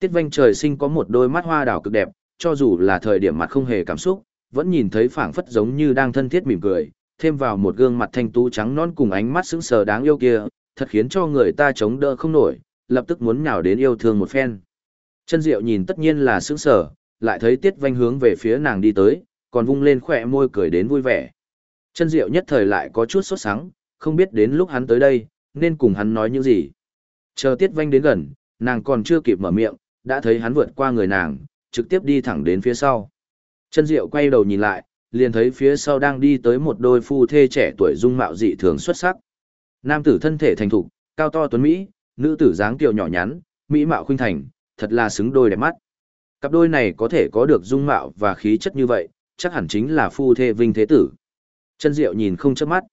Tiết Vanh trời sinh có một đôi mắt hoa đào cực đẹp, cho dù là thời điểm mặt không hề cảm xúc, vẫn nhìn thấy phảng phất giống như đang thân thiết mỉm cười, thêm vào một gương mặt thanh tú trắng non cùng ánh mắt sững sờ đáng yêu kia, thật khiến cho người ta chống đỡ không nổi, lập tức muốn nhào đến yêu thương một phen. Chân Diệu nhìn tất nhiên là sững sờ, lại thấy Tiết Vanh hướng về phía nàng đi tới, còn vung lên khỏe môi cười đến vui vẻ. Chân Diệu nhất thời lại có chút sốt sắng, không biết đến lúc hắn tới đây, nên cùng hắn nói những gì. Chờ Tiết Vanh đến gần, nàng còn chưa kịp mở miệng, đã thấy hắn vượt qua người nàng, trực tiếp đi thẳng đến phía sau. Chân Diệu quay đầu nhìn lại, liền thấy phía sau đang đi tới một đôi phu thê trẻ tuổi dung mạo dị thường xuất sắc. Nam tử thân thể thành thục, cao to tuấn mỹ, nữ tử dáng kiều nhỏ nhắn, mỹ mạo khuynh thành, thật là xứng đôi đẹp mắt. Cặp đôi này có thể có được dung mạo và khí chất như vậy, chắc hẳn chính là phu thê vinh thế tử. Chân Diệu nhìn không chớp mắt.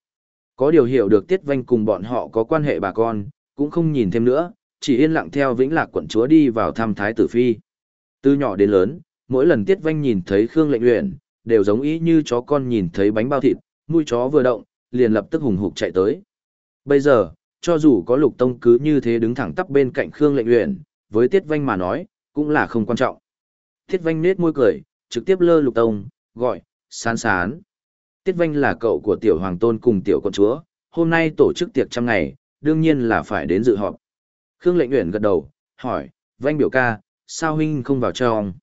Có điều hiểu được Tiết Vanh cùng bọn họ có quan hệ bà con, cũng không nhìn thêm nữa, chỉ yên lặng theo Vĩnh Lạc quận chúa đi vào thăm Thái tử Phi. Từ nhỏ đến lớn, mỗi lần Tiết Vanh nhìn thấy Khương Lệnh Uyển, đều giống ý như chó con nhìn thấy bánh bao thịt, mũi chó vừa động, liền lập tức hùng hục chạy tới. Bây giờ, cho dù có Lục Tông cứ như thế đứng thẳng tắp bên cạnh Khương Lệnh Uyển, với Tiết Vanh mà nói, cũng là không quan trọng. Tiết Vanh nết môi cười, trực tiếp lơ Lục Tông, gọi, sán sán. Tiết Vanh là cậu của tiểu hoàng tôn cùng tiểu con chúa, hôm nay tổ chức tiệc trăm ngày, đương nhiên là phải đến dự họp. Khương Lệnh Uyển gật đầu, hỏi, Vanh biểu ca, sao huynh không vào trong?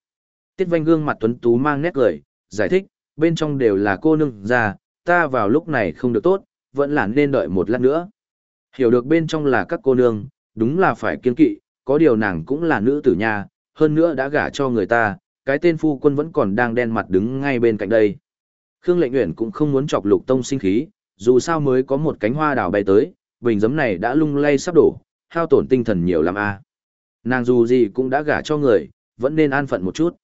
Tiết Vanh gương mặt tuấn tú mang nét cười, giải thích, bên trong đều là cô nương già, ta vào lúc này không được tốt, vẫn là nên đợi một lát nữa. Hiểu được bên trong là các cô nương, đúng là phải kiên kỵ, có điều nàng cũng là nữ tử nhà, hơn nữa đã gả cho người ta, cái tên phu quân vẫn còn đang đen mặt đứng ngay bên cạnh đây. Khương Lệnh Uyển cũng không muốn chọc Lục Tông sinh khí, dù sao mới có một cánh hoa đào bay tới, bình giấm này đã lung lay sắp đổ, hao tổn tinh thần nhiều lắm a. Nàng dù gì cũng đã gả cho người, vẫn nên an phận một chút.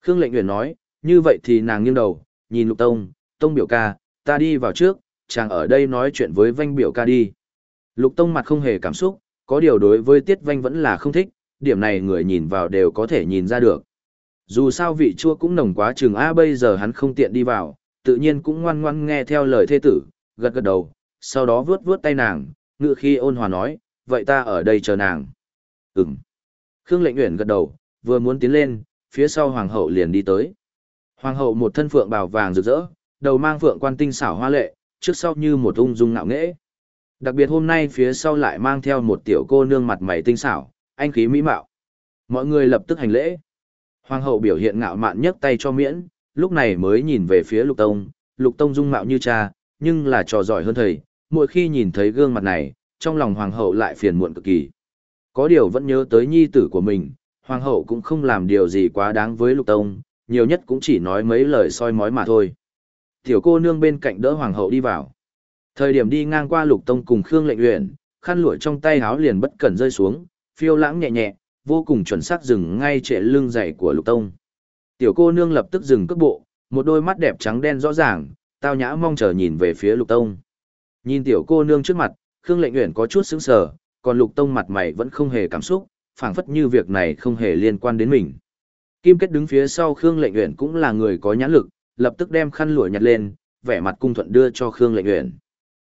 Khương Lệnh Uyển nói, như vậy thì nàng nghiêng đầu, nhìn Lục Tông, Tông biểu ca, ta đi vào trước, chàng ở đây nói chuyện với Vanh biểu ca đi. Lục Tông mặt không hề cảm xúc, có điều đối với Tiết Vanh vẫn là không thích, điểm này người nhìn vào đều có thể nhìn ra được. Dù sao vị chua cũng nồng quá chừng A bây giờ hắn không tiện đi vào, tự nhiên cũng ngoan ngoan nghe theo lời thê tử, gật gật đầu, sau đó vớt vớt tay nàng, ngự khi ôn hòa nói, vậy ta ở đây chờ nàng. Ừm. Khương lệnh nguyện gật đầu, vừa muốn tiến lên, phía sau hoàng hậu liền đi tới. Hoàng hậu một thân phượng bào vàng rực rỡ, đầu mang phượng quan tinh xảo hoa lệ, trước sau như một ung dung ngạo nghễ. Đặc biệt hôm nay phía sau lại mang theo một tiểu cô nương mặt mày tinh xảo, anh khí mỹ mạo. Mọi người lập tức hành lễ. Hoàng hậu biểu hiện ngạo mạn nhấc tay cho miễn, lúc này mới nhìn về phía Lục Tông, Lục Tông dung mạo như cha, nhưng là trò giỏi hơn thầy, mỗi khi nhìn thấy gương mặt này, trong lòng hoàng hậu lại phiền muộn cực kỳ. Có điều vẫn nhớ tới nhi tử của mình, hoàng hậu cũng không làm điều gì quá đáng với Lục Tông, nhiều nhất cũng chỉ nói mấy lời soi mói mà thôi. Tiểu cô nương bên cạnh đỡ hoàng hậu đi vào. Thời điểm đi ngang qua Lục Tông cùng Khương Lệnh luyện, khăn lụa trong tay háo liền bất cẩn rơi xuống, phiêu lãng nhẹ nhẹ, vô cùng chuẩn xác dừng ngay trệ lưng dày của Lục Tông. Tiểu cô nương lập tức dừng cước bộ, một đôi mắt đẹp trắng đen rõ ràng, tao nhã mong chờ nhìn về phía Lục Tông. Nhìn tiểu cô nương trước mặt, Khương Lệnh Uyển có chút sững sờ, còn Lục Tông mặt mày vẫn không hề cảm xúc, phảng phất như việc này không hề liên quan đến mình. Kim Kết đứng phía sau Khương Lệnh Uyển cũng là người có nhãn lực, lập tức đem khăn lụa nhặt lên, vẻ mặt cung thuận đưa cho Khương Lệnh Uyển.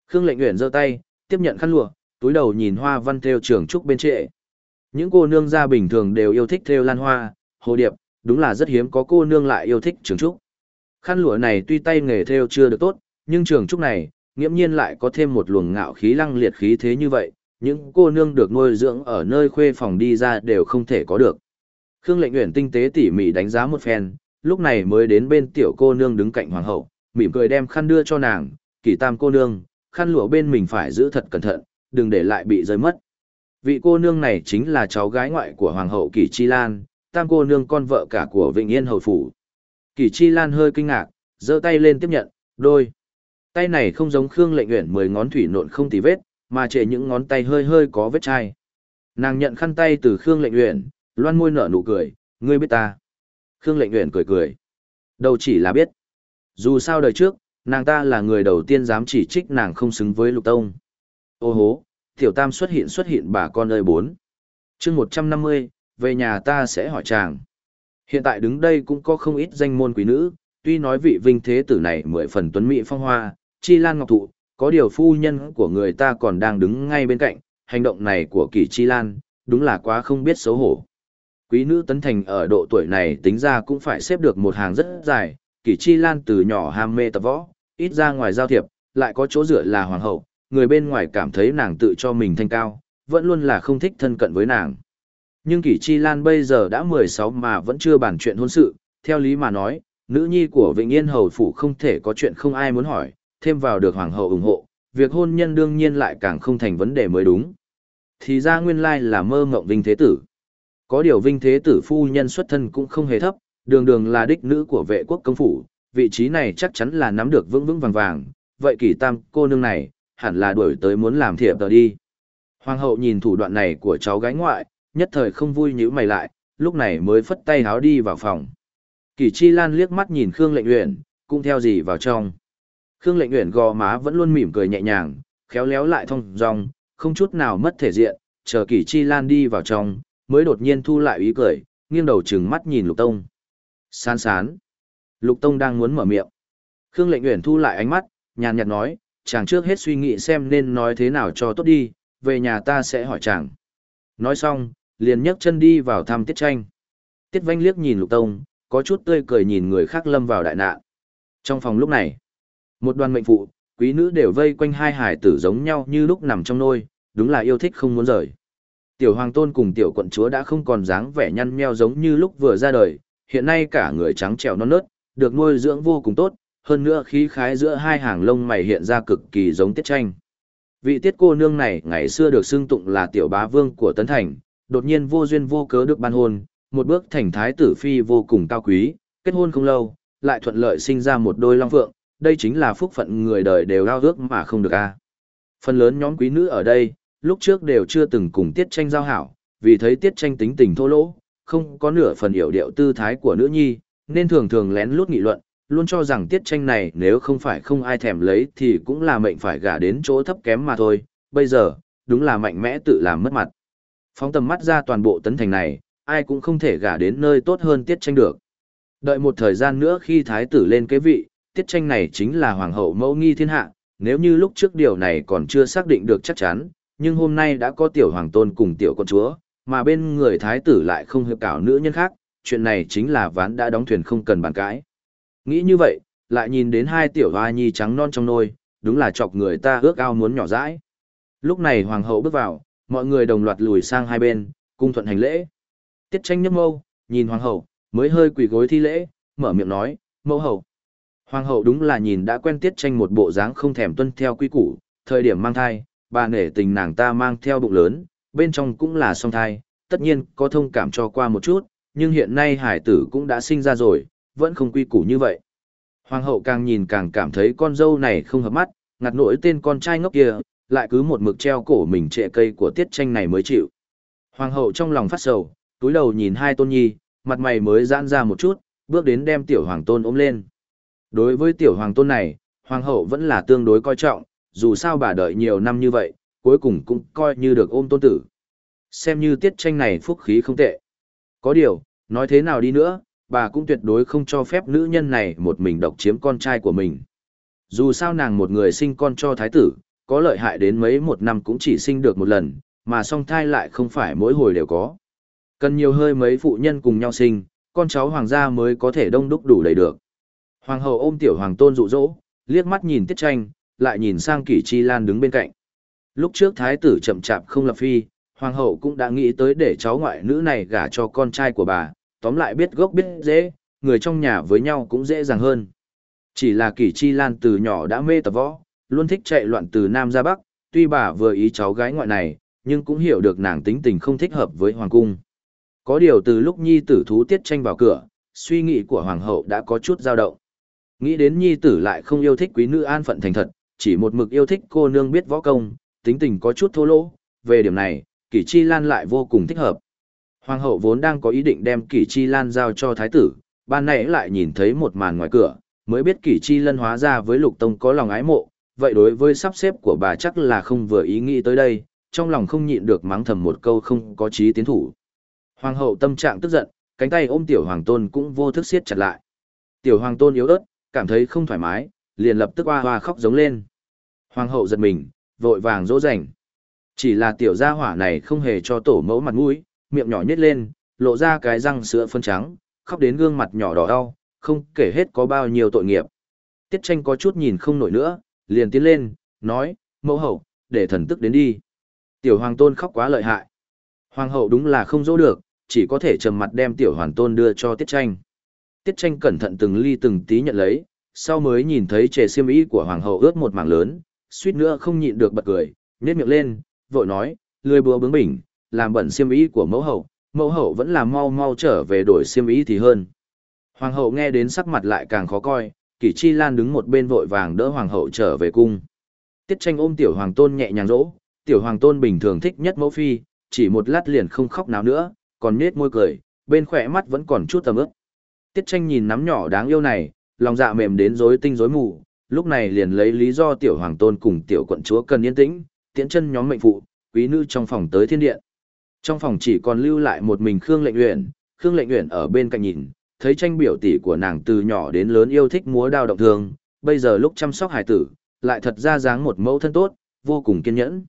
Khương Lệnh Uyển giơ tay, tiếp nhận khăn lụa, túi đầu nhìn hoa văn theo trường trúc bên trệ. Những cô nương gia bình thường đều yêu thích theo lan hoa, hồ điệp, đúng là rất hiếm có cô nương lại yêu thích trường trúc. Khăn lụa này tuy tay nghề theo chưa được tốt, nhưng trường trúc này, nghiễm nhiên lại có thêm một luồng ngạo khí lăng liệt khí thế như vậy, những cô nương được nuôi dưỡng ở nơi khuê phòng đi ra đều không thể có được. Khương Lệnh Uyển tinh tế tỉ mỉ đánh giá một phen, lúc này mới đến bên tiểu cô nương đứng cạnh hoàng hậu, mỉm cười đem khăn đưa cho nàng, "Kỷ Tam cô nương, khăn lụa bên mình phải giữ thật cẩn thận, đừng để lại bị rơi mất." Vị cô nương này chính là cháu gái ngoại của hoàng hậu Kỷ Chi Lan, tam cô nương con vợ cả của Vịnh Yên hầu phủ. Kỷ Chi Lan hơi kinh ngạc, giơ tay lên tiếp nhận, đôi. Tay này không giống Khương Lệnh Uyển mười ngón thủy nộn không tì vết, mà trệ những ngón tay hơi hơi có vết chai. Nàng nhận khăn tay từ Khương Lệnh Uyển, loan môi nở nụ cười, ngươi biết ta. Khương Lệnh Uyển cười cười. Đâu chỉ là biết. Dù sao đời trước, nàng ta là người đầu tiên dám chỉ trích nàng không xứng với Lục Tông. Ô hố, tiểu tam xuất hiện xuất hiện bà con ơi bốn. chương một trăm năm mươi về nhà ta sẽ hỏi chàng. Hiện tại đứng đây cũng có không ít danh môn quý nữ, tuy nói vị vinh thế tử này mười phần tuấn mỹ phong hoa, chi lan ngọc thụ, có điều phu nhân của người ta còn đang đứng ngay bên cạnh, hành động này của kỳ chi lan, đúng là quá không biết xấu hổ. Quý nữ tấn thành ở độ tuổi này tính ra cũng phải xếp được một hàng rất dài, kỳ chi lan từ nhỏ ham mê tập võ, ít ra ngoài giao thiệp, lại có chỗ dựa là hoàng hậu, người bên ngoài cảm thấy nàng tự cho mình thanh cao, vẫn luôn là không thích thân cận với nàng. Nhưng kỷ chi lan bây giờ đã 16 mà vẫn chưa bàn chuyện hôn sự, theo lý mà nói, nữ nhi của Vĩnh Yên Hầu Phủ không thể có chuyện không ai muốn hỏi, thêm vào được hoàng hậu ủng hộ, việc hôn nhân đương nhiên lại càng không thành vấn đề mới đúng. Thì ra nguyên lai là mơ mộng Vinh Thế Tử. Có điều Vinh Thế Tử phu nhân xuất thân cũng không hề thấp, đường đường là đích nữ của vệ quốc công phủ, vị trí này chắc chắn là nắm được vững vững vàng vàng, vậy kỳ tam cô nương này, hẳn là đuổi tới muốn làm thiệp tờ đi. Hoàng hậu nhìn thủ đoạn này của cháu gái ngoại, nhất thời không vui nhíu mày lại, lúc này mới phất tay háo đi vào phòng. Kỳ Chi Lan liếc mắt nhìn Khương Lệnh Uyển, cũng theo gì vào trong. Khương Lệnh Uyển gò má vẫn luôn mỉm cười nhẹ nhàng, khéo léo lại thông dong, không chút nào mất thể diện, chờ Kỷ Chi Lan đi vào trong, mới đột nhiên thu lại ý cười, nghiêng đầu trừng mắt nhìn Lục Tông. Sán sán. Lục Tông đang muốn mở miệng. Khương Lệnh Uyển thu lại ánh mắt, nhàn nhạt nói, chàng trước hết suy nghĩ xem nên nói thế nào cho tốt đi, về nhà ta sẽ hỏi chàng. Nói xong, liền nhấc chân đi vào thăm Tiết Tranh. Tiết Vanh liếc nhìn Lục Tông, có chút tươi cười nhìn người khác lâm vào đại nạn. Trong phòng lúc này, một đoàn mệnh phụ, quý nữ đều vây quanh hai hải tử giống nhau như lúc nằm trong nôi, đúng là yêu thích không muốn rời. Tiểu hoàng tôn cùng tiểu quận chúa đã không còn dáng vẻ nhăn nheo giống như lúc vừa ra đời, hiện nay cả người trắng trẻo non nớt, được nuôi dưỡng vô cùng tốt, hơn nữa khí khái giữa hai hàng lông mày hiện ra cực kỳ giống tiết tranh. Vị tiết cô nương này ngày xưa được xưng tụng là tiểu bá vương của Tấn Thành, đột nhiên vô duyên vô cớ được ban hôn, một bước thành thái tử phi vô cùng cao quý, kết hôn không lâu, lại thuận lợi sinh ra một đôi long phượng, đây chính là phúc phận người đời đều ao ước mà không được a. Phần lớn nhóm quý nữ ở đây, lúc trước đều chưa từng cùng tiết tranh giao hảo, vì thấy tiết tranh tính tình thô lỗ, không có nửa phần hiểu điệu tư thái của nữ nhi, nên thường thường lén lút nghị luận, luôn cho rằng tiết tranh này nếu không phải không ai thèm lấy thì cũng là mệnh phải gả đến chỗ thấp kém mà thôi, bây giờ, đúng là mạnh mẽ tự làm mất mặt. Phóng tầm mắt ra toàn bộ tấn thành này, ai cũng không thể gả đến nơi tốt hơn tiết tranh được. Đợi một thời gian nữa khi thái tử lên kế vị, tiết tranh này chính là hoàng hậu mẫu nghi thiên hạ, nếu như lúc trước điều này còn chưa xác định được chắc chắn, nhưng hôm nay đã có tiểu hoàng tôn cùng tiểu con chúa, mà bên người thái tử lại không hiệp cảo nữ nhân khác, chuyện này chính là ván đã đóng thuyền không cần bàn cãi. Nghĩ như vậy, lại nhìn đến hai tiểu hoa nhi trắng non trong nôi, đúng là chọc người ta ước ao muốn nhỏ dãi. Lúc này hoàng hậu bước vào, mọi người đồng loạt lùi sang hai bên, cung thuận hành lễ. Tiết tranh nhấp mâu, nhìn hoàng hậu, mới hơi quỳ gối thi lễ, mở miệng nói, mẫu hậu. Hoàng hậu đúng là nhìn đã quen tiết tranh một bộ dáng không thèm tuân theo quy củ, thời điểm mang thai, bà nể tình nàng ta mang theo bụng lớn, bên trong cũng là song thai, tất nhiên có thông cảm cho qua một chút, nhưng hiện nay hải tử cũng đã sinh ra rồi, vẫn không quy củ như vậy. Hoàng hậu càng nhìn càng cảm thấy con dâu này không hợp mắt, ngặt nổi tên con trai ngốc kia, lại cứ một mực treo cổ mình trệ cây của tiết tranh này mới chịu. Hoàng hậu trong lòng phát sầu, túi đầu nhìn hai tôn nhi, mặt mày mới giãn ra một chút, bước đến đem tiểu hoàng tôn ôm lên. Đối với tiểu hoàng tôn này, hoàng hậu vẫn là tương đối coi trọng, dù sao bà đợi nhiều năm như vậy, cuối cùng cũng coi như được ôm tôn tử. Xem như tiết tranh này phúc khí không tệ. Có điều, nói thế nào đi nữa, bà cũng tuyệt đối không cho phép nữ nhân này một mình độc chiếm con trai của mình. Dù sao nàng một người sinh con cho thái tử, có lợi hại đến mấy một năm cũng chỉ sinh được một lần, mà song thai lại không phải mỗi hồi đều có. Cần nhiều hơi mấy phụ nhân cùng nhau sinh, con cháu hoàng gia mới có thể đông đúc đủ đầy được. Hoàng hậu ôm tiểu hoàng tôn dụ dỗ, liếc mắt nhìn tiết tranh, lại nhìn sang kỷ chi lan đứng bên cạnh. Lúc trước thái tử chậm chạp không lập phi, hoàng hậu cũng đã nghĩ tới để cháu ngoại nữ này gả cho con trai của bà, tóm lại biết gốc biết dễ, người trong nhà với nhau cũng dễ dàng hơn. Chỉ là kỷ chi lan từ nhỏ đã mê tập võ, luôn thích chạy loạn từ Nam ra Bắc, tuy bà vừa ý cháu gái ngoại này, nhưng cũng hiểu được nàng tính tình không thích hợp với hoàng cung. Có điều từ lúc nhi tử thú tiết tranh vào cửa, suy nghĩ của hoàng hậu đã có chút dao động. Nghĩ đến nhi tử lại không yêu thích quý nữ an phận thành thật, chỉ một mực yêu thích cô nương biết võ công, tính tình có chút thô lỗ, về điểm này, kỷ chi lan lại vô cùng thích hợp. Hoàng hậu vốn đang có ý định đem kỷ chi lan giao cho thái tử, ban nãy lại nhìn thấy một màn ngoài cửa, mới biết kỷ chi lân hóa ra với lục tông có lòng ái mộ, vậy đối với sắp xếp của bà chắc là không vừa ý nghĩ tới đây, trong lòng không nhịn được mắng thầm một câu không có trí tiến thủ. Hoàng hậu tâm trạng tức giận, cánh tay ôm tiểu hoàng tôn cũng vô thức siết chặt lại. Tiểu hoàng tôn yếu ớt, cảm thấy không thoải mái, liền lập tức hoa hoa khóc giống lên. Hoàng hậu giật mình, vội vàng dỗ dành. Chỉ là tiểu gia hỏa này không hề cho tổ mẫu mặt mũi, miệng nhỏ nhét lên, lộ ra cái răng sữa phân trắng, khóc đến gương mặt nhỏ đỏ đau, không kể hết có bao nhiêu tội nghiệp. Tiết tranh có chút nhìn không nổi nữa, liền tiến lên, nói, mẫu hậu, để thần tức đến đi. Tiểu hoàng tôn khóc quá lợi hại. Hoàng hậu đúng là không dỗ được, chỉ có thể trầm mặt đem tiểu hoàng tôn đưa cho tiết tranh. Tiết tranh cẩn thận từng ly từng tí nhận lấy, sau mới nhìn thấy trẻ xiêm y của hoàng hậu ướt một mảng lớn, suýt nữa không nhịn được bật cười, nhếch miệng lên, vội nói, lười búa bướng bỉnh, làm bẩn xiêm y của mẫu hậu, mẫu hậu vẫn là mau mau trở về đổi xiêm y thì hơn. Hoàng hậu nghe đến sắc mặt lại càng khó coi, Kỷ Chi Lan đứng một bên vội vàng đỡ hoàng hậu trở về cung. Tiết Tranh ôm tiểu hoàng tôn nhẹ nhàng dỗ, tiểu hoàng tôn bình thường thích nhất mẫu phi, chỉ một lát liền không khóc nào nữa, còn nết môi cười, bên khỏe mắt vẫn còn chút tầm ướp. Tiết Tranh nhìn nắm nhỏ đáng yêu này, lòng dạ mềm đến rối tinh rối mù, lúc này liền lấy lý do tiểu hoàng tôn cùng tiểu quận chúa cần yên tĩnh, tiễn chân nhóm mệnh phụ, quý nữ trong phòng tới thiên điện. Trong phòng chỉ còn lưu lại một mình Khương Lệnh Uyển, Khương Lệnh Uyển ở bên cạnh nhìn, thấy tranh biểu tỷ của nàng từ nhỏ đến lớn yêu thích múa đao động thường, bây giờ lúc chăm sóc hải tử, lại thật ra dáng một mẫu thân tốt, vô cùng kiên nhẫn.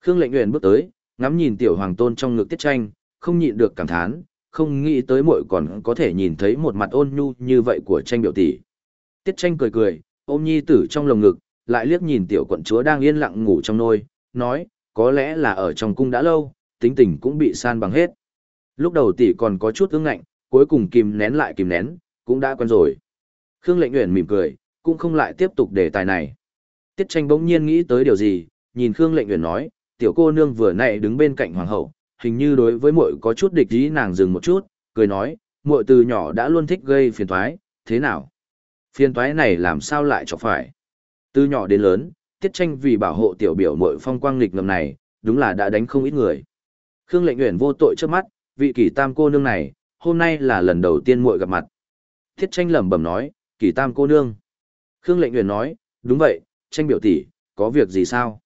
Khương Lệnh Uyển bước tới, ngắm nhìn tiểu hoàng tôn trong ngực tiết tranh, không nhịn được cảm thán, không nghĩ tới muội còn có thể nhìn thấy một mặt ôn nhu như vậy của tranh biểu tỷ. Tiết tranh cười cười, ôm nhi tử trong lồng ngực, lại liếc nhìn tiểu quận chúa đang yên lặng ngủ trong nôi, nói, có lẽ là ở trong cung đã lâu, tính tình cũng bị san bằng hết. Lúc đầu tỷ còn có chút ương ngạnh, cuối cùng kìm nén lại kìm nén, cũng đã quen rồi. Khương Lệnh Uyển mỉm cười, cũng không lại tiếp tục đề tài này. Tiết Tranh bỗng nhiên nghĩ tới điều gì, nhìn Khương Lệnh Uyển nói, tiểu cô nương vừa nãy đứng bên cạnh hoàng hậu, hình như đối với muội có chút địch ý nàng dừng một chút, cười nói, muội từ nhỏ đã luôn thích gây phiền toái, thế nào? Phiền toái này làm sao lại cho phải? Từ nhỏ đến lớn, Tiết Tranh vì bảo hộ tiểu biểu muội phong quang nghịch ngầm này, đúng là đã đánh không ít người. Khương Lệnh Uyển vô tội trước mắt, vị kỳ tam cô nương này, hôm nay là lần đầu tiên muội gặp mặt. tiết tranh lẩm bẩm nói, kỳ tam cô nương. Khương lệnh uyển nói, đúng vậy, tranh biểu tỷ, có việc gì sao?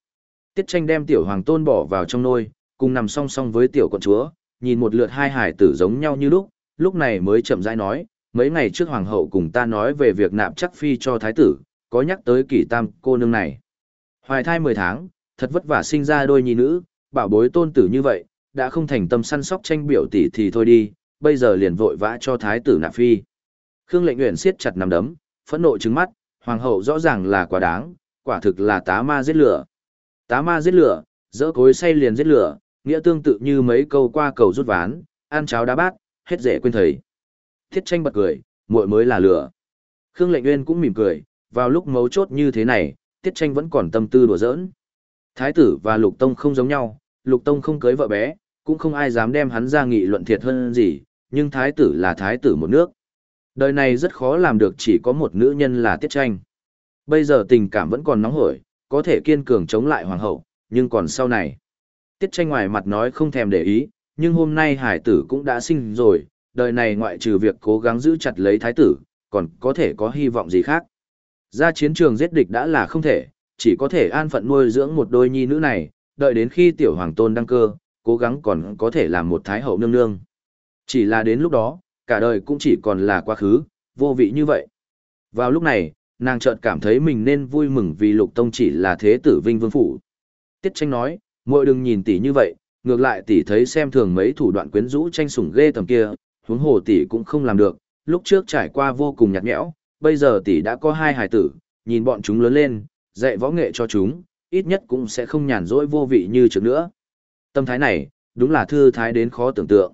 Tiết tranh đem tiểu hoàng tôn bỏ vào trong nôi, cùng nằm song song với tiểu con chúa, nhìn một lượt hai hải tử giống nhau như lúc, lúc này mới chậm rãi nói, mấy ngày trước hoàng hậu cùng ta nói về việc nạp chắc phi cho thái tử, có nhắc tới kỷ tam cô nương này. Hoài thai 10 tháng, thật vất vả sinh ra đôi nhi nữ, bảo bối tôn tử như vậy, đã không thành tâm săn sóc tranh biểu tỷ thì thôi đi, bây giờ liền vội vã cho thái tử nạp phi. Khương Lệnh Uyển siết chặt nắm đấm, phẫn nộ trừng mắt, hoàng hậu rõ ràng là quá đáng, quả thực là tá ma giết lửa. Tá ma giết lửa, dỡ cối say liền giết lửa, nghĩa tương tự như mấy câu qua cầu rút ván, ăn cháo đá bát, hết dễ quên thầy. Thiết tranh bật cười, muội mới là lửa. Khương Lệnh Nguyên cũng mỉm cười, vào lúc mấu chốt như thế này, Tiết tranh vẫn còn tâm tư đùa giỡn. Thái tử và Lục Tông không giống nhau, Lục Tông không cưới vợ bé, cũng không ai dám đem hắn ra nghị luận thiệt hơn gì, nhưng thái tử là thái tử một nước. Đời này rất khó làm được chỉ có một nữ nhân là tiết tranh. Bây giờ tình cảm vẫn còn nóng hổi, có thể kiên cường chống lại hoàng hậu, nhưng còn sau này. Tiết tranh ngoài mặt nói không thèm để ý, nhưng hôm nay hải tử cũng đã sinh rồi, đời này ngoại trừ việc cố gắng giữ chặt lấy thái tử, còn có thể có hy vọng gì khác. Ra chiến trường giết địch đã là không thể, chỉ có thể an phận nuôi dưỡng một đôi nhi nữ này, đợi đến khi tiểu hoàng tôn đăng cơ, cố gắng còn có thể làm một thái hậu nương nương. Chỉ là đến lúc đó, cả đời cũng chỉ còn là quá khứ, vô vị như vậy. Vào lúc này, nàng chợt cảm thấy mình nên vui mừng vì lục tông chỉ là thế tử vinh vương phủ. Tiết tranh nói, Ngụy đừng nhìn tỷ như vậy, ngược lại tỷ thấy xem thường mấy thủ đoạn quyến rũ tranh sủng ghê tầm kia, huống hồ tỷ cũng không làm được, lúc trước trải qua vô cùng nhạt nhẽo, bây giờ tỷ đã có hai hài tử, nhìn bọn chúng lớn lên, dạy võ nghệ cho chúng, ít nhất cũng sẽ không nhàn rỗi vô vị như trước nữa. Tâm thái này, đúng là thư thái đến khó tưởng tượng.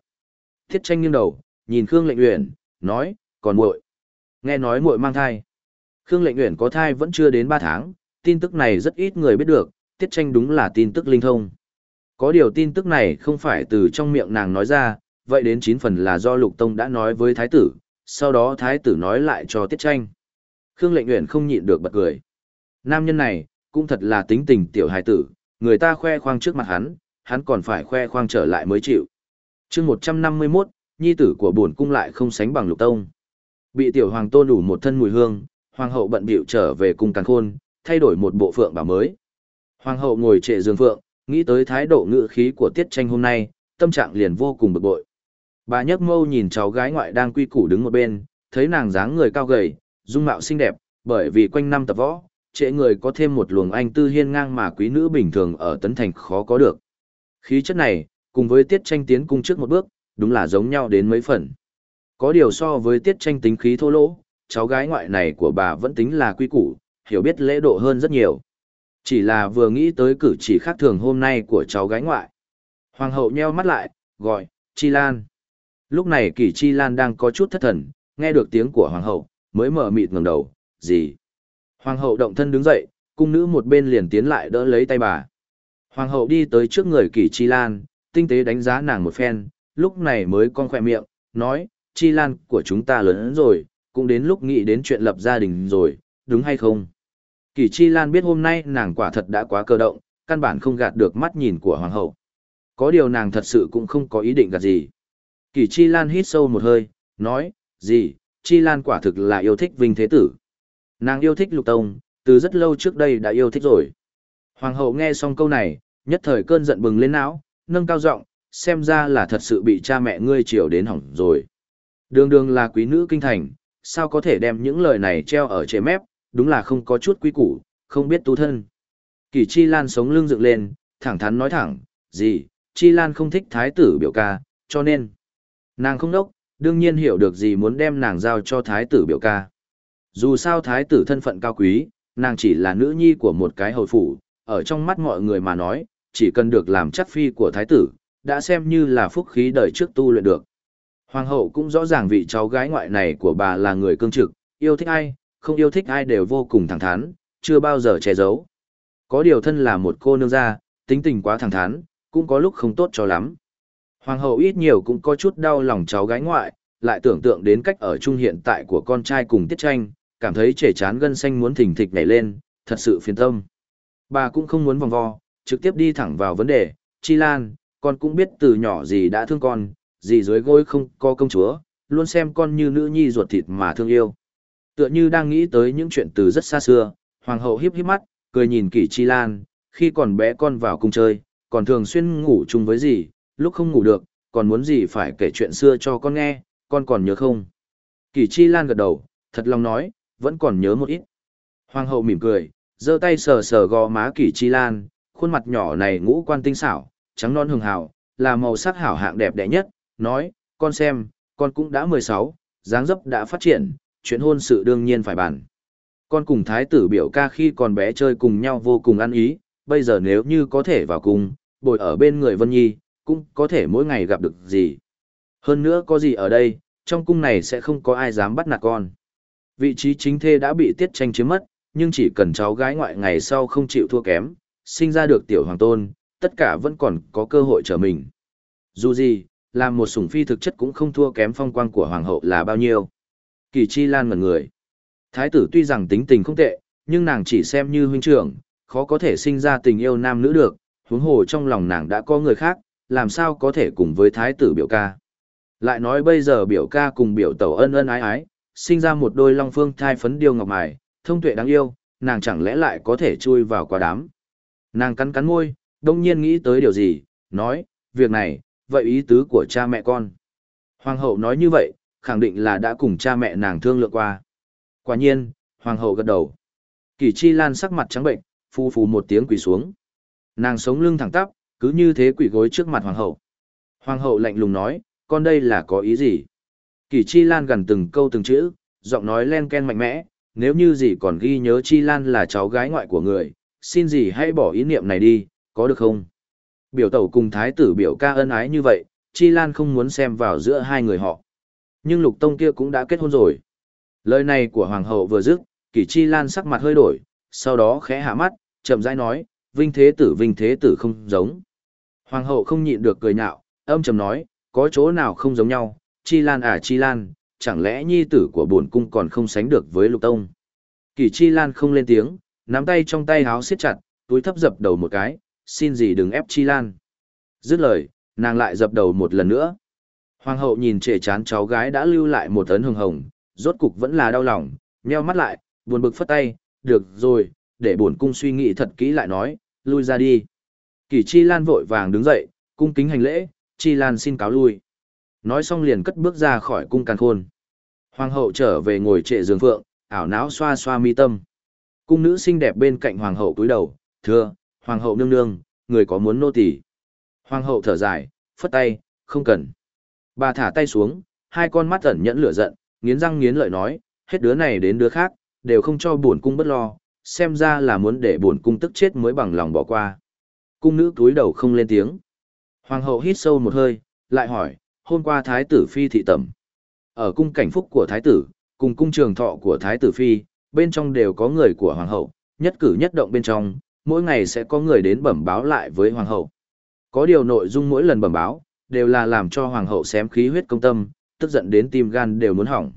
Thiết tranh nghiêng đầu, nhìn Khương Lệnh Uyển, nói, còn muội. Nghe nói muội mang thai. Khương Lệnh Uyển có thai vẫn chưa đến 3 tháng, tin tức này rất ít người biết được, Tiết tranh đúng là tin tức linh thông. Có điều tin tức này không phải từ trong miệng nàng nói ra, vậy đến chín phần là do Lục Tông đã nói với Thái tử, sau đó Thái tử nói lại cho Tiết tranh. Khương Lệnh Uyển không nhịn được bật cười. Nam nhân này, cũng thật là tính tình tiểu hài tử, người ta khoe khoang trước mặt hắn, hắn còn phải khoe khoang trở lại mới chịu. chương 151, nhi tử của bổn cung lại không sánh bằng lục tông. Bị tiểu hoàng tôn đủ một thân mùi hương, hoàng hậu bận bịu trở về cung càn khôn, thay đổi một bộ phượng bảo mới. Hoàng hậu ngồi trệ giường phượng, nghĩ tới thái độ ngự khí của tiết tranh hôm nay, tâm trạng liền vô cùng bực bội. Bà nhấc mâu nhìn cháu gái ngoại đang quy củ đứng một bên, thấy nàng dáng người cao gầy, dung mạo xinh đẹp, bởi vì quanh năm tập võ, trệ người có thêm một luồng anh tư hiên ngang mà quý nữ bình thường ở tấn thành khó có được. Khí chất này, cùng với tiết tranh tiến cung trước một bước, đúng là giống nhau đến mấy phần. Có điều so với tiết tranh tính khí thô lỗ, cháu gái ngoại này của bà vẫn tính là quy củ, hiểu biết lễ độ hơn rất nhiều. Chỉ là vừa nghĩ tới cử chỉ khác thường hôm nay của cháu gái ngoại. Hoàng hậu nheo mắt lại, gọi, Chi Lan. Lúc này kỷ Chi Lan đang có chút thất thần, nghe được tiếng của Hoàng hậu, mới mở mịt ngẩng đầu, gì? Hoàng hậu động thân đứng dậy, cung nữ một bên liền tiến lại đỡ lấy tay bà. Hoàng hậu đi tới trước người kỷ Chi Lan, tinh tế đánh giá nàng một phen, lúc này mới con khỏe miệng, nói, Chi Lan của chúng ta lớn rồi, cũng đến lúc nghĩ đến chuyện lập gia đình rồi, đúng hay không? Kỷ Chi Lan biết hôm nay nàng quả thật đã quá cơ động, căn bản không gạt được mắt nhìn của Hoàng hậu. Có điều nàng thật sự cũng không có ý định gạt gì. Kỷ Chi Lan hít sâu một hơi, nói, gì, Chi Lan quả thực là yêu thích Vinh Thế Tử. Nàng yêu thích Lục Tông, từ rất lâu trước đây đã yêu thích rồi. Hoàng hậu nghe xong câu này, nhất thời cơn giận bừng lên não, nâng cao giọng, xem ra là thật sự bị cha mẹ ngươi chiều đến hỏng rồi. Đường đường là quý nữ kinh thành, sao có thể đem những lời này treo ở chế mép, đúng là không có chút quý củ, không biết tu thân. Kỳ Chi Lan sống lưng dựng lên, thẳng thắn nói thẳng, gì, Chi Lan không thích thái tử biểu ca, cho nên, nàng không đốc, đương nhiên hiểu được gì muốn đem nàng giao cho thái tử biểu ca. Dù sao thái tử thân phận cao quý, nàng chỉ là nữ nhi của một cái hầu phủ, ở trong mắt mọi người mà nói, chỉ cần được làm chắc phi của thái tử, đã xem như là phúc khí đời trước tu luyện được. Hoàng hậu cũng rõ ràng vị cháu gái ngoại này của bà là người cương trực, yêu thích ai, không yêu thích ai đều vô cùng thẳng thắn, chưa bao giờ che giấu. Có điều thân là một cô nương gia, tính tình quá thẳng thắn, cũng có lúc không tốt cho lắm. Hoàng hậu ít nhiều cũng có chút đau lòng cháu gái ngoại, lại tưởng tượng đến cách ở chung hiện tại của con trai cùng tiết tranh, cảm thấy trẻ chán gân xanh muốn thỉnh thịch nhảy lên, thật sự phiền tâm. Bà cũng không muốn vòng vo, trực tiếp đi thẳng vào vấn đề, Chi Lan, con cũng biết từ nhỏ gì đã thương con, gì dưới gối không có công chúa, luôn xem con như nữ nhi ruột thịt mà thương yêu. Tựa như đang nghĩ tới những chuyện từ rất xa xưa, hoàng hậu hiếp hiếp mắt, cười nhìn kỷ Chi Lan, khi còn bé con vào cung chơi, còn thường xuyên ngủ chung với gì, lúc không ngủ được, còn muốn gì phải kể chuyện xưa cho con nghe, con còn nhớ không? Kỷ Chi Lan gật đầu, thật lòng nói, vẫn còn nhớ một ít. Hoàng hậu mỉm cười, giơ tay sờ sờ gò má Kỷ Chi Lan, khuôn mặt nhỏ này ngũ quan tinh xảo, trắng non hường hào, là màu sắc hảo hạng đẹp đẽ nhất, nói, con xem, con cũng đã 16, dáng dấp đã phát triển, chuyện hôn sự đương nhiên phải bàn. Con cùng thái tử biểu ca khi còn bé chơi cùng nhau vô cùng ăn ý, bây giờ nếu như có thể vào cùng, bồi ở bên người Vân Nhi, cũng có thể mỗi ngày gặp được gì. Hơn nữa có gì ở đây, trong cung này sẽ không có ai dám bắt nạt con. Vị trí chính thê đã bị tiết tranh chiếm mất, nhưng chỉ cần cháu gái ngoại ngày sau không chịu thua kém, sinh ra được tiểu hoàng tôn, tất cả vẫn còn có cơ hội trở mình. Dù gì, làm một sủng phi thực chất cũng không thua kém phong quang của hoàng hậu là bao nhiêu. Kỳ chi lan ngẩn người. Thái tử tuy rằng tính tình không tệ, nhưng nàng chỉ xem như huynh trưởng, khó có thể sinh ra tình yêu nam nữ được, huống hồ trong lòng nàng đã có người khác, làm sao có thể cùng với thái tử biểu ca. Lại nói bây giờ biểu ca cùng biểu tẩu ân ân ái ái, sinh ra một đôi long phương thai phấn điêu ngọc mài, thông tuệ đáng yêu, nàng chẳng lẽ lại có thể chui vào quả đám. Nàng cắn cắn môi, đông nhiên nghĩ tới điều gì, nói, việc này, vậy ý tứ của cha mẹ con. Hoàng hậu nói như vậy, khẳng định là đã cùng cha mẹ nàng thương lượng qua. Quả nhiên, hoàng hậu gật đầu. Kỳ chi lan sắc mặt trắng bệnh, phu phù một tiếng quỳ xuống. Nàng sống lưng thẳng tắp, cứ như thế quỳ gối trước mặt hoàng hậu. Hoàng hậu lạnh lùng nói, con đây là có ý gì? Kỳ chi lan gần từng câu từng chữ, giọng nói len ken mạnh mẽ, nếu như gì còn ghi nhớ chi lan là cháu gái ngoại của người, xin gì hãy bỏ ý niệm này đi, có được không? Biểu tẩu cùng thái tử biểu ca ân ái như vậy, chi lan không muốn xem vào giữa hai người họ. Nhưng lục tông kia cũng đã kết hôn rồi. Lời này của hoàng hậu vừa dứt, kỷ chi lan sắc mặt hơi đổi, sau đó khẽ hạ mắt, chậm rãi nói, vinh thế tử vinh thế tử không giống. Hoàng hậu không nhịn được cười nhạo, âm trầm nói, có chỗ nào không giống nhau, chi lan à chi lan, chẳng lẽ nhi tử của bổn cung còn không sánh được với lục tông. Kỷ chi lan không lên tiếng, nắm tay trong tay háo siết chặt, túi thấp dập đầu một cái, xin gì đừng ép chi lan. Dứt lời, nàng lại dập đầu một lần nữa. Hoàng hậu nhìn trệ chán cháu gái đã lưu lại một tấn hồng hồng, rốt cục vẫn là đau lòng, nheo mắt lại, buồn bực phất tay, được rồi, để bổn cung suy nghĩ thật kỹ lại nói, lui ra đi. Kỷ Chi Lan vội vàng đứng dậy, cung kính hành lễ, Chi Lan xin cáo lui. Nói xong liền cất bước ra khỏi cung càn khôn. Hoàng hậu trở về ngồi trệ giường phượng, ảo não xoa xoa mi tâm. Cung nữ xinh đẹp bên cạnh hoàng hậu cúi đầu, thưa, hoàng hậu nương nương, người có muốn nô tỳ. Hoàng hậu thở dài, phất tay, không cần. Bà thả tay xuống, hai con mắt ẩn nhẫn lửa giận, nghiến răng nghiến lợi nói, hết đứa này đến đứa khác, đều không cho buồn cung bất lo, xem ra là muốn để buồn cung tức chết mới bằng lòng bỏ qua. Cung nữ túi đầu không lên tiếng. Hoàng hậu hít sâu một hơi, lại hỏi, hôm qua thái tử phi thị tẩm. Ở cung cảnh phúc của thái tử, cùng cung trường thọ của thái tử phi, bên trong đều có người của hoàng hậu, nhất cử nhất động bên trong, mỗi ngày sẽ có người đến bẩm báo lại với hoàng hậu. Có điều nội dung mỗi lần bẩm báo, đều là làm cho hoàng hậu xém khí huyết công tâm, tức giận đến tim gan đều muốn hỏng.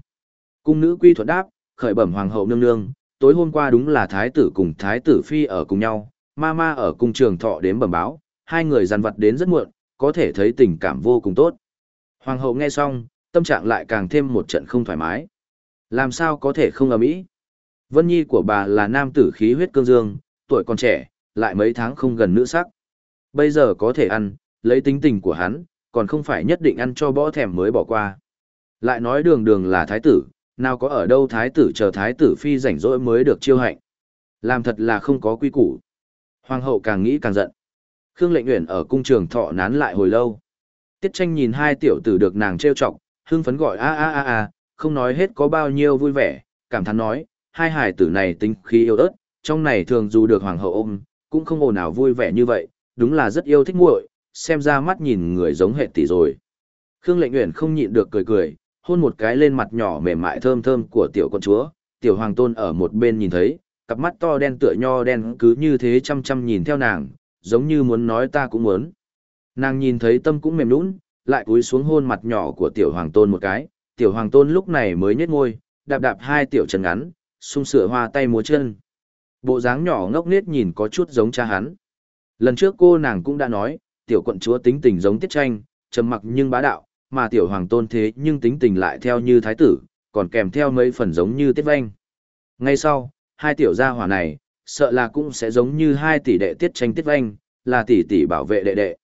Cung nữ quy thuận đáp, khởi bẩm hoàng hậu nương nương, tối hôm qua đúng là thái tử cùng thái tử phi ở cùng nhau, ma ma ở cung trường thọ đến bẩm báo, hai người dàn vật đến rất muộn, có thể thấy tình cảm vô cùng tốt. Hoàng hậu nghe xong, tâm trạng lại càng thêm một trận không thoải mái. Làm sao có thể không ầm ĩ? Vân Nhi của bà là nam tử khí huyết cương dương, tuổi còn trẻ, lại mấy tháng không gần nữ sắc. Bây giờ có thể ăn, lấy tính tình của hắn, còn không phải nhất định ăn cho bõ thèm mới bỏ qua. Lại nói đường đường là thái tử, nào có ở đâu thái tử chờ thái tử phi rảnh rỗi mới được chiêu hạnh. Làm thật là không có quy củ. Hoàng hậu càng nghĩ càng giận. Khương lệnh nguyện ở cung trường thọ nán lại hồi lâu. Tiết tranh nhìn hai tiểu tử được nàng trêu chọc, hưng phấn gọi a a a a, không nói hết có bao nhiêu vui vẻ, cảm thán nói, hai hài tử này tính khí yêu ớt, trong này thường dù được hoàng hậu ôm, cũng không ồn nào vui vẻ như vậy, đúng là rất yêu thích muội, xem ra mắt nhìn người giống hệ tỷ rồi. Khương Lệnh Uyển không nhịn được cười cười, hôn một cái lên mặt nhỏ mềm mại thơm thơm của tiểu con chúa, tiểu hoàng tôn ở một bên nhìn thấy, cặp mắt to đen tựa nho đen cứ như thế chăm chăm nhìn theo nàng, giống như muốn nói ta cũng muốn. Nàng nhìn thấy tâm cũng mềm nũng, lại cúi xuống hôn mặt nhỏ của tiểu hoàng tôn một cái, tiểu hoàng tôn lúc này mới nhếch môi, đạp đạp hai tiểu chân ngắn, sung sửa hoa tay múa chân. Bộ dáng nhỏ ngốc nghếch nhìn có chút giống cha hắn. Lần trước cô nàng cũng đã nói, tiểu quận chúa tính tình giống tiết tranh, trầm mặc nhưng bá đạo, mà tiểu hoàng tôn thế nhưng tính tình lại theo như thái tử, còn kèm theo mấy phần giống như tiết vanh. Ngay sau, hai tiểu gia hỏa này, sợ là cũng sẽ giống như hai tỷ đệ tiết tranh tiết vanh, là tỷ tỷ bảo vệ đệ đệ.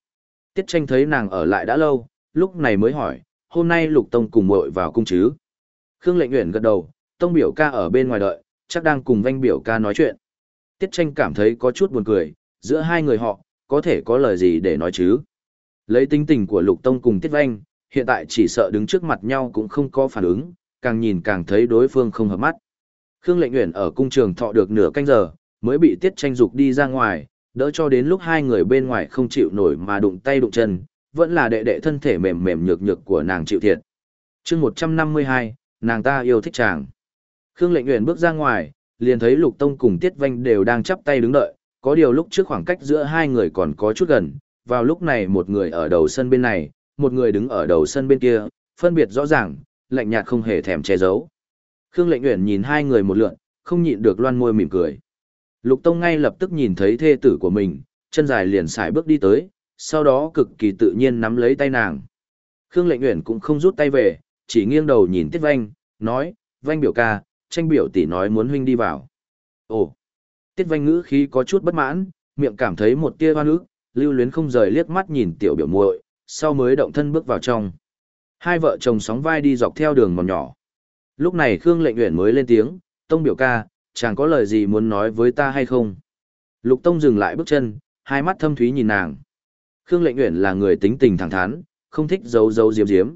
Tiết tranh thấy nàng ở lại đã lâu, lúc này mới hỏi, hôm nay lục tông cùng muội vào cung chứ. Khương lệnh nguyện gật đầu, tông biểu ca ở bên ngoài đợi, chắc đang cùng vanh biểu ca nói chuyện. Tiết tranh cảm thấy có chút buồn cười, giữa hai người họ, có thể có lời gì để nói chứ. Lấy tính tình của lục tông cùng tiết vanh, hiện tại chỉ sợ đứng trước mặt nhau cũng không có phản ứng, càng nhìn càng thấy đối phương không hợp mắt. Khương Lệnh Uyển ở cung trường thọ được nửa canh giờ, mới bị Tiết Tranh dục đi ra ngoài, đỡ cho đến lúc hai người bên ngoài không chịu nổi mà đụng tay đụng chân, vẫn là đệ đệ thân thể mềm mềm nhược nhược của nàng chịu thiệt. Chương 152, nàng ta yêu thích chàng. Khương Lệnh Uyển bước ra ngoài, liền thấy Lục Tông cùng Tiết Vanh đều đang chắp tay đứng đợi, có điều lúc trước khoảng cách giữa hai người còn có chút gần, vào lúc này một người ở đầu sân bên này, một người đứng ở đầu sân bên kia, phân biệt rõ ràng, lạnh nhạt không hề thèm che giấu. Khương Lệnh Uyển nhìn hai người một lượt, không nhịn được loan môi mỉm cười. Lục Tông ngay lập tức nhìn thấy thê tử của mình, chân dài liền xài bước đi tới, sau đó cực kỳ tự nhiên nắm lấy tay nàng. Khương Lệnh Uyển cũng không rút tay về, chỉ nghiêng đầu nhìn Tiết Vanh, nói, Vanh biểu ca, tranh biểu tỷ nói muốn huynh đi vào. Ồ, Tiết Vanh ngữ khí có chút bất mãn, miệng cảm thấy một tia oan ức, lưu luyến không rời liếc mắt nhìn tiểu biểu muội, sau mới động thân bước vào trong. Hai vợ chồng sóng vai đi dọc theo đường mòn nhỏ. Lúc này Khương Lệnh Uyển mới lên tiếng, "Tông biểu ca, chàng có lời gì muốn nói với ta hay không?" Lục Tông dừng lại bước chân, hai mắt thâm thúy nhìn nàng. Khương Lệnh Uyển là người tính tình thẳng thắn, không thích giấu giấu diếm diếm.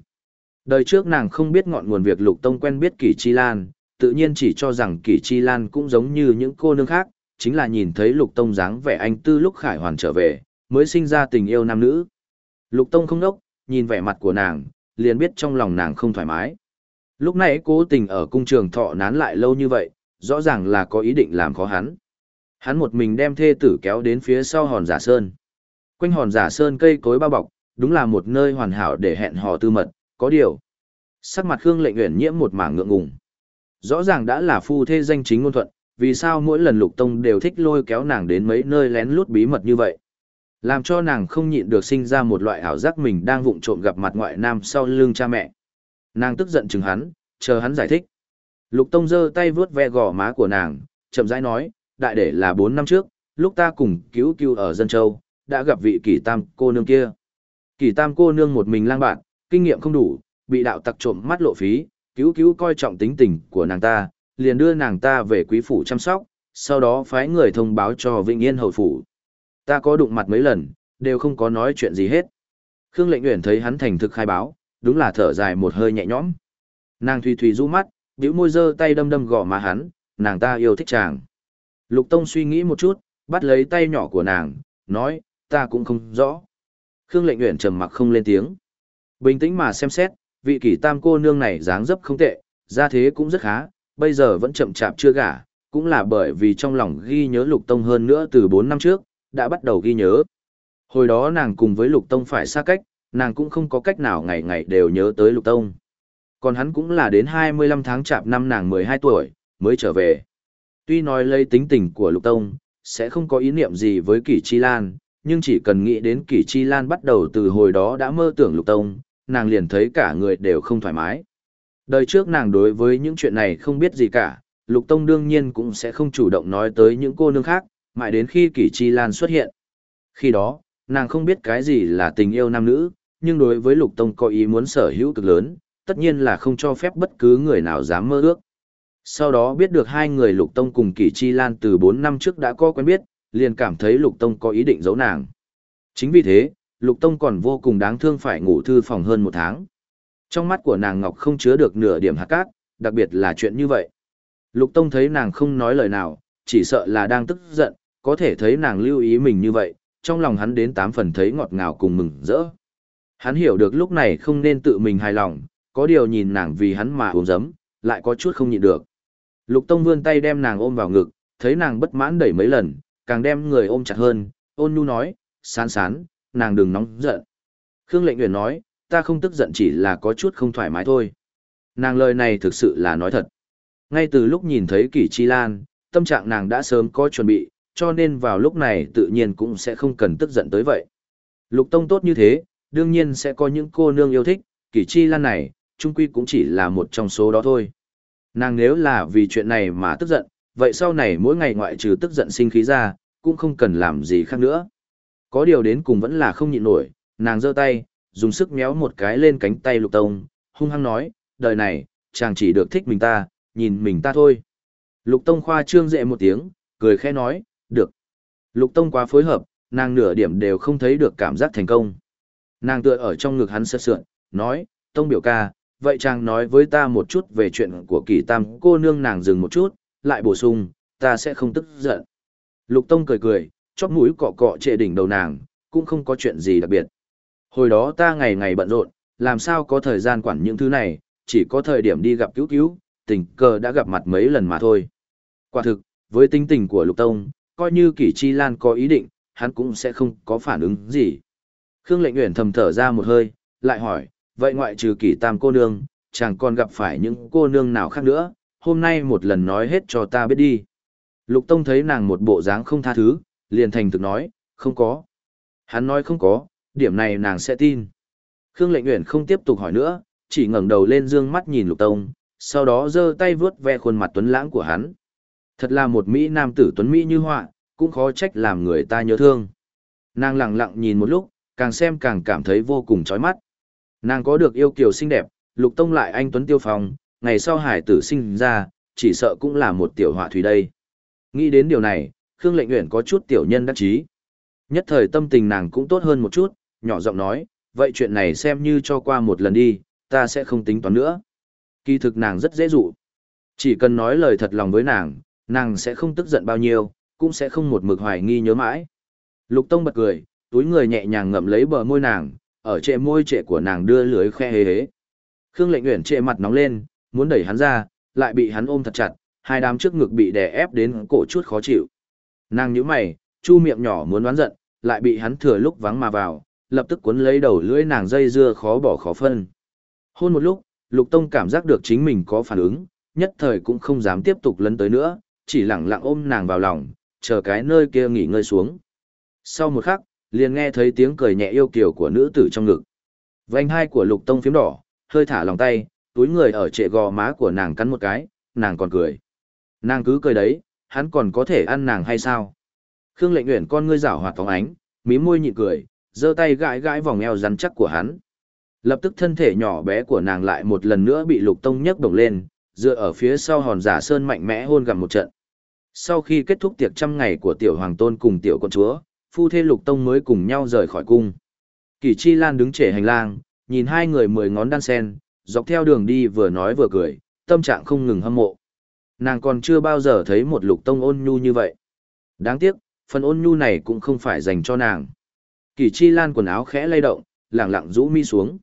Đời trước nàng không biết ngọn nguồn việc Lục Tông quen biết Kỷ Chi Lan, tự nhiên chỉ cho rằng Kỷ Chi Lan cũng giống như những cô nương khác, chính là nhìn thấy Lục Tông dáng vẻ anh tư lúc Khải Hoàn trở về, mới sinh ra tình yêu nam nữ. Lục Tông không đốc, nhìn vẻ mặt của nàng, liền biết trong lòng nàng không thoải mái. Lúc này cố tình ở cung trường thọ nán lại lâu như vậy, rõ ràng là có ý định làm khó hắn. Hắn một mình đem thê tử kéo đến phía sau hòn giả sơn. Quanh hòn giả sơn cây cối bao bọc, đúng là một nơi hoàn hảo để hẹn hò tư mật, có điều. Sắc mặt Khương lệnh uyển nhiễm một mảng ngượng ngùng. Rõ ràng đã là phu thê danh chính ngôn thuận, vì sao mỗi lần lục tông đều thích lôi kéo nàng đến mấy nơi lén lút bí mật như vậy. Làm cho nàng không nhịn được sinh ra một loại ảo giác mình đang vụng trộm gặp mặt ngoại nam sau lưng cha mẹ. Nàng tức giận chừng hắn, chờ hắn giải thích. Lục Tông giơ tay vuốt ve gò má của nàng, chậm rãi nói, đại để là bốn năm trước, lúc ta cùng cứu cứu ở Dân Châu, đã gặp vị kỷ tam cô nương kia. Kỷ tam cô nương một mình lang bạn, kinh nghiệm không đủ, bị đạo tặc trộm mắt lộ phí, cứu cứu coi trọng tính tình của nàng ta, liền đưa nàng ta về quý phủ chăm sóc, sau đó phái người thông báo cho Vĩnh Yên hậu phủ. Ta có đụng mặt mấy lần, đều không có nói chuyện gì hết. Khương Lệnh Uyển thấy hắn thành thực khai báo, đúng là thở dài một hơi nhẹ nhõm. Nàng Thùy Thùy rũ mắt, bĩu môi giơ tay đâm đâm gò má hắn, nàng ta yêu thích chàng. Lục Tông suy nghĩ một chút, bắt lấy tay nhỏ của nàng, nói, ta cũng không rõ. Khương lệnh nguyện trầm mặc không lên tiếng. Bình tĩnh mà xem xét, vị kỷ tam cô nương này dáng dấp không tệ, ra thế cũng rất khá, bây giờ vẫn chậm chạp chưa gả, cũng là bởi vì trong lòng ghi nhớ Lục Tông hơn nữa từ 4 năm trước, đã bắt đầu ghi nhớ. Hồi đó nàng cùng với Lục Tông phải xa cách, nàng cũng không có cách nào ngày ngày đều nhớ tới Lục Tông. Còn hắn cũng là đến 25 tháng chạp năm nàng 12 tuổi, mới trở về. Tuy nói lấy tính tình của Lục Tông, sẽ không có ý niệm gì với Kỷ Chi Lan, nhưng chỉ cần nghĩ đến Kỷ Chi Lan bắt đầu từ hồi đó đã mơ tưởng Lục Tông, nàng liền thấy cả người đều không thoải mái. Đời trước nàng đối với những chuyện này không biết gì cả, Lục Tông đương nhiên cũng sẽ không chủ động nói tới những cô nương khác, mãi đến khi Kỷ Chi Lan xuất hiện. Khi đó, nàng không biết cái gì là tình yêu nam nữ, nhưng đối với Lục Tông có ý muốn sở hữu cực lớn, tất nhiên là không cho phép bất cứ người nào dám mơ ước. Sau đó biết được hai người Lục Tông cùng Kỷ Chi Lan từ 4 năm trước đã có quen biết, liền cảm thấy Lục Tông có ý định giấu nàng. Chính vì thế, Lục Tông còn vô cùng đáng thương phải ngủ thư phòng hơn một tháng. Trong mắt của nàng Ngọc không chứa được nửa điểm hạt cát, đặc biệt là chuyện như vậy. Lục Tông thấy nàng không nói lời nào, chỉ sợ là đang tức giận, có thể thấy nàng lưu ý mình như vậy, trong lòng hắn đến tám phần thấy ngọt ngào cùng mừng rỡ. Hắn hiểu được lúc này không nên tự mình hài lòng, có điều nhìn nàng vì hắn mà uống giấm, lại có chút không nhịn được. Lục Tông vươn tay đem nàng ôm vào ngực, thấy nàng bất mãn đẩy mấy lần, càng đem người ôm chặt hơn, ôn nhu nói, sán sán, nàng đừng nóng giận. Khương lệnh Uyển nói, ta không tức giận chỉ là có chút không thoải mái thôi. Nàng lời này thực sự là nói thật. Ngay từ lúc nhìn thấy kỷ chi lan, tâm trạng nàng đã sớm có chuẩn bị, cho nên vào lúc này tự nhiên cũng sẽ không cần tức giận tới vậy. Lục tông tốt như thế, đương nhiên sẽ có những cô nương yêu thích, kỷ chi lan này, trung quy cũng chỉ là một trong số đó thôi. Nàng nếu là vì chuyện này mà tức giận, vậy sau này mỗi ngày ngoại trừ tức giận sinh khí ra, cũng không cần làm gì khác nữa. Có điều đến cùng vẫn là không nhịn nổi, nàng giơ tay, dùng sức méo một cái lên cánh tay lục tông, hung hăng nói, đời này, chàng chỉ được thích mình ta, nhìn mình ta thôi. Lục tông khoa trương dệ một tiếng, cười khẽ nói, được. Lục tông quá phối hợp, nàng nửa điểm đều không thấy được cảm giác thành công. Nàng tựa ở trong ngực hắn sơ sượn, nói, tông biểu ca, vậy chàng nói với ta một chút về chuyện của kỳ tam cô nương nàng dừng một chút, lại bổ sung, ta sẽ không tức giận. Lục tông cười cười, chóp mũi cọ cọ trệ đỉnh đầu nàng, cũng không có chuyện gì đặc biệt. Hồi đó ta ngày ngày bận rộn, làm sao có thời gian quản những thứ này, chỉ có thời điểm đi gặp cứu cứu, tình cờ đã gặp mặt mấy lần mà thôi. Quả thực, với tính tình của Lục Tông, coi như Kỷ Chi Lan có ý định, hắn cũng sẽ không có phản ứng gì. Khương Lệnh Uyển thầm thở ra một hơi, lại hỏi, vậy ngoại trừ Kỷ Tam cô nương, chàng còn gặp phải những cô nương nào khác nữa, hôm nay một lần nói hết cho ta biết đi. Lục Tông thấy nàng một bộ dáng không tha thứ, liền thành thực nói, không có. Hắn nói không có, điểm này nàng sẽ tin. Khương Lệnh Uyển không tiếp tục hỏi nữa, chỉ ngẩng đầu lên dương mắt nhìn Lục Tông, sau đó giơ tay vướt ve khuôn mặt tuấn lãng của hắn. Thật là một mỹ nam tử tuấn mỹ như họa, cũng khó trách làm người ta nhớ thương. Nàng lặng lặng nhìn một lúc, càng xem càng cảm thấy vô cùng chói mắt. Nàng có được yêu kiều xinh đẹp, Lục Tông lại anh tuấn tiêu phong, ngày sau hải tử sinh ra, chỉ sợ cũng là một tiểu họa thủy đây. Nghĩ đến điều này, Khương Lệnh Uyển có chút tiểu nhân đắc chí. Nhất thời tâm tình nàng cũng tốt hơn một chút, nhỏ giọng nói, vậy chuyện này xem như cho qua một lần đi, ta sẽ không tính toán nữa. Kỳ thực nàng rất dễ dụ. Chỉ cần nói lời thật lòng với nàng, nàng sẽ không tức giận bao nhiêu, cũng sẽ không một mực hoài nghi nhớ mãi. Lục Tông bật cười, túi người nhẹ nhàng ngậm lấy bờ môi nàng, ở trệ môi trệ của nàng đưa lưới khe hế hế. Khương Lệnh Uyển trệ mặt nóng lên, muốn đẩy hắn ra, lại bị hắn ôm thật chặt, hai đám trước ngực bị đè ép đến cổ chút khó chịu. Nàng nhíu mày, chu miệng nhỏ muốn đoán giận, lại bị hắn thừa lúc vắng mà vào, lập tức cuốn lấy đầu lưỡi nàng dây dưa khó bỏ khó phân. Hôn một lúc, Lục Tông cảm giác được chính mình có phản ứng, nhất thời cũng không dám tiếp tục lấn tới nữa, chỉ lặng lặng ôm nàng vào lòng, chờ cái nơi kia nghỉ ngơi xuống. Sau một khắc, liền nghe thấy tiếng cười nhẹ yêu kiều của nữ tử trong ngực. Vành hai của Lục Tông phím đỏ, hơi thả lòng tay, túi người ở trệ gò má của nàng cắn một cái, nàng còn cười. Nàng cứ cười đấy, hắn còn có thể ăn nàng hay sao? Khương Lệnh Uyển con ngươi rảo hoạt phóng ánh, mí môi nhịn cười, giơ tay gãi gãi vòng eo rắn chắc của hắn. Lập tức thân thể nhỏ bé của nàng lại một lần nữa bị Lục Tông nhấc bổng lên, dựa ở phía sau hòn giả sơn mạnh mẽ hôn gặm một trận. Sau khi kết thúc tiệc trăm ngày của tiểu hoàng tôn cùng tiểu con chúa, phu thê Lục Tông mới cùng nhau rời khỏi cung. Kỳ Chi Lan đứng trễ hành lang, nhìn hai người mười ngón đan sen, dọc theo đường đi vừa nói vừa cười, tâm trạng không ngừng hâm mộ. Nàng còn chưa bao giờ thấy một lục tông ôn nhu như vậy. Đáng tiếc, phần ôn nhu này cũng không phải dành cho nàng. Kỳ chi lan quần áo khẽ lay động, lẳng lặng rũ mi xuống.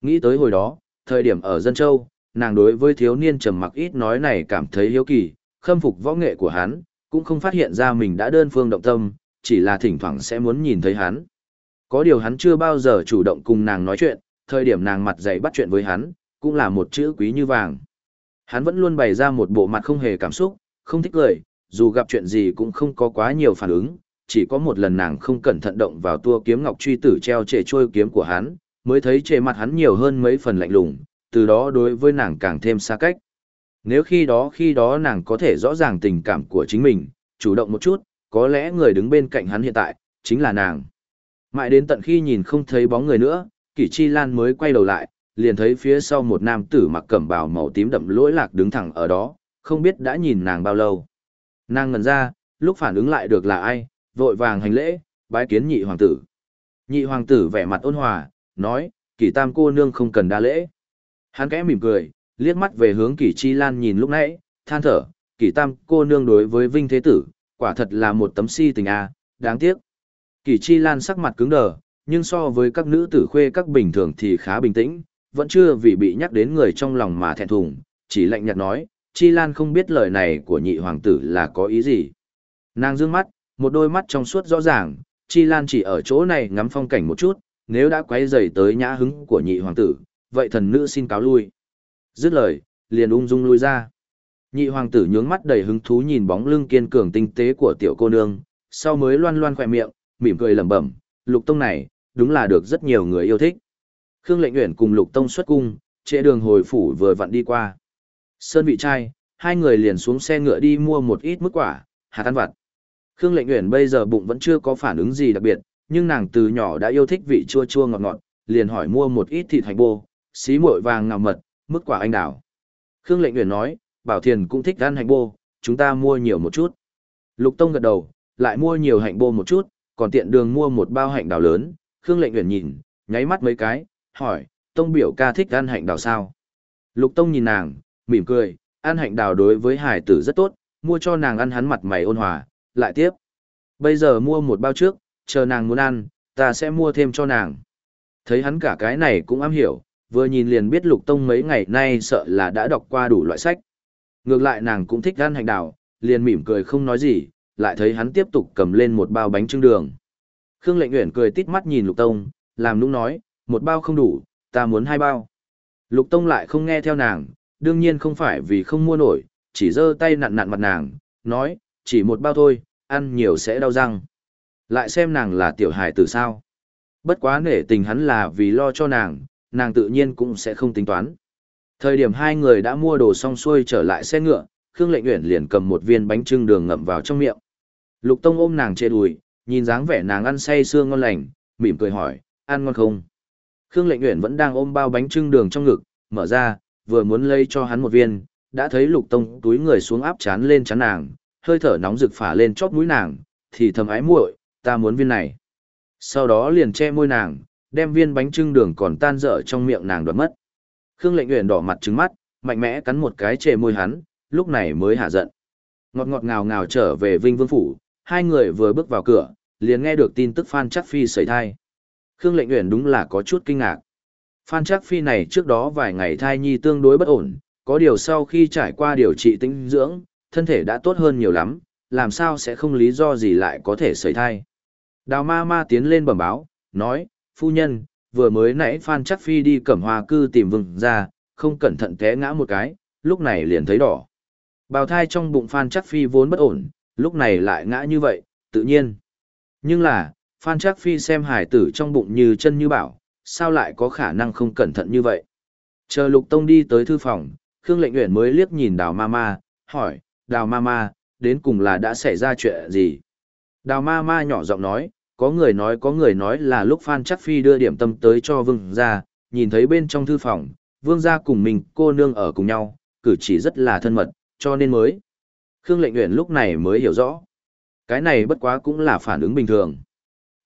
Nghĩ tới hồi đó, thời điểm ở Dân Châu, nàng đối với thiếu niên trầm mặc ít nói này cảm thấy hiếu kỳ, khâm phục võ nghệ của hắn, cũng không phát hiện ra mình đã đơn phương động tâm, chỉ là thỉnh thoảng sẽ muốn nhìn thấy hắn. Có điều hắn chưa bao giờ chủ động cùng nàng nói chuyện, thời điểm nàng mặt dày bắt chuyện với hắn, cũng là một chữ quý như vàng. Hắn vẫn luôn bày ra một bộ mặt không hề cảm xúc, không thích cười, dù gặp chuyện gì cũng không có quá nhiều phản ứng, chỉ có một lần nàng không cẩn thận động vào tua kiếm ngọc truy tử treo trệ trôi kiếm của hắn, mới thấy trệ mặt hắn nhiều hơn mấy phần lạnh lùng, từ đó đối với nàng càng thêm xa cách. Nếu khi đó khi đó nàng có thể rõ ràng tình cảm của chính mình, chủ động một chút, có lẽ người đứng bên cạnh hắn hiện tại, chính là nàng. Mãi đến tận khi nhìn không thấy bóng người nữa, Kỷ Chi Lan mới quay đầu lại, liền thấy phía sau một nam tử mặc cẩm bào màu tím đậm lỗi lạc đứng thẳng ở đó, không biết đã nhìn nàng bao lâu. Nàng ngẩn ra, lúc phản ứng lại được là ai, vội vàng hành lễ, bái kiến nhị hoàng tử. Nhị hoàng tử vẻ mặt ôn hòa, nói, Kỷ Tam cô nương không cần đa lễ. Hắn kẽ mỉm cười, liếc mắt về hướng Kỷ Chi Lan nhìn lúc nãy, than thở, Kỷ Tam cô nương đối với Vinh Thế Tử, quả thật là một tấm si tình a, đáng tiếc. Kỷ Chi Lan sắc mặt cứng đờ, nhưng so với các nữ tử khuê các bình thường thì khá bình tĩnh, vẫn chưa vì bị nhắc đến người trong lòng mà thẹn thùng, chỉ lạnh nhạt nói, Chi Lan không biết lời này của nhị hoàng tử là có ý gì. Nàng dương mắt, một đôi mắt trong suốt rõ ràng, Chi Lan chỉ ở chỗ này ngắm phong cảnh một chút, nếu đã quấy rầy tới nhã hứng của nhị hoàng tử, vậy thần nữ xin cáo lui. Dứt lời, liền ung dung lui ra. Nhị hoàng tử nhướng mắt đầy hứng thú nhìn bóng lưng kiên cường tinh tế của tiểu cô nương, sau mới loan loan khỏe miệng, mỉm cười lẩm bẩm, lục tông này, đúng là được rất nhiều người yêu thích. Khương lệnh uyển cùng lục tông xuất cung, trễ đường hồi phủ vừa vặn đi qua. Sơn vị trai, hai người liền xuống xe ngựa đi mua một ít mức quả, hạt ăn vặt. Khương lệnh Uyển bây giờ bụng vẫn chưa có phản ứng gì đặc biệt, nhưng nàng từ nhỏ đã yêu thích vị chua chua ngọt ngọt, liền hỏi mua một ít thịt hành bô, xí muội vàng ngào mật, mức quả anh đào. Khương lệnh Uyển nói, Bảo Thiền cũng thích ăn hạnh bô, chúng ta mua nhiều một chút. Lục Tông gật đầu, lại mua nhiều hạnh bô một chút, còn tiện đường mua một bao hạnh đào lớn. Khương lệnh Uyển nhìn, nháy mắt mấy cái, hỏi, Tông biểu ca thích ăn hạnh đào sao? Lục Tông nhìn nàng, mỉm cười, ăn hạnh đào đối với hải tử rất tốt, mua cho nàng ăn hắn mặt mày ôn hòa, lại tiếp. Bây giờ mua một bao trước, chờ nàng muốn ăn, ta sẽ mua thêm cho nàng. Thấy hắn cả cái này cũng am hiểu, vừa nhìn liền biết Lục Tông mấy ngày nay sợ là đã đọc qua đủ loại sách. Ngược lại nàng cũng thích ăn hành đào, liền mỉm cười không nói gì, lại thấy hắn tiếp tục cầm lên một bao bánh trưng đường. Khương Lệnh nguyện cười tít mắt nhìn Lục Tông, làm nũng nói, một bao không đủ, ta muốn hai bao. Lục Tông lại không nghe theo nàng, đương nhiên không phải vì không mua nổi, chỉ giơ tay nặn nặn mặt nàng, nói, chỉ một bao thôi, ăn nhiều sẽ đau răng. Lại xem nàng là tiểu hài từ sao. Bất quá nể tình hắn là vì lo cho nàng, nàng tự nhiên cũng sẽ không tính toán. Thời điểm hai người đã mua đồ xong xuôi trở lại xe ngựa, Khương Lệnh Uyển liền cầm một viên bánh trưng đường ngậm vào trong miệng. Lục Tông ôm nàng trên đùi, nhìn dáng vẻ nàng ăn say sưa ngon lành, mỉm cười hỏi, ăn ngon không? Khương Lệnh Uyển vẫn đang ôm bao bánh trưng đường trong ngực, mở ra, vừa muốn lấy cho hắn một viên, đã thấy Lục Tông túi người xuống áp chán lên chán nàng, hơi thở nóng rực phả lên chóp mũi nàng, thì thầm ái muội, ta muốn viên này. Sau đó liền che môi nàng, đem viên bánh trưng đường còn tan dở trong miệng nàng đoạt mất. Khương Lệnh Uyển đỏ mặt trừng mắt, mạnh mẽ cắn một cái chề môi hắn, lúc này mới hạ giận. Ngọt ngọt ngào ngào trở về Vinh Vương phủ, hai người vừa bước vào cửa, liền nghe được tin tức Phan Chắc Phi sẩy thai. Khương Lệnh Uyển đúng là có chút kinh ngạc. Phan Chắc Phi này trước đó vài ngày thai nhi tương đối bất ổn, có điều sau khi trải qua điều trị tinh dưỡng, thân thể đã tốt hơn nhiều lắm, làm sao sẽ không lý do gì lại có thể sẩy thai. Đào ma ma tiến lên bẩm báo, nói, phu nhân, vừa mới nãy Phan Chắc Phi đi cẩm hoa cư tìm vừng ra, không cẩn thận té ngã một cái, lúc này liền thấy đỏ. Bào thai trong bụng Phan Chắc Phi vốn bất ổn, lúc này lại ngã như vậy, tự nhiên. Nhưng là, Phan Chắc Phi xem hải tử trong bụng như chân như bảo, sao lại có khả năng không cẩn thận như vậy. Chờ Lục Tông đi tới thư phòng, Khương Lệnh Uyển mới liếc nhìn Đào Ma Ma, hỏi, Đào Ma Ma, đến cùng là đã xảy ra chuyện gì? Đào Ma Ma nhỏ giọng nói, có người nói có người nói là lúc Phan Chắc Phi đưa điểm tâm tới cho vương gia, nhìn thấy bên trong thư phòng, vương gia cùng mình cô nương ở cùng nhau, cử chỉ rất là thân mật, cho nên mới. Khương Lệnh nguyện lúc này mới hiểu rõ. Cái này bất quá cũng là phản ứng bình thường.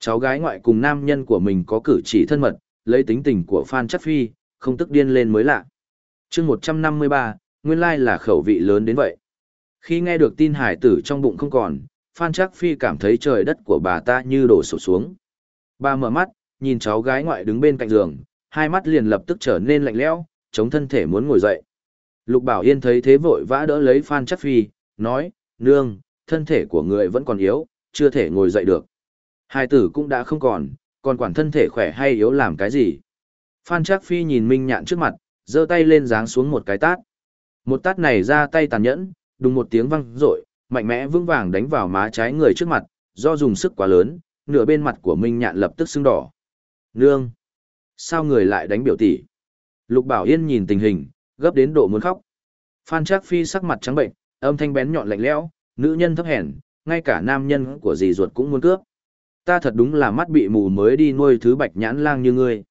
Cháu gái ngoại cùng nam nhân của mình có cử chỉ thân mật, lấy tính tình của Phan Chắc Phi, không tức điên lên mới lạ. chương 153, nguyên lai là khẩu vị lớn đến vậy. Khi nghe được tin hải tử trong bụng không còn, Phan Trác Phi cảm thấy trời đất của bà ta như đổ sụp xuống. Bà mở mắt, nhìn cháu gái ngoại đứng bên cạnh giường, hai mắt liền lập tức trở nên lạnh lẽo, chống thân thể muốn ngồi dậy. Lục Bảo Yên thấy thế vội vã đỡ lấy Phan Trác Phi, nói, nương, thân thể của người vẫn còn yếu, chưa thể ngồi dậy được. Hai tử cũng đã không còn, còn quản thân thể khỏe hay yếu làm cái gì. Phan Trác Phi nhìn Minh Nhạn trước mặt, giơ tay lên giáng xuống một cái tát. Một tát này ra tay tàn nhẫn, đùng một tiếng vang rội, mạnh mẽ vững vàng đánh vào má trái người trước mặt, do dùng sức quá lớn, nửa bên mặt của Minh Nhạn lập tức sưng đỏ. Nương! Sao người lại đánh biểu tỷ? Lục Bảo Yên nhìn tình hình, gấp đến độ muốn khóc. Phan Trác Phi sắc mặt trắng bệnh, âm thanh bén nhọn lạnh lẽo, nữ nhân thấp hèn, ngay cả nam nhân của dì ruột cũng muốn cướp. Ta thật đúng là mắt bị mù mới đi nuôi thứ bạch nhãn lang như ngươi.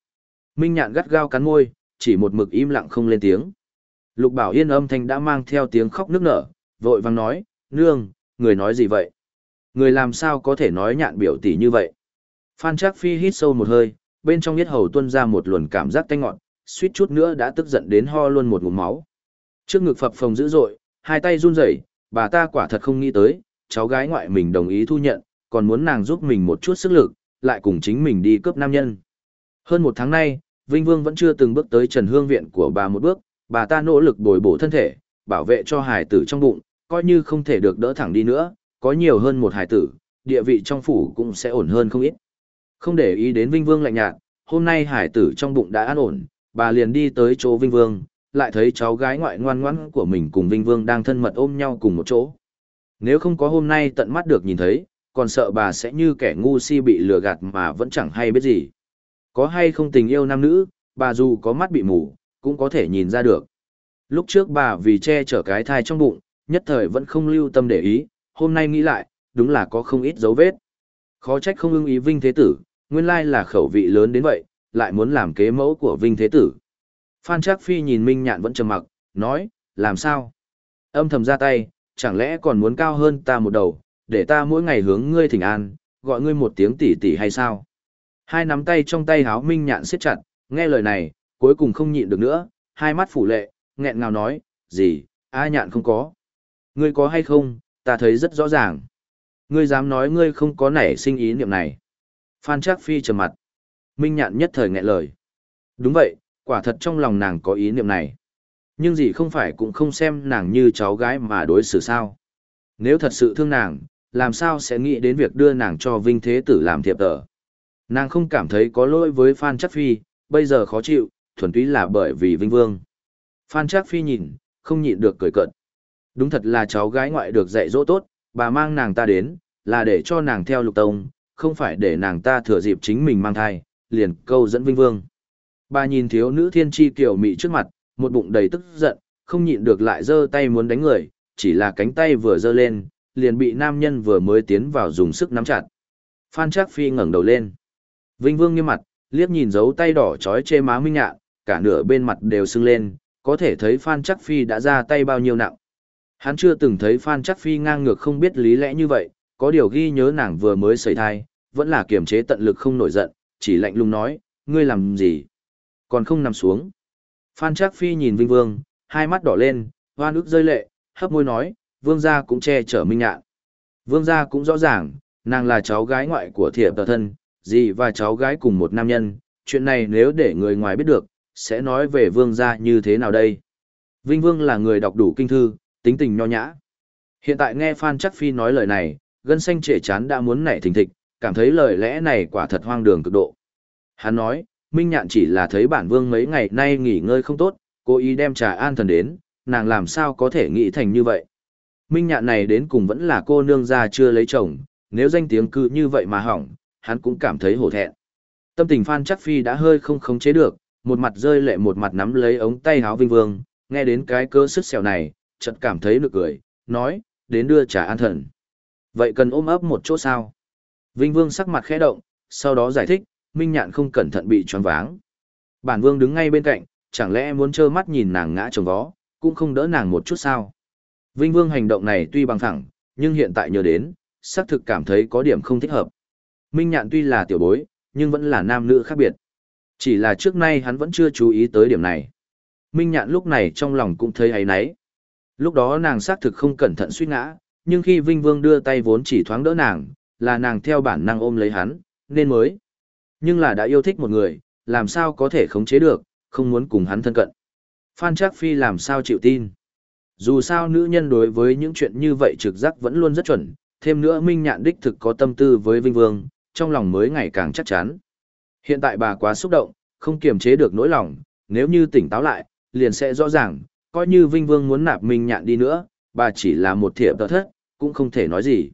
Minh nhạn gắt gao cắn môi, chỉ một mực im lặng không lên tiếng. Lục bảo yên âm thanh đã mang theo tiếng khóc nức nở, vội vang nói, nương, người nói gì vậy? Người làm sao có thể nói nhạn biểu tỷ như vậy? Phan Trác Phi hít sâu một hơi, bên trong yết hầu tuôn ra một luồng cảm giác tanh ngọt, suýt chút nữa đã tức giận đến ho luôn một ngụm máu. Trước ngực phập phồng dữ dội, hai tay run rẩy, bà ta quả thật không nghĩ tới, cháu gái ngoại mình đồng ý thu nhận, còn muốn nàng giúp mình một chút sức lực, lại cùng chính mình đi cướp nam nhân. Hơn một tháng nay, Vinh Vương vẫn chưa từng bước tới Trần Hương viện của bà một bước, bà ta nỗ lực bồi bổ thân thể, bảo vệ cho hài tử trong bụng, coi như không thể được đỡ thẳng đi nữa, có nhiều hơn một hài tử, địa vị trong phủ cũng sẽ ổn hơn không ít. Không để ý đến Vinh Vương lạnh nhạt, hôm nay hài tử trong bụng đã an ổn, bà liền đi tới chỗ Vinh Vương, lại thấy cháu gái ngoại ngoan ngoãn của mình cùng Vinh Vương đang thân mật ôm nhau cùng một chỗ. Nếu không có hôm nay tận mắt được nhìn thấy, còn sợ bà sẽ như kẻ ngu si bị lừa gạt mà vẫn chẳng hay biết gì. Có hay không tình yêu nam nữ, bà dù có mắt bị mù, cũng có thể nhìn ra được. Lúc trước bà vì che chở cái thai trong bụng, nhất thời vẫn không lưu tâm để ý, hôm nay nghĩ lại, đúng là có không ít dấu vết. Khó trách không ưng ý Vinh Thế Tử, nguyên lai là khẩu vị lớn đến vậy, lại muốn làm kế mẫu của Vinh Thế Tử. Phan Trác Phi nhìn Minh Nhạn vẫn trầm mặc, nói, làm sao? Âm thầm ra tay, chẳng lẽ còn muốn cao hơn ta một đầu, để ta mỗi ngày hướng ngươi thỉnh an, gọi ngươi một tiếng tỷ tỷ hay sao? Hai nắm tay trong tay háo Minh Nhạn siết chặt, nghe lời này, cuối cùng không nhịn được nữa, hai mắt phủ lệ, nghẹn ngào nói, gì, A Nhạn không có. Ngươi có hay không, ta thấy rất rõ ràng. Ngươi dám nói ngươi không có nảy sinh ý niệm này. Phan Trác Phi trầm mặt. Minh Nhạn nhất thời nghẹn lời. Đúng vậy, quả thật trong lòng nàng có ý niệm này. Nhưng gì không phải cũng không xem nàng như cháu gái mà đối xử sao. Nếu thật sự thương nàng, làm sao sẽ nghĩ đến việc đưa nàng cho Vinh Thế Tử làm thiệp tờ. Nàng không cảm thấy có lỗi với Phan Trác Phi, bây giờ khó chịu, thuần túy là bởi vì Vinh Vương. Phan Trác Phi nhìn, không nhịn được cười cợt. Đúng thật là cháu gái ngoại được dạy dỗ tốt, bà mang nàng ta đến, là để cho nàng theo lục tông, không phải để nàng ta thừa dịp chính mình mang thai, liền câu dẫn Vinh Vương. Bà nhìn thiếu nữ thiên tri kiều mị trước mặt, một bụng đầy tức giận, không nhịn được lại giơ tay muốn đánh người, chỉ là cánh tay vừa giơ lên, liền bị nam nhân vừa mới tiến vào dùng sức nắm chặt. Phan Trác Phi ngẩng đầu lên. Vinh Vương nghiêm mặt, liếc nhìn dấu tay đỏ chói chê má Minh Nhạn, cả nửa bên mặt đều sưng lên, có thể thấy Phan Trác Phi đã ra tay bao nhiêu nặng. Hắn chưa từng thấy Phan Trác Phi ngang ngược không biết lý lẽ như vậy, có điều ghi nhớ nàng vừa mới xảy thai, vẫn là kiềm chế tận lực không nổi giận, chỉ lạnh lùng nói, ngươi làm gì? Còn không nằm xuống. Phan Trác Phi nhìn Vinh Vương, hai mắt đỏ lên, hoa nước rơi lệ, hấp môi nói, Vương gia cũng che chở Minh Nhạn. Vương gia cũng rõ ràng, nàng là cháu gái ngoại của thiệp tờ thân, dì và cháu gái cùng một nam nhân, chuyện này nếu để người ngoài biết được, sẽ nói về vương gia như thế nào đây? Vinh Vương là người đọc đủ kinh thư, tính tình nho nhã. Hiện tại nghe Phan Chắc Phi nói lời này, gân xanh trẻ chán đã muốn nảy thình thịch, cảm thấy lời lẽ này quả thật hoang đường cực độ. Hắn nói, Minh Nhạn chỉ là thấy bản vương mấy ngày nay nghỉ ngơi không tốt, cố ý đem trà an thần đến, nàng làm sao có thể nghĩ thành như vậy. Minh Nhạn này đến cùng vẫn là cô nương gia chưa lấy chồng, nếu danh tiếng cứ như vậy mà hỏng, hắn cũng cảm thấy hổ thẹn. Tâm tình Phan Chắc Phi đã hơi không khống chế được, một mặt rơi lệ một mặt nắm lấy ống tay háo Vinh Vương, nghe đến cái cơ sức xẻo này, chợt cảm thấy nực cười, nói, đến đưa trà an thần. Vậy cần ôm ấp một chỗ sao? Vinh Vương sắc mặt khẽ động, sau đó giải thích, Minh Nhạn không cẩn thận bị choáng váng. Bản Vương đứng ngay bên cạnh, chẳng lẽ muốn trơ mắt nhìn nàng ngã chồng vó, cũng không đỡ nàng một chút sao? Vinh Vương hành động này tuy bằng thẳng, nhưng hiện tại nhớ đến, xác thực cảm thấy có điểm không thích hợp. Minh Nhạn tuy là tiểu bối, nhưng vẫn là nam nữ khác biệt. Chỉ là trước nay hắn vẫn chưa chú ý tới điểm này. Minh Nhạn lúc này trong lòng cũng thấy ấy nấy. Lúc đó nàng xác thực không cẩn thận suy ngã, nhưng khi Vinh Vương đưa tay vốn chỉ thoáng đỡ nàng, là nàng theo bản năng ôm lấy hắn, nên mới. Nhưng là đã yêu thích một người, làm sao có thể khống chế được, không muốn cùng hắn thân cận. Phan Trác Phi làm sao chịu tin. Dù sao nữ nhân đối với những chuyện như vậy trực giác vẫn luôn rất chuẩn, thêm nữa Minh Nhạn đích thực có tâm tư với Vinh Vương, trong lòng mới ngày càng chắc chắn. Hiện tại bà quá xúc động, không kiềm chế được nỗi lòng, nếu như tỉnh táo lại, liền sẽ rõ ràng, coi như Vinh Vương muốn nạp Minh Nhạn đi nữa, bà chỉ là một thiệp tợ thất, cũng không thể nói gì.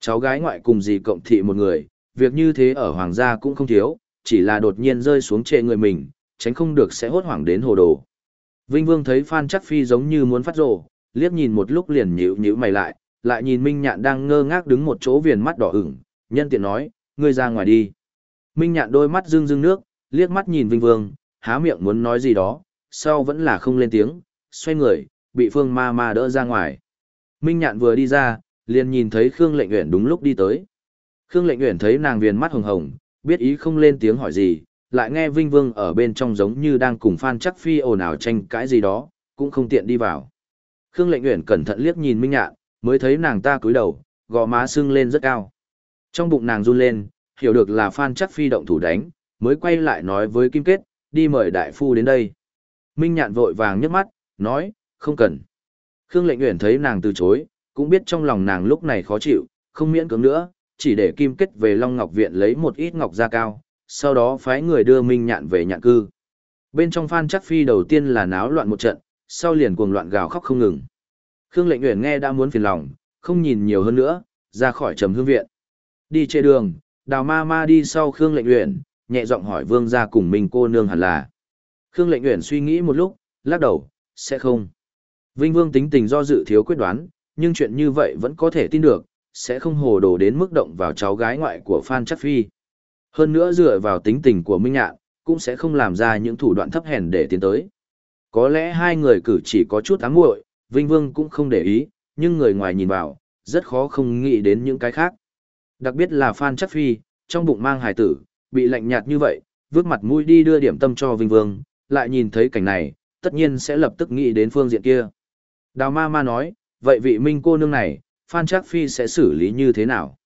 Cháu gái ngoại cùng gì cộng thị một người, việc như thế ở hoàng gia cũng không thiếu, chỉ là đột nhiên rơi xuống trệ người mình, tránh không được sẽ hốt hoảng đến hồ đồ. Vinh Vương thấy Phan Chắc Phi giống như muốn phát rồ, liếc nhìn một lúc liền nhíu nhíu mày lại, lại nhìn Minh Nhạn đang ngơ ngác đứng một chỗ viền mắt đỏ ửng, nhân tiện nói, ngươi ra ngoài đi. Minh Nhạn đôi mắt rưng rưng nước, liếc mắt nhìn Vinh Vương, há miệng muốn nói gì đó, sau vẫn là không lên tiếng, xoay người, bị Phương Ma Ma đỡ ra ngoài. Minh Nhạn vừa đi ra, liền nhìn thấy Khương Lệnh Uyển đúng lúc đi tới. Khương Lệnh Uyển thấy nàng viền mắt hồng hồng, biết ý không lên tiếng hỏi gì, lại nghe Vinh Vương ở bên trong giống như đang cùng Phan Chắc Phi ồn ào tranh cãi gì đó, cũng không tiện đi vào. Khương Lệnh Uyển cẩn thận liếc nhìn Minh Nhạn, mới thấy nàng ta cúi đầu, gò má sưng lên rất cao. Trong bụng nàng run lên, hiểu được là Phan Chắc Phi động thủ đánh, mới quay lại nói với Kim Kết, đi mời đại phu đến đây. Minh Nhạn vội vàng nhấc mắt, nói, không cần. Khương Lệnh Uyển thấy nàng từ chối, cũng biết trong lòng nàng lúc này khó chịu, không miễn cưỡng nữa, chỉ để Kim Kết về Long Ngọc Viện lấy một ít ngọc gia cao, sau đó phái người đưa Minh Nhạn về nhạn cư. Bên trong Phan Chắc Phi đầu tiên là náo loạn một trận, sau liền cuồng loạn gào khóc không ngừng. Khương Lệnh Uyển nghe đã muốn phiền lòng, không nhìn nhiều hơn nữa, ra khỏi Trầm Hương viện. Đi trên đường, Đào Ma Ma đi sau Khương Lệnh Uyển, nhẹ giọng hỏi Vương gia cùng mình cô nương hẳn là. Khương Lệnh Uyển suy nghĩ một lúc, lắc đầu, sẽ không. Vinh Vương tính tình do dự thiếu quyết đoán, nhưng chuyện như vậy vẫn có thể tin được, sẽ không hồ đồ đến mức động vào cháu gái ngoại của Phan Chắc Phi. Hơn nữa dựa vào tính tình của Minh Nhạn, cũng sẽ không làm ra những thủ đoạn thấp hèn để tiến tới. Có lẽ hai người cử chỉ có chút ám muội, Vinh Vương cũng không để ý, nhưng người ngoài nhìn vào, rất khó không nghĩ đến những cái khác. Đặc biệt là Phan Chắc Phi, trong bụng mang hài tử, bị lạnh nhạt như vậy, vước mặt mũi đi đưa điểm tâm cho Vinh Vương, lại nhìn thấy cảnh này, tất nhiên sẽ lập tức nghĩ đến phương diện kia. Đào ma ma nói, vậy vị Minh cô nương này, Phan Chắc Phi sẽ xử lý như thế nào?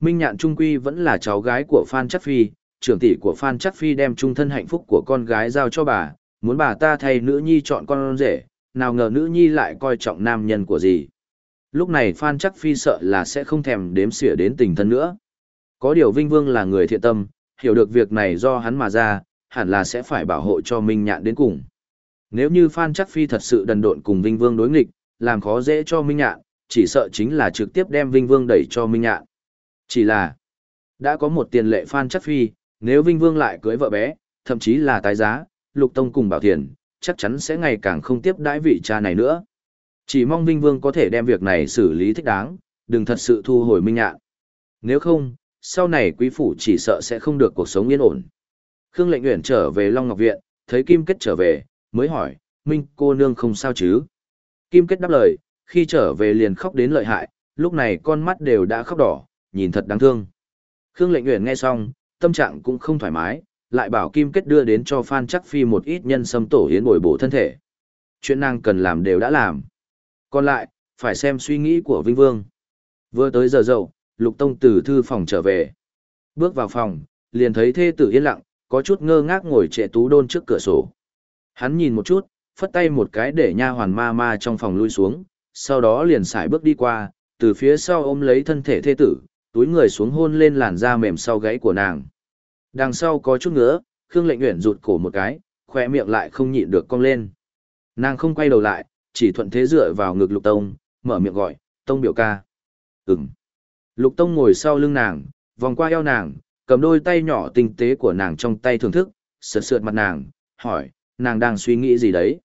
Minh Nhạn Trung Quy vẫn là cháu gái của Phan Chắc Phi, trưởng tỷ của Phan Chắc Phi đem trung thân hạnh phúc của con gái giao cho bà, muốn bà ta thay nữ nhi chọn con rể, nào ngờ nữ nhi lại coi trọng nam nhân của gì. Lúc này Phan Chắc Phi sợ là sẽ không thèm đếm xỉa đến tình thân nữa. Có điều Vinh Vương là người thiện tâm, hiểu được việc này do hắn mà ra, hẳn là sẽ phải bảo hộ cho Minh Nhạn đến cùng. Nếu như Phan Chắc Phi thật sự đần độn cùng Vinh Vương đối nghịch, làm khó dễ cho Minh Nhạn, chỉ sợ chính là trực tiếp đem Vinh Vương đẩy cho Minh Nhạn. Chỉ là, đã có một tiền lệ Phan Chắc Phi, nếu Vinh Vương lại cưới vợ bé, thậm chí là tái giá, Lục Tông cùng Bảo Thiền, chắc chắn sẽ ngày càng không tiếp đãi vị cha này nữa. Chỉ mong Vinh Vương có thể đem việc này xử lý thích đáng, đừng thật sự thu hồi Minh Nhạn. Nếu không, sau này quý phủ chỉ sợ sẽ không được cuộc sống yên ổn. Khương Lệnh Uyển trở về Long Ngọc Viện, thấy Kim Kết trở về, mới hỏi, Minh cô nương không sao chứ? Kim Kết đáp lời, khi trở về liền khóc đến lợi hại, lúc này con mắt đều đã khóc đỏ, nhìn thật đáng thương. Khương Lệnh nguyện nghe xong, tâm trạng cũng không thoải mái, lại bảo Kim Kết đưa đến cho Phan Chắc Phi một ít nhân sâm tổ yến bồi bổ thân thể. Chuyện nàng cần làm đều đã làm. Còn lại, phải xem suy nghĩ của Vinh Vương. Vừa tới giờ dậu, Lục Tông từ thư phòng trở về. Bước vào phòng, liền thấy thê tử yên lặng, có chút ngơ ngác ngồi trệ tú đôn trước cửa sổ. Hắn nhìn một chút, phất tay một cái để nha hoàn ma ma trong phòng lui xuống, sau đó liền xài bước đi qua, từ phía sau ôm lấy thân thể thê tử, túi người xuống hôn lên làn da mềm sau gáy của nàng. Đằng sau có chút ngứa, Khương Lệnh Uyển rụt cổ một cái, khóe miệng lại không nhịn được cong lên. Nàng không quay đầu lại, chỉ thuận thế dựa vào ngực Lục Tông, mở miệng gọi, "Tông biểu ca." "Ừm." Lục Tông ngồi sau lưng nàng, vòng qua eo nàng, cầm đôi tay nhỏ tinh tế của nàng trong tay thưởng thức, sượt sượt mặt nàng, hỏi, nàng đang suy nghĩ gì đấy?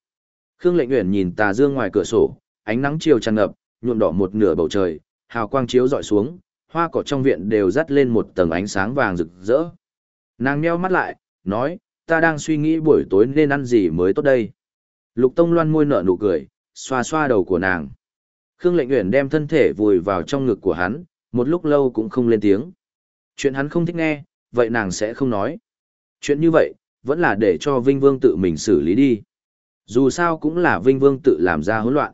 Khương Lệnh Uyển nhìn tà dương ngoài cửa sổ, ánh nắng chiều tràn ngập, nhuộm đỏ một nửa bầu trời, hào quang chiếu dọi xuống, hoa cỏ trong viện đều dắt lên một tầng ánh sáng vàng rực rỡ. Nàng nheo mắt lại, nói, ta đang suy nghĩ buổi tối nên ăn gì mới tốt đây. Lục Tông loan môi nở nụ cười, xoa xoa đầu của nàng. Khương Lệnh Uyển đem thân thể vùi vào trong ngực của hắn, một lúc lâu cũng không lên tiếng. Chuyện hắn không thích nghe, vậy nàng sẽ không nói. Chuyện như vậy, vẫn là để cho Vinh Vương tự mình xử lý đi. Dù sao cũng là Vinh Vương tự làm ra hỗn loạn.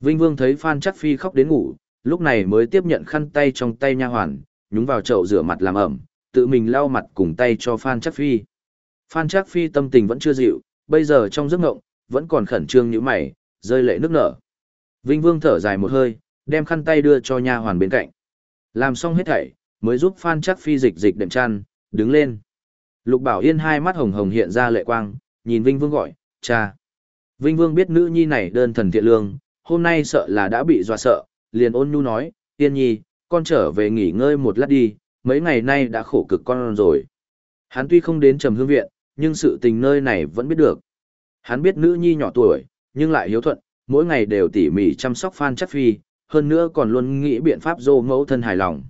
Vinh Vương thấy Phan Chắc Phi khóc đến ngủ, lúc này mới tiếp nhận khăn tay trong tay nha hoàn, nhúng vào chậu rửa mặt làm ẩm, tự mình lau mặt cùng tay cho Phan Chắc Phi. Phan Chắc Phi tâm tình vẫn chưa dịu, bây giờ trong giấc ngộng, vẫn còn khẩn trương như mày, rơi lệ nước nở. Vinh Vương thở dài một hơi, đem khăn tay đưa cho nha hoàn bên cạnh. Làm xong hết thảy, mới giúp Phan Chắc Phi dịch dịch đệm chăn, đứng lên. Lục Bảo Yên hai mắt hồng hồng hiện ra lệ quang, nhìn Vinh Vương gọi, cha. Vinh Vương biết nữ nhi này đơn thần thiện lương, hôm nay sợ là đã bị dọa sợ, liền ôn nhu nói, Yên nhi, con trở về nghỉ ngơi một lát đi, mấy ngày nay đã khổ cực con rồi. Hắn tuy không đến trầm hương viện, nhưng sự tình nơi này vẫn biết được. Hắn biết nữ nhi nhỏ tuổi, nhưng lại hiếu thuận, mỗi ngày đều tỉ mỉ chăm sóc Phan Chắc Phi, hơn nữa còn luôn nghĩ biện pháp dô mẫu thân hài lòng.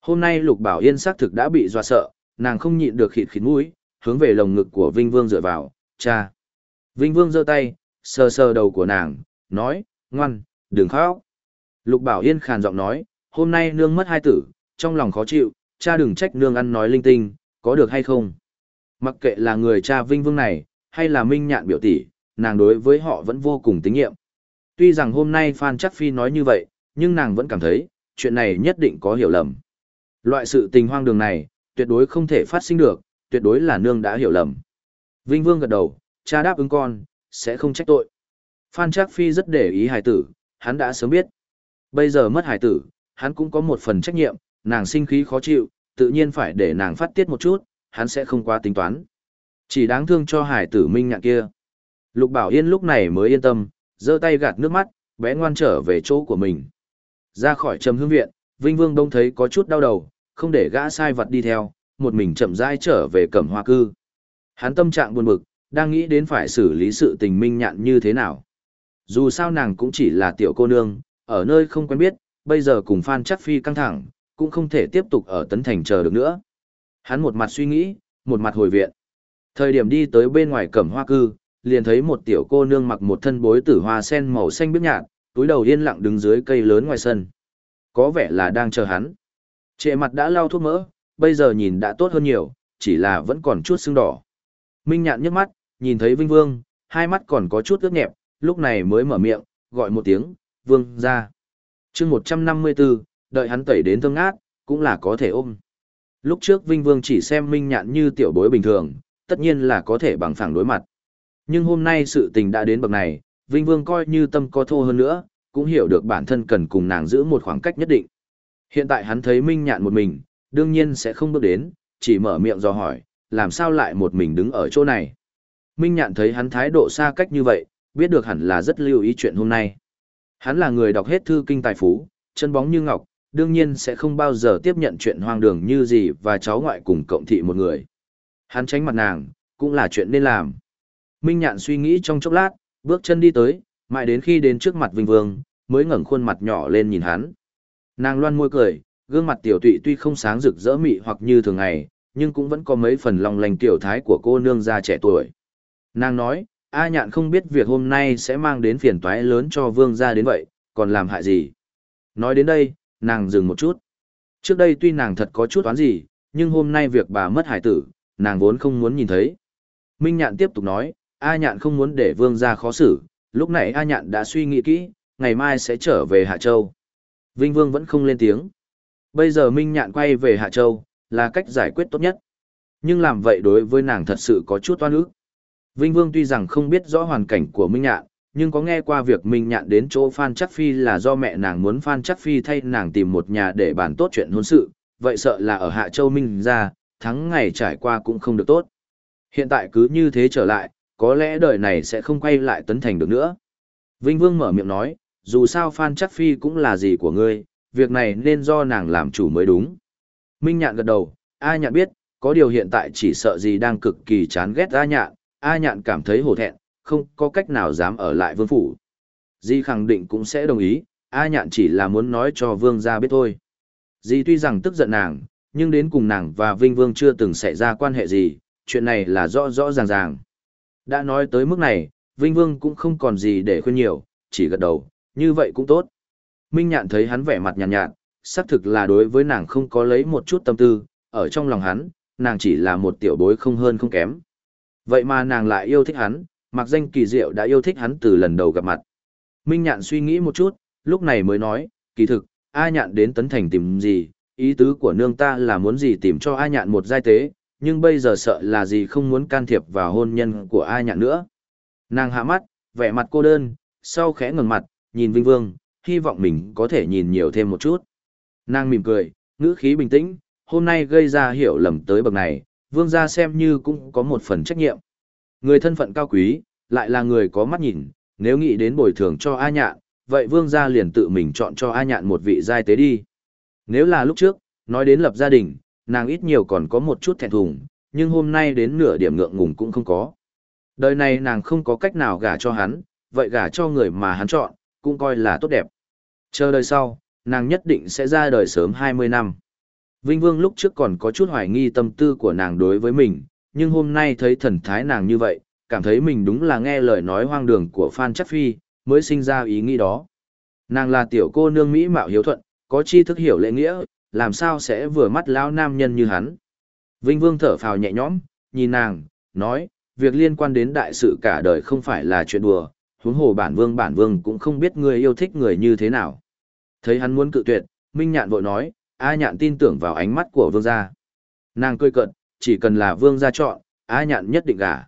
Hôm nay Lục Bảo Yên xác thực đã bị dọa sợ, nàng không nhịn được khịt khịt mũi, hướng về lồng ngực của Vinh Vương dựa vào, cha. Vinh Vương giơ tay, sờ sờ đầu của nàng, nói, ngoan, đừng khóc. Lục Bảo Yên khàn giọng nói, hôm nay nương mất hai tử, trong lòng khó chịu, cha đừng trách nương ăn nói linh tinh, có được hay không? Mặc kệ là người cha Vinh Vương này, hay là Minh Nhạn biểu tỷ, nàng đối với họ vẫn vô cùng tín nhiệm. Tuy rằng hôm nay Phan Chắc Phi nói như vậy, nhưng nàng vẫn cảm thấy, chuyện này nhất định có hiểu lầm. Loại sự tình hoang đường này, tuyệt đối không thể phát sinh được, tuyệt đối là nương đã hiểu lầm. Vinh Vương gật đầu, cha đáp ứng con, sẽ không trách tội. Phan Trác Phi rất để ý hài tử, hắn đã sớm biết. Bây giờ mất hài tử, hắn cũng có một phần trách nhiệm, nàng sinh khí khó chịu, tự nhiên phải để nàng phát tiết một chút, hắn sẽ không quá tính toán. Chỉ đáng thương cho hài tử minh Nhạc kia. Lục Bảo Yên lúc này mới yên tâm, giơ tay gạt nước mắt, bé ngoan trở về chỗ của mình. Ra khỏi trầm hương viện, Vinh Vương đông thấy có chút đau đầu, không để gã sai vật đi theo, một mình chậm rãi trở về cẩm hoa cư. Hắn tâm trạng buồn bực, đang nghĩ đến phải xử lý sự tình minh nhạn như thế nào. Dù sao nàng cũng chỉ là tiểu cô nương, ở nơi không quen biết, bây giờ cùng Phan Chắc Phi căng thẳng, cũng không thể tiếp tục ở Tấn Thành chờ được nữa. Hắn một mặt suy nghĩ, một mặt hồi viện. Thời điểm đi tới bên ngoài cẩm hoa cư, liền thấy một tiểu cô nương mặc một thân bối tử hoa sen màu xanh biếc nhạt, túi đầu yên lặng đứng dưới cây lớn ngoài sân. Có vẻ là đang chờ hắn. Trệ mặt đã lau thuốc mỡ, bây giờ nhìn đã tốt hơn nhiều, chỉ là vẫn còn chút sưng đỏ. Minh nhạn nhấc mắt, nhìn thấy Vinh Vương, hai mắt còn có chút ướt nhẹp, lúc này mới mở miệng, gọi một tiếng, Vương, ra. chương 154, đợi hắn tẩy đến thơm ngát, cũng là có thể ôm. Lúc trước Vinh Vương chỉ xem Minh nhạn như tiểu bối bình thường, tất nhiên là có thể bằng phẳng đối mặt. Nhưng hôm nay sự tình đã đến bậc này, Vinh Vương coi như tâm có thô hơn nữa, cũng hiểu được bản thân cần cùng nàng giữ một khoảng cách nhất định. Hiện tại hắn thấy Minh Nhạn một mình, đương nhiên sẽ không bước đến, chỉ mở miệng do hỏi, làm sao lại một mình đứng ở chỗ này. Minh Nhạn thấy hắn thái độ xa cách như vậy, biết được hẳn là rất lưu ý chuyện hôm nay. Hắn là người đọc hết thư kinh tài phú, chân bóng như ngọc, đương nhiên sẽ không bao giờ tiếp nhận chuyện hoang đường như gì và cháu ngoại cùng cộng thị một người. Hắn tránh mặt nàng, cũng là chuyện nên làm. Minh Nhạn suy nghĩ trong chốc lát, bước chân đi tới, mãi đến khi đến trước mặt Vinh Vương, mới ngẩng khuôn mặt nhỏ lên nhìn hắn. Nàng loan môi cười, gương mặt tiểu tụy tuy không sáng rực rỡ mị hoặc như thường ngày, nhưng cũng vẫn có mấy phần lòng lành tiểu thái của cô nương già trẻ tuổi. Nàng nói, A nhạn không biết việc hôm nay sẽ mang đến phiền toái lớn cho vương gia đến vậy, còn làm hại gì. Nói đến đây, nàng dừng một chút. Trước đây tuy nàng thật có chút toán gì, nhưng hôm nay việc bà mất hải tử, nàng vốn không muốn nhìn thấy. Minh nhạn tiếp tục nói, A nhạn không muốn để vương gia khó xử, lúc này A nhạn đã suy nghĩ kỹ, ngày mai sẽ trở về Hạ Châu. Vinh Vương vẫn không lên tiếng. Bây giờ Minh Nhạn quay về Hạ Châu, là cách giải quyết tốt nhất. Nhưng làm vậy đối với nàng thật sự có chút toan ức. Vinh Vương tuy rằng không biết rõ hoàn cảnh của Minh Nhạn, nhưng có nghe qua việc Minh Nhạn đến chỗ Phan Chắc Phi là do mẹ nàng muốn Phan Chắc Phi thay nàng tìm một nhà để bàn tốt chuyện hôn sự, vậy sợ là ở Hạ Châu Minh ra, tháng ngày trải qua cũng không được tốt. Hiện tại cứ như thế trở lại, có lẽ đời này sẽ không quay lại tấn thành được nữa. Vinh Vương mở miệng nói, dù sao Phan Chắc Phi cũng là gì của ngươi, việc này nên do nàng làm chủ mới đúng. Minh Nhạn gật đầu, A Nhạn biết, có điều hiện tại chỉ sợ gì đang cực kỳ chán ghét A Nhạn, A Nhạn cảm thấy hổ thẹn, không có cách nào dám ở lại vương phủ. Di khẳng định cũng sẽ đồng ý, A Nhạn chỉ là muốn nói cho vương gia biết thôi. Di tuy rằng tức giận nàng, nhưng đến cùng nàng và Vinh Vương chưa từng xảy ra quan hệ gì, chuyện này là rõ rõ ràng ràng. Đã nói tới mức này, Vinh Vương cũng không còn gì để khuyên nhiều, chỉ gật đầu, như vậy cũng tốt. Minh Nhạn thấy hắn vẻ mặt nhàn nhạt, nhạt, xác thực là đối với nàng không có lấy một chút tâm tư, ở trong lòng hắn, nàng chỉ là một tiểu bối không hơn không kém. Vậy mà nàng lại yêu thích hắn, mặc danh kỳ diệu đã yêu thích hắn từ lần đầu gặp mặt. Minh Nhạn suy nghĩ một chút, lúc này mới nói, kỳ thực, A Nhạn đến Tấn Thành tìm gì, ý tứ của nương ta là muốn gì tìm cho A Nhạn một giai tế, nhưng bây giờ sợ là gì không muốn can thiệp vào hôn nhân của A Nhạn nữa. Nàng hạ mắt, vẻ mặt cô đơn, sau khẽ ngừng mặt, nhìn Vinh Vương, hy vọng mình có thể nhìn nhiều thêm một chút. Nàng mỉm cười, ngữ khí bình tĩnh, hôm nay gây ra hiểu lầm tới bậc này, Vương gia xem như cũng có một phần trách nhiệm. Người thân phận cao quý, lại là người có mắt nhìn, nếu nghĩ đến bồi thường cho A Nhạn, vậy Vương gia liền tự mình chọn cho A Nhạn một vị giai tế đi. Nếu là lúc trước, nói đến lập gia đình, nàng ít nhiều còn có một chút thẹn thùng, nhưng hôm nay đến nửa điểm ngượng ngùng cũng không có. Đời này nàng không có cách nào gả cho hắn, vậy gả cho người mà hắn chọn, cũng coi là tốt đẹp. Chờ đời sau, nàng nhất định sẽ ra đời sớm 20 năm. Vinh Vương lúc trước còn có chút hoài nghi tâm tư của nàng đối với mình, nhưng hôm nay thấy thần thái nàng như vậy, cảm thấy mình đúng là nghe lời nói hoang đường của Phan Chắc Phi, mới sinh ra ý nghĩ đó. Nàng là tiểu cô nương Mỹ mạo hiếu thuận, có chi thức hiểu lễ nghĩa, làm sao sẽ vừa mắt lão nam nhân như hắn. Vinh Vương thở phào nhẹ nhõm, nhìn nàng, nói, việc liên quan đến đại sự cả đời không phải là chuyện đùa, huống hồ bản vương bản vương cũng không biết người yêu thích người như thế nào. Thấy hắn muốn cự tuyệt, Minh Nhạn vội nói, A Nhạn tin tưởng vào ánh mắt của vương gia. Nàng cười cận, chỉ cần là vương gia chọn, A Nhạn nhất định gả.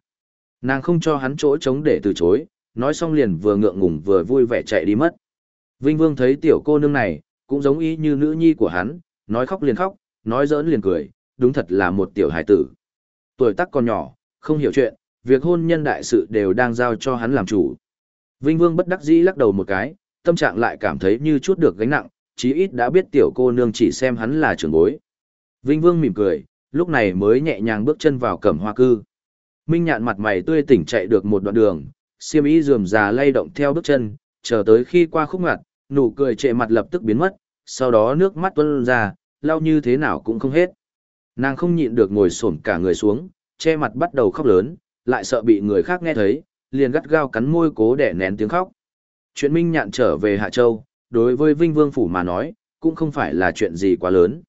Nàng không cho hắn chỗ trống để từ chối, nói xong liền vừa ngượng ngùng vừa vui vẻ chạy đi mất. Vinh Vương thấy tiểu cô nương này, cũng giống ý như nữ nhi của hắn, nói khóc liền khóc, nói giỡn liền cười, đúng thật là một tiểu hải tử. Tuổi tác còn nhỏ, không hiểu chuyện, việc hôn nhân đại sự đều đang giao cho hắn làm chủ. Vinh Vương bất đắc dĩ lắc đầu một cái, tâm trạng lại cảm thấy như chút được gánh nặng, chí ít đã biết tiểu cô nương chỉ xem hắn là trưởng bối. Vinh Vương mỉm cười, lúc này mới nhẹ nhàng bước chân vào cẩm hoa cư. Minh nhạn mặt mày tươi tỉnh chạy được một đoạn đường, siêm ý rườm rà lay động theo bước chân, chờ tới khi qua khúc ngặt, nụ cười trệ mặt lập tức biến mất, sau đó nước mắt tuôn ra, lau như thế nào cũng không hết. Nàng không nhịn được ngồi xổm cả người xuống, che mặt bắt đầu khóc lớn, lại sợ bị người khác nghe thấy, liền gắt gao cắn môi cố để nén tiếng khóc. Chuyện Minh Nhạn trở về Hạ Châu, đối với Vinh Vương Phủ mà nói, cũng không phải là chuyện gì quá lớn.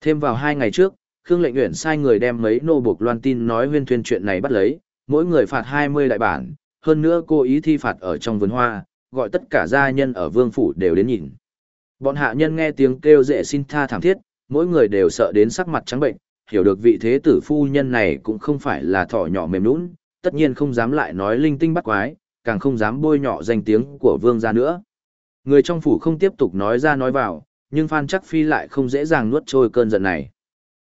Thêm vào hai ngày trước, Khương Lệnh Uyển sai người đem mấy nô buộc loan tin nói huyên thuyên chuyện này bắt lấy, mỗi người phạt 20 đại bản, hơn nữa cô ý thi phạt ở trong vườn hoa, gọi tất cả gia nhân ở Vương Phủ đều đến nhìn. Bọn hạ nhân nghe tiếng kêu dễ xin tha thảm thiết, mỗi người đều sợ đến sắc mặt trắng bệnh, hiểu được vị thế tử phu nhân này cũng không phải là thỏ nhỏ mềm nũng, tất nhiên không dám lại nói linh tinh bắt quái, càng không dám bôi nhọ danh tiếng của vương gia nữa. Người trong phủ không tiếp tục nói ra nói vào, nhưng Phan Chắc Phi lại không dễ dàng nuốt trôi cơn giận này.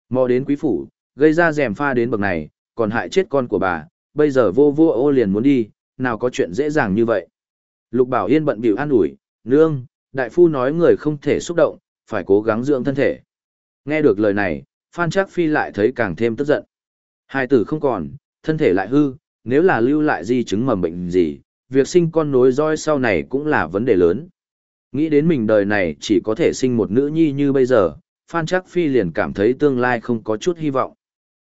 Mò đến quý phủ, gây ra rèm pha đến bậc này, còn hại chết con của bà, bây giờ vô vô ô liền muốn đi, nào có chuyện dễ dàng như vậy. Lục Bảo Yên bận bịu an ủi, nương, đại phu nói người không thể xúc động, phải cố gắng dưỡng thân thể. Nghe được lời này, Phan Trác Phi lại thấy càng thêm tức giận. Hai tử không còn, thân thể lại hư, nếu là lưu lại di chứng mầm bệnh gì, việc sinh con nối roi sau này cũng là vấn đề lớn. Nghĩ đến mình đời này chỉ có thể sinh một nữ nhi như bây giờ, Phan Trác Phi liền cảm thấy tương lai không có chút hy vọng.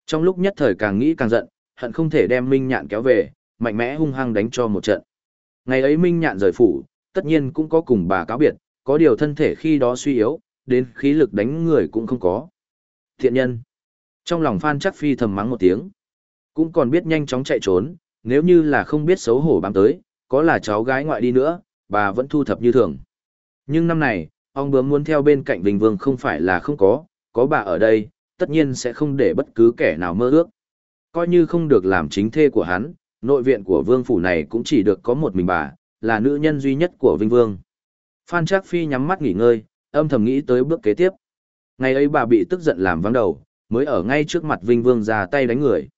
Trong lúc nhất thời càng nghĩ càng giận, hận không thể đem Minh Nhạn kéo về, mạnh mẽ hung hăng đánh cho một trận. Ngày ấy Minh Nhạn rời phủ, tất nhiên cũng có cùng bà cáo biệt, có điều thân thể khi đó suy yếu, đến khí lực đánh người cũng không có. Thiện nhân. Trong lòng Phan trác Phi thầm mắng một tiếng. Cũng còn biết nhanh chóng chạy trốn, nếu như là không biết xấu hổ bám tới, có là cháu gái ngoại đi nữa, bà vẫn thu thập như thường. Nhưng năm này, ông bướm muốn theo bên cạnh Vinh Vương không phải là không có, có bà ở đây, tất nhiên sẽ không để bất cứ kẻ nào mơ ước. Coi như không được làm chính thê của hắn, nội viện của vương phủ này cũng chỉ được có một mình bà, là nữ nhân duy nhất của Vinh Vương. Phan Trác Phi nhắm mắt nghỉ ngơi, âm thầm nghĩ tới bước kế tiếp. Ngày ấy bà bị tức giận làm vắng đầu, mới ở ngay trước mặt Vinh Vương ra tay đánh người.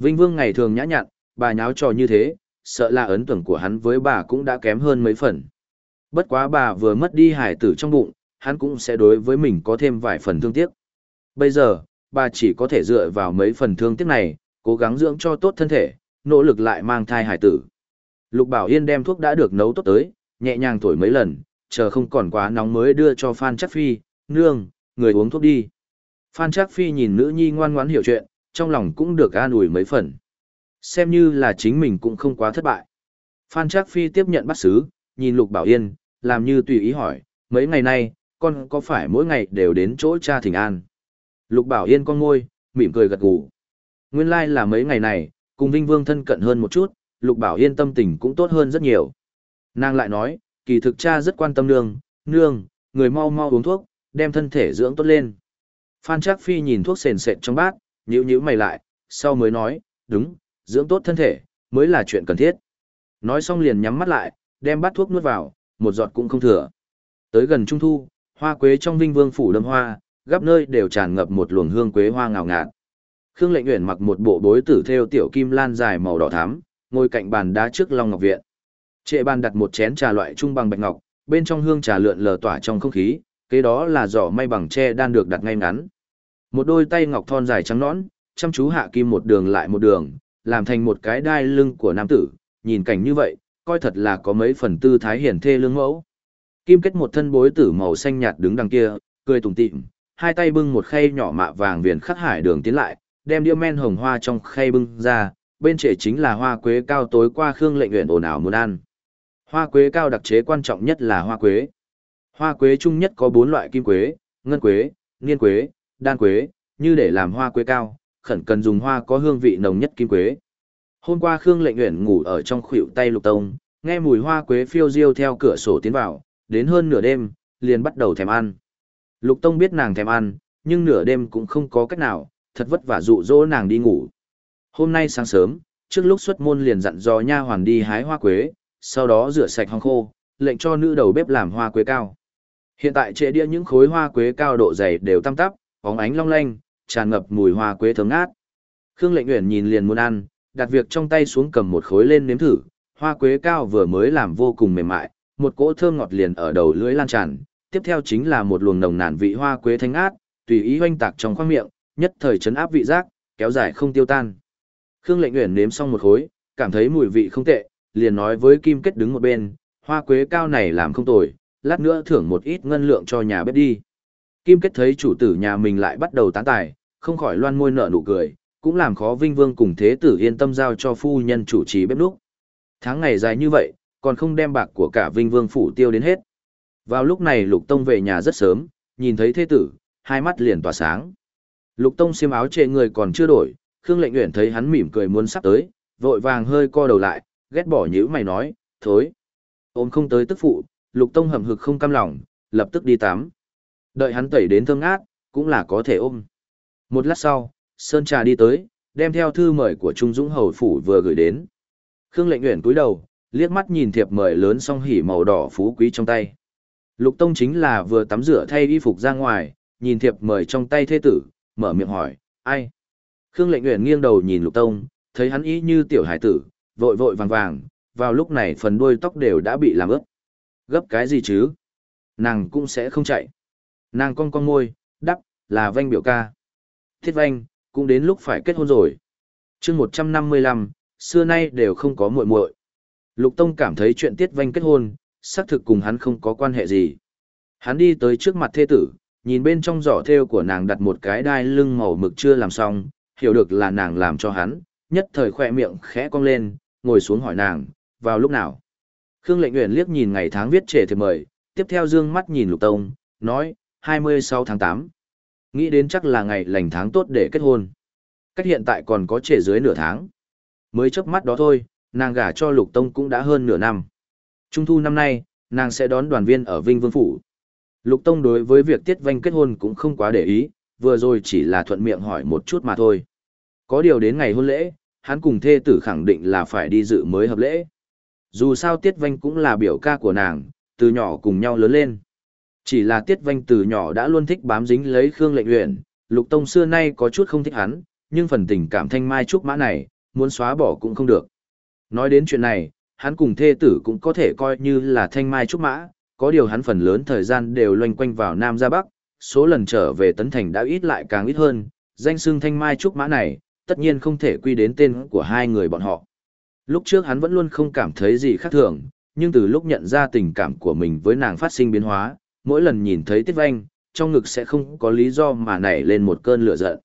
Vinh Vương ngày thường nhã nhặn, bà nháo trò như thế, sợ là ấn tượng của hắn với bà cũng đã kém hơn mấy phần. Bất quá bà vừa mất đi hải tử trong bụng, hắn cũng sẽ đối với mình có thêm vài phần thương tiếc. Bây giờ, bà chỉ có thể dựa vào mấy phần thương tiếc này, cố gắng dưỡng cho tốt thân thể, nỗ lực lại mang thai hải tử. Lục Bảo Yên đem thuốc đã được nấu tốt tới, nhẹ nhàng thổi mấy lần, chờ không còn quá nóng mới đưa cho Phan Chắc Phi, nương, người uống thuốc đi. Phan Trác Phi nhìn nữ nhi ngoan ngoãn hiểu chuyện, trong lòng cũng được an ủi mấy phần. Xem như là chính mình cũng không quá thất bại. Phan Trác Phi tiếp nhận bắt sứ, nhìn Lục Bảo Yên, làm như tùy ý hỏi, mấy ngày nay, con có phải mỗi ngày đều đến chỗ cha thỉnh an? Lục Bảo Yên con ngôi, mỉm cười gật gù. Nguyên lai like là mấy ngày này, Cùng Vinh Vương thân cận hơn một chút, Lục Bảo Yên tâm tình cũng tốt hơn rất nhiều. Nàng lại nói, kỳ thực cha rất quan tâm nương, nương, người mau mau uống thuốc, đem thân thể dưỡng tốt lên. Phan Trác Phi nhìn thuốc sền sệt trong bát, nhíu nhíu mày lại, sau mới nói, đúng, dưỡng tốt thân thể, mới là chuyện cần thiết. Nói xong liền nhắm mắt lại, đem bát thuốc nuốt vào, một giọt cũng không thừa. Tới gần trung thu, hoa quế trong vinh vương phủ đâm hoa, gấp nơi đều tràn ngập một luồng hương quế hoa ngào ngạt. Khương Lệnh Uyển mặc một bộ bối tử theo tiểu kim lan dài màu đỏ thắm, ngồi cạnh bàn đá trước Long Ngọc viện. Trệ bàn đặt một chén trà loại trung bằng bạch ngọc, bên trong hương trà lượn lờ tỏa trong không khí, kế đó là giỏ may bằng tre đan được đặt ngay ngắn. Một đôi tay ngọc thon dài trắng nõn, chăm chú hạ kim một đường lại một đường, làm thành một cái đai lưng của nam tử, nhìn cảnh như vậy, coi thật là có mấy phần tư thái hiển thê lương mẫu. Kim kết một thân bối tử màu xanh nhạt đứng đằng kia, cười tủm tỉm, hai tay bưng một khay nhỏ mạ vàng viền khắc hải đường tiến lại, đem đĩa men hồng hoa trong khay bưng ra, bên trẻ chính là hoa quế cao tối qua khương lệnh nguyện ồn ào muốn ăn. Hoa quế cao đặc chế quan trọng nhất là hoa quế. Hoa quế chung nhất có bốn loại kim quế, ngân quế, niên quế, đan quế, như để làm hoa quế cao, khẩn cần dùng hoa có hương vị nồng nhất kim quế. Hôm qua Khương Lệnh Uyển ngủ ở trong khuỷu tay Lục Tông, nghe mùi hoa quế phiêu diêu theo cửa sổ tiến vào, đến hơn nửa đêm, liền bắt đầu thèm ăn. Lục Tông biết nàng thèm ăn, nhưng nửa đêm cũng không có cách nào, thật vất vả dụ dỗ nàng đi ngủ. Hôm nay sáng sớm, trước lúc xuất môn liền dặn dò nha hoàn đi hái hoa quế, sau đó rửa sạch hong khô, lệnh cho nữ đầu bếp làm hoa quế cao. Hiện tại trễ đĩa những khối hoa quế cao độ dày đều tăm tắp, óng ánh long lanh, tràn ngập mùi hoa quế thơm ngát. Khương Lệnh Uyển nhìn liền muốn ăn, đặt việc trong tay xuống cầm một khối lên nếm thử, hoa quế cao vừa mới làm vô cùng mềm mại, một cỗ thơm ngọt liền ở đầu lưỡi lan tràn, tiếp theo chính là một luồng nồng nàn vị hoa quế thanh ngát, tùy ý hoanh tạc trong khoang miệng, nhất thời chấn áp vị giác, kéo dài không tiêu tan. Khương Lệnh Uyển nếm xong một khối, cảm thấy mùi vị không tệ, liền nói với Kim Kết đứng một bên, hoa quế cao này làm không tồi, lát nữa thưởng một ít ngân lượng cho nhà bếp đi. Kim Kết thấy chủ tử nhà mình lại bắt đầu tán tài, không khỏi loan môi nở nụ cười, cũng làm khó Vinh Vương cùng thế tử yên tâm giao cho phu nhân chủ trì bếp núc. Tháng ngày dài như vậy, còn không đem bạc của cả Vinh Vương phủ tiêu đến hết. Vào lúc này Lục Tông về nhà rất sớm, nhìn thấy thế tử, hai mắt liền tỏa sáng. Lục Tông xiêm áo trệ người còn chưa đổi, Khương Lệnh Uyển thấy hắn mỉm cười muốn sắp tới, vội vàng hơi co đầu lại, ghét bỏ nhíu mày nói, "Thối." Ôm không tới tức phụ, Lục Tông hậm hực không cam lòng, lập tức đi tắm. Đợi hắn tẩy đến thơm ngát, cũng là có thể ôm. Một lát sau, Sơn Trà đi tới, đem theo thư mời của Trung Dũng Hầu Phủ vừa gửi đến. Khương Lệnh Nguyện cúi đầu, liếc mắt nhìn thiệp mời lớn song hỉ màu đỏ phú quý trong tay. Lục Tông chính là vừa tắm rửa thay y phục ra ngoài, nhìn thiệp mời trong tay thê tử, mở miệng hỏi, ai? Khương Lệnh Nguyện nghiêng đầu nhìn Lục Tông, thấy hắn ý như tiểu hải tử, vội vội vàng vàng, vào lúc này phần đuôi tóc đều đã bị làm ướt. Gấp cái gì chứ? Nàng cũng sẽ không chạy. Nàng cong cong môi, đắc, là vanh biểu ca. Thiết vanh, cũng đến lúc phải kết hôn rồi. chương 155, xưa nay đều không có muội muội Lục Tông cảm thấy chuyện tiết vanh kết hôn, xác thực cùng hắn không có quan hệ gì. Hắn đi tới trước mặt thê tử, nhìn bên trong giỏ thêu của nàng đặt một cái đai lưng màu mực chưa làm xong, hiểu được là nàng làm cho hắn, nhất thời khoe miệng khẽ cong lên, ngồi xuống hỏi nàng, vào lúc nào. Khương Lệnh Uyển liếc nhìn ngày tháng viết trề thì mời, tiếp theo dương mắt nhìn Lục Tông, nói, 26 tháng 8. Nghĩ đến chắc là ngày lành tháng tốt để kết hôn. Cách hiện tại còn có trễ dưới nửa tháng. Mới chớp mắt đó thôi, nàng gả cho Lục Tông cũng đã hơn nửa năm. Trung thu năm nay, nàng sẽ đón đoàn viên ở Vinh Vương Phủ. Lục Tông đối với việc Tiết Vanh kết hôn cũng không quá để ý, vừa rồi chỉ là thuận miệng hỏi một chút mà thôi. Có điều đến ngày hôn lễ, hắn cùng thê tử khẳng định là phải đi dự mới hợp lễ. Dù sao Tiết Vanh cũng là biểu ca của nàng, từ nhỏ cùng nhau lớn lên. Chỉ là Tiết Vanh từ nhỏ đã luôn thích bám dính lấy Khương Lệnh Uyển, Lục Tông xưa nay có chút không thích hắn, nhưng phần tình cảm thanh mai trúc mã này, muốn xóa bỏ cũng không được. Nói đến chuyện này, hắn cùng thê tử cũng có thể coi như là thanh mai trúc mã, có điều hắn phần lớn thời gian đều loanh quanh vào Nam ra Bắc, số lần trở về Tấn Thành đã ít lại càng ít hơn, danh xưng thanh mai trúc mã này, tất nhiên không thể quy đến tên của hai người bọn họ. Lúc trước hắn vẫn luôn không cảm thấy gì khác thường, nhưng từ lúc nhận ra tình cảm của mình với nàng phát sinh biến hóa, mỗi lần nhìn thấy Tiết Vanh, trong ngực sẽ không có lý do mà nảy lên một cơn lửa giận.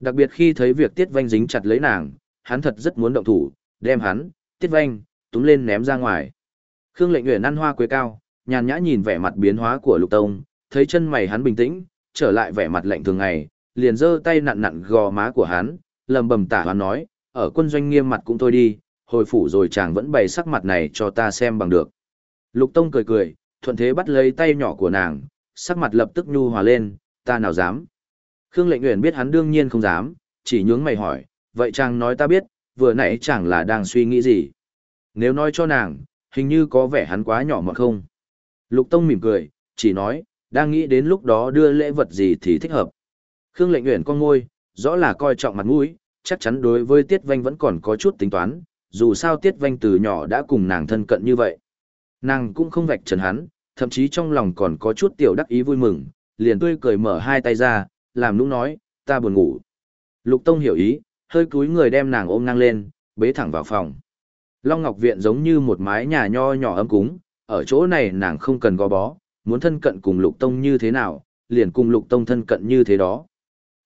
Đặc biệt khi thấy việc Tiết Vanh dính chặt lấy nàng, hắn thật rất muốn động thủ, đem hắn, Tiết Vanh, túm lên ném ra ngoài. Khương Lệnh Uyển ăn hoa quế cao, nhàn nhã nhìn vẻ mặt biến hóa của Lục Tông, thấy chân mày hắn bình tĩnh, trở lại vẻ mặt lạnh thường ngày, liền giơ tay nặn nặn gò má của hắn, lầm bầm tả hoán nói, ở quân doanh nghiêm mặt cũng thôi đi, hồi phủ rồi chàng vẫn bày sắc mặt này cho ta xem bằng được. Lục Tông cười cười, thuận thế bắt lấy tay nhỏ của nàng, sắc mặt lập tức nhu hòa lên, ta nào dám. Khương Lệnh Uyển biết hắn đương nhiên không dám, chỉ nhướng mày hỏi, vậy chàng nói ta biết, vừa nãy chàng là đang suy nghĩ gì? Nếu nói cho nàng, hình như có vẻ hắn quá nhỏ mọn không. Lục Tông mỉm cười, chỉ nói, đang nghĩ đến lúc đó đưa lễ vật gì thì thích hợp. Khương Lệnh Uyển con ngôi rõ là coi trọng mặt mũi, chắc chắn đối với Tiết Vanh vẫn còn có chút tính toán, dù sao Tiết Vanh từ nhỏ đã cùng nàng thân cận như vậy. Nàng cũng không vạch trần hắn, thậm chí trong lòng còn có chút tiểu đắc ý vui mừng, liền tươi cười mở hai tay ra, làm nũng nói, ta buồn ngủ. Lục Tông hiểu ý, hơi cúi người đem nàng ôm ngang lên, bế thẳng vào phòng. Long Ngọc Viện giống như một mái nhà nho nhỏ ấm cúng, ở chỗ này nàng không cần gò bó, muốn thân cận cùng Lục Tông như thế nào, liền cùng Lục Tông thân cận như thế đó.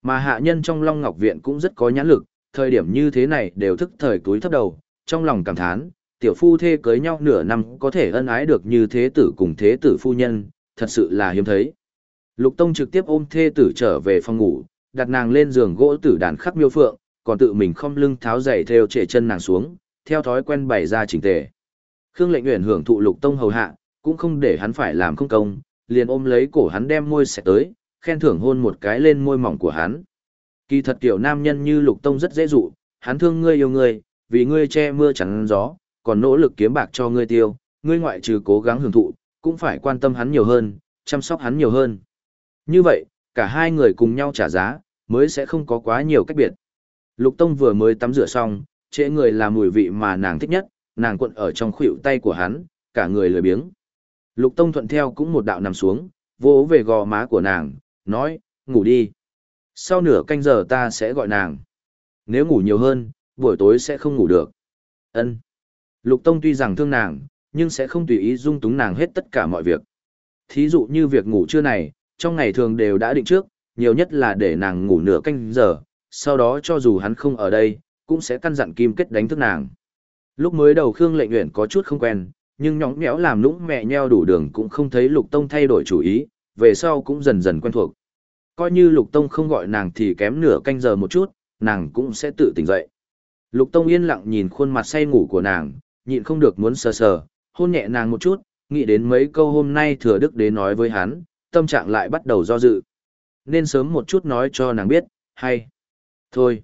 Mà hạ nhân trong Long Ngọc Viện cũng rất có nhãn lực, thời điểm như thế này đều thức thời túi thấp đầu, trong lòng cảm thán, tiểu phu thê cưới nhau nửa năm có thể ân ái được như thế tử cùng thế tử phu nhân, thật sự là hiếm thấy. Lục Tông trực tiếp ôm thê tử trở về phòng ngủ, đặt nàng lên giường gỗ tử đàn khắc miêu phượng, còn tự mình không lưng tháo giày theo trệ chân nàng xuống, theo thói quen bày ra chỉnh tề. Khương Lệnh Uyển hưởng thụ Lục Tông hầu hạ, cũng không để hắn phải làm không công, liền ôm lấy cổ hắn đem môi sẽ tới, khen thưởng hôn một cái lên môi mỏng của hắn. Kỳ thật tiểu nam nhân như Lục Tông rất dễ dụ, hắn thương ngươi yêu ngươi, vì ngươi che mưa chắn gió, còn nỗ lực kiếm bạc cho ngươi tiêu, ngươi ngoại trừ cố gắng hưởng thụ, cũng phải quan tâm hắn nhiều hơn, chăm sóc hắn nhiều hơn. Như vậy, cả hai người cùng nhau trả giá, mới sẽ không có quá nhiều cách biệt. Lục Tông vừa mới tắm rửa xong, trễ người là mùi vị mà nàng thích nhất, nàng cuộn ở trong khuỷu tay của hắn, cả người lười biếng. Lục Tông thuận theo cũng một đạo nằm xuống, vỗ về gò má của nàng, nói, ngủ đi. Sau nửa canh giờ ta sẽ gọi nàng. Nếu ngủ nhiều hơn, buổi tối sẽ không ngủ được. Ân. Lục Tông tuy rằng thương nàng, nhưng sẽ không tùy ý dung túng nàng hết tất cả mọi việc. Thí dụ như việc ngủ trưa này, trong ngày thường đều đã định trước, nhiều nhất là để nàng ngủ nửa canh giờ, sau đó cho dù hắn không ở đây, cũng sẽ căn dặn kim kết đánh thức nàng. Lúc mới đầu Khương Lệnh Uyển có chút không quen, nhưng nhõng nhẽo làm nũng mẹ nheo đủ đường cũng không thấy Lục Tông thay đổi chủ ý, về sau cũng dần dần quen thuộc. Coi như Lục Tông không gọi nàng thì kém nửa canh giờ một chút, nàng cũng sẽ tự tỉnh dậy. Lục Tông yên lặng nhìn khuôn mặt say ngủ của nàng, nhịn không được muốn sờ sờ, hôn nhẹ nàng một chút, nghĩ đến mấy câu hôm nay thừa đức đến nói với hắn, tâm trạng lại bắt đầu do dự. Nên sớm một chút nói cho nàng biết, hay. Thôi,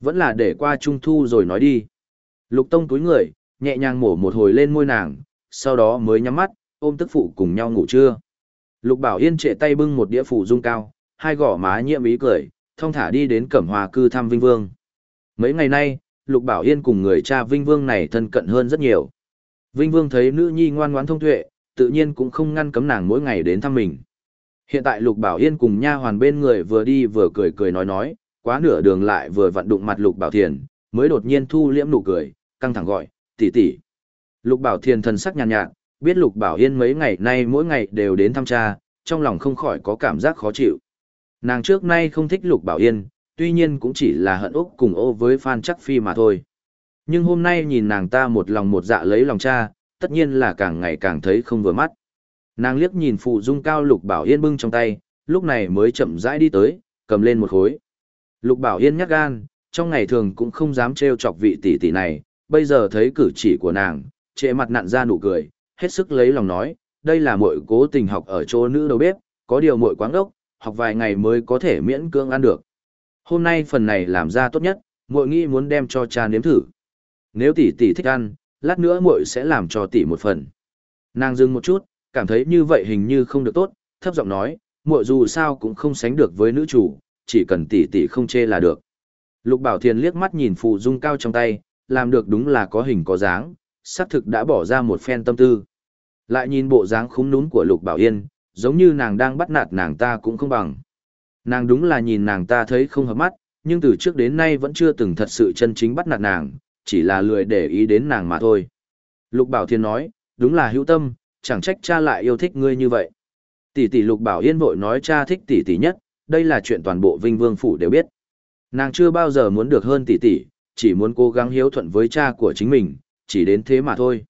vẫn là để qua trung thu rồi nói đi. Lục Tông túi người, nhẹ nhàng mổ một hồi lên môi nàng, sau đó mới nhắm mắt, ôm tức phụ cùng nhau ngủ trưa. Lục Bảo Yên trệ tay bưng một đĩa phủ dung cao, hai gò má nhiễm ý cười, thông thả đi đến Cẩm Hòa cư thăm Vinh Vương. Mấy ngày nay, Lục Bảo Yên cùng người cha Vinh Vương này thân cận hơn rất nhiều. Vinh Vương thấy nữ nhi ngoan ngoãn thông tuệ, tự nhiên cũng không ngăn cấm nàng mỗi ngày đến thăm mình. Hiện tại Lục Bảo Yên cùng nha hoàn bên người vừa đi vừa cười cười nói nói, quá nửa đường lại vừa vặn đụng mặt Lục Bảo Thiền, mới đột nhiên thu liễm nụ cười, căng thẳng gọi, tỷ tỷ. Lục Bảo Thiền thần sắc nhàn nhạt, biết Lục Bảo Yên mấy ngày nay mỗi ngày đều đến thăm cha, trong lòng không khỏi có cảm giác khó chịu. Nàng trước nay không thích Lục Bảo Yên, tuy nhiên cũng chỉ là hận úc cùng ô với Phan Chắc Phi mà thôi. Nhưng hôm nay nhìn nàng ta một lòng một dạ lấy lòng cha, tất nhiên là càng ngày càng thấy không vừa mắt. Nàng liếc nhìn phụ dung cao Lục Bảo Yên bưng trong tay, lúc này mới chậm rãi đi tới, cầm lên một khối. Lục Bảo Yên nhắc gan, trong ngày thường cũng không dám trêu chọc vị tỷ tỷ này, bây giờ thấy cử chỉ của nàng, trệ mặt nặn ra nụ cười, hết sức lấy lòng nói, đây là muội cố tình học ở chỗ nữ đầu bếp, có điều muội quáng đốc, học vài ngày mới có thể miễn cưỡng ăn được. Hôm nay phần này làm ra tốt nhất, muội nghĩ muốn đem cho cha nếm thử. Nếu tỷ tỷ thích ăn, lát nữa muội sẽ làm cho tỷ một phần. Nàng dừng một chút, cảm thấy như vậy hình như không được tốt, thấp giọng nói, muội dù sao cũng không sánh được với nữ chủ, chỉ cần tỷ tỷ không chê là được. Lục Bảo Thiền liếc mắt nhìn phụ dung cao trong tay, làm được đúng là có hình có dáng, xác thực đã bỏ ra một phen tâm tư. Lại nhìn bộ dáng khúng núm của Lục Bảo Yên, giống như nàng đang bắt nạt nàng ta cũng không bằng. Nàng đúng là nhìn nàng ta thấy không hợp mắt, nhưng từ trước đến nay vẫn chưa từng thật sự chân chính bắt nạt nàng, chỉ là lười để ý đến nàng mà thôi. Lục Bảo Thiên nói, đúng là hữu tâm, chẳng trách cha lại yêu thích ngươi như vậy. Tỷ tỷ Lục Bảo Yên vội nói cha thích tỷ tỷ nhất, đây là chuyện toàn bộ Vinh Vương phủ đều biết. Nàng chưa bao giờ muốn được hơn tỷ tỷ, chỉ muốn cố gắng hiếu thuận với cha của chính mình, chỉ đến thế mà thôi.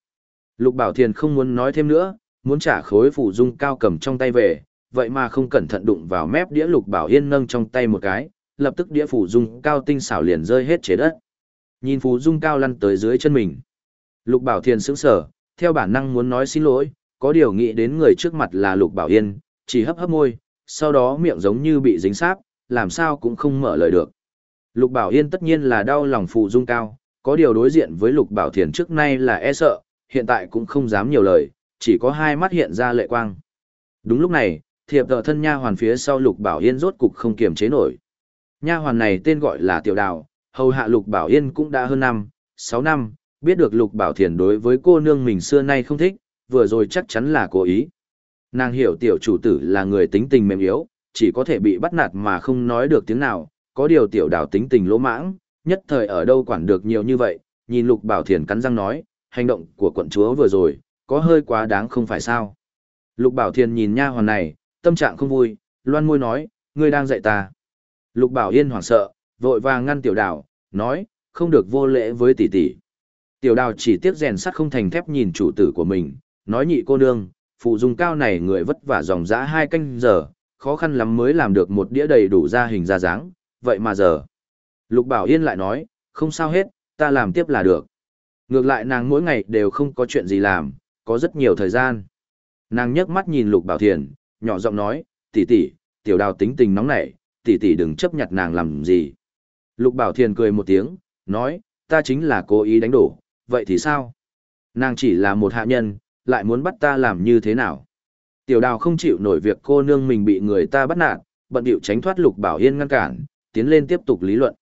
Lục Bảo Thiên không muốn nói thêm nữa, muốn trả khối phủ dung cao cầm trong tay về, vậy mà không cẩn thận đụng vào mép đĩa Lục Bảo Yên nâng trong tay một cái, lập tức đĩa phủ dung cao tinh xảo liền rơi hết chế đất. Nhìn Phù Dung Cao lăn tới dưới chân mình. Lục Bảo Thiền sững sờ, theo bản năng muốn nói xin lỗi, có điều nghĩ đến người trước mặt là Lục Bảo Yên, chỉ hấp hấp môi, sau đó miệng giống như bị dính sáp, làm sao cũng không mở lời được. Lục Bảo Yên tất nhiên là đau lòng Phù Dung Cao, có điều đối diện với Lục Bảo Thiền trước nay là e sợ, hiện tại cũng không dám nhiều lời, chỉ có hai mắt hiện ra lệ quang. Đúng lúc này, thiệp tờ thân nha hoàn phía sau Lục Bảo Yên rốt cục không kiềm chế nổi. Nha hoàn này tên gọi là Tiểu Đào, hầu hạ Lục Bảo Yên cũng đã hơn năm, sáu năm, biết được Lục Bảo Thiền đối với cô nương mình xưa nay không thích, vừa rồi chắc chắn là cố ý. Nàng hiểu tiểu chủ tử là người tính tình mềm yếu, chỉ có thể bị bắt nạt mà không nói được tiếng nào, có điều tiểu đào tính tình lỗ mãng, nhất thời ở đâu quản được nhiều như vậy, nhìn Lục Bảo Thiền cắn răng nói, hành động của quận chúa vừa rồi, có hơi quá đáng không phải sao. Lục Bảo Thiền nhìn nha hoàn này, tâm trạng không vui, loan môi nói, ngươi đang dạy ta. Lục Bảo Yên hoảng sợ, vội vàng ngăn tiểu đào, nói, không được vô lễ với tỷ tỷ. Tiểu đào chỉ tiếc rèn sắt không thành thép nhìn chủ tử của mình, nói nhị cô nương, phụ dung cao này người vất vả dòng dã hai canh giờ, khó khăn lắm mới làm được một đĩa đầy đủ ra hình ra dáng, vậy mà giờ. Lục Bảo Yên lại nói, không sao hết, ta làm tiếp là được. Ngược lại nàng mỗi ngày đều không có chuyện gì làm, có rất nhiều thời gian. Nàng nhấc mắt nhìn Lục Bảo Thiền, nhỏ giọng nói, tỷ tỷ, tiểu đào tính tình nóng nảy, tỷ tỷ đừng chấp nhặt nàng làm gì. Lục Bảo Thiền cười một tiếng, nói, ta chính là cố ý đánh đổ, vậy thì sao? Nàng chỉ là một hạ nhân, lại muốn bắt ta làm như thế nào? Tiểu đào không chịu nổi việc cô nương mình bị người ta bắt nạt, bận điệu tránh thoát Lục Bảo Yên ngăn cản, tiến lên tiếp tục lý luận.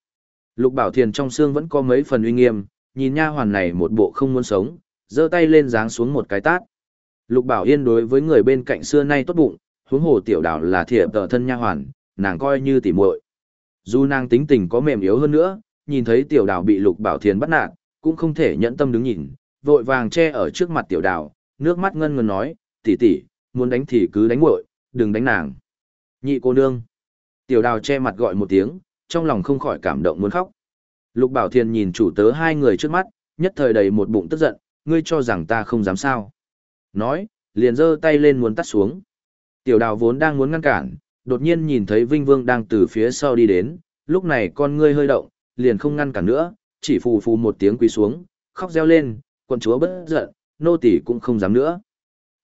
Lục Bảo Thiền trong xương vẫn có mấy phần uy nghiêm, nhìn nha hoàn này một bộ không muốn sống, giơ tay lên giáng xuống một cái tát. Lục Bảo Yên đối với người bên cạnh xưa nay tốt bụng, huống hồ tiểu đảo là thiệp tờ thân nha hoàn, nàng coi như tỉ muội. Dù nàng tính tình có mềm yếu hơn nữa, nhìn thấy tiểu đảo bị Lục Bảo Thiền bắt nạt, cũng không thể nhẫn tâm đứng nhìn, vội vàng che ở trước mặt tiểu đảo, nước mắt ngân ngân nói, tỷ tỷ, muốn đánh thì cứ đánh muội, đừng đánh nàng. Nhị cô nương. Tiểu đào che mặt gọi một tiếng, trong lòng không khỏi cảm động muốn khóc. Lục Bảo Thiền nhìn chủ tớ hai người trước mắt, nhất thời đầy một bụng tức giận, ngươi cho rằng ta không dám sao. Nói, liền giơ tay lên muốn tắt xuống. Tiểu đào vốn đang muốn ngăn cản, đột nhiên nhìn thấy Vinh Vương đang từ phía sau đi đến, lúc này con ngươi hơi động, liền không ngăn cản nữa, chỉ phù phù một tiếng quỳ xuống, khóc reo lên, quận chúa bất giận, nô tỳ cũng không dám nữa.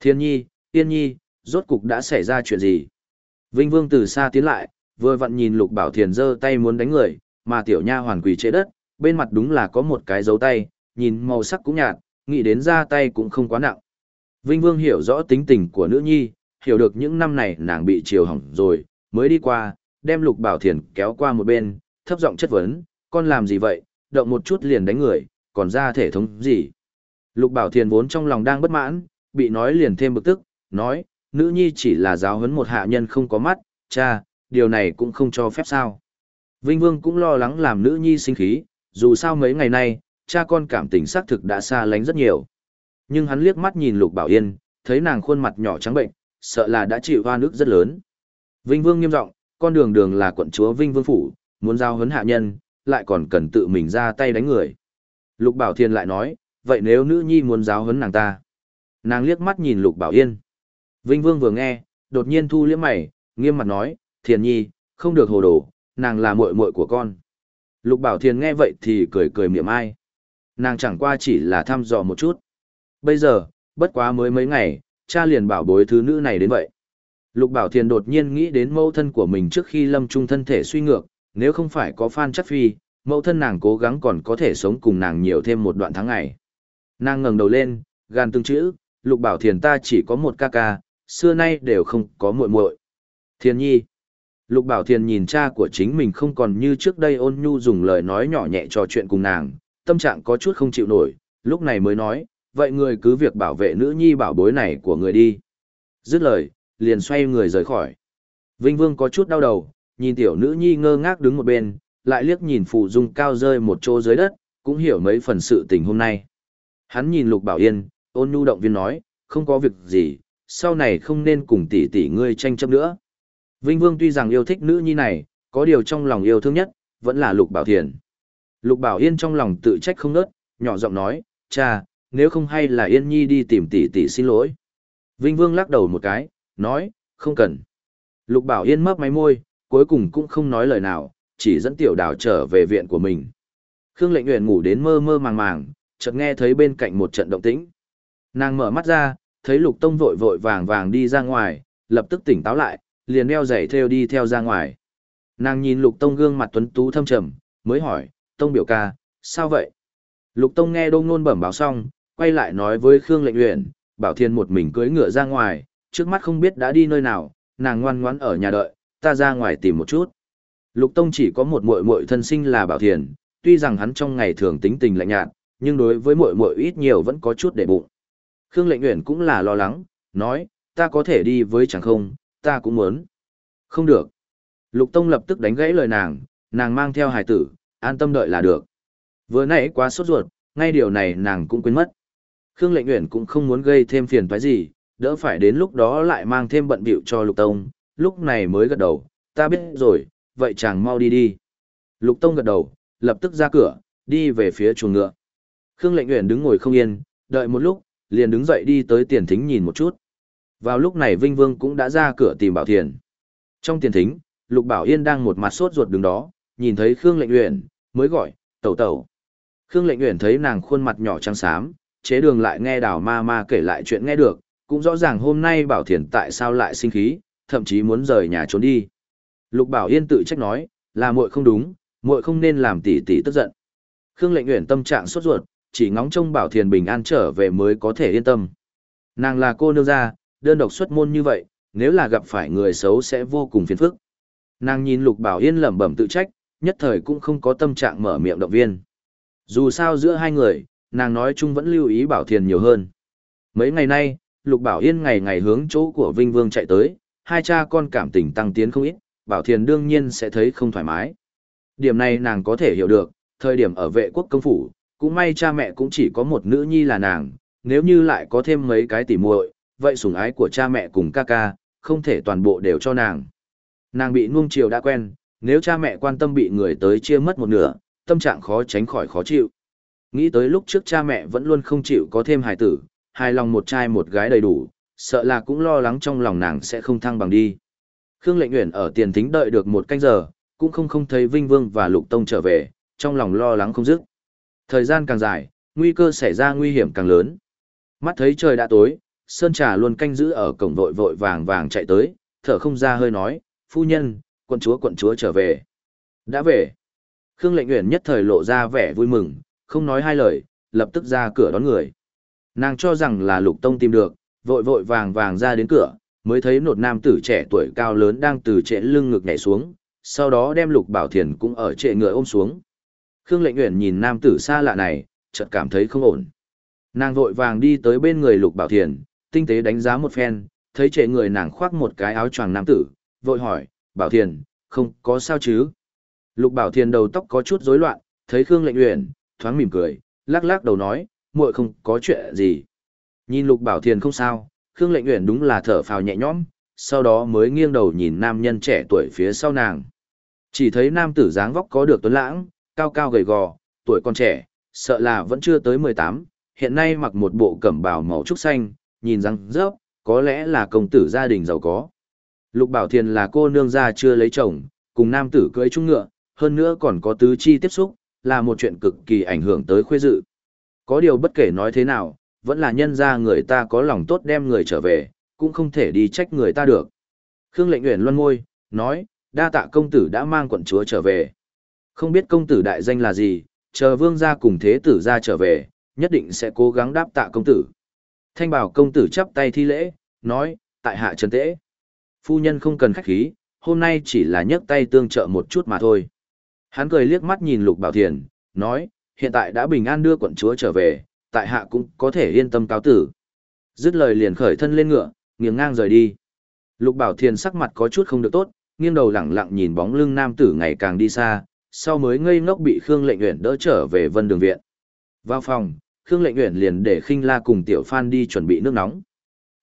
Thiên nhi, tiên nhi, rốt cục đã xảy ra chuyện gì? Vinh Vương từ xa tiến lại, vừa vặn nhìn Lục Bảo Thiền giơ tay muốn đánh người, mà tiểu nha hoàn quỳ trên đất, bên mặt đúng là có một cái dấu tay, nhìn màu sắc cũng nhạt, nghĩ đến ra tay cũng không quá nặng. Vinh Vương hiểu rõ tính tình của nữ nhi, hiểu được những năm này nàng bị chiều hỏng rồi, mới đi qua, đem Lục Bảo Thiền kéo qua một bên, thấp giọng chất vấn, con làm gì vậy, động một chút liền đánh người, còn ra thể thống gì. Lục Bảo Thiền vốn trong lòng đang bất mãn, bị nói liền thêm bực tức, nói, nữ nhi chỉ là giáo huấn một hạ nhân không có mắt, cha, điều này cũng không cho phép sao. Vinh Vương cũng lo lắng làm nữ nhi sinh khí, dù sao mấy ngày nay, cha con cảm tình xác thực đã xa lánh rất nhiều. Nhưng hắn liếc mắt nhìn Lục Bảo Yên, thấy nàng khuôn mặt nhỏ trắng bệnh, sợ là đã chịu hoa nước rất lớn. Vinh Vương nghiêm giọng, con đường đường là quận chúa Vinh Vương phủ, muốn giao huấn hạ nhân, lại còn cần tự mình ra tay đánh người. Lục Bảo Thiên lại nói, vậy nếu nữ nhi muốn giáo huấn nàng ta? Nàng liếc mắt nhìn Lục Bảo Yên. Vinh Vương vừa nghe, đột nhiên thu liếc mày, nghiêm mặt nói, Thiền nhi, không được hồ đồ, nàng là muội muội của con. Lục Bảo Thiền nghe vậy thì cười cười miệng ai. Nàng chẳng qua chỉ là thăm dò một chút. Bây giờ, bất quá mới mấy ngày, cha liền bảo bối thứ nữ này đến vậy. Lục Bảo Thiền đột nhiên nghĩ đến mẫu thân của mình trước khi lâm trung thân thể suy ngược, nếu không phải có Phan Chắc Phi, mẫu thân nàng cố gắng còn có thể sống cùng nàng nhiều thêm một đoạn tháng ngày. Nàng ngẩng đầu lên, gan từng chữ, Lục Bảo Thiền ta chỉ có một ca ca, xưa nay đều không có muội muội. Thiền nhi. Lục Bảo Thiền nhìn cha của chính mình không còn như trước đây ôn nhu dùng lời nói nhỏ nhẹ trò chuyện cùng nàng, tâm trạng có chút không chịu nổi, lúc này mới nói, vậy người cứ việc bảo vệ nữ nhi bảo bối này của người đi. Dứt lời, liền xoay người rời khỏi. Vinh Vương có chút đau đầu, nhìn tiểu nữ nhi ngơ ngác đứng một bên, lại liếc nhìn phụ dung cao rơi một chỗ dưới đất, cũng hiểu mấy phần sự tình hôm nay. Hắn nhìn Lục Bảo Yên, ôn nhu động viên nói, không có việc gì, sau này không nên cùng tỷ tỷ ngươi tranh chấp nữa. Vinh Vương tuy rằng yêu thích nữ nhi này, có điều trong lòng yêu thương nhất, vẫn là Lục Bảo Thiền. Lục Bảo Yên trong lòng tự trách không nớt, nhỏ giọng nói, cha, nếu không hay là Yên Nhi đi tìm tỷ tỷ xin lỗi. Vinh Vương lắc đầu một cái, nói, không cần. Lục Bảo Yên mấp máy môi, cuối cùng cũng không nói lời nào, chỉ dẫn tiểu đào trở về viện của mình. Khương Lệnh Uyển ngủ đến mơ mơ màng màng, chợt nghe thấy bên cạnh một trận động tĩnh. Nàng mở mắt ra, thấy Lục Tông vội vội vàng vàng đi ra ngoài, lập tức tỉnh táo lại, liền đeo giày theo đi theo ra ngoài. Nàng nhìn Lục Tông gương mặt tuấn tú thâm trầm, mới hỏi, Tông biểu ca, sao vậy? Lục Tông nghe Đông Nôn bẩm báo xong, quay lại nói với Khương Lệnh Uyển, Bảo Thiên một mình cưỡi ngựa ra ngoài, trước mắt không biết đã đi nơi nào, nàng ngoan ngoãn ở nhà đợi, ta ra ngoài tìm một chút. Lục Tông chỉ có một muội muội thân sinh là Bảo Thiên tuy rằng hắn trong ngày thường tính tình lạnh nhạt, nhưng đối với muội muội ít nhiều vẫn có chút để bụng. Khương Lệnh Uyển cũng là lo lắng, nói, ta có thể đi với chẳng không, ta cũng muốn. Không được. Lục Tông lập tức đánh gãy lời nàng, nàng mang theo hài tử, an tâm đợi là được. Vừa nãy quá sốt ruột, ngay điều này nàng cũng quên mất. Khương Lệnh Uyển cũng không muốn gây thêm phiền toái gì, đỡ phải đến lúc đó lại mang thêm bận bịu cho Lục Tông, lúc này mới gật đầu, ta biết rồi, vậy chàng mau đi đi. Lục Tông gật đầu, lập tức ra cửa, đi về phía chuồng ngựa. Khương Lệnh Uyển đứng ngồi không yên, đợi một lúc, liền đứng dậy đi tới tiền thính nhìn một chút. Vào lúc này Vinh Vương cũng đã ra cửa tìm Bảo Thiền. Trong tiền thính, Lục Bảo Yên đang một mặt sốt ruột đứng đó, nhìn thấy Khương Lệnh Uyển, mới gọi, "Tẩu tẩu." Khương Lệnh Uyển thấy nàng khuôn mặt nhỏ trắng xám, chế đường lại nghe Đào Ma Ma kể lại chuyện nghe được, cũng rõ ràng hôm nay Bảo Thiền tại sao lại sinh khí, thậm chí muốn rời nhà trốn đi. Lục Bảo Yên tự trách nói, là muội không đúng, muội không nên làm tỷ tỷ tức giận. Khương Lệnh Uyển tâm trạng sốt ruột, chỉ ngóng trông Bảo Thiền bình an trở về mới có thể yên tâm. Nàng là cô nương gia, đơn độc xuất môn như vậy, nếu là gặp phải người xấu sẽ vô cùng phiền phức. Nàng nhìn Lục Bảo Yên lẩm bẩm tự trách, nhất thời cũng không có tâm trạng mở miệng động viên. Dù sao giữa hai người, nàng nói chung vẫn lưu ý Bảo Thiền nhiều hơn. Mấy ngày nay, Lục Bảo Yên ngày ngày hướng chỗ của Vinh Vương chạy tới, hai cha con cảm tình tăng tiến không ít, Bảo Thiền đương nhiên sẽ thấy không thoải mái. Điểm này nàng có thể hiểu được, thời điểm ở vệ quốc công phủ, cũng may cha mẹ cũng chỉ có một nữ nhi là nàng, nếu như lại có thêm mấy cái tỉ muội, vậy sủng ái của cha mẹ cùng ca ca, không thể toàn bộ đều cho nàng. Nàng bị nuông chiều đã quen, nếu cha mẹ quan tâm bị người tới chia mất một nửa, tâm trạng khó tránh khỏi khó chịu. Nghĩ tới lúc trước cha mẹ vẫn luôn không chịu có thêm hài tử, hài lòng một trai một gái đầy đủ, sợ là cũng lo lắng trong lòng nàng sẽ không thăng bằng đi. Khương Lệnh Uyển ở tiền thính đợi được một canh giờ, cũng không không thấy Vinh Vương và Lục Tông trở về, trong lòng lo lắng không dứt. Thời gian càng dài, nguy cơ xảy ra nguy hiểm càng lớn. Mắt thấy trời đã tối, Sơn Trà luôn canh giữ ở cổng vội vội vàng vàng chạy tới, thở không ra hơi nói, phu nhân, quận chúa quận chúa trở về. Đã về. Khương Lệnh Uyển nhất thời lộ ra vẻ vui mừng, không nói hai lời, lập tức ra cửa đón người. Nàng cho rằng là Lục Tông tìm được, vội vội vàng vàng ra đến cửa, mới thấy một nam tử trẻ tuổi cao lớn đang từ trễ lưng ngực nhảy xuống, sau đó đem Lục Bảo Thiền cũng ở trệ ngựa ôm xuống. Khương Lệnh Uyển nhìn nam tử xa lạ này, chợt cảm thấy không ổn. Nàng vội vàng đi tới bên người Lục Bảo Thiền, tinh tế đánh giá một phen, thấy trệ người nàng khoác một cái áo choàng nam tử, vội hỏi, Bảo Thiền, không có sao chứ? Lục Bảo Thiền đầu tóc có chút rối loạn, thấy Khương Lệnh Uyển, thoáng mỉm cười, lắc lắc đầu nói, muội không có chuyện gì. Nhìn Lục Bảo Thiền không sao, Khương Lệnh Uyển đúng là thở phào nhẹ nhõm, sau đó mới nghiêng đầu nhìn nam nhân trẻ tuổi phía sau nàng. Chỉ thấy nam tử dáng vóc có được tuấn lãng, cao cao gầy gò, tuổi còn trẻ, sợ là vẫn chưa tới 18, hiện nay mặc một bộ cẩm bào màu trúc xanh, nhìn răng rớp, có lẽ là công tử gia đình giàu có. Lục Bảo Thiền là cô nương gia chưa lấy chồng, cùng nam tử cưới trung ngựa, hơn nữa còn có tứ chi tiếp xúc, là một chuyện cực kỳ ảnh hưởng tới khuê dự. Có điều bất kể nói thế nào, vẫn là nhân ra người ta có lòng tốt đem người trở về, cũng không thể đi trách người ta được. Khương lệnh nguyện luân ngôi, nói, đa tạ công tử đã mang quận chúa trở về. Không biết công tử đại danh là gì, chờ vương gia cùng thế tử ra trở về, nhất định sẽ cố gắng đáp tạ công tử. Thanh bảo công tử chắp tay thi lễ, nói, tại hạ trần tễ. Phu nhân không cần khách khí, hôm nay chỉ là nhấc tay tương trợ một chút mà thôi. Hắn cười liếc mắt nhìn lục bảo thiền, nói, hiện tại đã bình an đưa quận chúa trở về, tại hạ cũng có thể yên tâm cáo tử. Dứt lời liền khởi thân lên ngựa, nghiêng ngang rời đi. Lục Bảo Thiền sắc mặt có chút không được tốt, nghiêng đầu lẳng lặng nhìn bóng lưng nam tử ngày càng đi xa, sau mới ngây ngốc bị Khương Lệnh Uyển đỡ trở về Vân Đường viện. Vào phòng, Khương Lệnh Uyển liền để Khinh La cùng Tiểu Phan đi chuẩn bị nước nóng.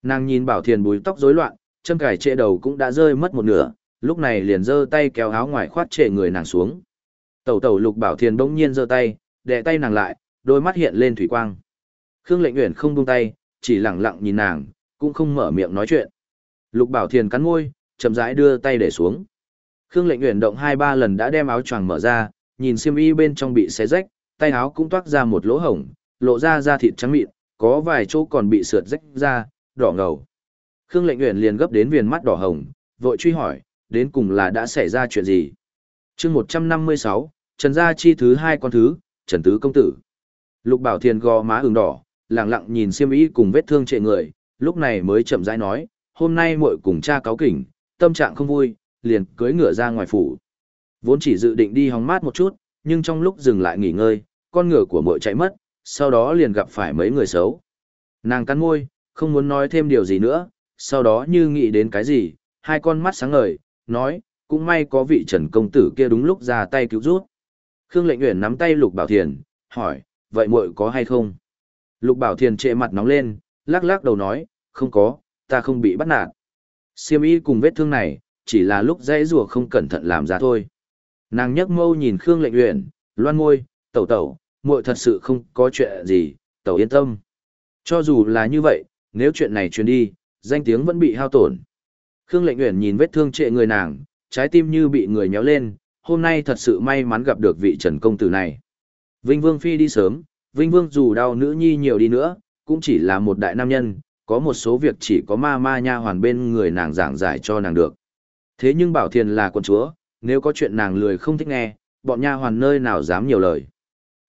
Nàng nhìn Bảo Thiền búi tóc rối loạn, châm cài trệ đầu cũng đã rơi mất một nửa, lúc này liền giơ tay kéo áo ngoài khoát trệ người nàng xuống. Tẩu tẩu Lục Bảo Thiền bỗng nhiên giơ tay, đè tay nàng lại, đôi mắt hiện lên thủy quang. Khương Lệnh Uyển không buông tay, chỉ lặng lặng nhìn nàng, cũng không mở miệng nói chuyện. Lục Bảo Thiền cắn môi, chậm rãi đưa tay để xuống. Khương Lệnh Uyển động hai ba lần đã đem áo choàng mở ra, nhìn xiêm y bên trong bị xé rách, tay áo cũng toát ra một lỗ hổng, lộ ra da thịt trắng mịn, có vài chỗ còn bị sượt rách ra, đỏ ngầu. Khương Lệnh Uyển liền gấp đến viền mắt đỏ hồng, vội truy hỏi, đến cùng là đã xảy ra chuyện gì? Chương 156, Trần gia chi thứ hai con thứ, Trần tứ công tử. Lục Bảo Thiền gò má ửng đỏ, lặng lặng nhìn xiêm ý cùng vết thương trệ người, lúc này mới chậm rãi nói, hôm nay muội cùng cha cáo kỉnh, tâm trạng không vui, liền cưỡi ngựa ra ngoài phủ. Vốn chỉ dự định đi hóng mát một chút, nhưng trong lúc dừng lại nghỉ ngơi, con ngựa của muội chạy mất, sau đó liền gặp phải mấy người xấu. Nàng cắn môi, không muốn nói thêm điều gì nữa, sau đó như nghĩ đến cái gì, hai con mắt sáng ngời, nói, cũng may có vị trần công tử kia đúng lúc ra tay cứu rút. Khương lệnh Uyển nắm tay Lục Bảo Thiền, hỏi, vậy muội có hay không? Lục Bảo Thiền trệ mặt nóng lên, lắc lắc đầu nói, không có, ta không bị bắt nạt. Siêm y cùng vết thương này, chỉ là lúc dãy rùa không cẩn thận làm ra thôi. Nàng nhấc mâu nhìn Khương lệnh Uyển, loan môi, tẩu tẩu, muội thật sự không có chuyện gì, tẩu yên tâm. Cho dù là như vậy, nếu chuyện này truyền đi, danh tiếng vẫn bị hao tổn. Khương lệnh Uyển nhìn vết thương trệ người nàng, trái tim như bị người nhéo lên, hôm nay thật sự may mắn gặp được vị trần công tử này. Vinh Vương Phi đi sớm, Vinh Vương dù đau nữ nhi nhiều đi nữa, cũng chỉ là một đại nam nhân, có một số việc chỉ có ma ma nha hoàn bên người nàng giảng giải cho nàng được. Thế nhưng Bảo Thiền là con chúa, nếu có chuyện nàng lười không thích nghe, bọn nha hoàn nơi nào dám nhiều lời.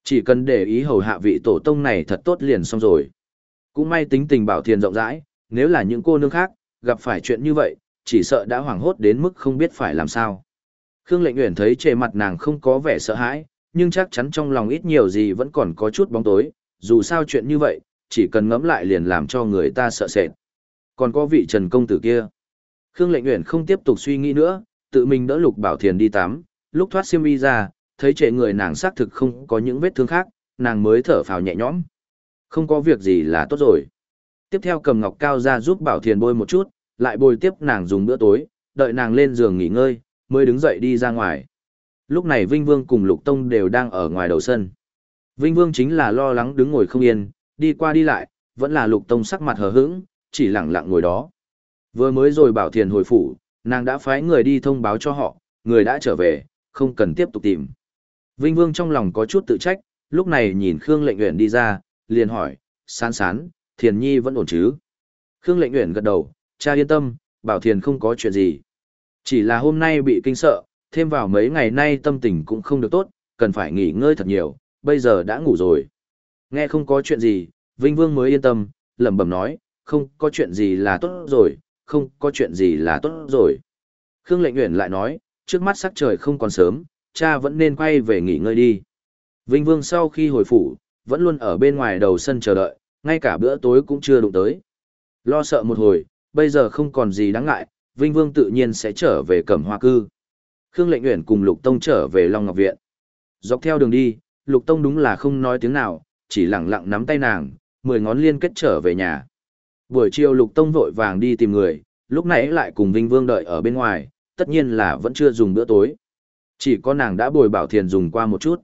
Chỉ cần để ý hầu hạ vị tổ tông này thật tốt liền xong rồi. Cũng may tính tình Bảo Thiền rộng rãi, nếu là những cô nương khác, gặp phải chuyện như vậy, chỉ sợ đã hoảng hốt đến mức không biết phải làm sao. Khương Lệnh Uyển thấy trên mặt nàng không có vẻ sợ hãi, nhưng chắc chắn trong lòng ít nhiều gì vẫn còn có chút bóng tối, dù sao chuyện như vậy, chỉ cần ngẫm lại liền làm cho người ta sợ sệt. Còn có vị Trần công tử kia. Khương Lệnh Uyển không tiếp tục suy nghĩ nữa, tự mình đỡ Lục Bảo Thiền đi tắm, lúc thoát xiêm y ra, thấy trẻ người nàng xác thực không có những vết thương khác, nàng mới thở phào nhẹ nhõm. Không có việc gì là tốt rồi. Tiếp theo cầm ngọc cao ra giúp Bảo Thiền bôi một chút, lại bồi tiếp nàng dùng bữa tối, đợi nàng lên giường nghỉ ngơi, mới đứng dậy đi ra ngoài. Lúc này Vinh Vương cùng Lục Tông đều đang ở ngoài đầu sân. Vinh Vương chính là lo lắng đứng ngồi không yên, đi qua đi lại, vẫn là Lục Tông sắc mặt hờ hững, chỉ lặng lặng ngồi đó. Vừa mới rồi bảo thiền hồi phủ, nàng đã phái người đi thông báo cho họ, người đã trở về, không cần tiếp tục tìm. Vinh Vương trong lòng có chút tự trách, lúc này nhìn Khương Lệnh Uyển đi ra, liền hỏi, sán sán, Thiền Nhi vẫn ổn chứ? Khương Lệnh Uyển gật đầu, cha yên tâm, bảo Thiền không có chuyện gì. Chỉ là hôm nay bị kinh sợ, thêm vào mấy ngày nay tâm tình cũng không được tốt, cần phải nghỉ ngơi thật nhiều, bây giờ đã ngủ rồi. Nghe không có chuyện gì, Vinh Vương mới yên tâm, lẩm bẩm nói, không có chuyện gì là tốt rồi, không có chuyện gì là tốt rồi. Khương Lệnh Uyển lại nói, trước mắt sắc trời không còn sớm, cha vẫn nên quay về nghỉ ngơi đi. Vinh Vương sau khi hồi phủ, vẫn luôn ở bên ngoài đầu sân chờ đợi, ngay cả bữa tối cũng chưa đụng tới. Lo sợ một hồi, bây giờ không còn gì đáng ngại, Vinh Vương tự nhiên sẽ trở về Cẩm Hoa Cư. Khương Lệnh Uyển cùng Lục Tông trở về Long Ngọc Viện. Dọc theo đường đi, Lục Tông đúng là không nói tiếng nào, chỉ lặng lặng nắm tay nàng, mười ngón liên kết trở về nhà. Buổi chiều Lục Tông vội vàng đi tìm người, lúc nãy lại cùng Vinh Vương đợi ở bên ngoài, tất nhiên là vẫn chưa dùng bữa tối. Chỉ có nàng đã bồi bảo thiền dùng qua một chút.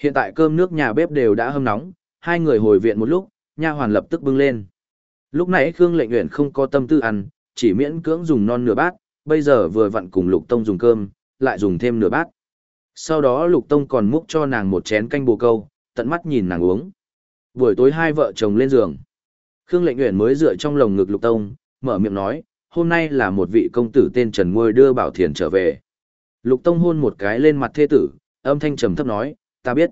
Hiện tại cơm nước nhà bếp đều đã hâm nóng, hai người hồi viện một lúc, nha hoàn lập tức bưng lên. Lúc nãy Khương Lệnh Uyển không có tâm tư ăn, chỉ miễn cưỡng dùng non nửa bát, bây giờ vừa vặn cùng Lục Tông dùng cơm, lại dùng thêm nửa bát. Sau đó Lục Tông còn múc cho nàng một chén canh bồ câu, tận mắt nhìn nàng uống. Buổi tối hai vợ chồng lên giường. Khương Lệnh Uyển mới dựa trong lồng ngực Lục Tông, mở miệng nói, hôm nay là một vị công tử tên Trần Ngôi đưa Bảo Thiền trở về. Lục Tông hôn một cái lên mặt thê tử, âm thanh trầm thấp nói, ta biết.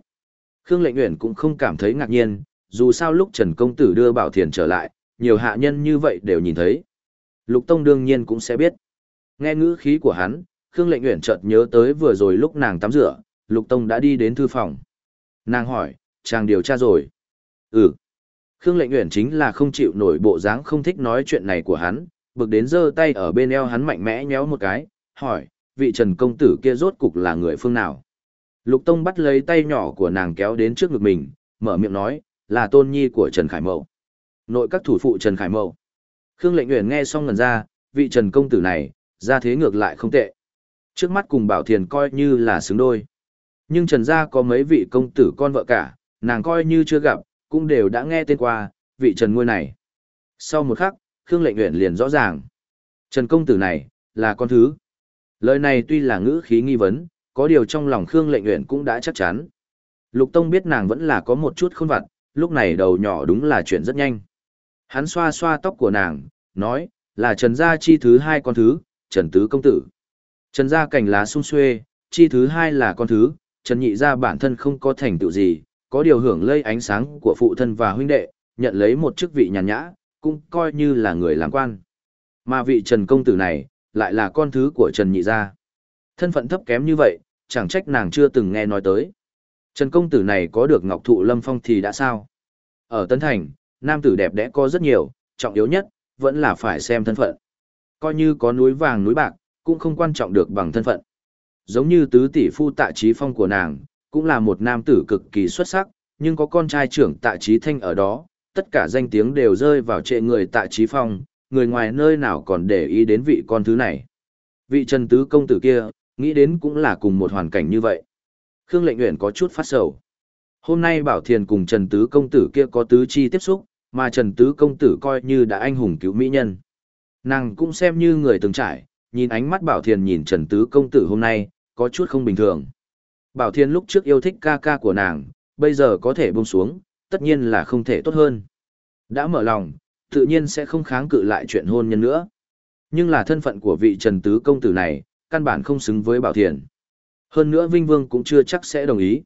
Khương Lệnh Uyển cũng không cảm thấy ngạc nhiên, dù sao lúc Trần Công Tử đưa Bảo Thiền trở lại, nhiều hạ nhân như vậy đều nhìn thấy. Lục Tông đương nhiên cũng sẽ biết. Nghe ngữ khí của hắn, Khương Lệnh Uyển chợt nhớ tới vừa rồi lúc nàng tắm rửa, Lục Tông đã đi đến thư phòng. Nàng hỏi, chàng điều tra rồi. Ừ. Khương Lệnh Uyển chính là không chịu nổi bộ dáng không thích nói chuyện này của hắn, bực đến giơ tay ở bên eo hắn mạnh mẽ nhéo một cái, hỏi, vị Trần công tử kia rốt cục là người phương nào? Lục Tông bắt lấy tay nhỏ của nàng kéo đến trước ngực mình, mở miệng nói, là tôn nhi của Trần Khải Mậu. Nội các thủ phụ Trần Khải Mậu. Khương Lệnh Uyển nghe xong ngẩn ra, vị Trần công tử này, ra thế ngược lại không tệ. Trước mắt cùng Bảo Thiền coi như là xứng đôi. Nhưng Trần gia có mấy vị công tử con vợ cả, nàng coi như chưa gặp, cũng đều đã nghe tên qua, vị Trần ngôi này. Sau một khắc, Khương Lệnh Uyển liền rõ ràng. Trần công tử này, là con thứ. Lời này tuy là ngữ khí nghi vấn, có điều trong lòng Khương Lệnh Uyển cũng đã chắc chắn. Lục Tông biết nàng vẫn là có một chút khôn vặt, lúc này đầu nhỏ đúng là chuyện rất nhanh. Hắn xoa xoa tóc của nàng, nói, là Trần Gia chi thứ hai con thứ, Trần Tứ Công Tử. Trần Gia cành lá sung xuê, chi thứ hai là con thứ, Trần Nhị Gia bản thân không có thành tựu gì, có điều hưởng lây ánh sáng của phụ thân và huynh đệ, nhận lấy một chức vị nhàn nhã, cũng coi như là người làm quan. Mà vị Trần Công Tử này, lại là con thứ của Trần Nhị Gia. Thân phận thấp kém như vậy, chẳng trách nàng chưa từng nghe nói tới. Trần Công Tử này có được Ngọc Thụ Lâm Phong thì đã sao? Ở Tân Thành, nam tử đẹp đẽ có rất nhiều, trọng yếu nhất, vẫn là phải xem thân phận. Coi như có núi vàng núi bạc, cũng không quan trọng được bằng thân phận. Giống như tứ tỷ phu tạ trí phong của nàng, cũng là một nam tử cực kỳ xuất sắc, nhưng có con trai trưởng tạ trí thanh ở đó, tất cả danh tiếng đều rơi vào trệ người tạ trí phong, người ngoài nơi nào còn để ý đến vị con thứ này. Vị trần tứ công tử kia, nghĩ đến cũng là cùng một hoàn cảnh như vậy. Khương lệnh nguyện có chút phát sầu. Hôm nay Bảo Thiền cùng Trần Tứ Công Tử kia có tứ chi tiếp xúc, mà Trần Tứ Công Tử coi như đã anh hùng cứu mỹ nhân. Nàng cũng xem như người từng trải, nhìn ánh mắt Bảo Thiền nhìn Trần Tứ Công Tử hôm nay, có chút không bình thường. Bảo Thiền lúc trước yêu thích ca ca của nàng, bây giờ có thể buông xuống, tất nhiên là không thể tốt hơn. Đã mở lòng, tự nhiên sẽ không kháng cự lại chuyện hôn nhân nữa. Nhưng là thân phận của vị Trần Tứ Công Tử này, căn bản không xứng với Bảo Thiền. Hơn nữa Vinh Vương cũng chưa chắc sẽ đồng ý.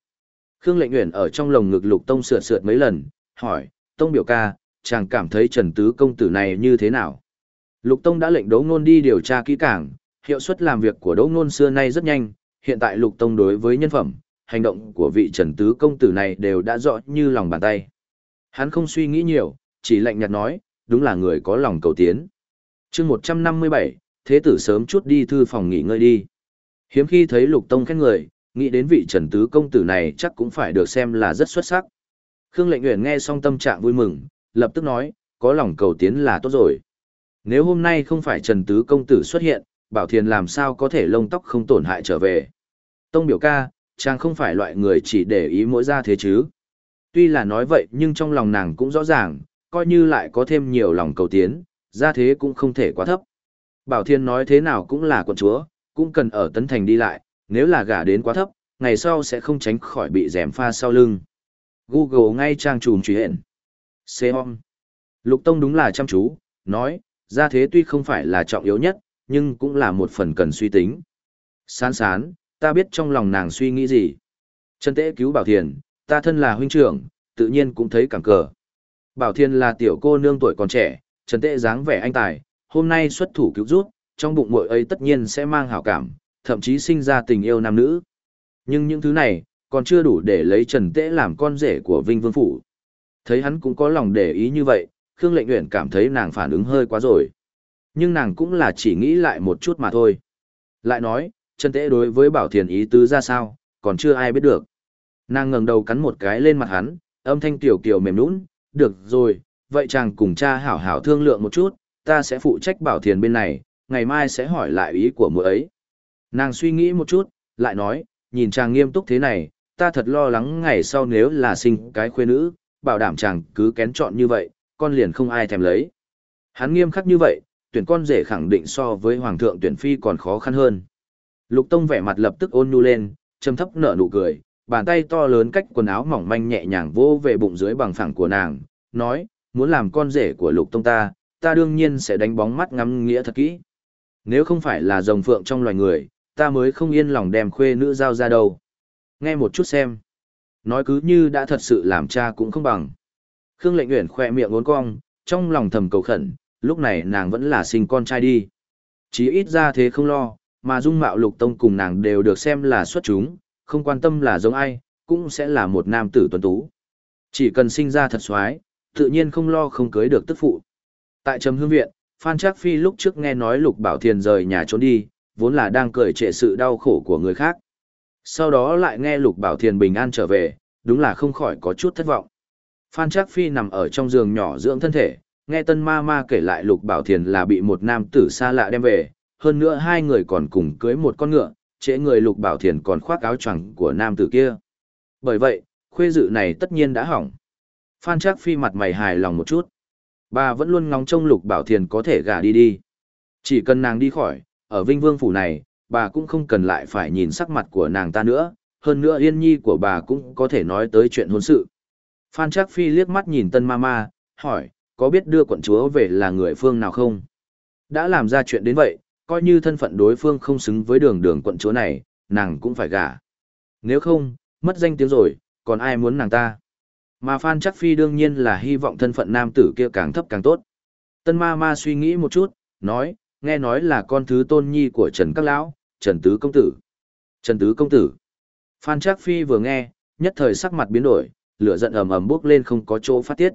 Khương Lệnh Uyển ở trong lồng ngực Lục Tông sượt sượt mấy lần, hỏi, Tông biểu ca, chàng cảm thấy Trần Tứ công tử này như thế nào? Lục Tông đã lệnh Đỗ Nôn đi điều tra kỹ càng, hiệu suất làm việc của Đỗ Nôn xưa nay rất nhanh, hiện tại Lục Tông đối với nhân phẩm, hành động của vị Trần Tứ công tử này đều đã rõ như lòng bàn tay. Hắn không suy nghĩ nhiều, chỉ lạnh nhạt nói, đúng là người có lòng cầu tiến. chương 157, thế tử sớm chút đi thư phòng nghỉ ngơi đi. Hiếm khi thấy Lục Tông khen người, nghĩ đến vị Trần Tứ công tử này chắc cũng phải được xem là rất xuất sắc. Khương Lệnh Uyển nghe xong tâm trạng vui mừng, lập tức nói, có lòng cầu tiến là tốt rồi. Nếu hôm nay không phải Trần Tứ công tử xuất hiện, Bảo Thiền làm sao có thể lông tóc không tổn hại trở về. Tông biểu ca, chàng không phải loại người chỉ để ý mỗi ra thế chứ. Tuy là nói vậy nhưng trong lòng nàng cũng rõ ràng, coi như lại có thêm nhiều lòng cầu tiến, ra thế cũng không thể quá thấp. Bảo Thiên nói thế nào cũng là quận chúa, cũng cần ở Tấn Thành đi lại, nếu là gả đến quá thấp, ngày sau sẽ không tránh khỏi bị rèm pha sau lưng. Google ngay trang trùm truy hẹn. Xeon. Lục Tông đúng là chăm chú, nói, ra thế tuy không phải là trọng yếu nhất, nhưng cũng là một phần cần suy tính. Sán sán, ta biết trong lòng nàng suy nghĩ gì. Trần Tế cứu Bảo Thiền, ta thân là huynh trưởng, tự nhiên cũng thấy cảm cờ. Bảo Thiền là tiểu cô nương tuổi còn trẻ, Trần Tế dáng vẻ anh tài, hôm nay xuất thủ cứu rút, trong bụng muội ấy tất nhiên sẽ mang hảo cảm, thậm chí sinh ra tình yêu nam nữ. Nhưng những thứ này, còn chưa đủ để lấy Trần Tế làm con rể của Vinh Vương Phủ. Thấy hắn cũng có lòng để ý như vậy, Khương Lệnh Uyển cảm thấy nàng phản ứng hơi quá rồi. Nhưng nàng cũng là chỉ nghĩ lại một chút mà thôi. Lại nói, Trần Tế đối với Bảo Thiền ý tứ ra sao, còn chưa ai biết được. Nàng ngẩng đầu cắn một cái lên mặt hắn, âm thanh tiểu kiểu mềm nũng, được rồi, vậy chàng cùng cha hảo hảo thương lượng một chút, ta sẽ phụ trách Bảo Thiền bên này, ngày mai sẽ hỏi lại ý của muội ấy. Nàng suy nghĩ một chút, lại nói, nhìn chàng nghiêm túc thế này, ta thật lo lắng ngày sau nếu là sinh cái khuê nữ, bảo đảm chàng cứ kén chọn như vậy, con liền không ai thèm lấy. Hắn nghiêm khắc như vậy, tuyển con rể khẳng định so với hoàng thượng tuyển phi còn khó khăn hơn. Lục Tông vẻ mặt lập tức ôn nhu lên, trầm thấp nở nụ cười, bàn tay to lớn cách quần áo mỏng manh nhẹ nhàng vô về bụng dưới bằng phẳng của nàng, nói, muốn làm con rể của Lục Tông ta, ta đương nhiên sẽ đánh bóng mắt ngắm nghĩa thật kỹ. Nếu không phải là rồng phượng trong loài người, ta mới không yên lòng đem khuê nữ giao ra đâu. Nghe một chút xem. Nói cứ như đã thật sự làm cha cũng không bằng. Khương lệnh nguyện khỏe miệng uốn cong, trong lòng thầm cầu khẩn, lúc này nàng vẫn là sinh con trai đi. Chí ít ra thế không lo, mà dung mạo lục tông cùng nàng đều được xem là xuất chúng, không quan tâm là giống ai, cũng sẽ là một nam tử tuấn tú. Chỉ cần sinh ra thật xoái, tự nhiên không lo không cưới được tức phụ. Tại trầm hương viện, Phan Trác Phi lúc trước nghe nói Lục Bảo Thiền rời nhà trốn đi, vốn là đang cười trệ sự đau khổ của người khác. Sau đó lại nghe Lục Bảo Thiền bình an trở về, đúng là không khỏi có chút thất vọng. Phan Trác Phi nằm ở trong giường nhỏ dưỡng thân thể, nghe Tân Ma Ma kể lại Lục Bảo Thiền là bị một nam tử xa lạ đem về, hơn nữa hai người còn cùng cưới một con ngựa, trễ người Lục Bảo Thiền còn khoác áo choàng của nam tử kia. Bởi vậy, khuê dự này tất nhiên đã hỏng. Phan Trác Phi mặt mày hài lòng một chút. Bà vẫn luôn ngóng trông Lục Bảo Thiền có thể gả đi đi. Chỉ cần nàng đi khỏi, ở Vinh Vương Phủ này, bà cũng không cần lại phải nhìn sắc mặt của nàng ta nữa, hơn nữa yên nhi của bà cũng có thể nói tới chuyện hôn sự. Phan Trác Phi liếc mắt nhìn tân mama, hỏi, có biết đưa quận chúa về là người phương nào không? Đã làm ra chuyện đến vậy, coi như thân phận đối phương không xứng với đường đường quận chúa này, nàng cũng phải gả. Nếu không, mất danh tiếng rồi, còn ai muốn nàng ta? Mà Phan Trác Phi đương nhiên là hy vọng thân phận nam tử kia càng thấp càng tốt. Tân ma ma suy nghĩ một chút, nói, nghe nói là con thứ tôn nhi của Trần Các Lão, Trần Tứ Công Tử. Trần Tứ Công Tử. Phan Trác Phi vừa nghe, nhất thời sắc mặt biến đổi, lửa giận ầm ầm bốc lên không có chỗ phát tiết.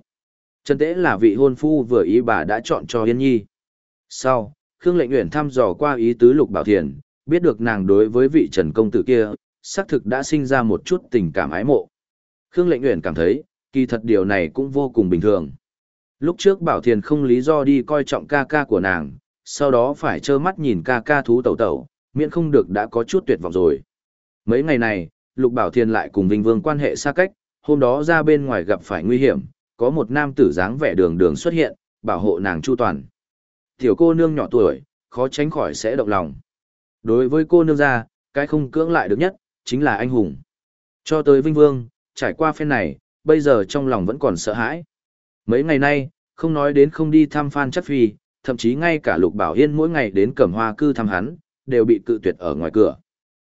Trần Tế là vị hôn phu vừa ý bà đã chọn cho Yên Nhi. Sau, Khương Lệnh Uyển thăm dò qua ý tứ Lục Bảo Thiền, biết được nàng đối với vị Trần công tử kia, xác thực đã sinh ra một chút tình cảm ái mộ. Khương Lệnh Uyển cảm thấy, kỳ thật điều này cũng vô cùng bình thường. Lúc trước Bảo Thiền không lý do đi coi trọng ca ca của nàng, sau đó phải trơ mắt nhìn ca ca thú tẩu tẩu, miễn không được đã có chút tuyệt vọng rồi. Mấy ngày này, Lục Bảo thiên lại cùng Vinh Vương quan hệ xa cách, hôm đó ra bên ngoài gặp phải nguy hiểm, có một nam tử dáng vẻ đường đường xuất hiện, bảo hộ nàng chu toàn. Tiểu cô nương nhỏ tuổi, khó tránh khỏi sẽ động lòng. Đối với cô nương ra, cái không cưỡng lại được nhất, chính là anh hùng. Cho tới Vinh Vương, trải qua phen này, bây giờ trong lòng vẫn còn sợ hãi. Mấy ngày nay, không nói đến không đi thăm Phan Chắc Phi, thậm chí ngay cả Lục Bảo Yên mỗi ngày đến cẩm hoa cư thăm hắn, đều bị cự tuyệt ở ngoài cửa.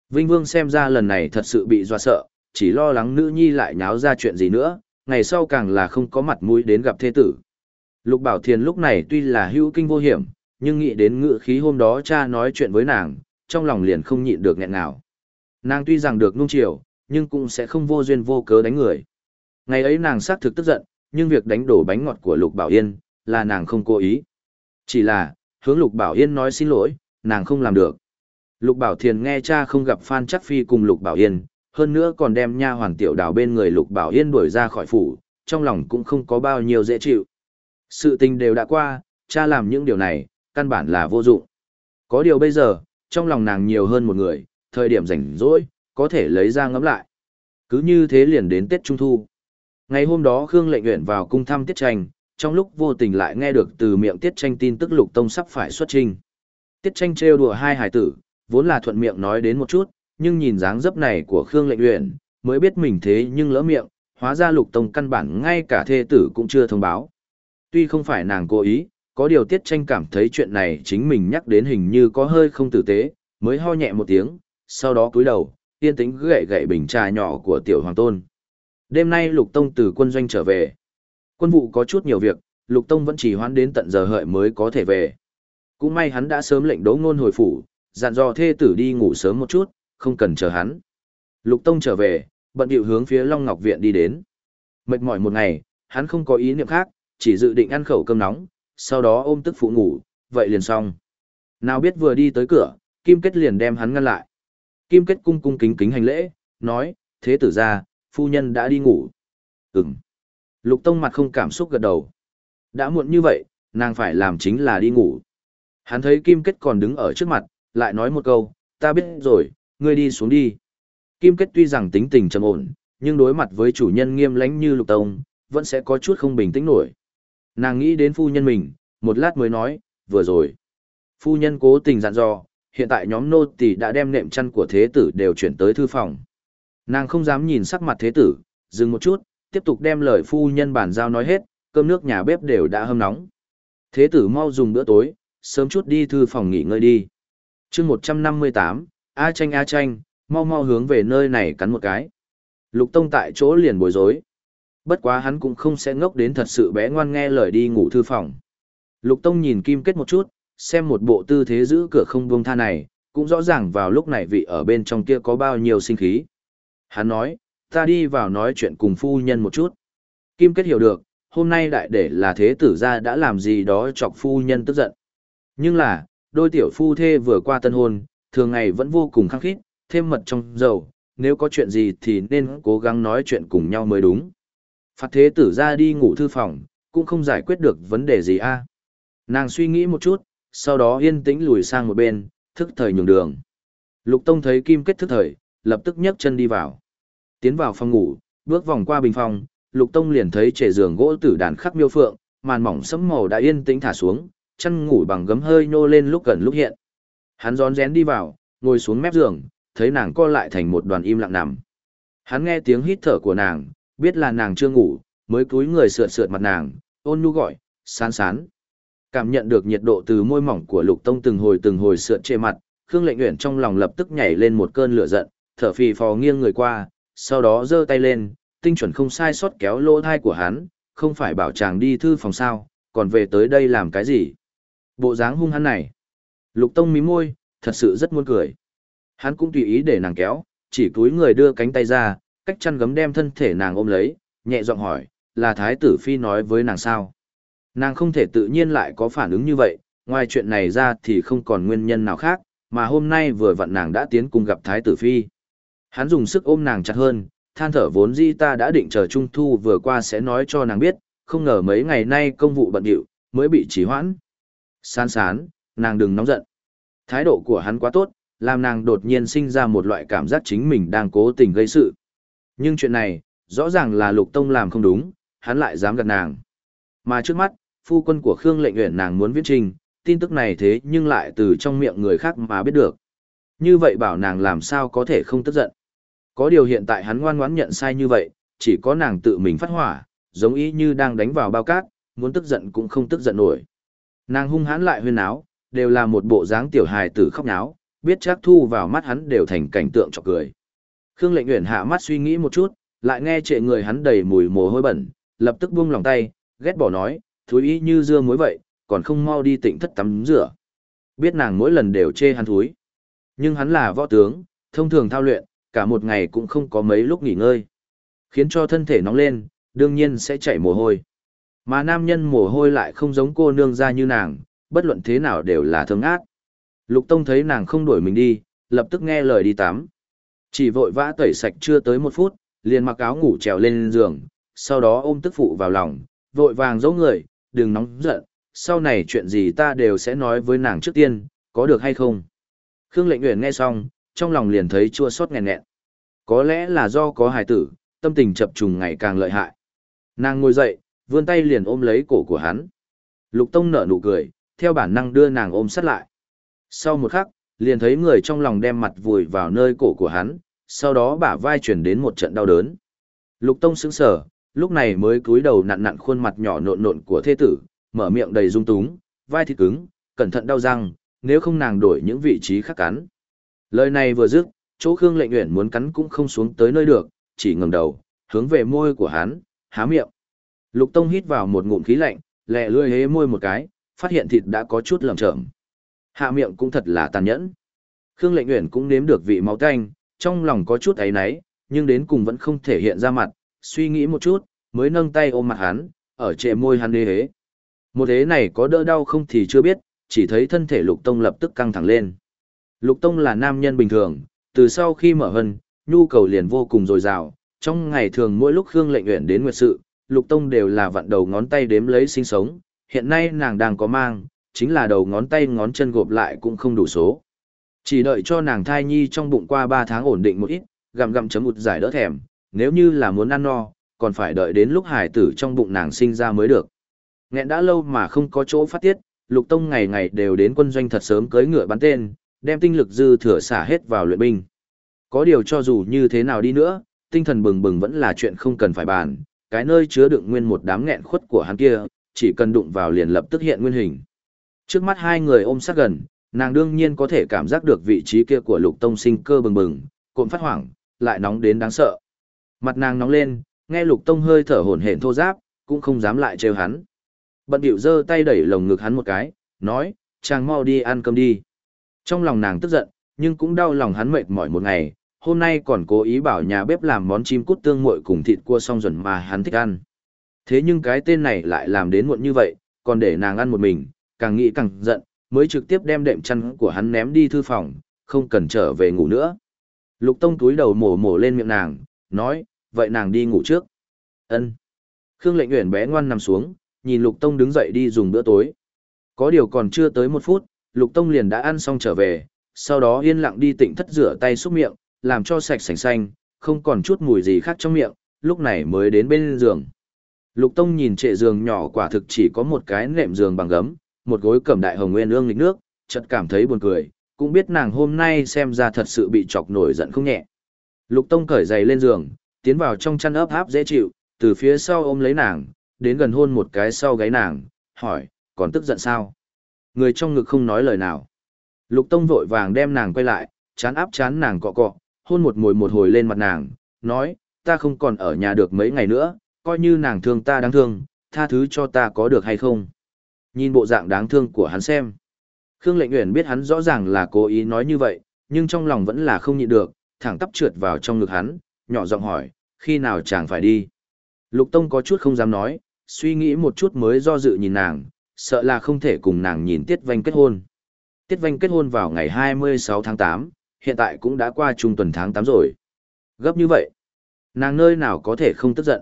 Vinh Vương xem ra lần này thật sự bị dọa sợ, chỉ lo lắng nữ nhi lại nháo ra chuyện gì nữa, ngày sau càng là không có mặt mũi đến gặp thế tử. Lục Bảo Thiền lúc này tuy là hữu kinh vô hiểm, nhưng nghĩ đến ngự khí hôm đó cha nói chuyện với nàng, trong lòng liền không nhịn được nghẹn nào. Nàng tuy rằng được nung chiều, nhưng cũng sẽ không vô duyên vô cớ đánh người. Ngày ấy nàng xác thực tức giận, nhưng việc đánh đổ bánh ngọt của Lục Bảo Yên, là nàng không cố ý. Chỉ là, hướng Lục Bảo Yên nói xin lỗi, nàng không làm được. Lục Bảo Thiền nghe cha không gặp Phan Chắc Phi cùng Lục Bảo Yên, hơn nữa còn đem nha hoàn tiểu đào bên người Lục Bảo Yên đuổi ra khỏi phủ, trong lòng cũng không có bao nhiêu dễ chịu. Sự tình đều đã qua, cha làm những điều này, căn bản là vô dụng. Có điều bây giờ, trong lòng nàng nhiều hơn một người, thời điểm rảnh rỗi, có thể lấy ra ngẫm lại. Cứ như thế liền đến Tết Trung Thu. Ngày hôm đó Khương lệnh nguyện vào cung thăm Tiết Tranh, trong lúc vô tình lại nghe được từ miệng Tiết Tranh tin tức Lục Tông sắp phải xuất trình. Tiết Tranh trêu đùa hai hải tử, vốn là thuận miệng nói đến một chút, nhưng nhìn dáng dấp này của Khương lệnh luyện mới biết mình thế nhưng lỡ miệng, hóa ra Lục Tông căn bản ngay cả thê tử cũng chưa thông báo. Tuy không phải nàng cố ý, có điều Tiết Tranh cảm thấy chuyện này chính mình nhắc đến hình như có hơi không tử tế, mới ho nhẹ một tiếng, sau đó cúi đầu, yên tĩnh gậy gậy bình trà nhỏ của tiểu hoàng tôn. Đêm nay Lục Tông từ quân doanh trở về. Quân vụ có chút nhiều việc, Lục Tông vẫn chỉ hoãn đến tận giờ hợi mới có thể về. Cũng may hắn đã sớm lệnh đỗ ngôn hồi phủ, dặn dò thê tử đi ngủ sớm một chút, không cần chờ hắn. Lục Tông trở về, bận điệu hướng phía Long Ngọc Viện đi đến. Mệt mỏi một ngày, hắn không có ý niệm khác, chỉ dự định ăn khẩu cơm nóng, sau đó ôm tức phụ ngủ, vậy liền xong. Nào biết vừa đi tới cửa, Kim Kết liền đem hắn ngăn lại. Kim Kết cung cung kính kính hành lễ, nói, thế tử ra, phu nhân đã đi ngủ. Ừm. Lục Tông mặt không cảm xúc gật đầu. Đã muộn như vậy, nàng phải làm chính là đi ngủ. Hắn thấy Kim Kết còn đứng ở trước mặt, lại nói một câu, ta biết rồi, ngươi đi xuống đi. Kim Kết tuy rằng tính tình trầm ổn, nhưng đối mặt với chủ nhân nghiêm lãnh như Lục Tông, vẫn sẽ có chút không bình tĩnh nổi. Nàng nghĩ đến phu nhân mình, một lát mới nói, vừa rồi. Phu nhân cố tình dặn dò, hiện tại nhóm nô tỳ đã đem nệm chăn của thế tử đều chuyển tới thư phòng. Nàng không dám nhìn sắc mặt thế tử, dừng một chút, tiếp tục đem lời phu nhân bản giao nói hết, cơm nước nhà bếp đều đã hâm nóng. Thế tử mau dùng bữa tối, sớm chút đi thư phòng nghỉ ngơi đi. chương 158, A tranh A tranh, mau mau hướng về nơi này cắn một cái. Lục Tông tại chỗ liền bối rối. Bất quá hắn cũng không sẽ ngốc đến thật sự bé ngoan nghe lời đi ngủ thư phòng. Lục Tông nhìn Kim Kết một chút, xem một bộ tư thế giữ cửa không buông tha này, cũng rõ ràng vào lúc này vị ở bên trong kia có bao nhiêu sinh khí. Hắn nói, ta đi vào nói chuyện cùng phu nhân một chút. Kim Kết hiểu được, hôm nay đại để là thế tử gia đã làm gì đó chọc phu nhân tức giận. Nhưng là, đôi tiểu phu thê vừa qua tân hôn, thường ngày vẫn vô cùng khăng khít, thêm mật trong dầu, nếu có chuyện gì thì nên cố gắng nói chuyện cùng nhau mới đúng. Phạt thế tử ra đi ngủ thư phòng, cũng không giải quyết được vấn đề gì a. Nàng suy nghĩ một chút, sau đó yên tĩnh lùi sang một bên, thức thời nhường đường. Lục Tông thấy Kim Kết thức thời, lập tức nhấc chân đi vào. Tiến vào phòng ngủ, bước vòng qua bình phòng, Lục Tông liền thấy trề giường gỗ tử đàn khắc miêu phượng, màn mỏng sẫm màu đã yên tĩnh thả xuống, chân ngủ bằng gấm hơi nô lên lúc gần lúc hiện. Hắn rón rén đi vào, ngồi xuống mép giường, thấy nàng co lại thành một đoàn im lặng nằm. Hắn nghe tiếng hít thở của nàng, biết là nàng chưa ngủ, mới cúi người sượt sượt mặt nàng, ôn nhu gọi, sán sán. Cảm nhận được nhiệt độ từ môi mỏng của Lục Tông từng hồi từng hồi sượt trên mặt, Khương Lệnh Uyển trong lòng lập tức nhảy lên một cơn lửa giận, thở phì phò nghiêng người qua, sau đó giơ tay lên, tinh chuẩn không sai sót kéo lỗ thai của hắn, không phải bảo chàng đi thư phòng sao, còn về tới đây làm cái gì? Bộ dáng hung hắn này. Lục Tông mím môi, thật sự rất muốn cười. Hắn cũng tùy ý để nàng kéo, chỉ cúi người đưa cánh tay ra, cách chăn gấm đem thân thể nàng ôm lấy, nhẹ giọng hỏi, là Thái tử Phi nói với nàng sao? Nàng không thể tự nhiên lại có phản ứng như vậy, ngoài chuyện này ra thì không còn nguyên nhân nào khác, mà hôm nay vừa vặn nàng đã tiến cùng gặp Thái tử Phi. Hắn dùng sức ôm nàng chặt hơn, than thở vốn di ta đã định chờ Trung Thu vừa qua sẽ nói cho nàng biết, không ngờ mấy ngày nay công vụ bận điệu, mới bị trì hoãn. Sán sán, nàng đừng nóng giận. Thái độ của hắn quá tốt, làm nàng đột nhiên sinh ra một loại cảm giác chính mình đang cố tình gây sự. Nhưng chuyện này, rõ ràng là lục tông làm không đúng, hắn lại dám gạt nàng. Mà trước mắt, phu quân của Khương lệnh nguyện nàng muốn viết trình, tin tức này thế nhưng lại từ trong miệng người khác mà biết được. Như vậy bảo nàng làm sao có thể không tức giận. Có điều hiện tại hắn ngoan ngoãn nhận sai như vậy, chỉ có nàng tự mình phát hỏa, giống ý như đang đánh vào bao cát, muốn tức giận cũng không tức giận nổi. Nàng hung hãn lại huyên áo, đều là một bộ dáng tiểu hài tử khóc náo, biết chắc thu vào mắt hắn đều thành cảnh tượng chọc cười. Khương lệnh nguyện hạ mắt suy nghĩ một chút, lại nghe trệ người hắn đầy mùi mồ hôi bẩn, lập tức buông lòng tay, ghét bỏ nói, thúi ý như dưa muối vậy, còn không mau đi tịnh thất tắm rửa. Biết nàng mỗi lần đều chê hắn thúi. Nhưng hắn là võ tướng, thông thường thao luyện, cả một ngày cũng không có mấy lúc nghỉ ngơi. Khiến cho thân thể nóng lên, đương nhiên sẽ chảy mồ hôi. Mà nam nhân mồ hôi lại không giống cô nương ra như nàng, bất luận thế nào đều là thơm ác. Lục Tông thấy nàng không đuổi mình đi, lập tức nghe lời đi tắm. Chỉ vội vã tẩy sạch chưa tới một phút, liền mặc áo ngủ trèo lên giường, sau đó ôm tức phụ vào lòng, vội vàng dỗ người, đừng nóng giận, sau này chuyện gì ta đều sẽ nói với nàng trước tiên, có được hay không. Khương lệnh nguyện nghe xong, trong lòng liền thấy chua xót nghẹn nghẹn. Có lẽ là do có hài tử, tâm tình chập trùng ngày càng lợi hại. Nàng ngồi dậy, vươn tay liền ôm lấy cổ của hắn. Lục Tông nở nụ cười, theo bản năng đưa nàng ôm sát lại. Sau một khắc, liền thấy người trong lòng đem mặt vùi vào nơi cổ của hắn, sau đó bả vai chuyển đến một trận đau đớn. Lục Tông sững sờ, lúc này mới cúi đầu nặn nặn khuôn mặt nhỏ nộn nộn của thê tử, mở miệng đầy rung túng, vai thịt cứng, cẩn thận đau răng, nếu không nàng đổi những vị trí khác cắn. Lời này vừa dứt, chỗ Khương Lệnh Uyển muốn cắn cũng không xuống tới nơi được, chỉ ngẩng đầu, hướng về môi của hắn, há miệng. Lục Tông hít vào một ngụm khí lạnh, lẹ lưỡi hế môi một cái, phát hiện thịt đã có chút lởm chởm. Hạ miệng cũng thật là tàn nhẫn. Khương Lệnh Uyển cũng nếm được vị máu tanh, trong lòng có chút áy náy, nhưng đến cùng vẫn không thể hiện ra mặt, suy nghĩ một chút, mới nâng tay ôm mặt hắn, ở trệ môi hắn đê hế. Một thế này có đỡ đau không thì chưa biết, chỉ thấy thân thể Lục Tông lập tức căng thẳng lên. Lục Tông là nam nhân bình thường, từ sau khi mở hân, nhu cầu liền vô cùng dồi dào, trong ngày thường mỗi lúc Khương Lệnh Uyển đến nguyệt sự, Lục Tông đều là vặn đầu ngón tay đếm lấy sinh sống, hiện nay nàng đang có mang, chính là đầu ngón tay ngón chân gộp lại cũng không đủ số. Chỉ đợi cho nàng thai nhi trong bụng qua 3 tháng ổn định một ít, gặm gặm chấm một giải đỡ thèm, nếu như là muốn ăn no, còn phải đợi đến lúc hải tử trong bụng nàng sinh ra mới được. Nghẹn đã lâu mà không có chỗ phát tiết, Lục Tông ngày ngày đều đến quân doanh thật sớm cưới ngựa bắn tên, đem tinh lực dư thừa xả hết vào luyện binh. Có điều cho dù như thế nào đi nữa, tinh thần bừng bừng vẫn là chuyện không cần phải bàn, cái nơi chứa đựng nguyên một đám nghẹn khuất của hắn kia, chỉ cần đụng vào liền lập tức hiện nguyên hình. Trước mắt hai người ôm sát gần, nàng đương nhiên có thể cảm giác được vị trí kia của lục tông sinh cơ bừng bừng, cộm phát hoảng, lại nóng đến đáng sợ. Mặt nàng nóng lên, nghe lục tông hơi thở hổn hển thô giáp, cũng không dám lại trêu hắn. Bận điệu giơ tay đẩy lồng ngực hắn một cái, nói, chàng mau đi ăn cơm đi. Trong lòng nàng tức giận, nhưng cũng đau lòng hắn mệt mỏi một ngày, hôm nay còn cố ý bảo nhà bếp làm món chim cút tương muội cùng thịt cua song dần mà hắn thích ăn. Thế nhưng cái tên này lại làm đến muộn như vậy, còn để nàng ăn một mình, càng nghĩ càng giận, mới trực tiếp đem đệm chăn của hắn ném đi thư phòng, không cần trở về ngủ nữa. Lục Tông túi đầu mổ mổ lên miệng nàng, nói, vậy nàng đi ngủ trước. Ân. Khương Lệnh Uyển bé ngoan nằm xuống, nhìn Lục Tông đứng dậy đi dùng bữa tối. Có điều còn chưa tới một phút, Lục Tông liền đã ăn xong trở về, sau đó yên lặng đi tịnh thất rửa tay xúc miệng, làm cho sạch sành xanh, không còn chút mùi gì khác trong miệng, lúc này mới đến bên giường. Lục Tông nhìn trệ giường nhỏ quả thực chỉ có một cái nệm giường bằng gấm, một gối cẩm đại hồng nguyên ương lịch nước, chợt cảm thấy buồn cười, cũng biết nàng hôm nay xem ra thật sự bị chọc nổi giận không nhẹ. Lục Tông cởi giày lên giường, tiến vào trong chăn ấp áp dễ chịu, từ phía sau ôm lấy nàng, đến gần hôn một cái sau gáy nàng, hỏi, còn tức giận sao? Người trong ngực không nói lời nào. Lục Tông vội vàng đem nàng quay lại, chán áp chán nàng cọ cọ, hôn một mồi một hồi lên mặt nàng, nói, ta không còn ở nhà được mấy ngày nữa, coi như nàng thương ta đáng thương, tha thứ cho ta có được hay không. Nhìn bộ dạng đáng thương của hắn xem. Khương Lệnh Uyển biết hắn rõ ràng là cố ý nói như vậy, nhưng trong lòng vẫn là không nhịn được, thẳng tắp trượt vào trong ngực hắn, nhỏ giọng hỏi, khi nào chàng phải đi. Lục Tông có chút không dám nói, suy nghĩ một chút mới do dự nhìn nàng, sợ là không thể cùng nàng nhìn Tiết Vanh kết hôn. Tiết Vanh kết hôn vào ngày 26 tháng 8, hiện tại cũng đã qua trung tuần tháng 8 rồi. Gấp như vậy, nàng nơi nào có thể không tức giận.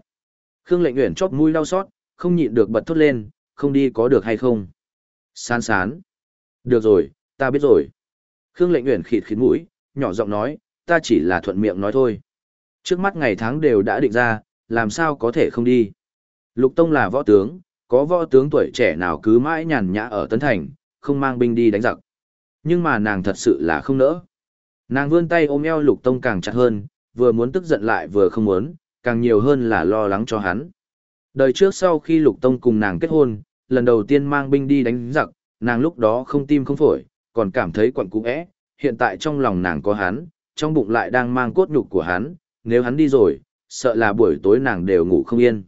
Khương Lệnh Uyển chóp mũi đau xót, không nhịn được bật thốt lên, không đi có được hay không. Sán sán. Được rồi, ta biết rồi. Khương Lệnh Uyển khịt khịt mũi, nhỏ giọng nói, ta chỉ là thuận miệng nói thôi. Trước mắt ngày tháng đều đã định ra, làm sao có thể không đi. Lục Tông là võ tướng, có võ tướng tuổi trẻ nào cứ mãi nhàn nhã ở Tấn Thành, không mang binh đi đánh giặc. Nhưng mà nàng thật sự là không nỡ. Nàng vươn tay ôm eo Lục Tông càng chặt hơn, vừa muốn tức giận lại vừa không muốn, càng nhiều hơn là lo lắng cho hắn. Đời trước sau khi Lục Tông cùng nàng kết hôn, lần đầu tiên mang binh đi đánh giặc, nàng lúc đó không tim không phổi, còn cảm thấy quặn cũ ẽ, hiện tại trong lòng nàng có hắn, trong bụng lại đang mang cốt nhục của hắn, nếu hắn đi rồi, sợ là buổi tối nàng đều ngủ không yên.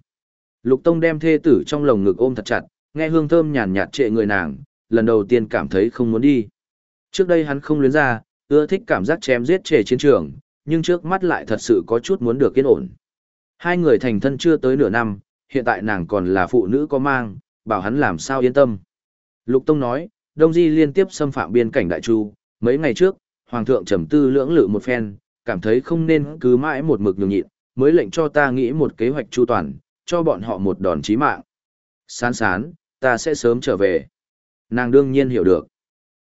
Lục Tông đem thê tử trong lồng ngực ôm thật chặt, nghe hương thơm nhàn nhạt trệ người nàng, lần đầu tiên cảm thấy không muốn đi. Trước đây hắn không luyến ra, ưa thích cảm giác chém giết trề chiến trường, nhưng trước mắt lại thật sự có chút muốn được yên ổn. Hai người thành thân chưa tới nửa năm, hiện tại nàng còn là phụ nữ có mang, bảo hắn làm sao yên tâm. Lục Tông nói, Đông Di liên tiếp xâm phạm biên cảnh Đại Chu, mấy ngày trước, Hoàng thượng trầm tư lưỡng lự một phen, cảm thấy không nên cứ mãi một mực nhường nhịn, mới lệnh cho ta nghĩ một kế hoạch chu toàn, cho bọn họ một đòn chí mạng. Sán sán, ta sẽ sớm trở về. Nàng đương nhiên hiểu được.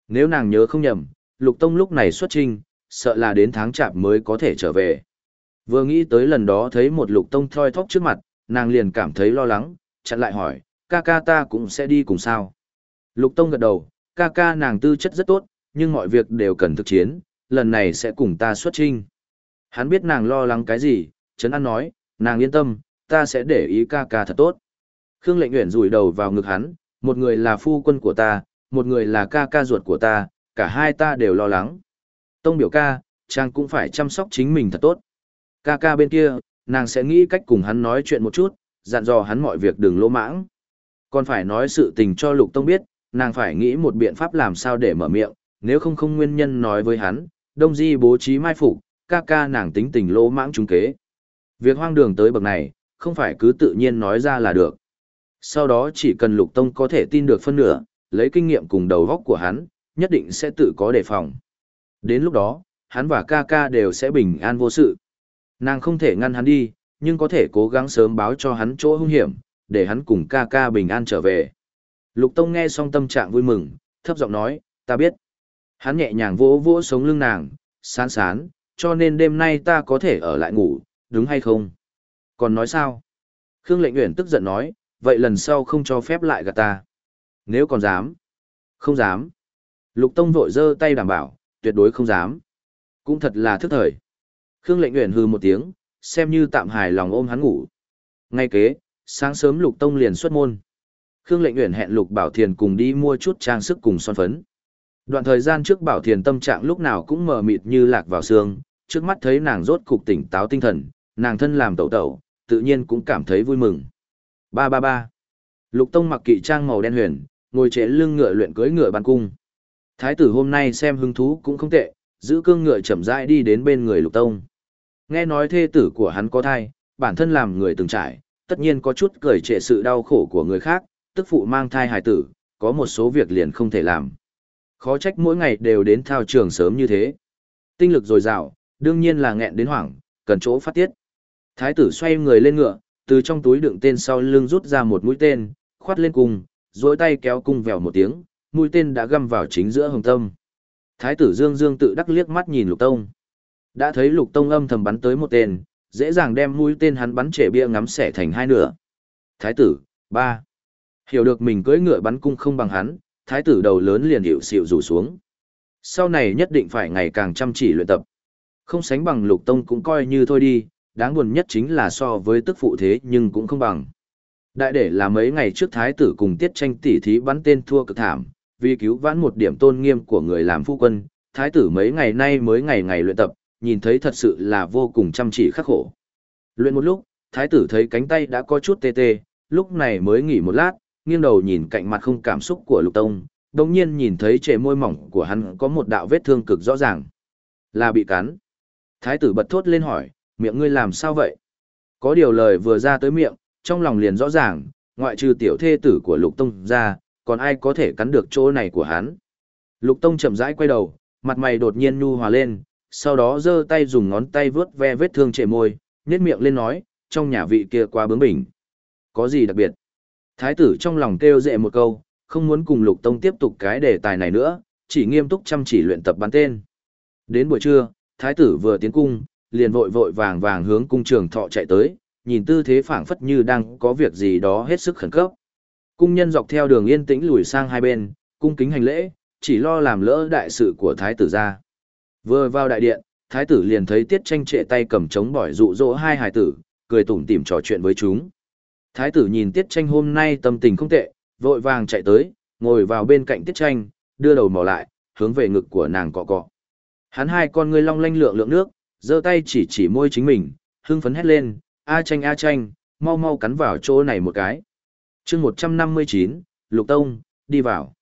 Nếu nàng nhớ không nhầm, Lục Tông lúc này xuất trinh, sợ là đến tháng chạp mới có thể trở về. Vừa nghĩ tới lần đó thấy một Lục Tông thoi thóp trước mặt, nàng liền cảm thấy lo lắng, chặn lại hỏi, ca ca ta cũng sẽ đi cùng sao. Lục Tông gật đầu, ca ca nàng tư chất rất tốt, nhưng mọi việc đều cần thực chiến, lần này sẽ cùng ta xuất trinh. Hắn biết nàng lo lắng cái gì, Trấn An nói, nàng yên tâm, ta sẽ để ý ca ca thật tốt. Khương lệnh nguyện rủi đầu vào ngực hắn, một người là phu quân của ta, một người là ca ca ruột của ta, cả hai ta đều lo lắng. Tông biểu ca, chàng cũng phải chăm sóc chính mình thật tốt. Ca ca bên kia, nàng sẽ nghĩ cách cùng hắn nói chuyện một chút, dặn dò hắn mọi việc đừng lỗ mãng. Còn phải nói sự tình cho Lục Tông biết, nàng phải nghĩ một biện pháp làm sao để mở miệng, nếu không không nguyên nhân nói với hắn, Đông Di bố trí mai phục, ca ca nàng tính tình lỗ mãng trúng kế. Việc hoang đường tới bậc này, không phải cứ tự nhiên nói ra là được. Sau đó chỉ cần Lục Tông có thể tin được phân nửa, lấy kinh nghiệm cùng đầu góc của hắn, nhất định sẽ tự có đề phòng. Đến lúc đó, hắn và ca ca đều sẽ bình an vô sự. Nàng không thể ngăn hắn đi, nhưng có thể cố gắng sớm báo cho hắn chỗ hung hiểm, để hắn cùng ca ca bình an trở về. Lục Tông nghe xong tâm trạng vui mừng, thấp giọng nói, ta biết. Hắn nhẹ nhàng vỗ vỗ sống lưng nàng, sán sán, cho nên đêm nay ta có thể ở lại ngủ, đúng hay không? Còn nói sao? Khương lệnh nguyện tức giận nói, vậy lần sau không cho phép lại gạt ta. Nếu còn dám. Không dám. Lục Tông vội giơ tay đảm bảo, tuyệt đối không dám. Cũng thật là thức thời. Khương lệnh nguyện hư một tiếng, xem như tạm hài lòng ôm hắn ngủ. Ngay kế, sáng sớm Lục Tông liền xuất môn. Khương lệnh nguyện hẹn Lục Bảo Thiền cùng đi mua chút trang sức cùng son phấn. Đoạn thời gian trước Bảo Thiền tâm trạng lúc nào cũng mờ mịt như lạc vào xương, trước mắt thấy nàng rốt cục tỉnh táo tinh thần, nàng thân làm tẩu tẩu, tự nhiên cũng cảm thấy vui mừng. Ba ba ba. Lục Tông mặc kỵ trang màu đen huyền, ngồi chế lưng ngựa luyện cưới ngựa ban cung. Thái tử hôm nay xem hứng thú cũng không tệ, giữ cương ngựa chậm rãi đi đến bên người Lục Tông. Nghe nói thê tử của hắn có thai, bản thân làm người từng trải, tất nhiên có chút cười trệ sự đau khổ của người khác, tức phụ mang thai hài tử, có một số việc liền không thể làm. Khó trách mỗi ngày đều đến thao trường sớm như thế. Tinh lực dồi dào, đương nhiên là nghẹn đến hoảng, cần chỗ phát tiết. Thái tử xoay người lên ngựa, từ trong túi đựng tên sau lưng rút ra một mũi tên, khoát lên cung, dối tay kéo cung vèo một tiếng, mũi tên đã găm vào chính giữa hồng tâm. Thái tử Dương Dương tự đắc liếc mắt nhìn Lục Tông. Đã thấy Lục Tông âm thầm bắn tới một tên, dễ dàng đem mũi tên hắn bắn trẻ bia ngắm xẻ thành hai nửa. Thái tử, ba. Hiểu được mình cưỡi ngựa bắn cung không bằng hắn, thái tử đầu lớn liền hiệu xịu rủ xuống. Sau này nhất định phải ngày càng chăm chỉ luyện tập. Không sánh bằng lục tông cũng coi như thôi đi, đáng buồn nhất chính là so với tức phụ thế nhưng cũng không bằng. Đại để là mấy ngày trước thái tử cùng tiết tranh tỉ thí bắn tên thua cực thảm, vì cứu vãn một điểm tôn nghiêm của người làm phu quân, thái tử mấy ngày nay mới ngày ngày luyện tập, nhìn thấy thật sự là vô cùng chăm chỉ khắc khổ. Luyện một lúc, thái tử thấy cánh tay đã có chút tê tê, lúc này mới nghỉ một lát, nghiêng đầu nhìn cạnh mặt không cảm xúc của lục tông, đồng nhiên nhìn thấy trề môi mỏng của hắn có một đạo vết thương cực rõ ràng. Là bị cắn. Thái tử bật thốt lên hỏi, miệng ngươi làm sao vậy? Có điều lời vừa ra tới miệng, trong lòng liền rõ ràng, ngoại trừ tiểu thê tử của lục tông ra, còn ai có thể cắn được chỗ này của hắn. Lục tông chậm rãi quay đầu, mặt mày đột nhiên nhu hòa lên, sau đó giơ tay dùng ngón tay vướt ve vết thương trề môi, nhếch miệng lên nói, trong nhà vị kia quá bướng bỉnh. Có gì đặc biệt? Thái tử trong lòng kêu dệ một câu, không muốn cùng lục tông tiếp tục cái đề tài này nữa, chỉ nghiêm túc chăm chỉ luyện tập bắn tên. Đến buổi trưa, thái tử vừa tiến cung, liền vội vội vàng vàng hướng cung trường thọ chạy tới, nhìn tư thế phảng phất như đang có việc gì đó hết sức khẩn cấp. Cung nhân dọc theo đường yên tĩnh lùi sang hai bên, cung kính hành lễ, chỉ lo làm lỡ đại sự của thái tử ra. Vừa vào đại điện, thái tử liền thấy tiết tranh trệ tay cầm trống bỏi dụ dỗ hai hài tử, cười tủm tỉm trò chuyện với chúng. Thái tử nhìn tiết tranh hôm nay tâm tình không tệ, vội vàng chạy tới, ngồi vào bên cạnh tiết tranh, đưa đầu mò lại, hướng về ngực của nàng cọ cọ. Hắn hai con ngươi long lanh lượng lượng nước, giơ tay chỉ chỉ môi chính mình, hưng phấn hét lên, A tranh A tranh, mau mau cắn vào chỗ này một cái. chương 159, Lục Tông, đi vào.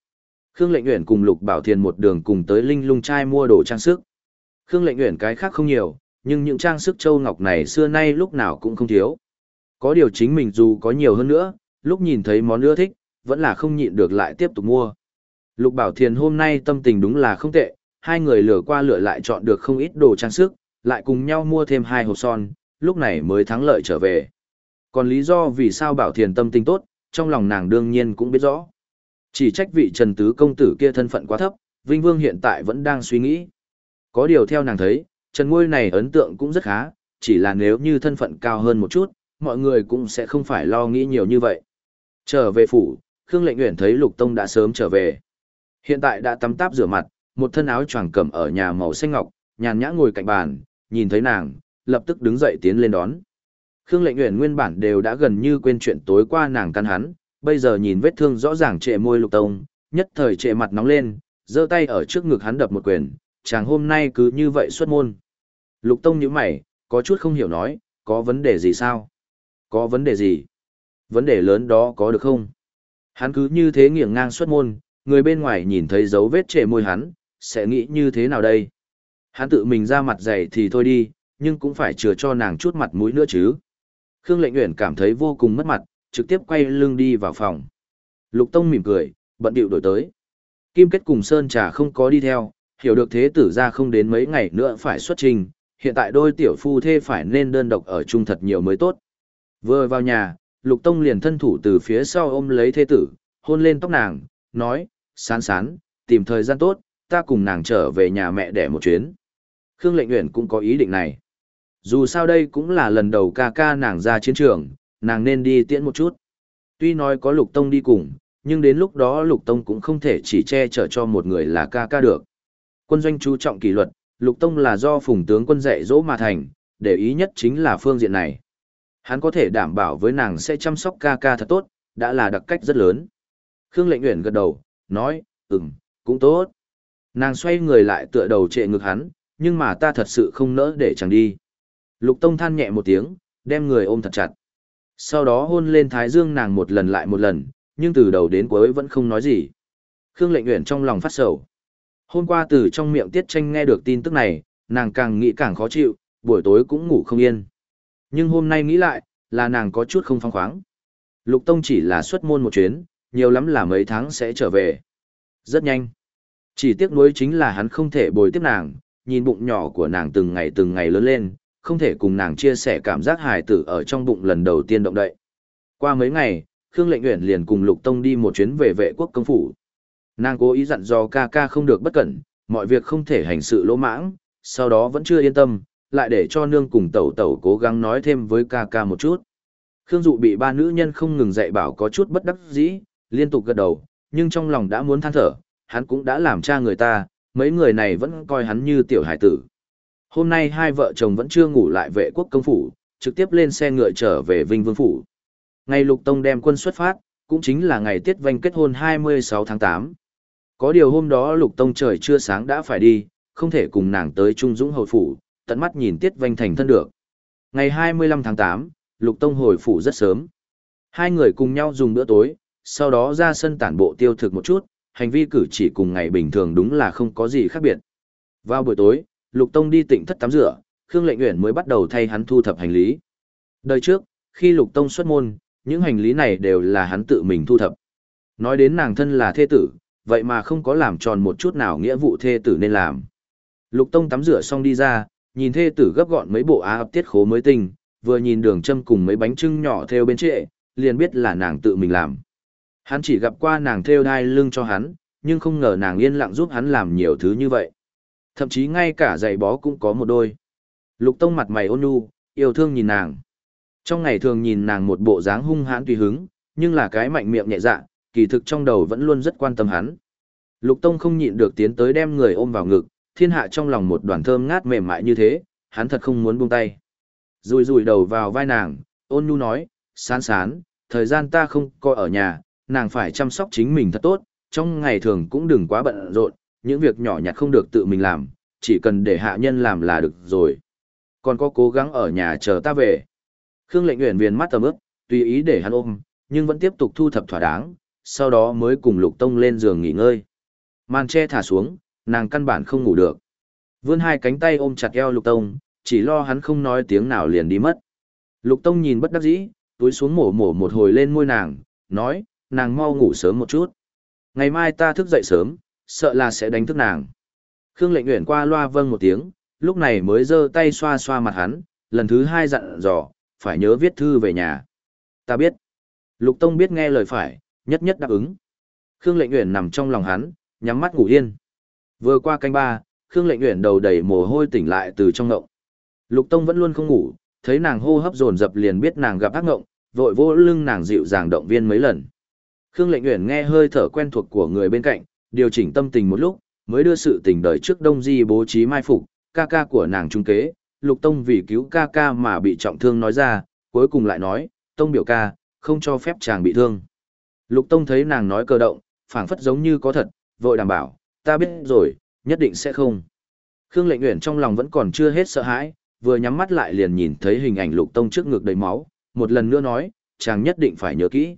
Khương Lệnh Uyển cùng Lục Bảo Thiền một đường cùng tới Linh Lung trai mua đồ trang sức. Khương Lệnh Uyển cái khác không nhiều, nhưng những trang sức châu ngọc này xưa nay lúc nào cũng không thiếu. Có điều chính mình dù có nhiều hơn nữa, lúc nhìn thấy món ưa thích, vẫn là không nhịn được lại tiếp tục mua. Lục Bảo Thiền hôm nay tâm tình đúng là không tệ, hai người lửa qua lửa lại chọn được không ít đồ trang sức, lại cùng nhau mua thêm hai hộp son, lúc này mới thắng lợi trở về. Còn lý do vì sao Bảo Thiền tâm tình tốt, trong lòng nàng đương nhiên cũng biết rõ. Chỉ trách vị Trần Tứ công tử kia thân phận quá thấp, Vinh Vương hiện tại vẫn đang suy nghĩ. Có điều theo nàng thấy, Trần Ngôi này ấn tượng cũng rất khá, chỉ là nếu như thân phận cao hơn một chút, mọi người cũng sẽ không phải lo nghĩ nhiều như vậy. Trở về phủ, Khương Lệnh Uyển thấy Lục Tông đã sớm trở về. Hiện tại đã tắm táp rửa mặt, một thân áo choàng cẩm ở nhà màu xanh ngọc, nhàn nhã ngồi cạnh bàn, nhìn thấy nàng, lập tức đứng dậy tiến lên đón. Khương Lệnh Uyển nguyên bản đều đã gần như quên chuyện tối qua nàng căn hắn, bây giờ nhìn vết thương rõ ràng trệ môi Lục Tông, nhất thời trệ mặt nóng lên, giơ tay ở trước ngực hắn đập một quyền, chàng hôm nay cứ như vậy xuất môn. Lục Tông nhíu mày, có chút không hiểu nói, có vấn đề gì sao? Có vấn đề gì? Vấn đề lớn đó có được không? Hắn cứ như thế nghiêng ngang xuất môn, người bên ngoài nhìn thấy dấu vết trệ môi hắn, sẽ nghĩ như thế nào đây? Hắn tự mình ra mặt dày thì thôi đi, nhưng cũng phải chừa cho nàng chút mặt mũi nữa chứ. Khương Lệnh Uyển cảm thấy vô cùng mất mặt, trực tiếp quay lưng đi vào phòng. Lục Tông mỉm cười, bận điệu đổi tới. Kim Kết cùng Sơn Trà không có đi theo, hiểu được thế tử ra không đến mấy ngày nữa phải xuất trình, hiện tại đôi tiểu phu thê phải nên đơn độc ở chung thật nhiều mới tốt. Vừa vào nhà, Lục Tông liền thân thủ từ phía sau ôm lấy thế tử, hôn lên tóc nàng, nói, sán sán, tìm thời gian tốt, ta cùng nàng trở về nhà mẹ để một chuyến. Khương Lệnh Uyển cũng có ý định này. Dù sao đây cũng là lần đầu ca ca nàng ra chiến trường, nàng nên đi tiễn một chút. Tuy nói có Lục Tông đi cùng, nhưng đến lúc đó Lục Tông cũng không thể chỉ che chở cho một người là ca ca được. Quân doanh chú trọng kỷ luật, Lục Tông là do phùng tướng quân dạy dỗ mà thành, để ý nhất chính là phương diện này. Hắn có thể đảm bảo với nàng sẽ chăm sóc ca ca thật tốt, đã là đặc cách rất lớn. Khương Lệnh Uyển gật đầu, nói, ừm, cũng tốt. Nàng xoay người lại tựa đầu trệ ngực hắn, nhưng mà ta thật sự không nỡ để chẳng đi. Lục Tông than nhẹ một tiếng, đem người ôm thật chặt. Sau đó hôn lên thái dương nàng một lần lại một lần, nhưng từ đầu đến cuối vẫn không nói gì. Khương Lệnh Uyển trong lòng phát sầu. Hôm qua từ trong miệng Tiết Tranh nghe được tin tức này, nàng càng nghĩ càng khó chịu, buổi tối cũng ngủ không yên. Nhưng hôm nay nghĩ lại, là nàng có chút không phong khoáng. Lục Tông chỉ là xuất môn một chuyến, nhiều lắm là mấy tháng sẽ trở về. Rất nhanh. Chỉ tiếc nuối chính là hắn không thể bồi tiếp nàng, nhìn bụng nhỏ của nàng từng ngày từng ngày lớn lên, không thể cùng nàng chia sẻ cảm giác hài tử ở trong bụng lần đầu tiên động đậy. Qua mấy ngày, Khương Lệnh Uyển liền cùng Lục Tông đi một chuyến về vệ quốc công phủ. Nàng cố ý dặn dò ca ca không được bất cẩn, mọi việc không thể hành sự lỗ mãng, sau đó vẫn chưa yên tâm, lại để cho nương cùng tẩu tẩu cố gắng nói thêm với ca ca một chút. Khương Dụ bị ba nữ nhân không ngừng dạy bảo có chút bất đắc dĩ, liên tục gật đầu, nhưng trong lòng đã muốn than thở, hắn cũng đã làm cha người ta, mấy người này vẫn coi hắn như tiểu hải tử. Hôm nay hai vợ chồng vẫn chưa ngủ lại vệ quốc công phủ, trực tiếp lên xe ngựa trở về Vinh Vương Phủ. Ngày Lục Tông đem quân xuất phát, cũng chính là ngày Tiết Vanh kết hôn 26 tháng 8. Có điều hôm đó Lục Tông trời chưa sáng đã phải đi, không thể cùng nàng tới Trung Dũng Hầu Phủ, tận mắt nhìn Tiết Vanh thành thân được. Ngày 25 tháng 8, Lục Tông hồi phủ rất sớm. Hai người cùng nhau dùng bữa tối, sau đó ra sân tản bộ tiêu thực một chút, hành vi cử chỉ cùng ngày bình thường đúng là không có gì khác biệt. Vào buổi tối, Lục Tông đi tỉnh thất tắm rửa, Khương Lệnh Uyển mới bắt đầu thay hắn thu thập hành lý. Đời trước, khi Lục Tông xuất môn, những hành lý này đều là hắn tự mình thu thập. Nói đến nàng thân là thê tử, vậy mà không có làm tròn một chút nào nghĩa vụ thê tử nên làm. Lục Tông tắm rửa xong đi ra, nhìn thê tử gấp gọn mấy bộ áo tiết khố mới tinh, vừa nhìn đường châm cùng mấy bánh trưng nhỏ theo bên trệ, liền biết là nàng tự mình làm. Hắn chỉ gặp qua nàng theo đai lưng cho hắn, nhưng không ngờ nàng yên lặng giúp hắn làm nhiều thứ như vậy. Thậm chí ngay cả giày bó cũng có một đôi. Lục Tông mặt mày ôn nhu, yêu thương nhìn nàng. Trong ngày thường nhìn nàng một bộ dáng hung hãn tùy hứng, nhưng là cái mạnh miệng nhẹ dạ, kỳ thực trong đầu vẫn luôn rất quan tâm hắn. Lục Tông không nhịn được tiến tới đem người ôm vào ngực, thiên hạ trong lòng một đoàn thơm ngát mềm mại như thế, hắn thật không muốn buông tay. Rùi rùi đầu vào vai nàng, ôn nhu nói, sán sán, thời gian ta không coi ở nhà, nàng phải chăm sóc chính mình thật tốt, trong ngày thường cũng đừng quá bận rộn, những việc nhỏ nhặt không được tự mình làm, chỉ cần để hạ nhân làm là được rồi. Còn có cố gắng ở nhà chờ ta về. Khương lệnh nguyện viền mắt tầm ức, tùy ý để hắn ôm, nhưng vẫn tiếp tục thu thập thỏa đáng, sau đó mới cùng lục tông lên giường nghỉ ngơi. Màn che thả xuống, nàng căn bản không ngủ được. Vươn hai cánh tay ôm chặt eo lục tông, chỉ lo hắn không nói tiếng nào liền đi mất. Lục tông nhìn bất đắc dĩ, túi xuống mổ mổ một hồi lên môi nàng, nói, nàng mau ngủ sớm một chút. Ngày mai ta thức dậy sớm, sợ là sẽ đánh thức nàng. Khương lệnh nguyện qua loa vâng một tiếng, lúc này mới giơ tay xoa xoa mặt hắn, lần thứ hai dặn dò, phải nhớ viết thư về nhà. Ta biết. Lục Tông biết nghe lời phải, nhất nhất đáp ứng. Khương lệnh nguyện nằm trong lòng hắn, nhắm mắt ngủ yên. Vừa qua canh ba, Khương lệnh nguyện đầu đầy mồ hôi tỉnh lại từ trong ngộng. Lục Tông vẫn luôn không ngủ, thấy nàng hô hấp dồn dập liền biết nàng gặp ác ngộng, vội vô lưng nàng dịu dàng động viên mấy lần. Khương Lệnh Uyển nghe hơi thở quen thuộc của người bên cạnh, điều chỉnh tâm tình một lúc, mới đưa sự tình đời trước Đông Di bố trí mai phục, ca ca của nàng trung kế, Lục Tông vì cứu ca ca mà bị trọng thương nói ra, cuối cùng lại nói, Tông biểu ca, không cho phép chàng bị thương. Lục Tông thấy nàng nói cơ động, phảng phất giống như có thật, vội đảm bảo, ta biết rồi, nhất định sẽ không. Khương Lệnh Uyển trong lòng vẫn còn chưa hết sợ hãi, vừa nhắm mắt lại liền nhìn thấy hình ảnh Lục Tông trước ngực đầy máu, một lần nữa nói, chàng nhất định phải nhớ kỹ.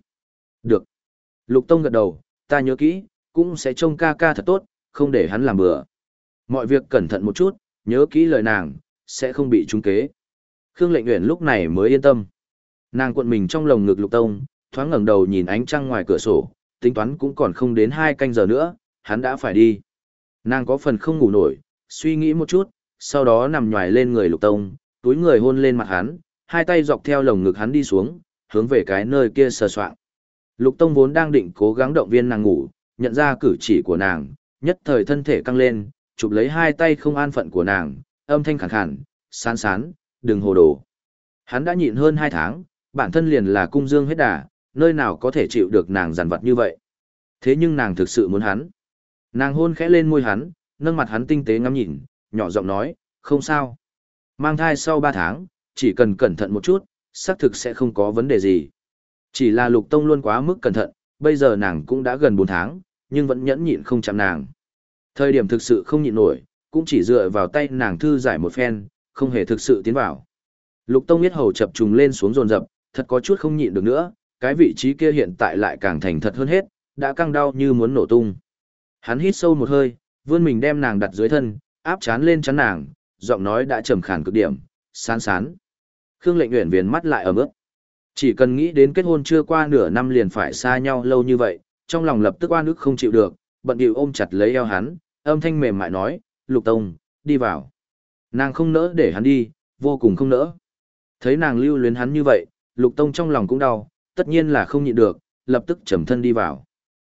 Lục Tông gật đầu, ta nhớ kỹ, cũng sẽ trông ca ca thật tốt, không để hắn làm bừa. Mọi việc cẩn thận một chút, nhớ kỹ lời nàng, sẽ không bị trúng kế. Khương Lệnh Uyển lúc này mới yên tâm. Nàng cuộn mình trong lồng ngực Lục Tông, thoáng ngẩng đầu nhìn ánh trăng ngoài cửa sổ, tính toán cũng còn không đến hai canh giờ nữa, hắn đã phải đi. Nàng có phần không ngủ nổi, suy nghĩ một chút, sau đó nằm nhòi lên người Lục Tông, túi người hôn lên mặt hắn, hai tay dọc theo lồng ngực hắn đi xuống, hướng về cái nơi kia sờ soạng. Lục Tông vốn đang định cố gắng động viên nàng ngủ, nhận ra cử chỉ của nàng, nhất thời thân thể căng lên, chụp lấy hai tay không an phận của nàng, âm thanh khàn khàn, sán sán, đừng hồ đồ. Hắn đã nhịn hơn hai tháng, bản thân liền là cung dương hết đà, nơi nào có thể chịu được nàng giàn vật như vậy. Thế nhưng nàng thực sự muốn hắn. Nàng hôn khẽ lên môi hắn, nâng mặt hắn tinh tế ngắm nhìn, nhỏ giọng nói, không sao. Mang thai sau ba tháng, chỉ cần cẩn thận một chút, xác thực sẽ không có vấn đề gì. Chỉ là lục tông luôn quá mức cẩn thận, bây giờ nàng cũng đã gần 4 tháng, nhưng vẫn nhẫn nhịn không chạm nàng. Thời điểm thực sự không nhịn nổi, cũng chỉ dựa vào tay nàng thư giải một phen, không hề thực sự tiến vào. Lục tông biết hầu chập trùng lên xuống dồn dập, thật có chút không nhịn được nữa, cái vị trí kia hiện tại lại càng thành thật hơn hết, đã căng đau như muốn nổ tung. Hắn hít sâu một hơi, vươn mình đem nàng đặt dưới thân, áp chán lên chắn nàng, giọng nói đã trầm khàn cực điểm, sán sán. Khương lệnh nguyện viền mắt lại ở mức. Chỉ cần nghĩ đến kết hôn chưa qua nửa năm liền phải xa nhau lâu như vậy, trong lòng lập tức oan ức không chịu được, bận điệu ôm chặt lấy eo hắn, âm thanh mềm mại nói, Lục Tông, đi vào. Nàng không nỡ để hắn đi, vô cùng không nỡ. Thấy nàng lưu luyến hắn như vậy, Lục Tông trong lòng cũng đau, tất nhiên là không nhịn được, lập tức trầm thân đi vào.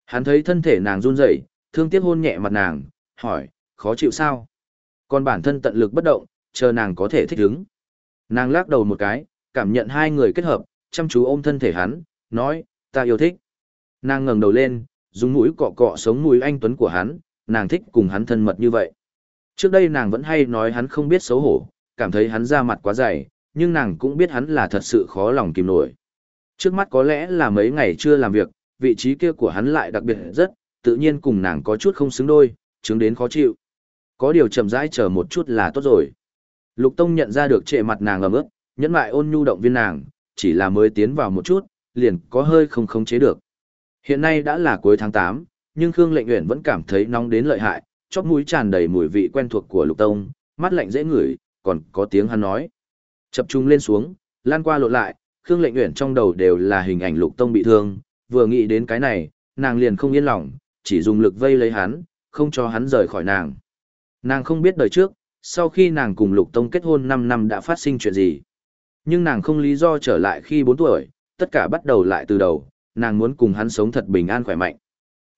Hắn thấy thân thể nàng run rẩy, thương tiếc hôn nhẹ mặt nàng, hỏi, khó chịu sao? Còn bản thân tận lực bất động, chờ nàng có thể thích ứng. Nàng lắc đầu một cái, cảm nhận hai người kết hợp, chăm chú ôm thân thể hắn, nói, ta yêu thích. Nàng ngẩng đầu lên, dùng mũi cọ cọ sống mũi anh tuấn của hắn, nàng thích cùng hắn thân mật như vậy. Trước đây nàng vẫn hay nói hắn không biết xấu hổ, cảm thấy hắn ra mặt quá dày, nhưng nàng cũng biết hắn là thật sự khó lòng kìm nổi. Trước mắt có lẽ là mấy ngày chưa làm việc, vị trí kia của hắn lại đặc biệt rất, tự nhiên cùng nàng có chút không xứng đôi, chứng đến khó chịu. Có điều chậm rãi chờ một chút là tốt rồi. Lục Tông nhận ra được trệ mặt nàng ấm ướt, nhẫn lại ôn nhu động viên nàng, chỉ là mới tiến vào một chút, liền có hơi không khống chế được. Hiện nay đã là cuối tháng 8, nhưng Khương Lệnh Uyển vẫn cảm thấy nóng đến lợi hại, chóp mũi tràn đầy mùi vị quen thuộc của Lục Tông, mắt lạnh dễ ngửi, còn có tiếng hắn nói. Chập trung lên xuống, lan qua lộn lại, Khương Lệnh Uyển trong đầu đều là hình ảnh Lục Tông bị thương, vừa nghĩ đến cái này, nàng liền không yên lòng, chỉ dùng lực vây lấy hắn, không cho hắn rời khỏi nàng. Nàng không biết đời trước, sau khi nàng cùng Lục Tông kết hôn 5 năm đã phát sinh chuyện gì. Nhưng nàng không lý do trở lại khi 4 tuổi, tất cả bắt đầu lại từ đầu, nàng muốn cùng hắn sống thật bình an khỏe mạnh.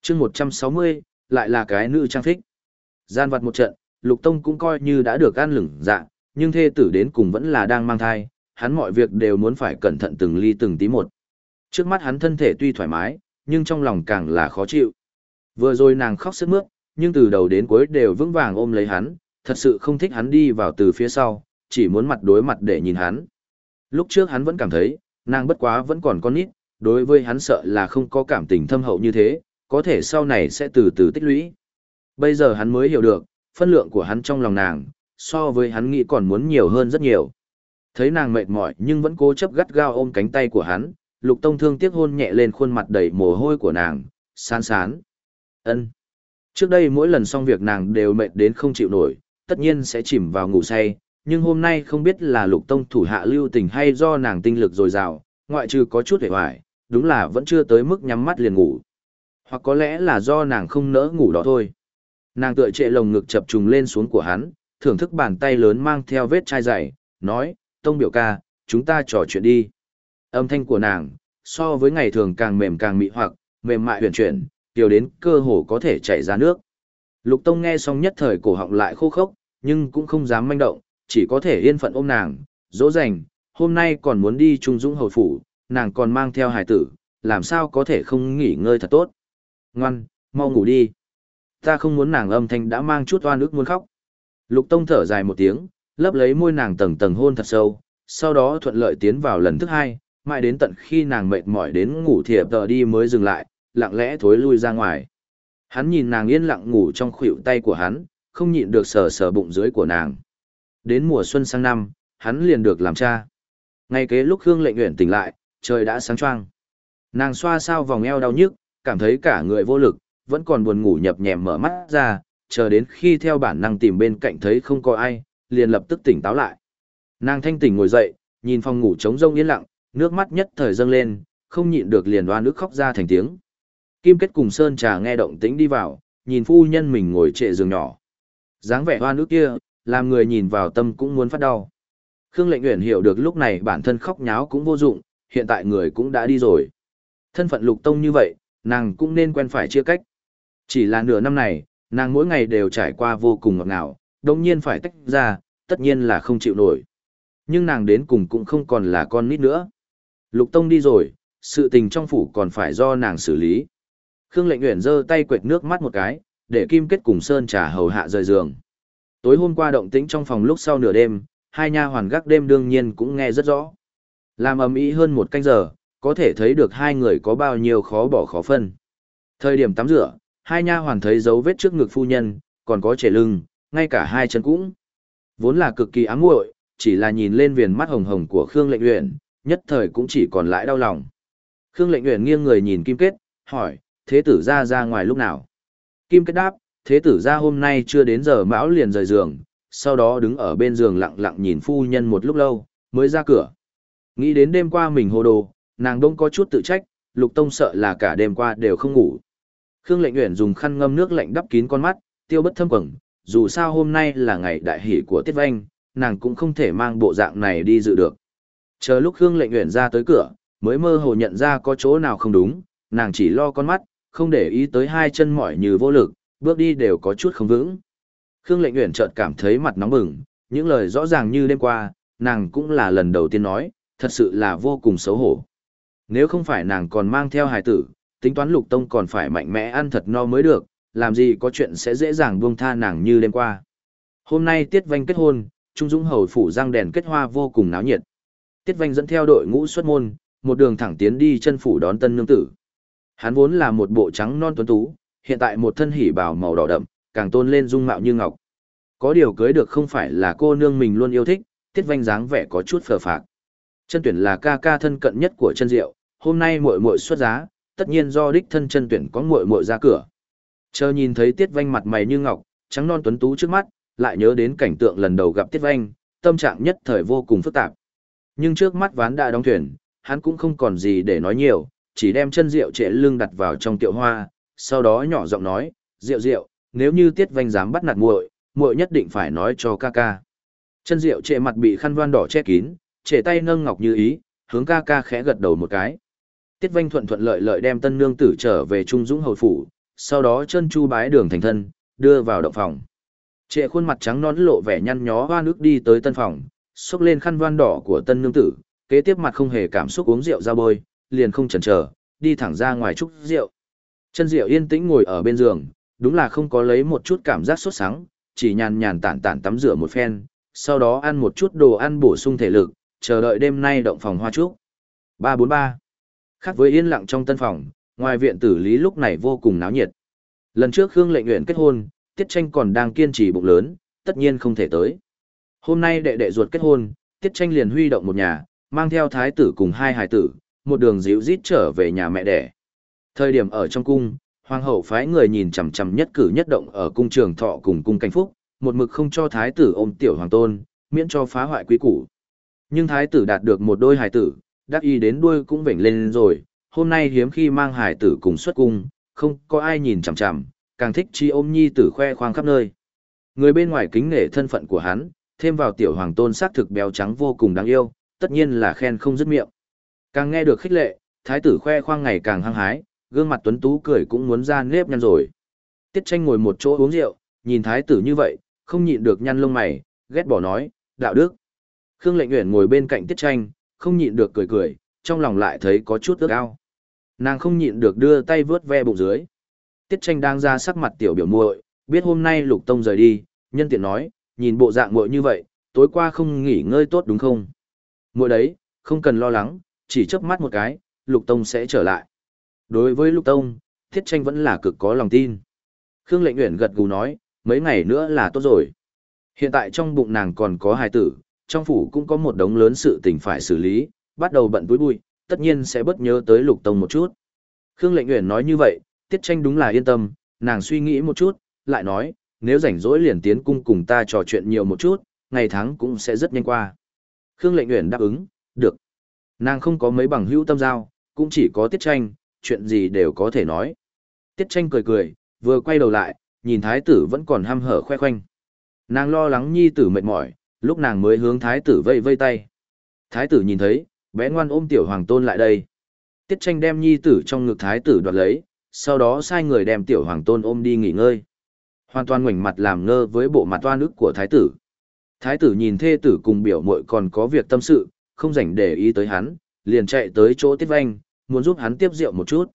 chương 160, lại là cái nữ trang phích. Gian vặt một trận, Lục Tông cũng coi như đã được ăn lửng dạ, nhưng thê tử đến cùng vẫn là đang mang thai, hắn mọi việc đều muốn phải cẩn thận từng ly từng tí một. Trước mắt hắn thân thể tuy thoải mái, nhưng trong lòng càng là khó chịu. Vừa rồi nàng khóc sức mướt, nhưng từ đầu đến cuối đều vững vàng ôm lấy hắn, thật sự không thích hắn đi vào từ phía sau, chỉ muốn mặt đối mặt để nhìn hắn. Lúc trước hắn vẫn cảm thấy, nàng bất quá vẫn còn con nít, đối với hắn sợ là không có cảm tình thâm hậu như thế, có thể sau này sẽ từ từ tích lũy. Bây giờ hắn mới hiểu được, phân lượng của hắn trong lòng nàng, so với hắn nghĩ còn muốn nhiều hơn rất nhiều. Thấy nàng mệt mỏi nhưng vẫn cố chấp gắt gao ôm cánh tay của hắn, Lục Tông thương tiếc hôn nhẹ lên khuôn mặt đầy mồ hôi của nàng, sán sán. ân Trước đây mỗi lần xong việc nàng đều mệt đến không chịu nổi, tất nhiên sẽ chìm vào ngủ say, nhưng hôm nay không biết là Lục Tông thủ hạ lưu tình hay do nàng tinh lực dồi dào, ngoại trừ có chút hề hoài, đúng là vẫn chưa tới mức nhắm mắt liền ngủ. Hoặc có lẽ là do nàng không nỡ ngủ đó thôi. Nàng tựa trệ lồng ngực chập trùng lên xuống của hắn, thưởng thức bàn tay lớn mang theo vết chai dày, nói, Tông biểu ca, chúng ta trò chuyện đi. Âm thanh của nàng, so với ngày thường càng mềm càng mị hoặc, mềm mại huyền chuyển, tiểu đến cơ hồ có thể chảy ra nước. Lục Tông nghe xong nhất thời cổ họng lại khô khốc, nhưng cũng không dám manh động, chỉ có thể yên phận ôm nàng, dỗ dành, hôm nay còn muốn đi trung dũng hầu phủ, nàng còn mang theo hài tử, làm sao có thể không nghỉ ngơi thật tốt. Ngoan, mau ngủ đi. Ta không muốn nàng âm thanh đã mang chút oan ức muốn khóc. Lục Tông thở dài một tiếng, lấp lấy môi nàng tầng tầng hôn thật sâu, sau đó thuận lợi tiến vào lần thứ hai, mãi đến tận khi nàng mệt mỏi đến ngủ thiệp tờ đi mới dừng lại, lặng lẽ thối lui ra ngoài. Hắn nhìn nàng yên lặng ngủ trong khuỷu tay của hắn, không nhịn được sờ sờ bụng dưới của nàng. Đến mùa xuân sang năm, hắn liền được làm cha. Ngay kế lúc Khương Lệnh Uyển tỉnh lại, trời đã sáng choang. Nàng xoa sao vòng eo đau nhức, cảm thấy cả người vô lực, vẫn còn buồn ngủ nhập nhèm mở mắt ra, chờ đến khi theo bản năng tìm bên cạnh thấy không có ai, liền lập tức tỉnh táo lại. Nàng thanh tỉnh ngồi dậy, nhìn phòng ngủ trống rông yên lặng, nước mắt nhất thời dâng lên, không nhịn được liền đoan nước khóc ra thành tiếng. Kim Kết cùng Sơn Trà nghe động tĩnh đi vào, nhìn phu nhân mình ngồi trệ giường nhỏ. dáng vẻ hoa nước kia, làm người nhìn vào tâm cũng muốn phát đau. Khương Lệnh Uyển hiểu được lúc này bản thân khóc nháo cũng vô dụng, hiện tại người cũng đã đi rồi. Thân phận lục tông như vậy, nàng cũng nên quen phải chia cách. Chỉ là nửa năm này, nàng mỗi ngày đều trải qua vô cùng ngọt ngào, đồng nhiên phải tách ra, tất nhiên là không chịu nổi. Nhưng nàng đến cùng cũng không còn là con nít nữa. Lục tông đi rồi, sự tình trong phủ còn phải do nàng xử lý. Khương lệnh Uyển giơ tay quệt nước mắt một cái, để kim kết cùng sơn trà hầu hạ rời giường. Tối hôm qua động tĩnh trong phòng lúc sau nửa đêm, hai nha hoàn gác đêm đương nhiên cũng nghe rất rõ. Làm ầm ĩ hơn một canh giờ, có thể thấy được hai người có bao nhiêu khó bỏ khó phân. Thời điểm tắm rửa, hai nha hoàn thấy dấu vết trước ngực phu nhân, còn có trẻ lưng, ngay cả hai chân cũng. Vốn là cực kỳ ám muội, chỉ là nhìn lên viền mắt hồng hồng của Khương Lệnh Uyển, nhất thời cũng chỉ còn lại đau lòng. Khương Lệnh Uyển nghiêng người nhìn Kim Kết, hỏi, thế tử ra ra ngoài lúc nào? Kim Kết đáp, thế tử ra hôm nay chưa đến giờ mão liền rời giường, sau đó đứng ở bên giường lặng lặng nhìn phu nhân một lúc lâu, mới ra cửa. Nghĩ đến đêm qua mình hồ đồ, nàng đông có chút tự trách, lục tông sợ là cả đêm qua đều không ngủ. Khương lệnh nguyện dùng khăn ngâm nước lạnh đắp kín con mắt, tiêu bất thâm quẩn, dù sao hôm nay là ngày đại hỷ của Tiết Vanh, nàng cũng không thể mang bộ dạng này đi dự được. Chờ lúc Khương lệnh nguyện ra tới cửa, mới mơ hồ nhận ra có chỗ nào không đúng, nàng chỉ lo con mắt, không để ý tới hai chân mỏi như vô lực, bước đi đều có chút không vững. Khương lệnh nguyện chợt cảm thấy mặt nóng bừng, những lời rõ ràng như đêm qua, nàng cũng là lần đầu tiên nói, thật sự là vô cùng xấu hổ. Nếu không phải nàng còn mang theo hài tử, tính toán lục tông còn phải mạnh mẽ ăn thật no mới được, làm gì có chuyện sẽ dễ dàng buông tha nàng như đêm qua. Hôm nay Tiết Vanh kết hôn, Trung Dũng hầu phủ răng đèn kết hoa vô cùng náo nhiệt. Tiết Vanh dẫn theo đội ngũ xuất môn, một đường thẳng tiến đi chân phủ đón tân nương tử. Hắn vốn là một bộ trắng non tuấn tú, hiện tại một thân hỉ bào màu đỏ đậm, càng tôn lên dung mạo như ngọc. Có điều cưới được không phải là cô nương mình luôn yêu thích, Tiết Vanh dáng vẻ có chút phờ phạc. Chân tuyển là ca ca thân cận nhất của chân diệu, hôm nay muội muội xuất giá, tất nhiên do đích thân chân tuyển có muội muội ra cửa. Chờ nhìn thấy Tiết Vanh mặt mày như ngọc, trắng non tuấn tú trước mắt, lại nhớ đến cảnh tượng lần đầu gặp Tiết Vanh, tâm trạng nhất thời vô cùng phức tạp. Nhưng trước mắt ván đã đóng thuyền, hắn cũng không còn gì để nói nhiều, chỉ đem chân rượu trễ lưng đặt vào trong tiệu hoa, sau đó nhỏ giọng nói, rượu rượu, nếu như Tiết Vanh dám bắt nạt muội, muội nhất định phải nói cho ca ca. Chân rượu trệ mặt bị khăn voan đỏ che kín, trệ tay nâng ngọc như ý, hướng ca ca khẽ gật đầu một cái. Tiết Vanh thuận thuận lợi lợi đem tân nương tử trở về Trung Dũng hầu phủ, sau đó chân chu bái đường thành thân, đưa vào động phòng. Trệ khuôn mặt trắng nõn lộ vẻ nhăn nhó hoa nước đi tới tân phòng, xúc lên khăn voan đỏ của tân nương tử, kế tiếp mặt không hề cảm xúc uống rượu ra bôi, liền không chần chờ, đi thẳng ra ngoài chúc rượu. Chân Diệu yên tĩnh ngồi ở bên giường, đúng là không có lấy một chút cảm giác sốt sắng, chỉ nhàn nhàn tản tản tắm rửa một phen, sau đó ăn một chút đồ ăn bổ sung thể lực, chờ đợi đêm nay động phòng hoa trúc. 343. Khác với yên lặng trong tân phòng, ngoài viện tử lý lúc này vô cùng náo nhiệt. Lần trước Khương Lệnh Uyển kết hôn, Tiết Tranh còn đang kiên trì bụng lớn, tất nhiên không thể tới. Hôm nay đệ đệ ruột kết hôn, Tiết Tranh liền huy động một nhà, mang theo thái tử cùng hai hài tử, một đường dịu rít trở về nhà mẹ đẻ. Thời điểm ở trong cung, hoàng hậu phái người nhìn chằm chằm nhất cử nhất động ở cung trường thọ cùng cung cảnh phúc, một mực không cho thái tử ôm tiểu hoàng tôn, miễn cho phá hoại quý củ. Nhưng thái tử đạt được một đôi hài tử, đắc y đến đuôi cũng vểnh lên rồi, hôm nay hiếm khi mang hài tử cùng xuất cung, không có ai nhìn chằm chằm, càng thích chi ôm nhi tử khoe khoang khắp nơi. Người bên ngoài kính nể thân phận của hắn, thêm vào tiểu hoàng tôn xác thực béo trắng vô cùng đáng yêu, tất nhiên là khen không dứt miệng. Càng nghe được khích lệ, thái tử khoe khoang ngày càng hăng hái, gương mặt tuấn tú cười cũng muốn ra nếp nhăn rồi. Tiết tranh ngồi một chỗ uống rượu, nhìn thái tử như vậy, không nhịn được nhăn lông mày, ghét bỏ nói, đạo đức. Khương lệnh nguyện ngồi bên cạnh tiết tranh, không nhịn được cười cười, trong lòng lại thấy có chút ước ao. Nàng không nhịn được đưa tay vướt ve bụng dưới. Tiết tranh đang ra sắc mặt tiểu biểu muội, biết hôm nay lục tông rời đi, nhân tiện nói, nhìn bộ dạng muội như vậy, tối qua không nghỉ ngơi tốt đúng không? Muội đấy, không cần lo lắng, chỉ chớp mắt một cái, lục tông sẽ trở lại. Đối với lục tông, Tiết tranh vẫn là cực có lòng tin. Khương lệnh Uyển gật gù nói, mấy ngày nữa là tốt rồi. Hiện tại trong bụng nàng còn có hài tử, trong phủ cũng có một đống lớn sự tình phải xử lý, bắt đầu bận túi bụi, tất nhiên sẽ bất nhớ tới lục tông một chút. Khương lệnh Uyển nói như vậy, tiết tranh đúng là yên tâm, nàng suy nghĩ một chút, lại nói, nếu rảnh rỗi liền tiến cung cùng ta trò chuyện nhiều một chút, ngày tháng cũng sẽ rất nhanh qua. Khương lệnh Uyển đáp ứng, được. Nàng không có mấy bằng hữu tâm giao, cũng chỉ có tiết tranh, chuyện gì đều có thể nói. Tiết tranh cười cười, vừa quay đầu lại, nhìn thái tử vẫn còn ham hở khoe khoanh. Nàng lo lắng nhi tử mệt mỏi, lúc nàng mới hướng thái tử vây vây tay. Thái tử nhìn thấy, bé ngoan ôm tiểu hoàng tôn lại đây. Tiết tranh đem nhi tử trong ngực thái tử đoạt lấy, sau đó sai người đem tiểu hoàng tôn ôm đi nghỉ ngơi. Hoàn toàn ngoảnh mặt làm ngơ với bộ mặt toan ức của thái tử. Thái tử nhìn thê tử cùng biểu muội còn có việc tâm sự, không rảnh để ý tới hắn, liền chạy tới chỗ tiết vanh, muốn giúp hắn tiếp rượu một chút.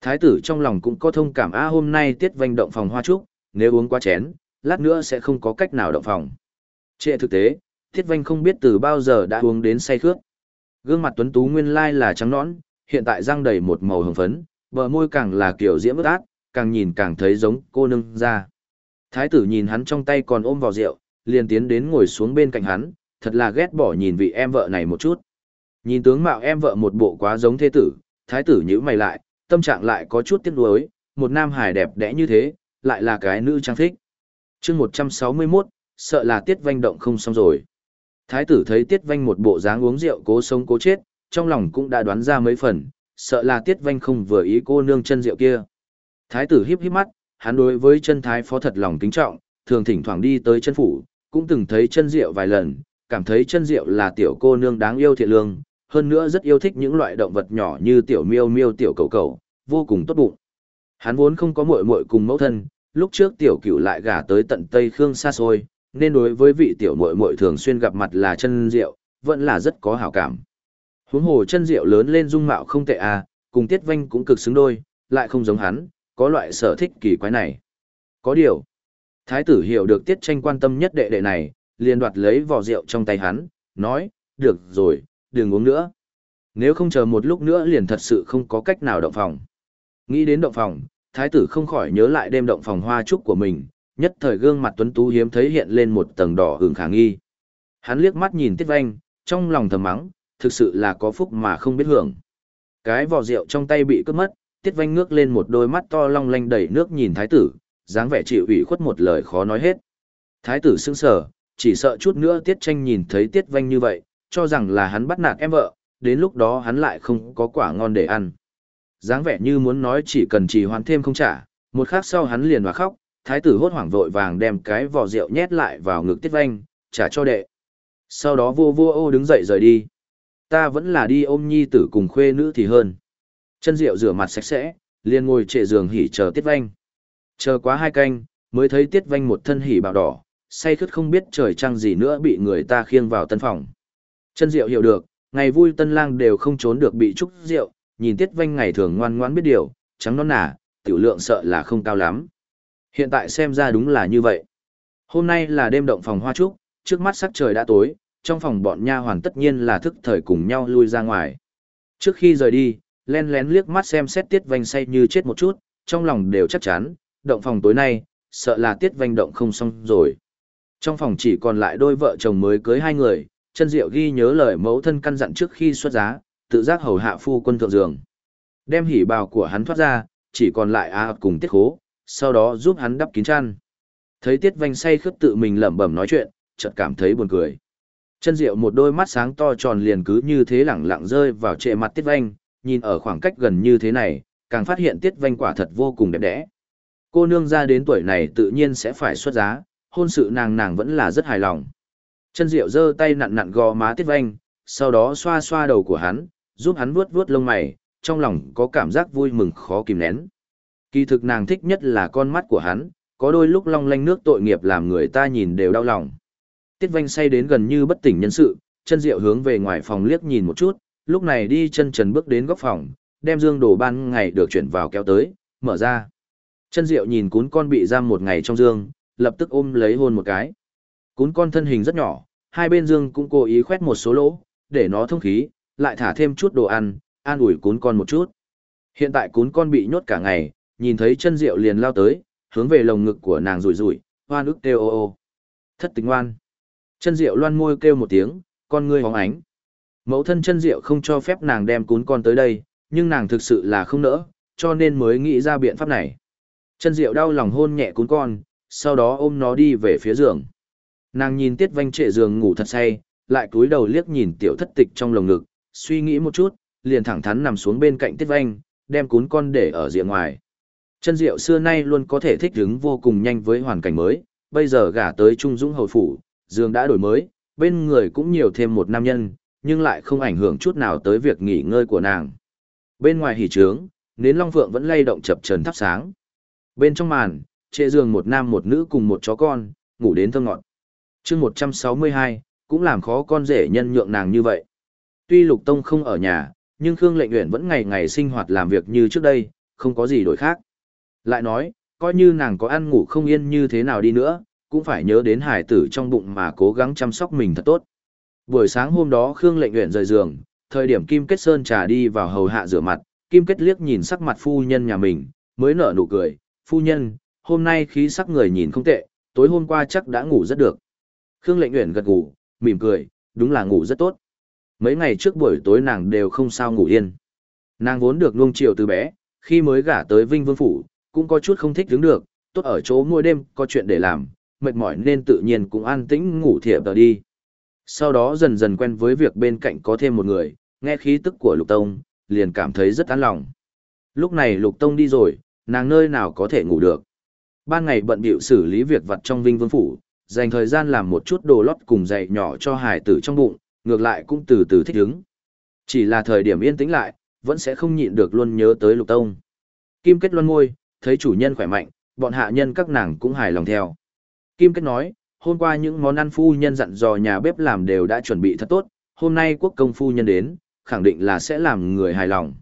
Thái tử trong lòng cũng có thông cảm a hôm nay tiết vanh động phòng hoa trúc, nếu uống quá chén, lát nữa sẽ không có cách nào động phòng. Trệ thực tế, tiết vanh không biết từ bao giờ đã uống đến say khước. Gương mặt tuấn tú nguyên lai là trắng nõn, hiện tại răng đầy một màu hồng phấn, bờ môi càng là kiểu diễm ướt át, càng nhìn càng thấy giống cô nương ra. Thái tử nhìn hắn trong tay còn ôm vào rượu, liền tiến đến ngồi xuống bên cạnh hắn, thật là ghét bỏ nhìn vị em vợ này một chút. Nhìn tướng mạo em vợ một bộ quá giống thế tử, thái tử nhíu mày lại, tâm trạng lại có chút tiếc nuối, một nam hài đẹp đẽ như thế, lại là cái nữ trang thích. chương 161, sợ là tiết vanh động không xong rồi. Thái tử thấy tiết vanh một bộ dáng uống rượu cố sống cố chết, trong lòng cũng đã đoán ra mấy phần, sợ là tiết vanh không vừa ý cô nương chân rượu kia. Thái tử híp híp mắt, hắn đối với chân thái phó thật lòng kính trọng, thường thỉnh thoảng đi tới chân phủ, cũng từng thấy chân rượu vài lần, cảm thấy chân rượu là tiểu cô nương đáng yêu thiện lương, hơn nữa rất yêu thích những loại động vật nhỏ như tiểu miêu miêu tiểu cầu cầu, vô cùng tốt bụng. Hắn vốn không có muội muội cùng mẫu thân, lúc trước tiểu cửu lại gả tới tận Tây Khương xa xôi, nên đối với vị tiểu muội muội thường xuyên gặp mặt là chân rượu, vẫn là rất có hảo cảm. Huống hồ chân rượu lớn lên dung mạo không tệ à, cùng Tiết Vanh cũng cực xứng đôi, lại không giống hắn, có loại sở thích kỳ quái này. Có điều, thái tử hiểu được tiết tranh quan tâm nhất đệ đệ này, liền đoạt lấy vò rượu trong tay hắn, nói, được rồi, đừng uống nữa. Nếu không chờ một lúc nữa liền thật sự không có cách nào động phòng. Nghĩ đến động phòng, thái tử không khỏi nhớ lại đêm động phòng hoa trúc của mình, nhất thời gương mặt tuấn tú hiếm thấy hiện lên một tầng đỏ hưởng khả nghi. Hắn liếc mắt nhìn Tiết Vanh, trong lòng thầm mắng, thực sự là có phúc mà không biết hưởng. Cái vò rượu trong tay bị cướp mất, Tiết Vanh ngước lên một đôi mắt to long lanh đầy nước nhìn thái tử, dáng vẻ chịu ủy khuất một lời khó nói hết. Thái tử sững sờ, chỉ sợ chút nữa Tiết Tranh nhìn thấy Tiết Vanh như vậy, cho rằng là hắn bắt nạt em vợ, đến lúc đó hắn lại không có quả ngon để ăn. dáng vẻ như muốn nói chỉ cần trì hoãn thêm không trả, một khắc sau hắn liền hòa khóc, thái tử hốt hoảng vội vàng đem cái vỏ rượu nhét lại vào ngực Tiết Vanh, trả cho đệ. Sau đó vô vô ô đứng dậy rời đi. Ta vẫn là đi ôm nhi tử cùng khuê nữ thì hơn. Chân rượu rửa mặt sạch sẽ, liền ngồi trệ giường hỉ chờ Tiết Vanh. Chờ quá hai canh, mới thấy Tiết Vanh một thân hỉ bào đỏ, say khướt không biết trời trăng gì nữa bị người ta khiêng vào tân phòng. Chân Diệu hiểu được, ngày vui tân lang đều không trốn được bị trúc rượu, nhìn Tiết Vanh ngày thường ngoan ngoãn biết điều, trắng non nả, tiểu lượng sợ là không cao lắm. Hiện tại xem ra đúng là như vậy. Hôm nay là đêm động phòng hoa trúc, trước mắt sắc trời đã tối, trong phòng bọn nha hoàn tất nhiên là thức thời cùng nhau lui ra ngoài. Trước khi rời đi, len lén liếc mắt xem xét Tiết Vanh say như chết một chút, trong lòng đều chắc chắn, động phòng tối nay, sợ là Tiết Vanh động không xong rồi. Trong phòng chỉ còn lại đôi vợ chồng mới cưới hai người, chân diệu ghi nhớ lời mẫu thân căn dặn trước khi xuất giá, tự giác hầu hạ phu quân thượng giường. Đem hỉ bào của hắn thoát ra, chỉ còn lại A cùng tiết khố, sau đó giúp hắn đắp kín chăn. Thấy tiết vanh say khướt tự mình lẩm bẩm nói chuyện, chợt cảm thấy buồn cười. Chân diệu một đôi mắt sáng to tròn liền cứ như thế lẳng lặng rơi vào trệ mặt tiết vanh, nhìn ở khoảng cách gần như thế này, càng phát hiện tiết vanh quả thật vô cùng đẹp đẽ. Cô nương ra đến tuổi này tự nhiên sẽ phải xuất giá, hôn sự nàng nàng vẫn là rất hài lòng. Chân Diệu giơ tay nặn nặn gò má Tiết Vanh, sau đó xoa xoa đầu của hắn, giúp hắn vuốt vuốt lông mày, trong lòng có cảm giác vui mừng khó kìm nén. Kỳ thực nàng thích nhất là con mắt của hắn, có đôi lúc long lanh nước tội nghiệp làm người ta nhìn đều đau lòng. Tiết Vanh say đến gần như bất tỉnh nhân sự, chân Diệu hướng về ngoài phòng liếc nhìn một chút, lúc này đi chân trần bước đến góc phòng, đem dương đồ ban ngày được chuyển vào kéo tới, mở ra. Chân Diệu nhìn cún con bị giam một ngày trong dương, lập tức ôm lấy hôn một cái. Cún con thân hình rất nhỏ, hai bên dương cũng cố ý khoét một số lỗ, để nó thông khí, lại thả thêm chút đồ ăn, an ủi cún con một chút. Hiện tại cún con bị nhốt cả ngày, nhìn thấy chân rượu liền lao tới, hướng về lồng ngực của nàng rủi rủi, hoan ức kêu ô ô. Thất tính ngoan. Chân rượu loan môi kêu một tiếng, con ngươi hóng ánh. Mẫu thân chân rượu không cho phép nàng đem cún con tới đây, nhưng nàng thực sự là không nỡ, cho nên mới nghĩ ra biện pháp này. Chân rượu đau lòng hôn nhẹ cún con, sau đó ôm nó đi về phía giường. Nàng nhìn tiết vanh trệ giường ngủ thật say, lại cúi đầu liếc nhìn tiểu thất tịch trong lồng ngực, suy nghĩ một chút, liền thẳng thắn nằm xuống bên cạnh tiết vanh, đem cún con để ở rìa ngoài. Chân diệu xưa nay luôn có thể thích ứng vô cùng nhanh với hoàn cảnh mới, bây giờ gả tới Trung Dũng Hầu Phủ, giường đã đổi mới, bên người cũng nhiều thêm một nam nhân, nhưng lại không ảnh hưởng chút nào tới việc nghỉ ngơi của nàng. Bên ngoài hỉ trướng, nến long phượng vẫn lay động chập trần thắp sáng. Bên trong màn, trệ giường một nam một nữ cùng một chó con, ngủ đến thơ ngọt chương 162, cũng làm khó con rể nhân nhượng nàng như vậy. Tuy Lục Tông không ở nhà, nhưng Khương Lệnh Uyển vẫn ngày ngày sinh hoạt làm việc như trước đây, không có gì đổi khác. Lại nói, coi như nàng có ăn ngủ không yên như thế nào đi nữa, cũng phải nhớ đến hải tử trong bụng mà cố gắng chăm sóc mình thật tốt. Buổi sáng hôm đó Khương Lệnh Uyển rời giường, thời điểm Kim Kết Sơn trà đi vào hầu hạ rửa mặt, Kim Kết liếc nhìn sắc mặt phu nhân nhà mình, mới nở nụ cười, "Phu nhân, hôm nay khí sắc người nhìn không tệ, tối hôm qua chắc đã ngủ rất được. Khương Lệnh Uyển gật gù, mỉm cười, đúng là ngủ rất tốt. Mấy ngày trước buổi tối nàng đều không sao ngủ yên. Nàng vốn được nuông chiều từ bé, khi mới gả tới Vinh Vương Phủ, cũng có chút không thích đứng được, tốt ở chỗ mỗi đêm có chuyện để làm, mệt mỏi nên tự nhiên cũng an tĩnh ngủ thiệp tờ đi. Sau đó dần dần quen với việc bên cạnh có thêm một người, nghe khí tức của Lục Tông, liền cảm thấy rất an lòng. Lúc này Lục Tông đi rồi, nàng nơi nào có thể ngủ được. Ban ngày bận bịu xử lý việc vặt trong Vinh Vương phủ, dành thời gian làm một chút đồ lót cùng dạy nhỏ cho hải tử trong bụng, ngược lại cũng từ từ thích ứng. Chỉ là thời điểm yên tĩnh lại, vẫn sẽ không nhịn được luôn nhớ tới Lục Tông. Kim Kết loan ngôi, thấy chủ nhân khỏe mạnh, bọn hạ nhân các nàng cũng hài lòng theo. Kim Kết nói, hôm qua những món ăn phu nhân dặn dò nhà bếp làm đều đã chuẩn bị thật tốt, hôm nay quốc công phu nhân đến, khẳng định là sẽ làm người hài lòng.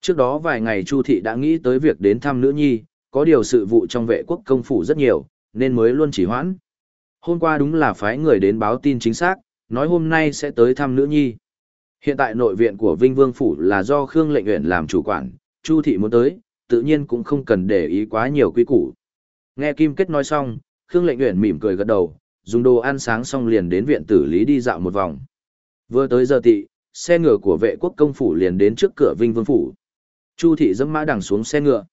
Trước đó vài ngày Chu Thị đã nghĩ tới việc đến thăm nữ nhi, có điều sự vụ trong vệ quốc công phủ rất nhiều, nên mới luôn chỉ hoãn. Hôm qua đúng là phái người đến báo tin chính xác, nói hôm nay sẽ tới thăm nữ nhi. Hiện tại nội viện của Vinh Vương Phủ là do Khương Lệnh Uyển làm chủ quản, Chu Thị muốn tới, tự nhiên cũng không cần để ý quá nhiều quy củ. Nghe Kim Kết nói xong, Khương Lệnh Uyển mỉm cười gật đầu, dùng đồ ăn sáng xong liền đến viện tử lý đi dạo một vòng. Vừa tới giờ tị, xe ngựa của vệ quốc công phủ liền đến trước cửa Vinh Vương Phủ. Chu Thị dẫm mã đằng xuống xe ngựa.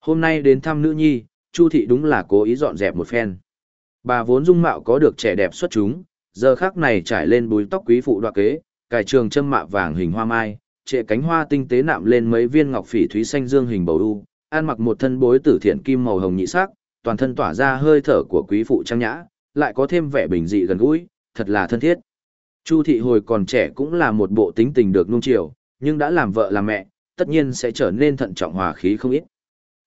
Hôm nay đến thăm nữ nhi, Chu Thị đúng là cố ý dọn dẹp một phen. Bà vốn dung mạo có được trẻ đẹp xuất chúng, giờ khác này trải lên búi tóc quý phụ đoạ kế, cài trường châm mạ vàng hình hoa mai, trệ cánh hoa tinh tế nạm lên mấy viên ngọc phỉ thúy xanh dương hình bầu u, ăn mặc một thân bối tử thiện kim màu hồng nhị sắc, toàn thân tỏa ra hơi thở của quý phụ trang nhã, lại có thêm vẻ bình dị gần gũi, thật là thân thiết. Chu thị hồi còn trẻ cũng là một bộ tính tình được nung chiều, nhưng đã làm vợ làm mẹ, tất nhiên sẽ trở nên thận trọng hòa khí không ít.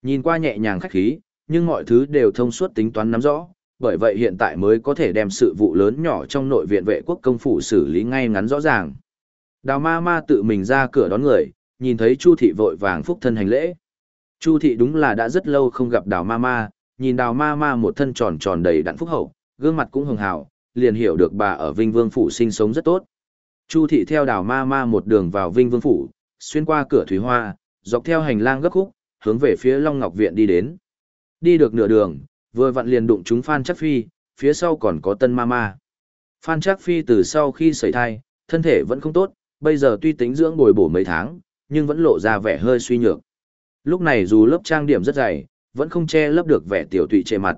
Nhìn qua nhẹ nhàng khách khí, nhưng mọi thứ đều thông suốt tính toán nắm rõ, bởi vậy hiện tại mới có thể đem sự vụ lớn nhỏ trong nội viện vệ quốc công phủ xử lý ngay ngắn rõ ràng. Đào ma ma tự mình ra cửa đón người, nhìn thấy Chu thị vội vàng phúc thân hành lễ. Chu thị đúng là đã rất lâu không gặp đào ma ma, nhìn đào ma ma một thân tròn tròn đầy đặn phúc hậu, gương mặt cũng hường hào, liền hiểu được bà ở Vinh Vương Phủ sinh sống rất tốt. Chu thị theo đào ma ma một đường vào Vinh Vương Phủ, xuyên qua cửa thủy hoa, dọc theo hành lang gấp khúc, hướng về phía Long Ngọc Viện đi đến. Đi được nửa đường, vừa vặn liền đụng chúng Phan Chắc Phi, phía sau còn có tân ma ma. Phan Trác Phi từ sau khi sẩy thai, thân thể vẫn không tốt, bây giờ tuy tính dưỡng bồi bổ mấy tháng, nhưng vẫn lộ ra vẻ hơi suy nhược. Lúc này dù lớp trang điểm rất dày, vẫn không che lấp được vẻ tiểu tụy trên mặt.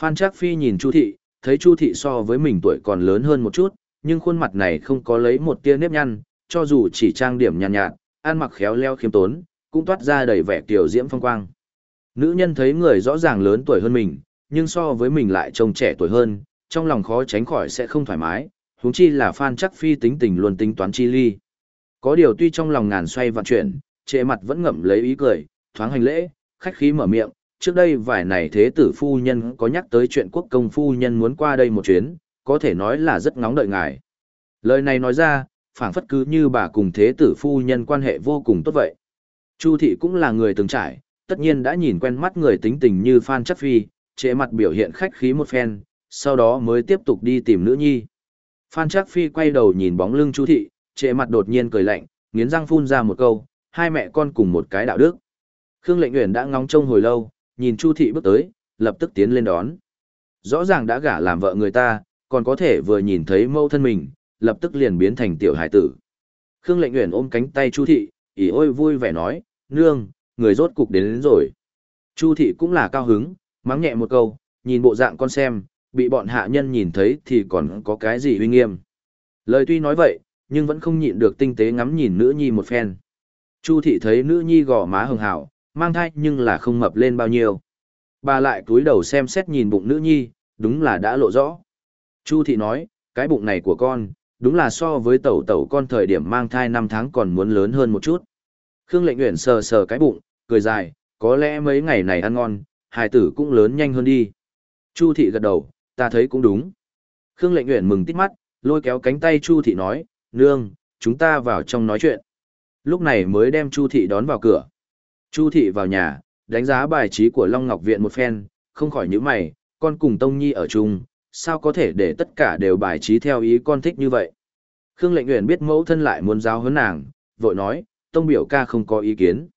Phan Trác Phi nhìn Chu thị, thấy Chu thị so với mình tuổi còn lớn hơn một chút, nhưng khuôn mặt này không có lấy một tia nếp nhăn, cho dù chỉ trang điểm nhàn nhạt, nhạt, ăn mặc khéo léo khiêm tốn, cũng toát ra đầy vẻ tiểu diễm phong quang. Nữ nhân thấy người rõ ràng lớn tuổi hơn mình, nhưng so với mình lại trông trẻ tuổi hơn, trong lòng khó tránh khỏi sẽ không thoải mái, huống chi là Phan Chắc Phi tính tình luôn tính toán chi ly. Có điều tuy trong lòng ngàn xoay vạn chuyển, trệ mặt vẫn ngậm lấy ý cười, thoáng hành lễ, khách khí mở miệng, trước đây vài này thế tử phu nhân có nhắc tới chuyện quốc công phu nhân muốn qua đây một chuyến, có thể nói là rất ngóng đợi ngài. Lời này nói ra, phảng phất cứ như bà cùng thế tử phu nhân quan hệ vô cùng tốt vậy. Chu thị cũng là người từng trải, tất nhiên đã nhìn quen mắt người tính tình như Phan Chất Phi, trễ mặt biểu hiện khách khí một phen, sau đó mới tiếp tục đi tìm nữ nhi. Phan Trác Phi quay đầu nhìn bóng lưng Chu thị, trệ mặt đột nhiên cười lạnh, nghiến răng phun ra một câu, hai mẹ con cùng một cái đạo đức. Khương Lệnh Uyển đã ngóng trông hồi lâu, nhìn Chu thị bước tới, lập tức tiến lên đón. Rõ ràng đã gả làm vợ người ta, còn có thể vừa nhìn thấy mâu thân mình, lập tức liền biến thành tiểu hải tử. Khương Lệnh Uyển ôm cánh tay Chu thị, ỉ ôi vui vẻ nói, nương, người rốt cục đến, đến rồi. Chu thị cũng là cao hứng, mắng nhẹ một câu, nhìn bộ dạng con xem, bị bọn hạ nhân nhìn thấy thì còn có cái gì uy nghiêm. Lời tuy nói vậy, nhưng vẫn không nhịn được tinh tế ngắm nhìn nữ nhi một phen. Chu thị thấy nữ nhi gò má hường hảo, mang thai nhưng là không mập lên bao nhiêu. Bà lại cúi đầu xem xét nhìn bụng nữ nhi, đúng là đã lộ rõ. Chu thị nói, cái bụng này của con, đúng là so với tẩu tẩu con thời điểm mang thai 5 tháng còn muốn lớn hơn một chút. Khương lệnh nguyện sờ sờ cái bụng, cười dài, có lẽ mấy ngày này ăn ngon, hài tử cũng lớn nhanh hơn đi. Chu thị gật đầu, ta thấy cũng đúng. Khương lệnh nguyện mừng tít mắt, lôi kéo cánh tay Chu thị nói, nương, chúng ta vào trong nói chuyện. Lúc này mới đem Chu thị đón vào cửa. Chu thị vào nhà, đánh giá bài trí của Long Ngọc Viện một phen, không khỏi nhíu mày, con cùng Tông Nhi ở chung, sao có thể để tất cả đều bài trí theo ý con thích như vậy. Khương lệnh nguyện biết mẫu thân lại muốn giáo huấn nàng, vội nói, Tông biểu ca không có ý kiến.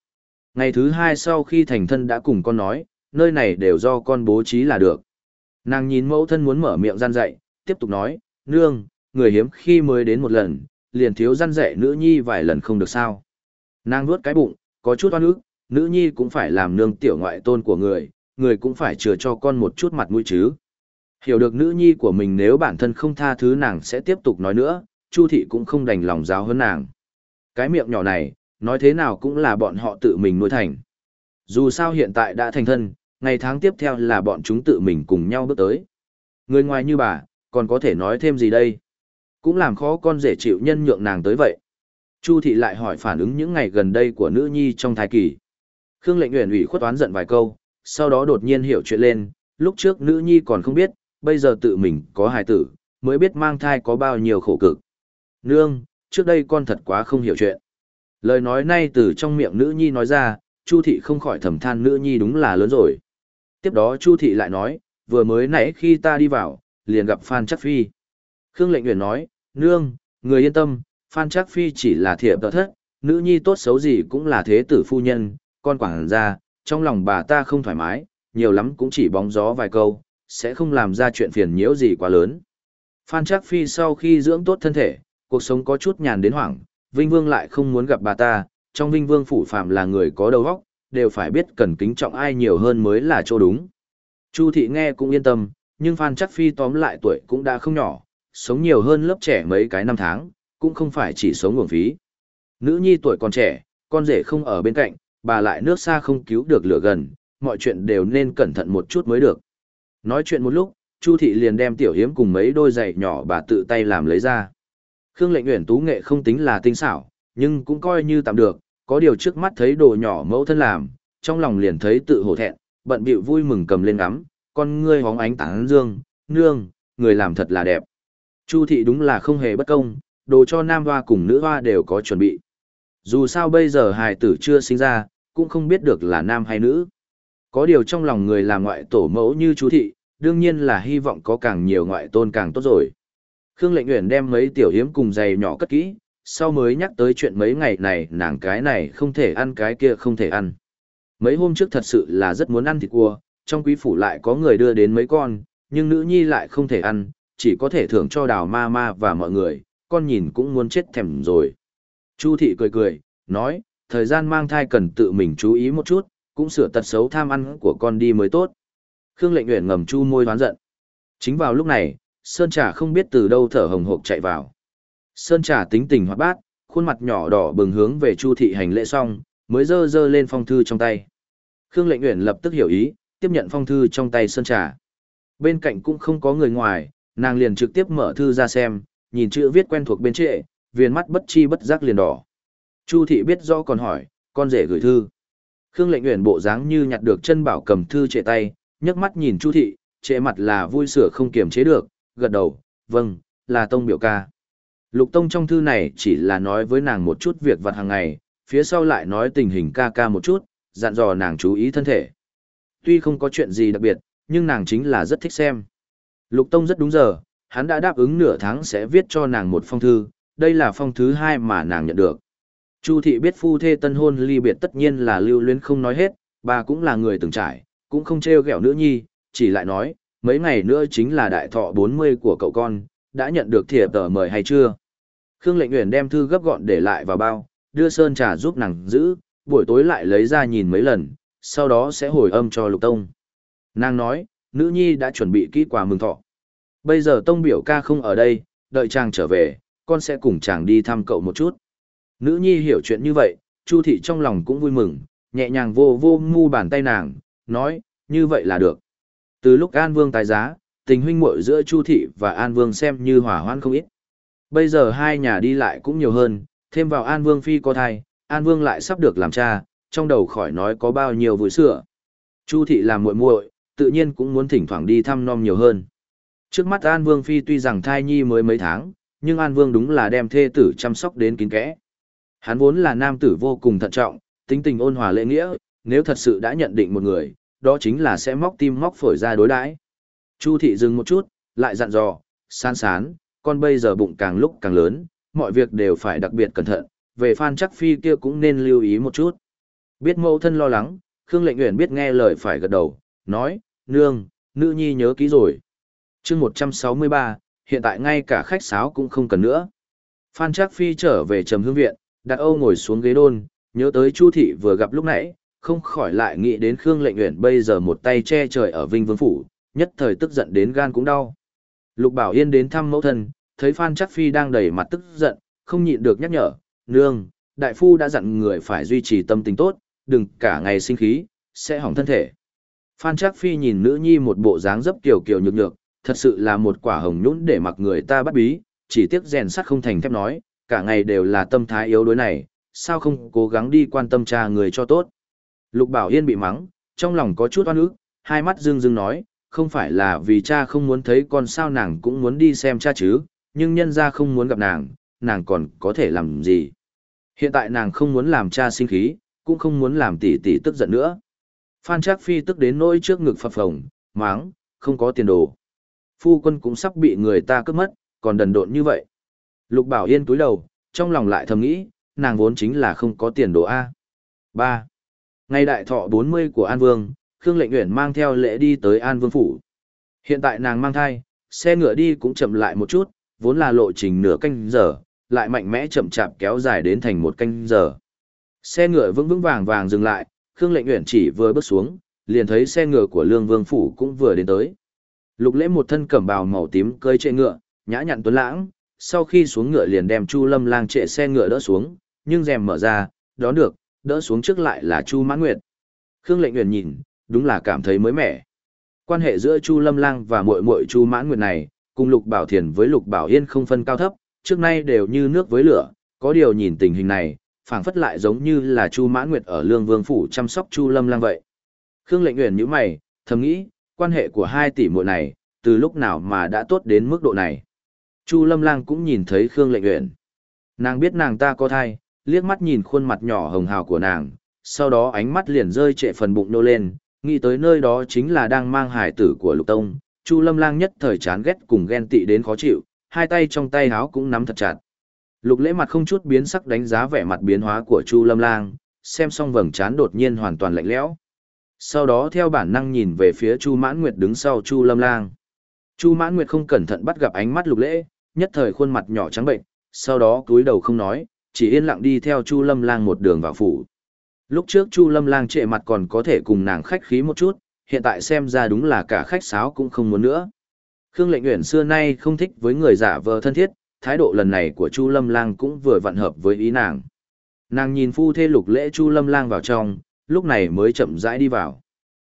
Ngày thứ hai sau khi thành thân đã cùng con nói, nơi này đều do con bố trí là được. Nàng nhìn mẫu thân muốn mở miệng gian dạy, tiếp tục nói, nương, người hiếm khi mới đến một lần, liền thiếu gian dạy nữ nhi vài lần không được sao. Nàng nuốt cái bụng, có chút oan ức, nữ nhi cũng phải làm nương tiểu ngoại tôn của người, người cũng phải chừa cho con một chút mặt mũi chứ. Hiểu được nữ nhi của mình nếu bản thân không tha thứ nàng sẽ tiếp tục nói nữa, Chu thị cũng không đành lòng giáo hơn nàng. Cái miệng nhỏ này, nói thế nào cũng là bọn họ tự mình nuôi thành. Dù sao hiện tại đã thành thân, ngày tháng tiếp theo là bọn chúng tự mình cùng nhau bước tới. Người ngoài như bà, còn có thể nói thêm gì đây? Cũng làm khó con rể chịu nhân nhượng nàng tới vậy. Chu thị lại hỏi phản ứng những ngày gần đây của nữ nhi trong thai kỳ. Khương lệnh nguyện ủy khuất toán giận vài câu, sau đó đột nhiên hiểu chuyện lên, lúc trước nữ nhi còn không biết, bây giờ tự mình có hài tử, mới biết mang thai có bao nhiêu khổ cực. Nương, trước đây con thật quá không hiểu chuyện. Lời nói nay từ trong miệng nữ nhi nói ra, Chu thị không khỏi thầm than nữ nhi đúng là lớn rồi. Tiếp đó Chu thị lại nói, vừa mới nãy khi ta đi vào, liền gặp Phan Chắc Phi. Khương lệnh nguyện nói, nương, người yên tâm, Phan Chắc Phi chỉ là thiệp tờ thất, nữ nhi tốt xấu gì cũng là thế tử phu nhân, con quảng ra, trong lòng bà ta không thoải mái, nhiều lắm cũng chỉ bóng gió vài câu, sẽ không làm ra chuyện phiền nhiễu gì quá lớn. Phan Trác Phi sau khi dưỡng tốt thân thể, cuộc sống có chút nhàn đến hoảng, Vinh Vương lại không muốn gặp bà ta, trong Vinh Vương phủ phạm là người có đầu óc, đều phải biết cần kính trọng ai nhiều hơn mới là chỗ đúng. Chu thị nghe cũng yên tâm, nhưng Phan Chắc Phi tóm lại tuổi cũng đã không nhỏ, sống nhiều hơn lớp trẻ mấy cái năm tháng, cũng không phải chỉ sống nguồn phí. Nữ nhi tuổi còn trẻ, con rể không ở bên cạnh, bà lại nước xa không cứu được lửa gần, mọi chuyện đều nên cẩn thận một chút mới được. Nói chuyện một lúc, Chu thị liền đem tiểu hiếm cùng mấy đôi giày nhỏ bà tự tay làm lấy ra. Khương Lệnh Uyển tú nghệ không tính là tinh xảo, nhưng cũng coi như tạm được, có điều trước mắt thấy đồ nhỏ mẫu thân làm, trong lòng liền thấy tự hổ thẹn, bận bịu vui mừng cầm lên ngắm, con ngươi hóng ánh tán dương, nương, người làm thật là đẹp. Chu thị đúng là không hề bất công, đồ cho nam hoa cùng nữ hoa đều có chuẩn bị. Dù sao bây giờ hài tử chưa sinh ra, cũng không biết được là nam hay nữ. Có điều trong lòng người làm ngoại tổ mẫu như chú thị, đương nhiên là hy vọng có càng nhiều ngoại tôn càng tốt rồi. Khương Lệnh Uyển đem mấy tiểu hiếm cùng giày nhỏ cất kỹ, sau mới nhắc tới chuyện mấy ngày này nàng cái này không thể ăn cái kia không thể ăn. Mấy hôm trước thật sự là rất muốn ăn thịt cua, trong quý phủ lại có người đưa đến mấy con, nhưng nữ nhi lại không thể ăn, chỉ có thể thưởng cho đào ma ma và mọi người, con nhìn cũng muốn chết thèm rồi. Chu thị cười cười, nói, thời gian mang thai cần tự mình chú ý một chút, cũng sửa tật xấu tham ăn của con đi mới tốt. Khương lệnh nguyện ngầm chu môi đoán giận. Chính vào lúc này, Sơn Trà không biết từ đâu thở hồng hộc chạy vào. Sơn Trà tính tình hoạt bát, khuôn mặt nhỏ đỏ bừng hướng về Chu thị hành lễ xong, mới dơ dơ lên phong thư trong tay. Khương lệnh Uyển lập tức hiểu ý, tiếp nhận phong thư trong tay Sơn Trà. Bên cạnh cũng không có người ngoài, nàng liền trực tiếp mở thư ra xem, nhìn chữ viết quen thuộc bên trệ, viền mắt bất chi bất giác liền đỏ. Chu thị biết rõ còn hỏi, con rể gửi thư. Khương lệnh Uyển bộ dáng như nhặt được chân bảo cầm thư trệ tay, nhấc mắt nhìn Chu thị, trệ mặt là vui sửa không kiềm chế được, gật đầu, vâng, là tông biểu ca. Lục tông trong thư này chỉ là nói với nàng một chút việc vặt hàng ngày, phía sau lại nói tình hình ca ca một chút, dặn dò nàng chú ý thân thể. Tuy không có chuyện gì đặc biệt, nhưng nàng chính là rất thích xem. Lục tông rất đúng giờ, hắn đã đáp ứng nửa tháng sẽ viết cho nàng một phong thư, đây là phong thứ hai mà nàng nhận được. Chu thị biết phu thê tân hôn ly biệt tất nhiên là lưu luyến không nói hết, bà cũng là người từng trải, cũng không trêu ghẹo nữ nhi, chỉ lại nói, mấy ngày nữa chính là đại thọ 40 của cậu con, đã nhận được thiệp tờ mời hay chưa? Khương Lệnh Uyển đem thư gấp gọn để lại vào bao, đưa sơn trà giúp nàng giữ, buổi tối lại lấy ra nhìn mấy lần, sau đó sẽ hồi âm cho Lục Tông. Nàng nói, nữ nhi đã chuẩn bị kỹ quà mừng thọ. Bây giờ Tông biểu ca không ở đây, đợi chàng trở về, con sẽ cùng chàng đi thăm cậu một chút. Nữ nhi hiểu chuyện như vậy, Chu thị trong lòng cũng vui mừng, nhẹ nhàng vô vô mu bàn tay nàng, nói, như vậy là được. Từ lúc An Vương tài giá, tình huynh muội giữa Chu thị và An Vương xem như hỏa hoan không ít. Bây giờ hai nhà đi lại cũng nhiều hơn, thêm vào An Vương phi có thai, An Vương lại sắp được làm cha, trong đầu khỏi nói có bao nhiêu vui sữa. Chu thị làm muội muội, tự nhiên cũng muốn thỉnh thoảng đi thăm nom nhiều hơn. Trước mắt An Vương phi tuy rằng thai nhi mới mấy tháng, nhưng An Vương đúng là đem thê tử chăm sóc đến kín kẽ. Hắn vốn là nam tử vô cùng thận trọng, tính tình ôn hòa lễ nghĩa, nếu thật sự đã nhận định một người, đó chính là sẽ móc tim móc phổi ra đối đãi. Chu thị dừng một chút, lại dặn dò, san sán, con bây giờ bụng càng lúc càng lớn, mọi việc đều phải đặc biệt cẩn thận, về Phan Chắc Phi kia cũng nên lưu ý một chút. Biết mẫu thân lo lắng, Khương Lệnh Uyển biết nghe lời phải gật đầu, nói, nương, nữ nhi nhớ kỹ rồi. chương 163, hiện tại ngay cả khách sáo cũng không cần nữa. Phan Trác Phi trở về trầm hương viện, đặt Âu ngồi xuống ghế đôn, nhớ tới Chu thị vừa gặp lúc nãy, không khỏi lại nghĩ đến Khương Lệnh Uyển bây giờ một tay che trời ở Vinh Vương phủ, nhất thời tức giận đến gan cũng đau. Lục Bảo Yên đến thăm mẫu thân, thấy Phan Trác Phi đang đầy mặt tức giận, không nhịn được nhắc nhở, "Nương, đại phu đã dặn người phải duy trì tâm tình tốt, đừng cả ngày sinh khí, sẽ hỏng thân thể." Phan Trác Phi nhìn nữ nhi một bộ dáng dấp kiều kiều nhược nhược, thật sự là một quả hồng nhũn để mặc người ta bắt bí, chỉ tiếc rèn sắt không thành thép nói, cả ngày đều là tâm thái yếu đuối này, sao không cố gắng đi quan tâm cha người cho tốt. Lục Bảo Yên bị mắng, trong lòng có chút oan ức, hai mắt dương dương nói, không phải là vì cha không muốn thấy con sao nàng cũng muốn đi xem cha chứ, nhưng nhân ra không muốn gặp nàng, nàng còn có thể làm gì. Hiện tại nàng không muốn làm cha sinh khí, cũng không muốn làm tỷ tỷ tức giận nữa. Phan Trác Phi tức đến nỗi trước ngực phập phồng, máng, không có tiền đồ. Phu quân cũng sắp bị người ta cướp mất, còn đần độn như vậy. Lục Bảo Yên túi đầu, trong lòng lại thầm nghĩ, nàng vốn chính là không có tiền đồ A. 3. Ngày đại thọ 40 của An Vương, Khương Lệnh Uyển mang theo lễ đi tới An Vương Phủ. Hiện tại nàng mang thai, xe ngựa đi cũng chậm lại một chút, vốn là lộ trình nửa canh giờ, lại mạnh mẽ chậm chạp kéo dài đến thành một canh giờ. Xe ngựa vững vững vàng vàng dừng lại, Khương Lệnh Uyển chỉ vừa bước xuống, liền thấy xe ngựa của Lương Vương phủ cũng vừa đến tới. Lục Lễ một thân cẩm bào màu tím cơi trên ngựa, nhã nhặn tuấn lãng, sau khi xuống ngựa liền đem Chu Lâm Lang trệ xe ngựa đỡ xuống, nhưng rèm mở ra, đón được, đỡ xuống trước lại là Chu Mãn Nguyệt. Khương Lệnh Uyển nhìn, đúng là cảm thấy mới mẻ. Quan hệ giữa Chu Lâm Lang và muội muội Chu Mãn Nguyệt này, cùng Lục Bảo Thiền với Lục Bảo Yên không phân cao thấp, trước nay đều như nước với lửa, có điều nhìn tình hình này, phảng phất lại giống như là Chu Mãn Nguyệt ở Lương Vương phủ chăm sóc Chu Lâm Lang vậy. Khương Lệnh Uyển nhíu mày, thầm nghĩ, quan hệ của hai tỷ muội này, từ lúc nào mà đã tốt đến mức độ này. Chu Lâm Lang cũng nhìn thấy Khương Lệnh Uyển. Nàng biết nàng ta có thai, liếc mắt nhìn khuôn mặt nhỏ hồng hào của nàng, sau đó ánh mắt liền rơi trệ phần bụng nô lên, nghĩ tới nơi đó chính là đang mang hải tử của Lục Tông. Chu Lâm Lang nhất thời chán ghét cùng ghen tị đến khó chịu, hai tay trong tay háo cũng nắm thật chặt. Lục lễ mặt không chút biến sắc đánh giá vẻ mặt biến hóa của Chu Lâm Lang, xem xong vầng trán đột nhiên hoàn toàn lạnh lẽo. Sau đó theo bản năng nhìn về phía Chu Mãn Nguyệt đứng sau Chu Lâm Lang. Chu Mãn Nguyệt không cẩn thận bắt gặp ánh mắt Lục Lễ, nhất thời khuôn mặt nhỏ trắng bệnh, sau đó cúi đầu không nói, chỉ yên lặng đi theo Chu Lâm Lang một đường vào phủ. Lúc trước Chu Lâm Lang trệ mặt còn có thể cùng nàng khách khí một chút, hiện tại xem ra đúng là cả khách sáo cũng không muốn nữa. Khương Lệnh Uyển xưa nay không thích với người giả vờ thân thiết, thái độ lần này của Chu Lâm Lang cũng vừa vặn hợp với ý nàng. Nàng nhìn phu thê lục lễ Chu Lâm Lang vào trong, lúc này mới chậm rãi đi vào.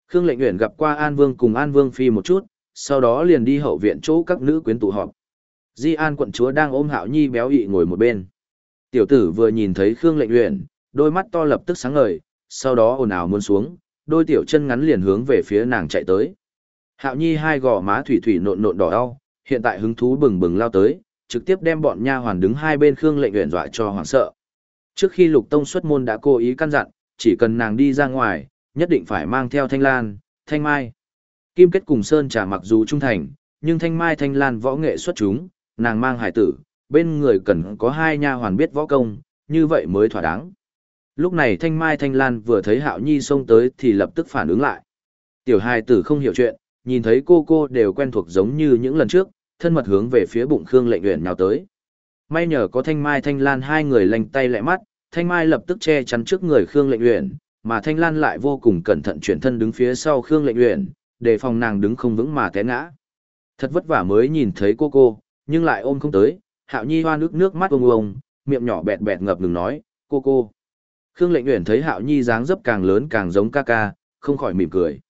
Khương Lệnh Uyển gặp qua An Vương cùng An Vương phi một chút, sau đó liền đi hậu viện chỗ các nữ quyến tụ họp. Di An quận chúa đang ôm Hạo Nhi béo ị ngồi một bên. Tiểu tử vừa nhìn thấy Khương Lệnh Uyển, đôi mắt to lập tức sáng ngời, sau đó ồn ào muốn xuống, đôi tiểu chân ngắn liền hướng về phía nàng chạy tới. Hạo Nhi hai gò má thủy thủy nộn nộn đỏ đau, hiện tại hứng thú bừng bừng lao tới, trực tiếp đem bọn nha hoàn đứng hai bên Khương Lệnh Uyển dọa cho hoảng sợ. Trước khi Lục Tông xuất môn đã cố ý căn dặn, chỉ cần nàng đi ra ngoài, nhất định phải mang theo Thanh Lan, Thanh Mai. Kim Kết cùng Sơn Trà mặc dù trung thành, nhưng Thanh Mai Thanh Lan võ nghệ xuất chúng, nàng mang hải tử, bên người cần có hai nha hoàn biết võ công, như vậy mới thỏa đáng. Lúc này Thanh Mai Thanh Lan vừa thấy Hạo Nhi xông tới thì lập tức phản ứng lại. Tiểu hài tử không hiểu chuyện, nhìn thấy cô cô đều quen thuộc giống như những lần trước, thân mật hướng về phía bụng Khương Lệnh Uyển nhào tới. May nhờ có Thanh Mai Thanh Lan hai người lành tay lẹ mắt, Thanh Mai lập tức che chắn trước người Khương Lệnh Uyển, mà Thanh Lan lại vô cùng cẩn thận chuyển thân đứng phía sau Khương Lệnh Uyển, để phòng nàng đứng không vững mà té ngã. Thật vất vả mới nhìn thấy cô cô, nhưng lại ôm không tới, Hạo Nhi hoa nước nước mắt ung ung, miệng nhỏ bẹt bẹt ngập ngừng nói, cô cô. Khương Lệnh Uyển thấy Hạo Nhi dáng dấp càng lớn càng giống ca ca, không khỏi mỉm cười.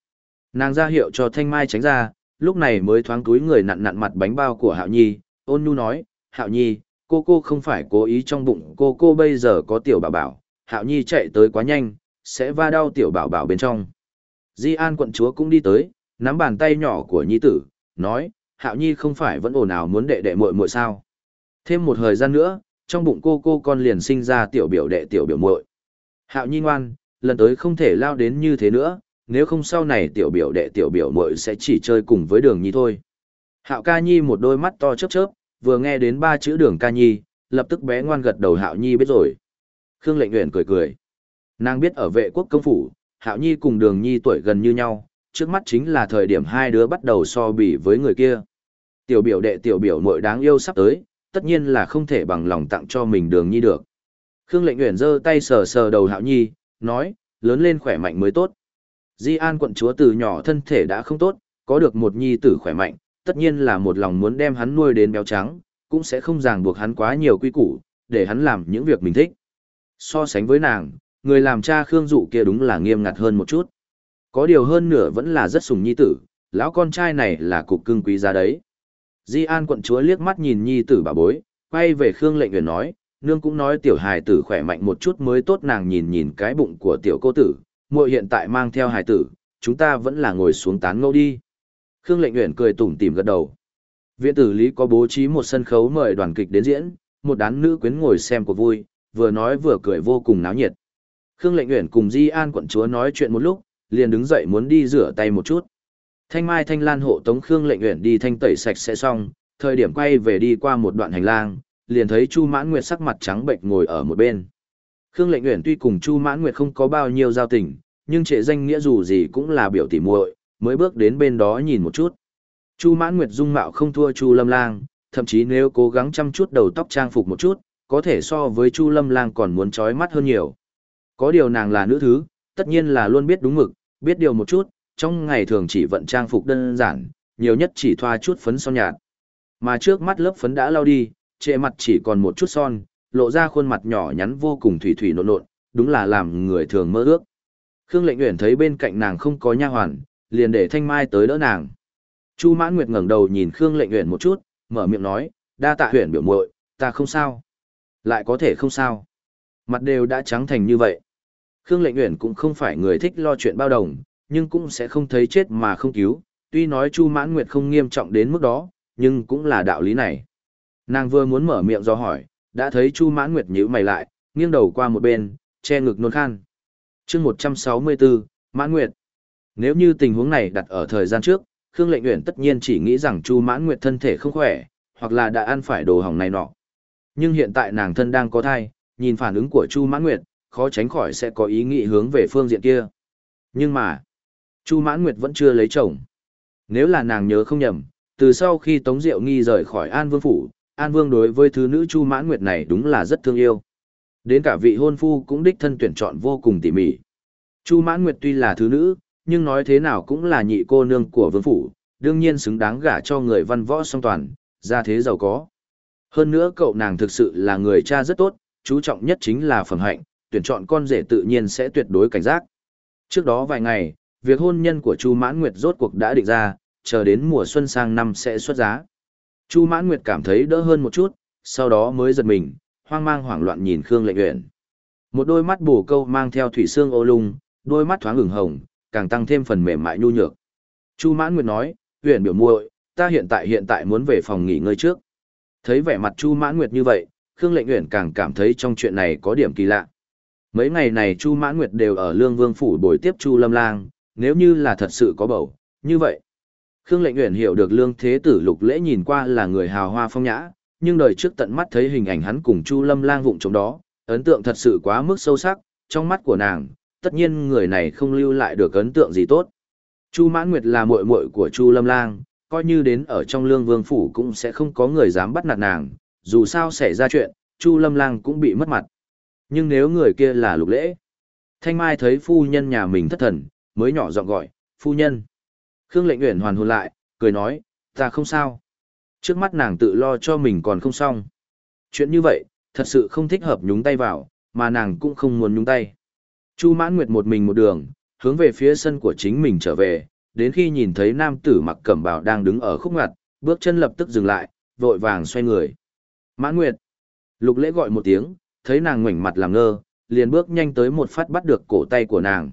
Nàng ra hiệu cho Thanh Mai tránh ra, lúc này mới thoáng túi người nặn nặn mặt bánh bao của Hạo Nhi, ôn nhu nói, Hạo Nhi, cô cô không phải cố ý trong bụng cô cô bây giờ có tiểu bảo bảo, Hạo Nhi chạy tới quá nhanh, sẽ va đau tiểu bảo bảo bên trong. Di An quận chúa cũng đi tới, nắm bàn tay nhỏ của Nhi tử, nói, Hạo Nhi không phải vẫn ồn ào muốn đệ đệ muội muội sao. Thêm một thời gian nữa, trong bụng cô cô con liền sinh ra tiểu biểu đệ tiểu biểu muội. Hạo Nhi ngoan, lần tới không thể lao đến như thế nữa, nếu không sau này tiểu biểu đệ tiểu biểu muội sẽ chỉ chơi cùng với đường nhi thôi. Hạo ca nhi một đôi mắt to chớp chớp, vừa nghe đến ba chữ đường ca nhi, lập tức bé ngoan gật đầu hạo nhi biết rồi. Khương lệnh nguyện cười cười. Nàng biết ở vệ quốc công phủ, hạo nhi cùng đường nhi tuổi gần như nhau, trước mắt chính là thời điểm hai đứa bắt đầu so bì với người kia. Tiểu biểu đệ tiểu biểu muội đáng yêu sắp tới, tất nhiên là không thể bằng lòng tặng cho mình đường nhi được. Khương lệnh nguyện giơ tay sờ sờ đầu hạo nhi, nói, lớn lên khỏe mạnh mới tốt. Di An quận chúa từ nhỏ thân thể đã không tốt, có được một nhi tử khỏe mạnh, tất nhiên là một lòng muốn đem hắn nuôi đến béo trắng, cũng sẽ không ràng buộc hắn quá nhiều quy củ, để hắn làm những việc mình thích. So sánh với nàng, người làm cha Khương Dụ kia đúng là nghiêm ngặt hơn một chút. Có điều hơn nửa vẫn là rất sùng nhi tử, lão con trai này là cục cưng quý giá đấy. Di An quận chúa liếc mắt nhìn nhi tử bà bối, quay về Khương lệnh huyền nói, nương cũng nói tiểu hài tử khỏe mạnh một chút mới tốt nàng nhìn nhìn cái bụng của tiểu cô tử, muội hiện tại mang theo hài tử, chúng ta vẫn là ngồi xuống tán ngẫu đi. Khương Lệnh Uyển cười tủm tỉm gật đầu. Viện tử lý có bố trí một sân khấu mời đoàn kịch đến diễn, một đám nữ quyến ngồi xem cuộc vui, vừa nói vừa cười vô cùng náo nhiệt. Khương Lệnh Uyển cùng Di An quận chúa nói chuyện một lúc, liền đứng dậy muốn đi rửa tay một chút. Thanh Mai Thanh Lan hộ tống Khương Lệnh Uyển đi thanh tẩy sạch sẽ xong, thời điểm quay về đi qua một đoạn hành lang, liền thấy Chu Mãn Nguyệt sắc mặt trắng bệnh ngồi ở một bên. Khương Lệnh Uyển tuy cùng Chu Mãn Nguyệt không có bao nhiêu giao tình, nhưng trệ danh nghĩa dù gì cũng là biểu tỉ muội, mới bước đến bên đó nhìn một chút. Chu Mãn Nguyệt dung mạo không thua Chu Lâm Lang, thậm chí nếu cố gắng chăm chút đầu tóc trang phục một chút, có thể so với Chu Lâm Lang còn muốn chói mắt hơn nhiều. Có điều nàng là nữ thứ, tất nhiên là luôn biết đúng mực, biết điều một chút, trong ngày thường chỉ vận trang phục đơn giản, nhiều nhất chỉ thoa chút phấn son nhạt. Mà trước mắt lớp phấn đã lao đi, trệ mặt chỉ còn một chút son, lộ ra khuôn mặt nhỏ nhắn vô cùng thủy thủy nộn nộn, đúng là làm người thường mơ ước. Khương Lệnh Uyển thấy bên cạnh nàng không có nha hoàn, liền để Thanh Mai tới đỡ nàng. Chu Mãn Nguyệt ngẩng đầu nhìn Khương Lệnh Uyển một chút, mở miệng nói, "Đa tạ Uyển biểu muội, ta không sao." Lại có thể không sao. Mặt đều đã trắng thành như vậy. Khương Lệnh Uyển cũng không phải người thích lo chuyện bao đồng, nhưng cũng sẽ không thấy chết mà không cứu, tuy nói Chu Mãn Nguyệt không nghiêm trọng đến mức đó, nhưng cũng là đạo lý này. Nàng vừa muốn mở miệng do hỏi, đã thấy Chu Mãn Nguyệt nhíu mày lại, nghiêng đầu qua một bên, che ngực nôn khan. Chương 164, Mãn Nguyệt. Nếu như tình huống này đặt ở thời gian trước, Khương Lệnh Uyển tất nhiên chỉ nghĩ rằng Chu Mãn Nguyệt thân thể không khỏe, hoặc là đã ăn phải đồ hỏng này nọ. Nhưng hiện tại nàng thân đang có thai, nhìn phản ứng của Chu Mãn Nguyệt, khó tránh khỏi sẽ có ý nghĩ hướng về phương diện kia. Nhưng mà, Chu Mãn Nguyệt vẫn chưa lấy chồng. Nếu là nàng nhớ không nhầm, từ sau khi Tống Diệu Nghi rời khỏi An Vương Phủ, An Vương đối với thứ nữ Chu Mãn Nguyệt này đúng là rất thương yêu. Đến cả vị hôn phu cũng đích thân tuyển chọn vô cùng tỉ mỉ. Chu Mãn Nguyệt tuy là thứ nữ, nhưng nói thế nào cũng là nhị cô nương của Vương Phủ, đương nhiên xứng đáng gả cho người văn võ song toàn, ra thế giàu có. Hơn nữa cậu nàng thực sự là người cha rất tốt, chú trọng nhất chính là phẩm hạnh, tuyển chọn con rể tự nhiên sẽ tuyệt đối cảnh giác. Trước đó vài ngày, việc hôn nhân của Chu Mãn Nguyệt rốt cuộc đã định ra, chờ đến mùa xuân sang năm sẽ xuất giá. Chu Mãn Nguyệt cảm thấy đỡ hơn một chút, sau đó mới giật mình, hoang mang hoảng loạn nhìn Khương Lệnh Uyển. Một đôi mắt bù câu mang theo thủy xương ô lung, đôi mắt thoáng ửng hồng, càng tăng thêm phần mềm mại nhu nhược. Chu Mãn Nguyệt nói, "Uyển biểu muội, ta hiện tại hiện tại muốn về phòng nghỉ ngơi trước." Thấy vẻ mặt Chu Mãn Nguyệt như vậy, Khương Lệnh Uyển càng cảm thấy trong chuyện này có điểm kỳ lạ. Mấy ngày này Chu Mãn Nguyệt đều ở Lương Vương phủ bồi tiếp Chu Lâm Lang, nếu như là thật sự có bầu, như vậy. Khương Lệnh Uyển hiểu được Lương Thế Tử Lục Lễ nhìn qua là người hào hoa phong nhã, nhưng đời trước tận mắt thấy hình ảnh hắn cùng Chu Lâm Lang vụng trong đó, ấn tượng thật sự quá mức sâu sắc, trong mắt của nàng, tất nhiên người này không lưu lại được ấn tượng gì tốt. Chu Mãn Nguyệt là muội muội của Chu Lâm Lang, coi như đến ở trong Lương Vương phủ cũng sẽ không có người dám bắt nạt nàng, dù sao xảy ra chuyện, Chu Lâm Lang cũng bị mất mặt. Nhưng nếu người kia là Lục Lễ, Thanh Mai thấy phu nhân nhà mình thất thần, mới nhỏ giọng gọi, "Phu nhân." Khương Lệnh Uyển hoàn hồn lại, cười nói, "Ta không sao." Trước mắt nàng tự lo cho mình còn không xong. Chuyện như vậy, thật sự không thích hợp nhúng tay vào, mà nàng cũng không muốn nhúng tay. Chu Mãn Nguyệt một mình một đường, hướng về phía sân của chính mình trở về, đến khi nhìn thấy nam tử mặc cẩm bào đang đứng ở khúc ngặt, bước chân lập tức dừng lại, vội vàng xoay người. Mãn Nguyệt. Lục lễ gọi một tiếng, thấy nàng ngoảnh mặt làm ngơ, liền bước nhanh tới một phát bắt được cổ tay của nàng.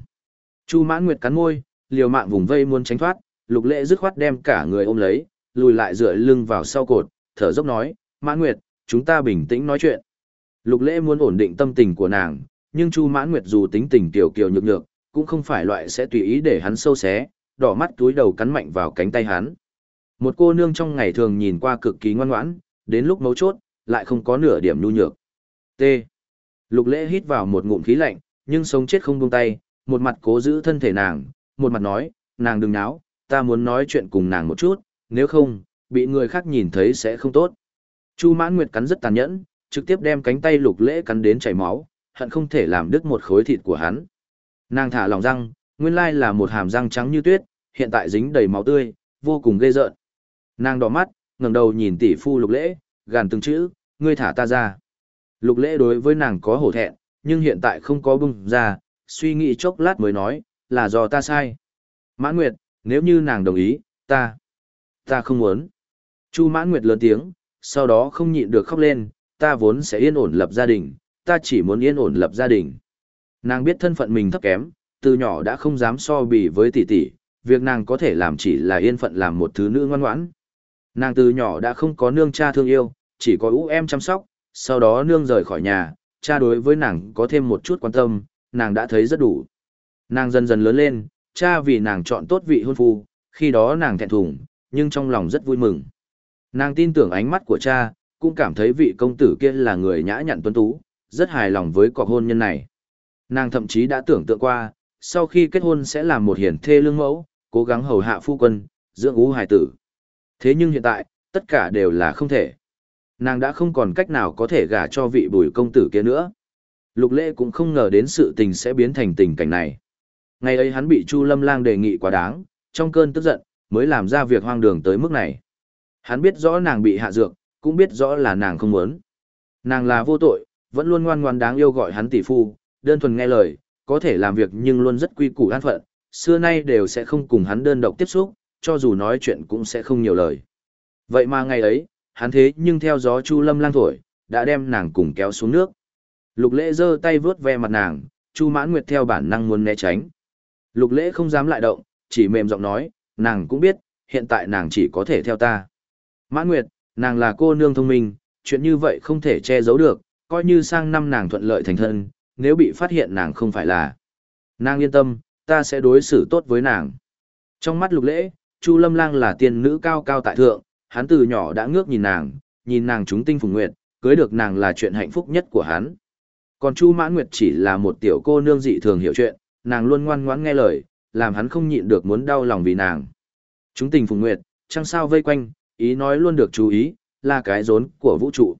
Chu Mãn Nguyệt cắn môi, liều mạng vùng vây muốn tránh thoát, lục lễ dứt khoát đem cả người ôm lấy, lùi lại dựa lưng vào sau cột, thở dốc nói, Mãn Nguyệt, chúng ta bình tĩnh nói chuyện. Lục lễ muốn ổn định tâm tình của nàng, nhưng Chu Mãn Nguyệt dù tính tình tiểu kiều nhược nhược, cũng không phải loại sẽ tùy ý để hắn sâu xé, đỏ mắt túi đầu cắn mạnh vào cánh tay hắn. Một cô nương trong ngày thường nhìn qua cực kỳ ngoan ngoãn, đến lúc mấu chốt, lại không có nửa điểm nhu nhược. T. Lục lễ hít vào một ngụm khí lạnh, nhưng sống chết không buông tay, một mặt cố giữ thân thể nàng, một mặt nói, nàng đừng náo, ta muốn nói chuyện cùng nàng một chút, nếu không, bị người khác nhìn thấy sẽ không tốt. Chu mãn nguyệt cắn rất tàn nhẫn, trực tiếp đem cánh tay lục lễ cắn đến chảy máu, hận không thể làm đứt một khối thịt của hắn. Nàng thả lòng răng, nguyên lai là một hàm răng trắng như tuyết, hiện tại dính đầy máu tươi, vô cùng ghê rợn. Nàng đỏ mắt, ngẩng đầu nhìn tỷ phu lục lễ, gàn từng chữ, ngươi thả ta ra. Lục lễ đối với nàng có hổ thẹn, nhưng hiện tại không có bung ra, suy nghĩ chốc lát mới nói, là do ta sai. Mãn Nguyệt, nếu như nàng đồng ý, ta, ta không muốn. Chu Mãn Nguyệt lớn tiếng, sau đó không nhịn được khóc lên, ta vốn sẽ yên ổn lập gia đình, ta chỉ muốn yên ổn lập gia đình. Nàng biết thân phận mình thấp kém, từ nhỏ đã không dám so bì với tỷ tỷ, việc nàng có thể làm chỉ là yên phận làm một thứ nữ ngoan ngoãn. Nàng từ nhỏ đã không có nương cha thương yêu, chỉ có ú em chăm sóc, sau đó nương rời khỏi nhà, cha đối với nàng có thêm một chút quan tâm, nàng đã thấy rất đủ. Nàng dần dần lớn lên, cha vì nàng chọn tốt vị hôn phu, khi đó nàng thẹn thùng, nhưng trong lòng rất vui mừng. Nàng tin tưởng ánh mắt của cha, cũng cảm thấy vị công tử kia là người nhã nhặn tuấn tú, rất hài lòng với cuộc hôn nhân này. Nàng thậm chí đã tưởng tượng qua, sau khi kết hôn sẽ làm một hiển thê lương mẫu, cố gắng hầu hạ phu quân, dưỡng ú hài tử. Thế nhưng hiện tại, tất cả đều là không thể. Nàng đã không còn cách nào có thể gả cho vị bùi công tử kia nữa. Lục lễ cũng không ngờ đến sự tình sẽ biến thành tình cảnh này. Ngày ấy hắn bị Chu Lâm Lang đề nghị quá đáng, trong cơn tức giận, mới làm ra việc hoang đường tới mức này. Hắn biết rõ nàng bị hạ dược, cũng biết rõ là nàng không muốn. Nàng là vô tội, vẫn luôn ngoan ngoan đáng yêu gọi hắn tỷ phu, đơn thuần nghe lời, có thể làm việc nhưng luôn rất quy củ an phận, xưa nay đều sẽ không cùng hắn đơn độc tiếp xúc, cho dù nói chuyện cũng sẽ không nhiều lời. Vậy mà ngày ấy, hắn thế nhưng theo gió Chu Lâm lang thổi, đã đem nàng cùng kéo xuống nước. Lục lễ giơ tay vướt ve mặt nàng, Chu mãn nguyệt theo bản năng muốn né tránh. Lục lễ không dám lại động, chỉ mềm giọng nói, nàng cũng biết, hiện tại nàng chỉ có thể theo ta. Mãn nguyệt, nàng là cô nương thông minh, chuyện như vậy không thể che giấu được, coi như sang năm nàng thuận lợi thành thân, nếu bị phát hiện nàng không phải là. Nàng yên tâm, ta sẽ đối xử tốt với nàng. Trong mắt lục lễ, Chu Lâm Lang là tiên nữ cao cao tại thượng, hắn từ nhỏ đã ngước nhìn nàng, nhìn nàng chúng tinh phùng nguyệt, cưới được nàng là chuyện hạnh phúc nhất của hắn. Còn Chu Mãn Nguyệt chỉ là một tiểu cô nương dị thường hiểu chuyện, nàng luôn ngoan ngoãn nghe lời, làm hắn không nhịn được muốn đau lòng vì nàng. Chúng tình phùng nguyệt, chẳng sao vây quanh, ý nói luôn được chú ý, là cái rốn của vũ trụ.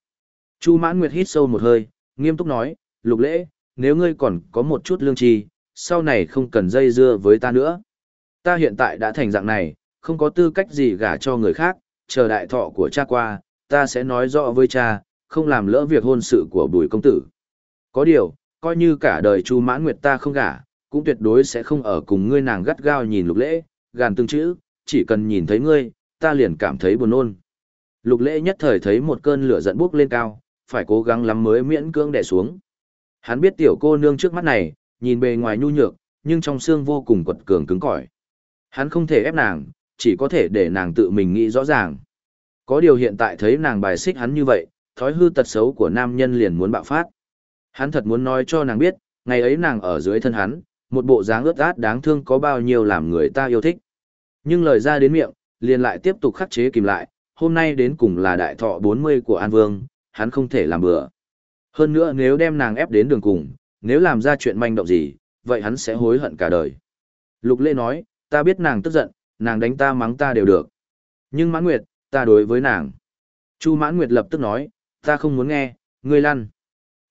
Chu Mãn Nguyệt hít sâu một hơi, nghiêm túc nói, lục lễ, nếu ngươi còn có một chút lương tri, sau này không cần dây dưa với ta nữa. Ta hiện tại đã thành dạng này, không có tư cách gì gả cho người khác, chờ đại thọ của cha qua, ta sẽ nói rõ với cha, không làm lỡ việc hôn sự của bùi công tử. Có điều, coi như cả đời Chu Mãn Nguyệt ta không gả, cũng tuyệt đối sẽ không ở cùng ngươi nàng gắt gao nhìn lục lễ, gàn từng chữ, chỉ cần nhìn thấy ngươi, ta liền cảm thấy buồn nôn. Lục lễ nhất thời thấy một cơn lửa giận bốc lên cao, phải cố gắng lắm mới miễn cưỡng đè xuống. Hắn biết tiểu cô nương trước mắt này, nhìn bề ngoài nhu nhược, nhưng trong xương vô cùng quật cường cứng cỏi. Hắn không thể ép nàng, chỉ có thể để nàng tự mình nghĩ rõ ràng. Có điều hiện tại thấy nàng bài xích hắn như vậy, thói hư tật xấu của nam nhân liền muốn bạo phát. Hắn thật muốn nói cho nàng biết, ngày ấy nàng ở dưới thân hắn, một bộ dáng ướt át đáng thương có bao nhiêu làm người ta yêu thích. Nhưng lời ra đến miệng, liền lại tiếp tục khắc chế kìm lại, hôm nay đến cùng là đại thọ 40 của An Vương, hắn không thể làm bừa. Hơn nữa nếu đem nàng ép đến đường cùng, nếu làm ra chuyện manh động gì, vậy hắn sẽ hối hận cả đời. Lục Lê nói, ta biết nàng tức giận, nàng đánh ta mắng ta đều được. Nhưng Mãn Nguyệt, ta đối với nàng. Chu Mãn Nguyệt lập tức nói, ta không muốn nghe, ngươi lăn.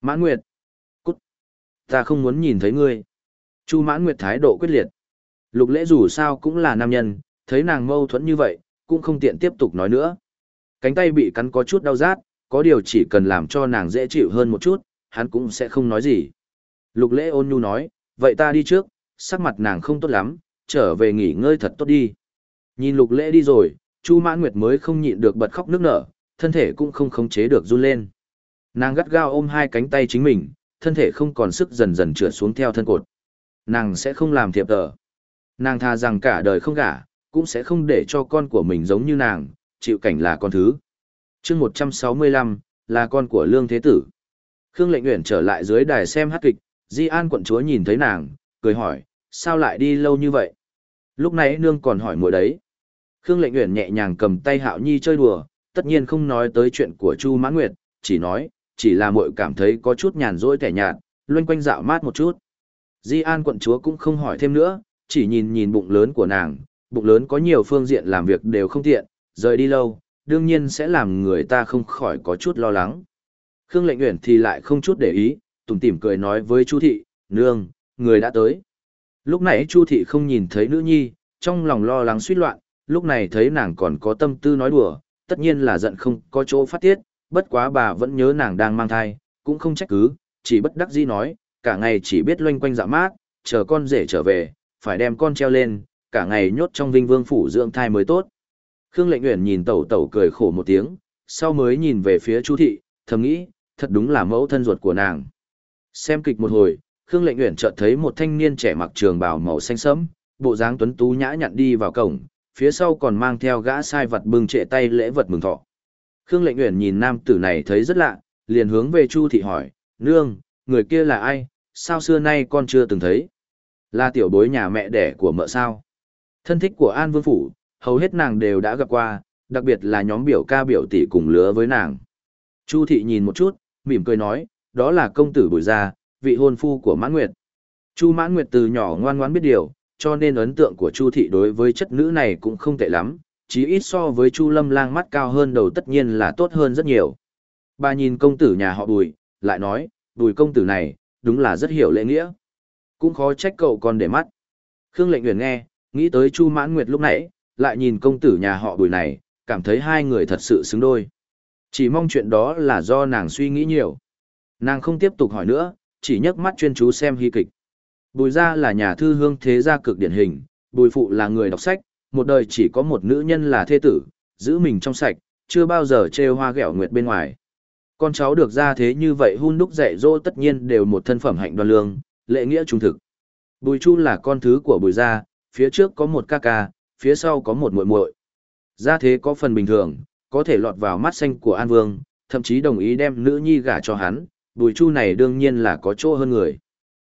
Mãn Nguyệt. Ta không muốn nhìn thấy ngươi. Chu Mãn Nguyệt thái độ quyết liệt. Lục lễ dù sao cũng là nam nhân, thấy nàng mâu thuẫn như vậy, cũng không tiện tiếp tục nói nữa. Cánh tay bị cắn có chút đau rát, có điều chỉ cần làm cho nàng dễ chịu hơn một chút, hắn cũng sẽ không nói gì. Lục lễ ôn nhu nói, vậy ta đi trước, sắc mặt nàng không tốt lắm, trở về nghỉ ngơi thật tốt đi. Nhìn lục lễ đi rồi, Chu Mãn Nguyệt mới không nhịn được bật khóc nước nở, thân thể cũng không khống chế được run lên. Nàng gắt gao ôm hai cánh tay chính mình, thân thể không còn sức dần dần trượt xuống theo thân cột. Nàng sẽ không làm thiệp tờ. Nàng tha rằng cả đời không gả, cũng sẽ không để cho con của mình giống như nàng, chịu cảnh là con thứ. chương 165, là con của Lương Thế Tử. Khương Lệnh Uyển trở lại dưới đài xem hát kịch, Di An quận chúa nhìn thấy nàng, cười hỏi, sao lại đi lâu như vậy? Lúc nãy nương còn hỏi muội đấy. Khương Lệnh Uyển nhẹ nhàng cầm tay Hạo Nhi chơi đùa, tất nhiên không nói tới chuyện của Chu Mãn Nguyệt, chỉ nói, chỉ là muội cảm thấy có chút nhàn rỗi tẻ nhạt, loanh quanh dạo mát một chút. Di An quận chúa cũng không hỏi thêm nữa, chỉ nhìn nhìn bụng lớn của nàng, bụng lớn có nhiều phương diện làm việc đều không tiện, rời đi lâu, đương nhiên sẽ làm người ta không khỏi có chút lo lắng. Khương Lệnh Uyển thì lại không chút để ý, tủm tỉm cười nói với Chu thị, "Nương, người đã tới." Lúc nãy Chu thị không nhìn thấy nữ nhi, trong lòng lo lắng suy loạn, lúc này thấy nàng còn có tâm tư nói đùa, tất nhiên là giận không có chỗ phát tiết, bất quá bà vẫn nhớ nàng đang mang thai, cũng không trách cứ, chỉ bất đắc dĩ nói, cả ngày chỉ biết loanh quanh dạ mát, chờ con rể trở về, phải đem con treo lên, cả ngày nhốt trong vinh vương phủ dưỡng thai mới tốt. Khương Lệnh Uyển nhìn tẩu tẩu cười khổ một tiếng, sau mới nhìn về phía Chu thị, thầm nghĩ, thật đúng là mẫu thân ruột của nàng. Xem kịch một hồi, Khương Lệnh Uyển chợt thấy một thanh niên trẻ mặc trường bào màu xanh sẫm, bộ dáng tuấn tú nhã nhặn đi vào cổng, phía sau còn mang theo gã sai vật bưng trệ tay lễ vật mừng thọ. Khương Lệnh Uyển nhìn nam tử này thấy rất lạ, liền hướng về Chu thị hỏi, "Nương, người kia là ai? sao xưa nay con chưa từng thấy? Là tiểu bối nhà mẹ đẻ của mợ sao? Thân thích của An Vương Phủ, hầu hết nàng đều đã gặp qua, đặc biệt là nhóm biểu ca biểu tỷ cùng lứa với nàng. Chu thị nhìn một chút, mỉm cười nói, đó là công tử bùi gia, vị hôn phu của Mãn Nguyệt. Chu Mãn Nguyệt từ nhỏ ngoan ngoãn biết điều, cho nên ấn tượng của Chu thị đối với chất nữ này cũng không tệ lắm, chí ít so với Chu Lâm Lang mắt cao hơn đầu tất nhiên là tốt hơn rất nhiều. Bà nhìn công tử nhà họ Bùi, lại nói, Bùi công tử này, đúng là rất hiểu lễ nghĩa. Cũng khó trách cậu còn để mắt. Khương Lệnh Uyển nghe, nghĩ tới Chu Mãn Nguyệt lúc nãy, lại nhìn công tử nhà họ Bùi này, cảm thấy hai người thật sự xứng đôi. Chỉ mong chuyện đó là do nàng suy nghĩ nhiều. Nàng không tiếp tục hỏi nữa, chỉ nhấc mắt chuyên chú xem hy kịch. Bùi gia là nhà thư hương thế gia cực điển hình, bùi phụ là người đọc sách, một đời chỉ có một nữ nhân là thê tử, giữ mình trong sạch, chưa bao giờ trêu hoa ghẹo nguyệt bên ngoài. Con cháu được ra thế như vậy hun đúc dạy dỗ tất nhiên đều một thân phẩm hạnh đoan lương, lệ nghĩa trung thực. Bùi Chu là con thứ của Bùi gia, phía trước có một ca ca, phía sau có một muội muội. Gia thế có phần bình thường, có thể lọt vào mắt xanh của An Vương, thậm chí đồng ý đem nữ nhi gả cho hắn, Bùi Chu này đương nhiên là có chỗ hơn người.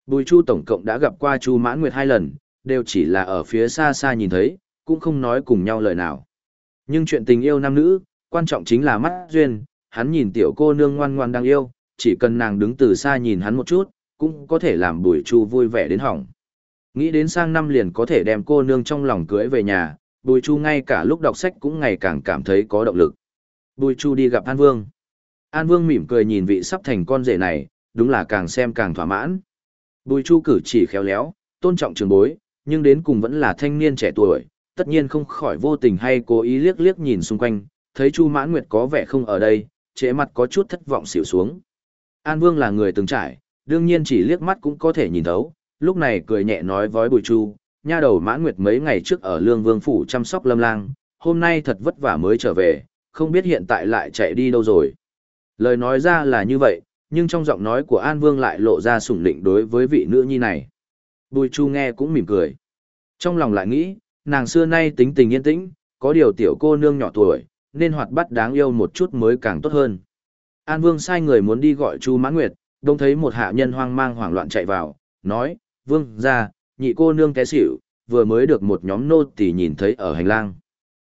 Bùi Chu tổng cộng đã gặp qua Chu Mãn Nguyệt hai lần, đều chỉ là ở phía xa xa nhìn thấy, cũng không nói cùng nhau lời nào. Nhưng chuyện tình yêu nam nữ, quan trọng chính là mắt duyên, hắn nhìn tiểu cô nương ngoan ngoan đang yêu, chỉ cần nàng đứng từ xa nhìn hắn một chút, cũng có thể làm Bùi Chu vui vẻ đến hỏng. Nghĩ đến sang năm liền có thể đem cô nương trong lòng cưới về nhà, Bùi Chu ngay cả lúc đọc sách cũng ngày càng cảm thấy có động lực. Bùi Chu đi gặp An Vương. An Vương mỉm cười nhìn vị sắp thành con rể này, đúng là càng xem càng thỏa mãn. Bùi Chu cử chỉ khéo léo, tôn trọng trường bối, nhưng đến cùng vẫn là thanh niên trẻ tuổi, tất nhiên không khỏi vô tình hay cố ý liếc liếc nhìn xung quanh, thấy Chu Mãn Nguyệt có vẻ không ở đây, trễ mặt có chút thất vọng xỉu xuống. An Vương là người từng trải, đương nhiên chỉ liếc mắt cũng có thể nhìn thấu, lúc này cười nhẹ nói với Bùi Chu, nha đầu Mãn Nguyệt mấy ngày trước ở Lương Vương phủ chăm sóc Lâm Lang, hôm nay thật vất vả mới trở về, không biết hiện tại lại chạy đi đâu rồi. Lời nói ra là như vậy, nhưng trong giọng nói của An Vương lại lộ ra sủng lịnh đối với vị nữ nhi này. Bùi Chu nghe cũng mỉm cười. Trong lòng lại nghĩ, nàng xưa nay tính tình yên tĩnh, có điều tiểu cô nương nhỏ tuổi, nên hoạt bát đáng yêu một chút mới càng tốt hơn. An Vương sai người muốn đi gọi Chu Mãn Nguyệt, đông thấy một hạ nhân hoang mang hoảng loạn chạy vào, nói, Vương, ra, nhị cô nương té xỉu, vừa mới được một nhóm nô tỳ nhìn thấy ở hành lang.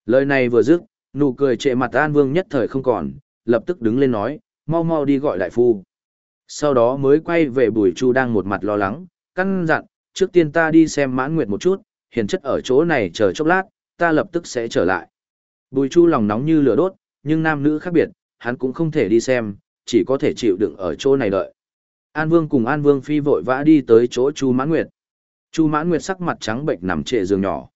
Lời này vừa dứt, nụ cười trệ mặt An Vương nhất thời không còn, lập tức đứng lên nói, mau mau đi gọi đại phu. Sau đó mới quay về Bùi Chu đang một mặt lo lắng, căn dặn, trước tiên ta đi xem mãn nguyệt một chút, hiền chất ở chỗ này chờ chốc lát, ta lập tức sẽ trở lại. Bùi Chu lòng nóng như lửa đốt, nhưng nam nữ khác biệt, hắn cũng không thể đi xem, chỉ có thể chịu đựng ở chỗ này đợi. An Vương cùng An Vương Phi vội vã đi tới chỗ Chu Mãn Nguyệt. Chu Mãn Nguyệt sắc mặt trắng bệnh nằm trệ giường nhỏ.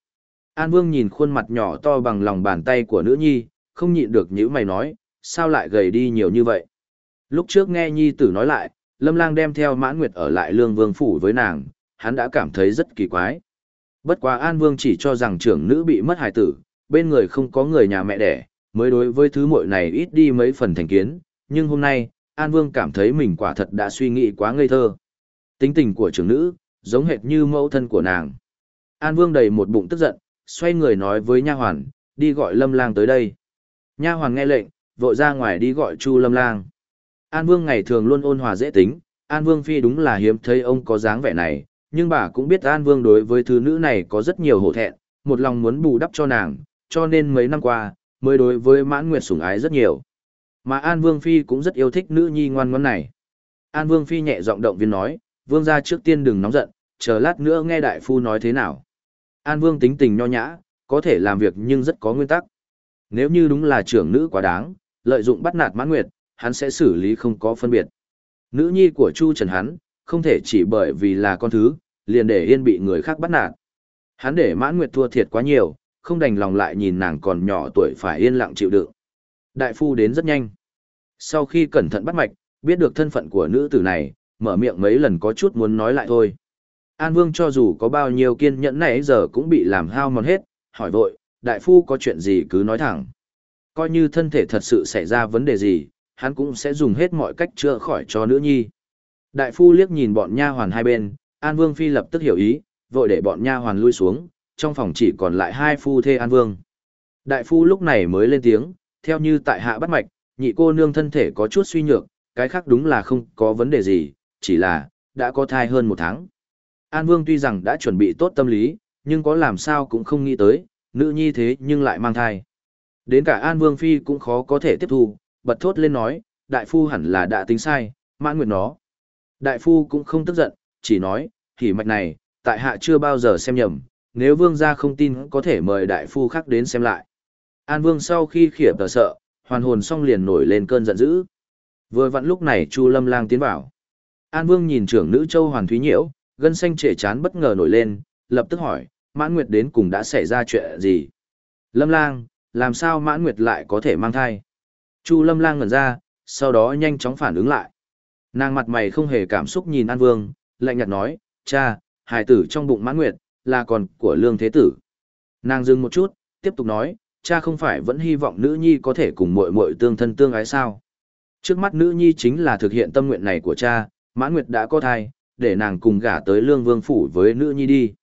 An Vương nhìn khuôn mặt nhỏ to bằng lòng bàn tay của nữ nhi, không nhịn được nhíu mày nói, sao lại gầy đi nhiều như vậy? Lúc trước nghe nhi tử nói lại, Lâm Lang đem theo Mãn Nguyệt ở lại Lương Vương phủ với nàng, hắn đã cảm thấy rất kỳ quái. Bất quá An Vương chỉ cho rằng trưởng nữ bị mất hài tử, bên người không có người nhà mẹ đẻ, mới đối với thứ muội này ít đi mấy phần thành kiến, nhưng hôm nay, An Vương cảm thấy mình quả thật đã suy nghĩ quá ngây thơ. Tính tình của trưởng nữ, giống hệt như mẫu thân của nàng. An Vương đầy một bụng tức giận, xoay người nói với nha hoàn, đi gọi Lâm Lang tới đây. Nha hoàn nghe lệnh, vội ra ngoài đi gọi Chu Lâm Lang. An Vương ngày thường luôn ôn hòa dễ tính, An Vương phi đúng là hiếm thấy ông có dáng vẻ này, nhưng bà cũng biết An Vương đối với thứ nữ này có rất nhiều hổ thẹn, một lòng muốn bù đắp cho nàng, cho nên mấy năm qua, mới đối với Mãn Nguyệt sủng ái rất nhiều. Mà An Vương phi cũng rất yêu thích nữ nhi ngoan ngoãn này. An Vương phi nhẹ giọng động viên nói, "Vương gia trước tiên đừng nóng giận, chờ lát nữa nghe đại phu nói thế nào." An Vương tính tình nho nhã, có thể làm việc nhưng rất có nguyên tắc. Nếu như đúng là trưởng nữ quá đáng, lợi dụng bắt nạt Mãn Nguyệt, hắn sẽ xử lý không có phân biệt. Nữ nhi của Chu Trần hắn, không thể chỉ bởi vì là con thứ, liền để yên bị người khác bắt nạt. Hắn để Mãn Nguyệt thua thiệt quá nhiều, không đành lòng lại nhìn nàng còn nhỏ tuổi phải yên lặng chịu đựng. Đại phu đến rất nhanh. Sau khi cẩn thận bắt mạch, biết được thân phận của nữ tử này, mở miệng mấy lần có chút muốn nói lại thôi. An Vương cho dù có bao nhiêu kiên nhẫn này giờ cũng bị làm hao mòn hết, hỏi vội, đại phu có chuyện gì cứ nói thẳng. Coi như thân thể thật sự xảy ra vấn đề gì, hắn cũng sẽ dùng hết mọi cách chữa khỏi cho nữ nhi. Đại phu liếc nhìn bọn nha hoàn hai bên, An Vương phi lập tức hiểu ý, vội để bọn nha hoàn lui xuống, trong phòng chỉ còn lại hai phu thê An Vương. Đại phu lúc này mới lên tiếng, theo như tại hạ bắt mạch, nhị cô nương thân thể có chút suy nhược, cái khác đúng là không có vấn đề gì, chỉ là, đã có thai hơn một tháng. An Vương tuy rằng đã chuẩn bị tốt tâm lý, nhưng có làm sao cũng không nghĩ tới, nữ nhi thế nhưng lại mang thai. Đến cả An Vương Phi cũng khó có thể tiếp thu, bật thốt lên nói, đại phu hẳn là đã tính sai, mãn nguyện nó. Đại phu cũng không tức giận, chỉ nói, thì mạch này, tại hạ chưa bao giờ xem nhầm, nếu vương gia không tin có thể mời đại phu khác đến xem lại. An Vương sau khi khiếp tờ sợ, hoàn hồn xong liền nổi lên cơn giận dữ. Vừa vặn lúc này Chu Lâm Lang tiến vào. An Vương nhìn trưởng nữ Châu Hoàn Thúy Nhiễu, gân xanh trễ chán bất ngờ nổi lên, lập tức hỏi, Mãn Nguyệt đến cùng đã xảy ra chuyện gì? Lâm Lang, làm sao Mãn Nguyệt lại có thể mang thai? Chu Lâm Lang ngẩn ra, sau đó nhanh chóng phản ứng lại. Nàng mặt mày không hề cảm xúc nhìn An Vương, lạnh nhạt nói, cha, hài tử trong bụng Mãn Nguyệt, là còn của Lương Thế Tử. Nàng dừng một chút, tiếp tục nói, cha không phải vẫn hy vọng nữ nhi có thể cùng muội muội tương thân tương ái sao? Trước mắt nữ nhi chính là thực hiện tâm nguyện này của cha, Mãn Nguyệt đã có thai, để nàng cùng gả tới Lương Vương phủ với nữ nhi đi.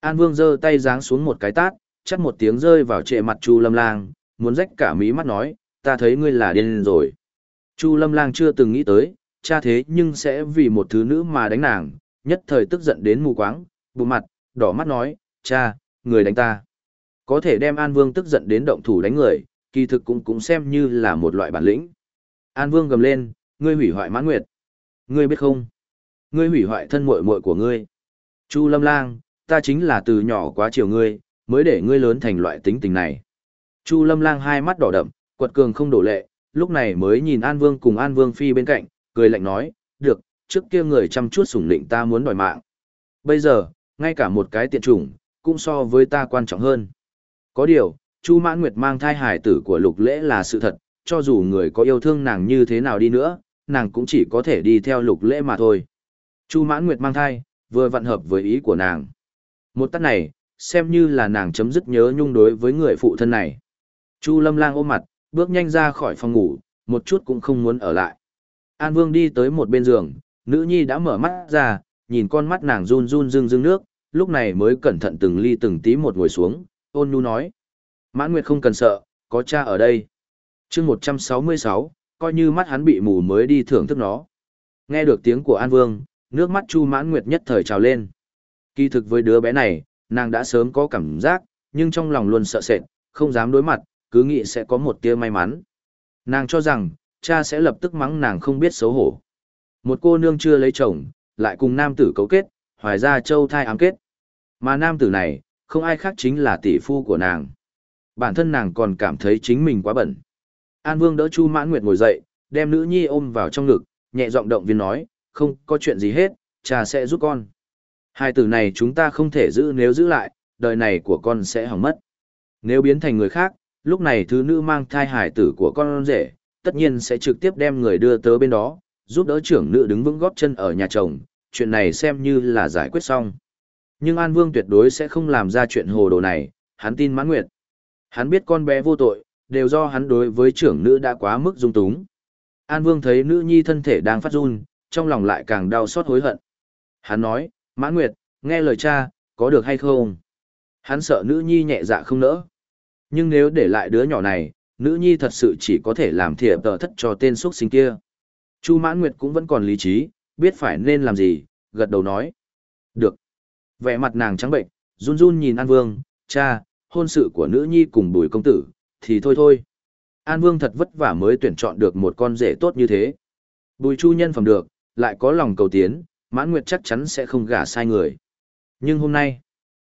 An Vương giơ tay giáng xuống một cái tát, chắt một tiếng rơi vào trệ mặt Chu Lâm Lang, muốn rách cả mí mắt nói, ta thấy ngươi là điên rồi. Chu Lâm Lang chưa từng nghĩ tới, cha thế nhưng sẽ vì một thứ nữ mà đánh nàng, nhất thời tức giận đến mù quáng, bụng mặt, đỏ mắt nói, cha, người đánh ta. Có thể đem An Vương tức giận đến động thủ đánh người, kỳ thực cũng cũng xem như là một loại bản lĩnh. An Vương gầm lên, ngươi hủy hoại mãn nguyệt. Ngươi biết không? Ngươi hủy hoại thân muội muội của ngươi. Chu Lâm Lang, ta chính là từ nhỏ quá chiều ngươi, mới để ngươi lớn thành loại tính tình này. Chu Lâm Lang hai mắt đỏ đậm, quật cường không đổ lệ, lúc này mới nhìn An Vương cùng An Vương Phi bên cạnh, cười lạnh nói, được, trước kia người chăm chút sủng lĩnh ta muốn đòi mạng. Bây giờ, ngay cả một cái tiện chủng, cũng so với ta quan trọng hơn. Có điều, Chu Mãn Nguyệt mang thai hài tử của lục lễ là sự thật, cho dù người có yêu thương nàng như thế nào đi nữa, nàng cũng chỉ có thể đi theo lục lễ mà thôi. Chu Mãn Nguyệt mang thai, vừa vận hợp với ý của nàng. Một tắt này, xem như là nàng chấm dứt nhớ nhung đối với người phụ thân này. Chu Lâm Lang ôm mặt, bước nhanh ra khỏi phòng ngủ, một chút cũng không muốn ở lại. An Vương đi tới một bên giường, nữ nhi đã mở mắt ra, nhìn con mắt nàng run run rưng rưng nước, lúc này mới cẩn thận từng ly từng tí một ngồi xuống, ôn nhu nói. Mãn Nguyệt không cần sợ, có cha ở đây. chương 166, coi như mắt hắn bị mù mới đi thưởng thức nó. Nghe được tiếng của An Vương, nước mắt Chu Mãn Nguyệt nhất thời trào lên. Kỳ thực với đứa bé này, nàng đã sớm có cảm giác, nhưng trong lòng luôn sợ sệt, không dám đối mặt, cứ nghĩ sẽ có một tia may mắn. Nàng cho rằng, cha sẽ lập tức mắng nàng không biết xấu hổ. Một cô nương chưa lấy chồng, lại cùng nam tử cấu kết, hoài ra châu thai ám kết. Mà nam tử này, không ai khác chính là tỷ phu của nàng. Bản thân nàng còn cảm thấy chính mình quá bẩn. An Vương đỡ Chu Mãn Nguyệt ngồi dậy, đem nữ nhi ôm vào trong ngực, nhẹ giọng động viên nói, không có chuyện gì hết, cha sẽ giúp con. Hai tử này chúng ta không thể giữ nếu giữ lại, đời này của con sẽ hỏng mất. Nếu biến thành người khác, lúc này thứ nữ mang thai hải tử của con rể, tất nhiên sẽ trực tiếp đem người đưa tới bên đó, giúp đỡ trưởng nữ đứng vững góp chân ở nhà chồng, chuyện này xem như là giải quyết xong. Nhưng An Vương tuyệt đối sẽ không làm ra chuyện hồ đồ này, hắn tin mãn nguyệt. Hắn biết con bé vô tội, đều do hắn đối với trưởng nữ đã quá mức dung túng. An Vương thấy nữ nhi thân thể đang phát run, trong lòng lại càng đau xót hối hận. Hắn nói, Mãn Nguyệt, nghe lời cha, có được hay không? Hắn sợ nữ nhi nhẹ dạ không nỡ. Nhưng nếu để lại đứa nhỏ này, nữ nhi thật sự chỉ có thể làm thiệp tờ thất cho tên xuất sinh kia. Chu Mãn Nguyệt cũng vẫn còn lý trí, biết phải nên làm gì, gật đầu nói. Được. Vẻ mặt nàng trắng bệnh, run run nhìn An Vương, cha, hôn sự của nữ nhi cùng bùi công tử, thì thôi thôi. An Vương thật vất vả mới tuyển chọn được một con rể tốt như thế. Bùi chu nhân phẩm được, lại có lòng cầu tiến, mãn nguyệt chắc chắn sẽ không gả sai người. Nhưng hôm nay,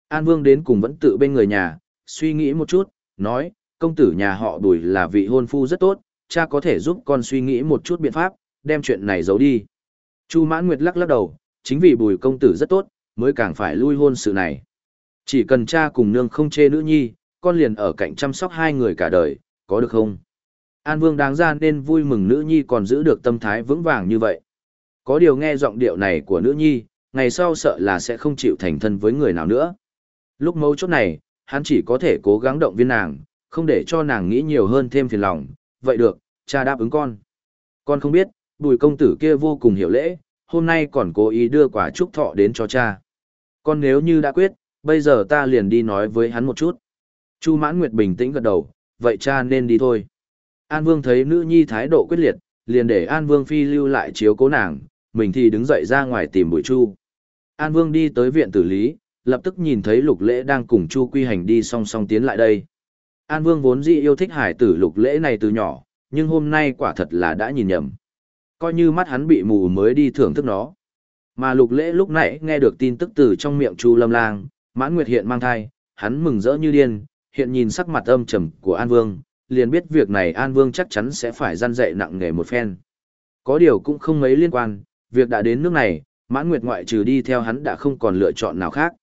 An Vương đến cùng vẫn tự bên người nhà, suy nghĩ một chút, nói, công tử nhà họ bùi là vị hôn phu rất tốt, cha có thể giúp con suy nghĩ một chút biện pháp, đem chuyện này giấu đi. Chu mãn nguyệt lắc lắc đầu, chính vì bùi công tử rất tốt, mới càng phải lui hôn sự này. Chỉ cần cha cùng nương không chê nữ nhi, con liền ở cạnh chăm sóc hai người cả đời, có được không? An Vương đáng ra nên vui mừng nữ nhi còn giữ được tâm thái vững vàng như vậy. Có điều nghe giọng điệu này của nữ nhi, ngày sau sợ là sẽ không chịu thành thân với người nào nữa. Lúc mấu chốt này, hắn chỉ có thể cố gắng động viên nàng, không để cho nàng nghĩ nhiều hơn thêm phiền lòng. Vậy được, cha đáp ứng con. Con không biết, bùi công tử kia vô cùng hiểu lễ, hôm nay còn cố ý đưa quả chúc thọ đến cho cha. Con nếu như đã quyết, bây giờ ta liền đi nói với hắn một chút. Chu mãn nguyệt bình tĩnh gật đầu, vậy cha nên đi thôi. An Vương thấy nữ nhi thái độ quyết liệt, liền để An Vương phi lưu lại chiếu cố nàng, mình thì đứng dậy ra ngoài tìm bụi Chu. An Vương đi tới viện tử lý, lập tức nhìn thấy Lục Lễ đang cùng Chu Quy Hành đi song song tiến lại đây. An Vương vốn dĩ yêu thích hải tử Lục Lễ này từ nhỏ, nhưng hôm nay quả thật là đã nhìn nhầm. Coi như mắt hắn bị mù mới đi thưởng thức nó. Mà Lục Lễ lúc nãy nghe được tin tức từ trong miệng Chu Lâm Lang, Mãn Nguyệt hiện mang thai, hắn mừng rỡ như điên, hiện nhìn sắc mặt âm trầm của An Vương, liền biết việc này An Vương chắc chắn sẽ phải gian dạy nặng nề một phen. Có điều cũng không mấy liên quan, việc đã đến nước này, Mãn Nguyệt ngoại trừ đi theo hắn đã không còn lựa chọn nào khác.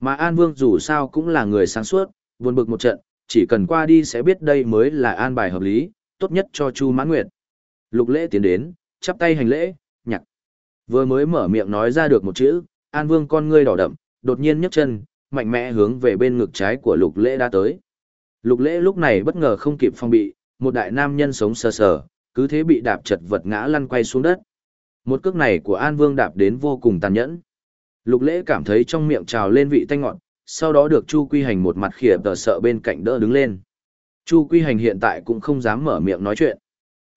Mà An Vương dù sao cũng là người sáng suốt, buồn bực một trận, chỉ cần qua đi sẽ biết đây mới là an bài hợp lý, tốt nhất cho Chu Mãn Nguyệt. Lục lễ tiến đến, chắp tay hành lễ, nhặt. Vừa mới mở miệng nói ra được một chữ, An Vương con ngươi đỏ đậm, đột nhiên nhấc chân, mạnh mẽ hướng về bên ngực trái của lục lễ đã tới. Lục lễ lúc này bất ngờ không kịp phong bị, một đại nam nhân sống sờ sờ, cứ thế bị đạp chật vật ngã lăn quay xuống đất. Một cước này của An Vương đạp đến vô cùng tàn nhẫn. Lục lễ cảm thấy trong miệng trào lên vị tanh ngọt, sau đó được Chu Quy Hành một mặt khỉa tờ sợ bên cạnh đỡ đứng lên. Chu Quy Hành hiện tại cũng không dám mở miệng nói chuyện.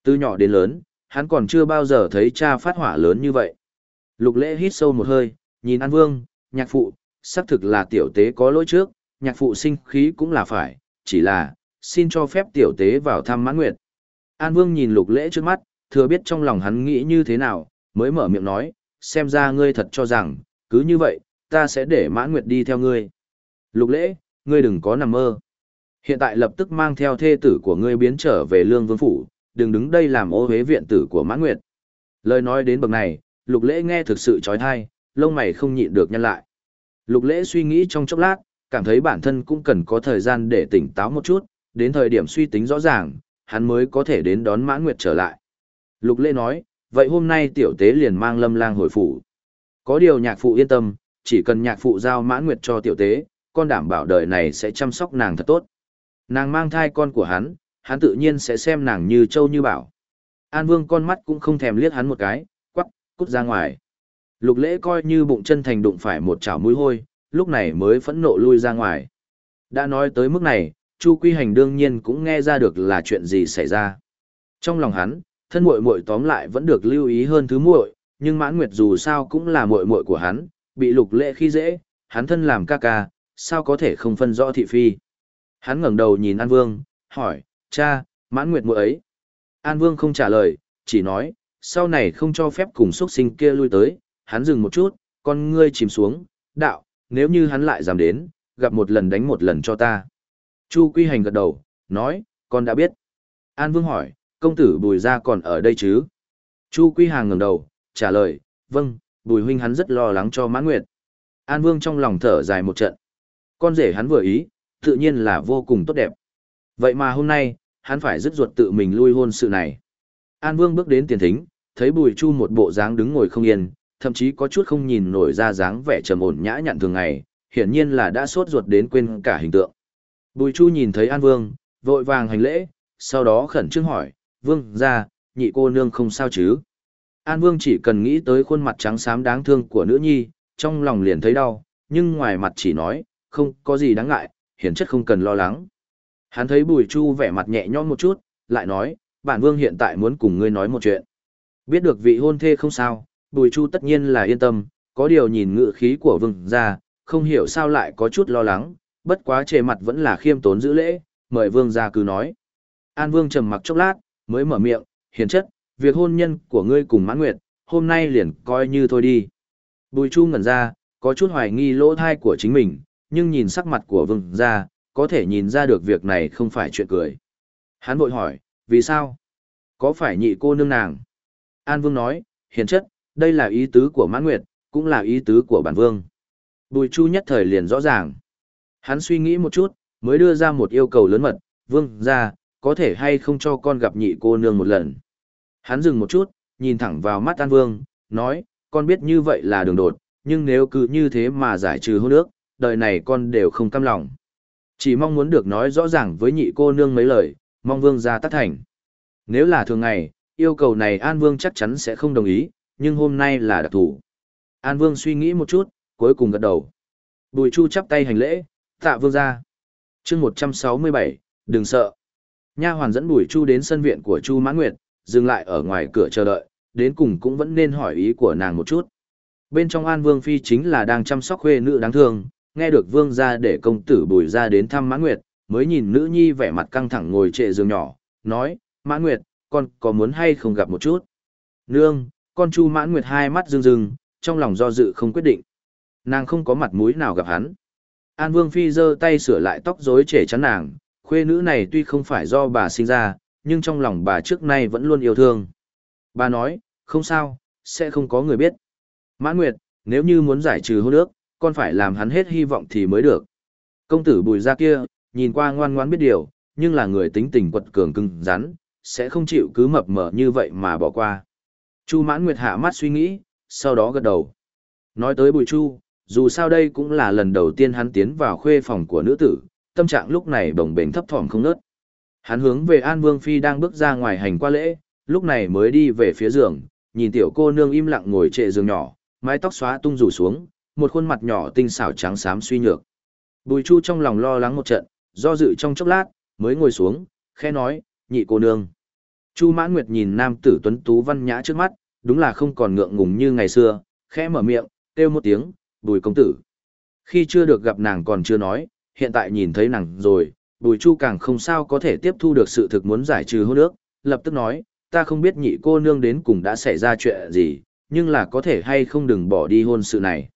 Từ nhỏ đến lớn, hắn còn chưa bao giờ thấy cha phát hỏa lớn như vậy. Lục lễ hít sâu một hơi, nhìn An Vương, nhạc phụ, xác thực là tiểu tế có lỗi trước, nhạc phụ sinh khí cũng là phải, chỉ là, xin cho phép tiểu tế vào thăm mãn nguyệt. An Vương nhìn lục lễ trước mắt, thừa biết trong lòng hắn nghĩ như thế nào, mới mở miệng nói, xem ra ngươi thật cho rằng, cứ như vậy, ta sẽ để mãn nguyệt đi theo ngươi. Lục lễ, ngươi đừng có nằm mơ. Hiện tại lập tức mang theo thê tử của ngươi biến trở về lương vương phủ, đừng đứng đây làm ô hế viện tử của mãn nguyệt. Lời nói đến bậc này, lục lễ nghe thực sự trói thai, lông mày không nhịn được nhăn lại. Lục lễ suy nghĩ trong chốc lát, cảm thấy bản thân cũng cần có thời gian để tỉnh táo một chút, đến thời điểm suy tính rõ ràng, hắn mới có thể đến đón mãn nguyệt trở lại. Lục lễ nói, vậy hôm nay tiểu tế liền mang lâm lang hồi phủ. Có điều nhạc phụ yên tâm, chỉ cần nhạc phụ giao mãn nguyệt cho tiểu tế, con đảm bảo đời này sẽ chăm sóc nàng thật tốt. Nàng mang thai con của hắn, hắn tự nhiên sẽ xem nàng như châu như bảo. An Vương con mắt cũng không thèm liếc hắn một cái, quắc, cút ra ngoài. Lục lễ coi như bụng chân thành đụng phải một chảo mũi hôi, lúc này mới phẫn nộ lui ra ngoài. Đã nói tới mức này, Chu Quy Hành đương nhiên cũng nghe ra được là chuyện gì xảy ra. Trong lòng hắn, thân muội muội tóm lại vẫn được lưu ý hơn thứ muội, nhưng Mãn Nguyệt dù sao cũng là muội muội của hắn, bị Lục Lễ khi dễ, hắn thân làm ca ca, sao có thể không phân rõ thị phi. Hắn ngẩng đầu nhìn An Vương, hỏi, cha, Mãn Nguyệt muội ấy. An Vương không trả lời, chỉ nói, sau này không cho phép cùng xuất sinh kia lui tới, hắn dừng một chút, con ngươi chìm xuống, đạo, nếu như hắn lại dám đến, gặp một lần đánh một lần cho ta. Chu Quy Hành gật đầu, nói, con đã biết. An Vương hỏi, công tử Bùi Gia còn ở đây chứ? Chu Quy Hàng ngẩng đầu, trả lời, vâng, Bùi Huynh hắn rất lo lắng cho Mãn Nguyệt. An Vương trong lòng thở dài một trận. Con rể hắn vừa ý, tự nhiên là vô cùng tốt đẹp. Vậy mà hôm nay, hắn phải dứt ruột tự mình lui hôn sự này. An Vương bước đến tiền thính, thấy Bùi Chu một bộ dáng đứng ngồi không yên, thậm chí có chút không nhìn nổi ra dáng vẻ trầm ổn nhã nhặn thường ngày, hiển nhiên là đã sốt ruột đến quên cả hình tượng. Bùi Chu nhìn thấy An Vương, vội vàng hành lễ, sau đó khẩn trương hỏi, Vương ra, nhị cô nương không sao chứ? An Vương chỉ cần nghĩ tới khuôn mặt trắng xám đáng thương của nữ nhi, trong lòng liền thấy đau, nhưng ngoài mặt chỉ nói, không có gì đáng ngại, hiển chất không cần lo lắng. Hắn thấy Bùi Chu vẻ mặt nhẹ nhõm một chút, lại nói, bản Vương hiện tại muốn cùng ngươi nói một chuyện. Biết được vị hôn thê không sao, Bùi Chu tất nhiên là yên tâm, có điều nhìn ngự khí của Vương ra, không hiểu sao lại có chút lo lắng, bất quá trề mặt vẫn là khiêm tốn giữ lễ, mời Vương ra cứ nói. An Vương trầm mặc chốc lát, mới mở miệng, hiền chất, việc hôn nhân của ngươi cùng mãn nguyệt, hôm nay liền coi như thôi đi. Bùi Chu ngẩn ra, có chút hoài nghi lỗ thai của chính mình, nhưng nhìn sắc mặt của vương gia có thể nhìn ra được việc này không phải chuyện cười. Hắn bội hỏi, vì sao? Có phải nhị cô nương nàng? An Vương nói, hiền chất, đây là ý tứ của mãn nguyệt, cũng là ý tứ của bản vương. Bùi Chu nhất thời liền rõ ràng. Hắn suy nghĩ một chút, mới đưa ra một yêu cầu lớn mật, vương gia có thể hay không cho con gặp nhị cô nương một lần. Hắn dừng một chút, nhìn thẳng vào mắt An Vương, nói, con biết như vậy là đường đột, nhưng nếu cứ như thế mà giải trừ hôn ước, đời này con đều không cam lòng. Chỉ mong muốn được nói rõ ràng với nhị cô nương mấy lời, mong Vương ra tác thành. Nếu là thường ngày, yêu cầu này An Vương chắc chắn sẽ không đồng ý, nhưng hôm nay là đặc thủ. An Vương suy nghĩ một chút, cuối cùng gật đầu. Bùi Chu chắp tay hành lễ, tạ Vương ra. chương 167, đừng sợ. Nha hoàn dẫn Bùi Chu đến sân viện của Chu Mãn Nguyệt, dừng lại ở ngoài cửa chờ đợi, đến cùng cũng vẫn nên hỏi ý của nàng một chút. Bên trong An Vương Phi chính là đang chăm sóc khuê nữ đáng thương, nghe được Vương ra để công tử bùi ra đến thăm Mãn Nguyệt, mới nhìn nữ nhi vẻ mặt căng thẳng ngồi trệ giường nhỏ, nói, Mãn Nguyệt, con có muốn hay không gặp một chút? Nương, con Chu Mãn Nguyệt hai mắt rưng rưng, trong lòng do dự không quyết định. Nàng không có mặt mũi nào gặp hắn. An Vương Phi giơ tay sửa lại tóc rối trẻ chắn nàng, khuê nữ này tuy không phải do bà sinh ra, nhưng trong lòng bà trước nay vẫn luôn yêu thương. Bà nói, không sao, sẽ không có người biết. Mãn Nguyệt, nếu như muốn giải trừ hôn ước, con phải làm hắn hết hy vọng thì mới được. Công tử bùi ra kia, nhìn qua ngoan ngoãn biết điều, nhưng là người tính tình quật cường cứng rắn, sẽ không chịu cứ mập mờ như vậy mà bỏ qua. Chu Mãn Nguyệt hạ mắt suy nghĩ, sau đó gật đầu. Nói tới Bùi Chu, dù sao đây cũng là lần đầu tiên hắn tiến vào khuê phòng của nữ tử, tâm trạng lúc này bồng bềnh thấp thỏm không nớt. Hắn hướng về An Vương Phi đang bước ra ngoài hành qua lễ, lúc này mới đi về phía giường, nhìn tiểu cô nương im lặng ngồi trệ giường nhỏ, mái tóc xóa tung rủ xuống, một khuôn mặt nhỏ tinh xảo trắng xám suy nhược. Bùi Chu trong lòng lo lắng một trận, do dự trong chốc lát, mới ngồi xuống, khẽ nói, nhị cô nương. Chu Mãn Nguyệt nhìn nam tử tuấn tú văn nhã trước mắt, đúng là không còn ngượng ngùng như ngày xưa, khẽ mở miệng, kêu một tiếng, bùi công tử. Khi chưa được gặp nàng còn chưa nói, hiện tại nhìn thấy nàng rồi, bùi chu càng không sao có thể tiếp thu được sự thực muốn giải trừ hôn ước, lập tức nói, ta không biết nhị cô nương đến cùng đã xảy ra chuyện gì, nhưng là có thể hay không đừng bỏ đi hôn sự này.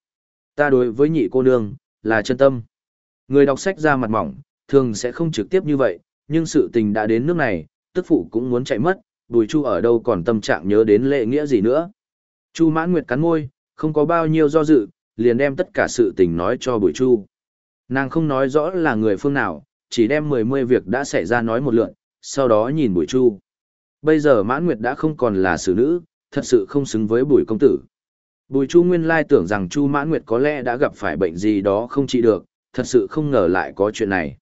Ta đối với nhị cô nương, là chân tâm. Người đọc sách ra mặt mỏng, thường sẽ không trực tiếp như vậy, nhưng sự tình đã đến nước này, tức phụ cũng muốn chạy mất, bùi chu ở đâu còn tâm trạng nhớ đến lệ nghĩa gì nữa. Chu mãn nguyệt cắn môi, không có bao nhiêu do dự, liền đem tất cả sự tình nói cho bùi chu. Nàng không nói rõ là người phương nào, chỉ đem mười mươi việc đã xảy ra nói một lượn, sau đó nhìn bùi chu. Bây giờ mãn nguyệt đã không còn là xử nữ, thật sự không xứng với bùi công tử. Bùi chu nguyên lai tưởng rằng chu mãn nguyệt có lẽ đã gặp phải bệnh gì đó không trị được, thật sự không ngờ lại có chuyện này.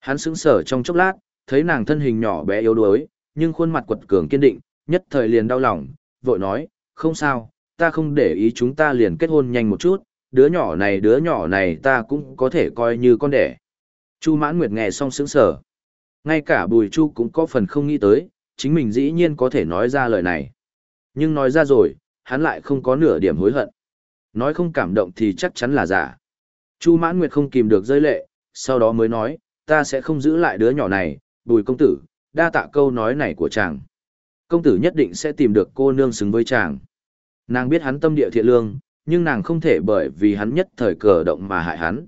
Hắn sững sờ trong chốc lát, thấy nàng thân hình nhỏ bé yếu đuối, nhưng khuôn mặt quật cường kiên định, nhất thời liền đau lòng, vội nói, không sao, ta không để ý chúng ta liền kết hôn nhanh một chút, đứa nhỏ này đứa nhỏ này ta cũng có thể coi như con đẻ. Chu mãn nguyệt nghe xong sững sờ. Ngay cả bùi chu cũng có phần không nghĩ tới, chính mình dĩ nhiên có thể nói ra lời này. Nhưng nói ra rồi, hắn lại không có nửa điểm hối hận. Nói không cảm động thì chắc chắn là giả. Chu mãn nguyệt không kìm được rơi lệ, sau đó mới nói, ta sẽ không giữ lại đứa nhỏ này, bùi công tử, đa tạ câu nói này của chàng. Công tử nhất định sẽ tìm được cô nương xứng với chàng. Nàng biết hắn tâm địa thiện lương, nhưng nàng không thể bởi vì hắn nhất thời cờ động mà hại hắn.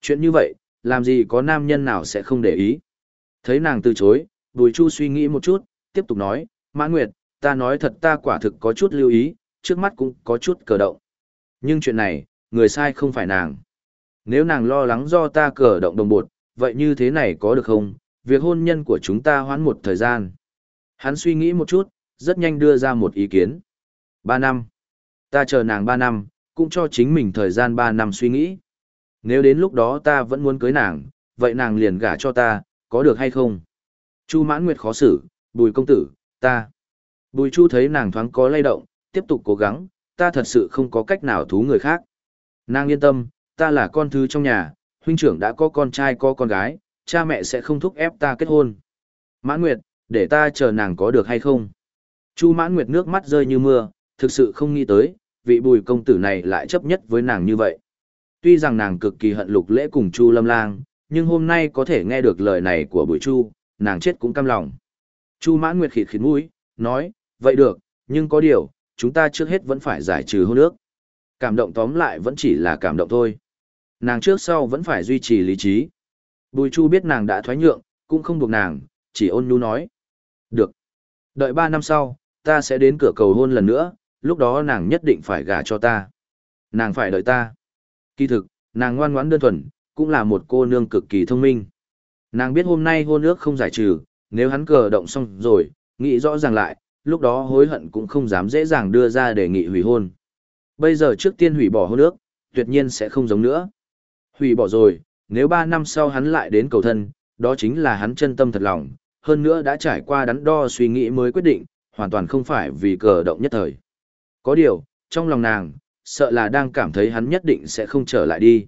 Chuyện như vậy, làm gì có nam nhân nào sẽ không để ý. Thấy nàng từ chối, Bùi Chu suy nghĩ một chút, tiếp tục nói, Mãn Nguyệt, ta nói thật ta quả thực có chút lưu ý, trước mắt cũng có chút cờ động. Nhưng chuyện này, người sai không phải nàng. Nếu nàng lo lắng do ta cờ động đồng bột, vậy như thế này có được không? Việc hôn nhân của chúng ta hoãn một thời gian. Hắn suy nghĩ một chút, rất nhanh đưa ra một ý kiến. Ba năm. Ta chờ nàng ba năm, cũng cho chính mình thời gian ba năm suy nghĩ. Nếu đến lúc đó ta vẫn muốn cưới nàng, vậy nàng liền gả cho ta, có được hay không? Chu mãn nguyệt khó xử, bùi công tử, ta. Bùi chu thấy nàng thoáng có lay động, tiếp tục cố gắng, ta thật sự không có cách nào thú người khác. Nàng yên tâm, ta là con thứ trong nhà, huynh trưởng đã có con trai có con gái, cha mẹ sẽ không thúc ép ta kết hôn. Mãn Nguyệt, để ta chờ nàng có được hay không? Chu Mãn Nguyệt nước mắt rơi như mưa, thực sự không nghĩ tới, vị bùi công tử này lại chấp nhất với nàng như vậy. Tuy rằng nàng cực kỳ hận lục lễ cùng Chu Lâm Lang, nhưng hôm nay có thể nghe được lời này của bùi Chu, nàng chết cũng cam lòng. Chu Mãn Nguyệt khịt khịt mũi, nói, vậy được, nhưng có điều, chúng ta trước hết vẫn phải giải trừ hôn ước. Cảm động tóm lại vẫn chỉ là cảm động thôi. Nàng trước sau vẫn phải duy trì lý trí. Bùi Chu biết nàng đã thoái nhượng, cũng không buộc nàng, chỉ ôn nhu nói. Được. Đợi ba năm sau, ta sẽ đến cửa cầu hôn lần nữa, lúc đó nàng nhất định phải gả cho ta. Nàng phải đợi ta. Kỳ thực, nàng ngoan ngoãn đơn thuần, cũng là một cô nương cực kỳ thông minh. Nàng biết hôm nay hôn ước không giải trừ, nếu hắn cờ động xong rồi, nghĩ rõ ràng lại, lúc đó hối hận cũng không dám dễ dàng đưa ra đề nghị hủy hôn. Bây giờ trước tiên hủy bỏ hôn ước, tuyệt nhiên sẽ không giống nữa. Hủy bỏ rồi, nếu ba năm sau hắn lại đến cầu thân, đó chính là hắn chân tâm thật lòng, hơn nữa đã trải qua đắn đo suy nghĩ mới quyết định, hoàn toàn không phải vì cờ động nhất thời. Có điều, trong lòng nàng, sợ là đang cảm thấy hắn nhất định sẽ không trở lại đi.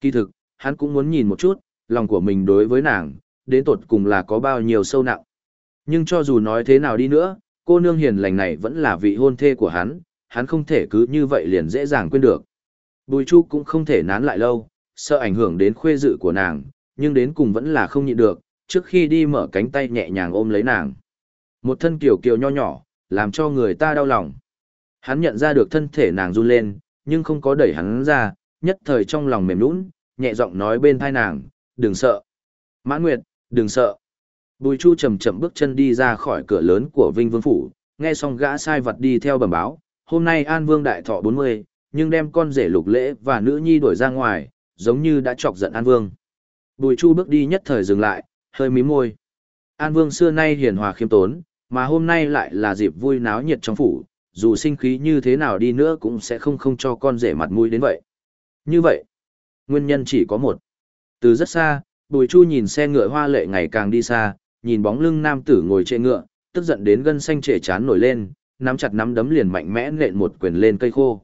Kỳ thực, hắn cũng muốn nhìn một chút, lòng của mình đối với nàng, đến tột cùng là có bao nhiêu sâu nặng. Nhưng cho dù nói thế nào đi nữa, cô nương hiền lành này vẫn là vị hôn thê của hắn, hắn không thể cứ như vậy liền dễ dàng quên được. Bùi Chu cũng không thể nán lại lâu, sợ ảnh hưởng đến khuê dự của nàng, nhưng đến cùng vẫn là không nhịn được, trước khi đi mở cánh tay nhẹ nhàng ôm lấy nàng. Một thân kiều kiều nho nhỏ, làm cho người ta đau lòng. Hắn nhận ra được thân thể nàng run lên, nhưng không có đẩy hắn ra, nhất thời trong lòng mềm nũng, nhẹ giọng nói bên thai nàng, đừng sợ. Mãn Nguyệt, đừng sợ. Bùi Chu chậm chậm bước chân đi ra khỏi cửa lớn của Vinh Vương Phủ, nghe xong gã sai vật đi theo bẩm báo, hôm nay An Vương đại thọ 40, nhưng đem con rể lục lễ và nữ nhi đuổi ra ngoài, giống như đã chọc giận An Vương. Bùi Chu bước đi nhất thời dừng lại, hơi mím môi. An Vương xưa nay hiền hòa khiêm tốn, mà hôm nay lại là dịp vui náo nhiệt trong phủ, dù sinh khí như thế nào đi nữa cũng sẽ không không cho con rể mặt mũi đến vậy. Như vậy, nguyên nhân chỉ có một. Từ rất xa, Bùi Chu nhìn xe ngựa hoa lệ ngày càng đi xa, nhìn bóng lưng nam tử ngồi trên ngựa, tức giận đến gân xanh trệ chán nổi lên, nắm chặt nắm đấm liền mạnh mẽ nện một quyền lên cây khô.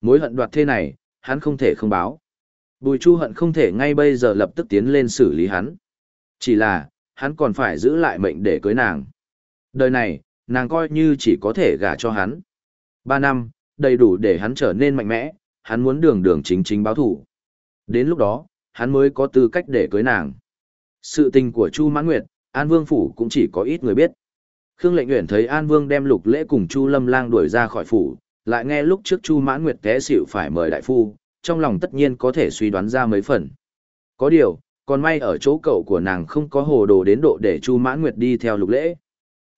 Mối hận đoạt thế này, hắn không thể không báo. Bùi Chu hận không thể ngay bây giờ lập tức tiến lên xử lý hắn. Chỉ là, hắn còn phải giữ lại mệnh để cưới nàng. Đời này, nàng coi như chỉ có thể gả cho hắn. Ba năm, đầy đủ để hắn trở nên mạnh mẽ, hắn muốn đường đường chính chính báo thủ. Đến lúc đó, hắn mới có tư cách để cưới nàng. Sự tình của Chu Mãn Nguyệt, An Vương phủ cũng chỉ có ít người biết. Khương Lệnh Uyển thấy An Vương đem Lục Lễ cùng Chu Lâm Lang đuổi ra khỏi phủ, lại nghe lúc trước Chu Mãn Nguyệt té xỉu phải mời đại phu, trong lòng tất nhiên có thể suy đoán ra mấy phần. Có điều, còn may ở chỗ cậu của nàng không có hồ đồ đến độ để Chu Mãn Nguyệt đi theo Lục Lễ.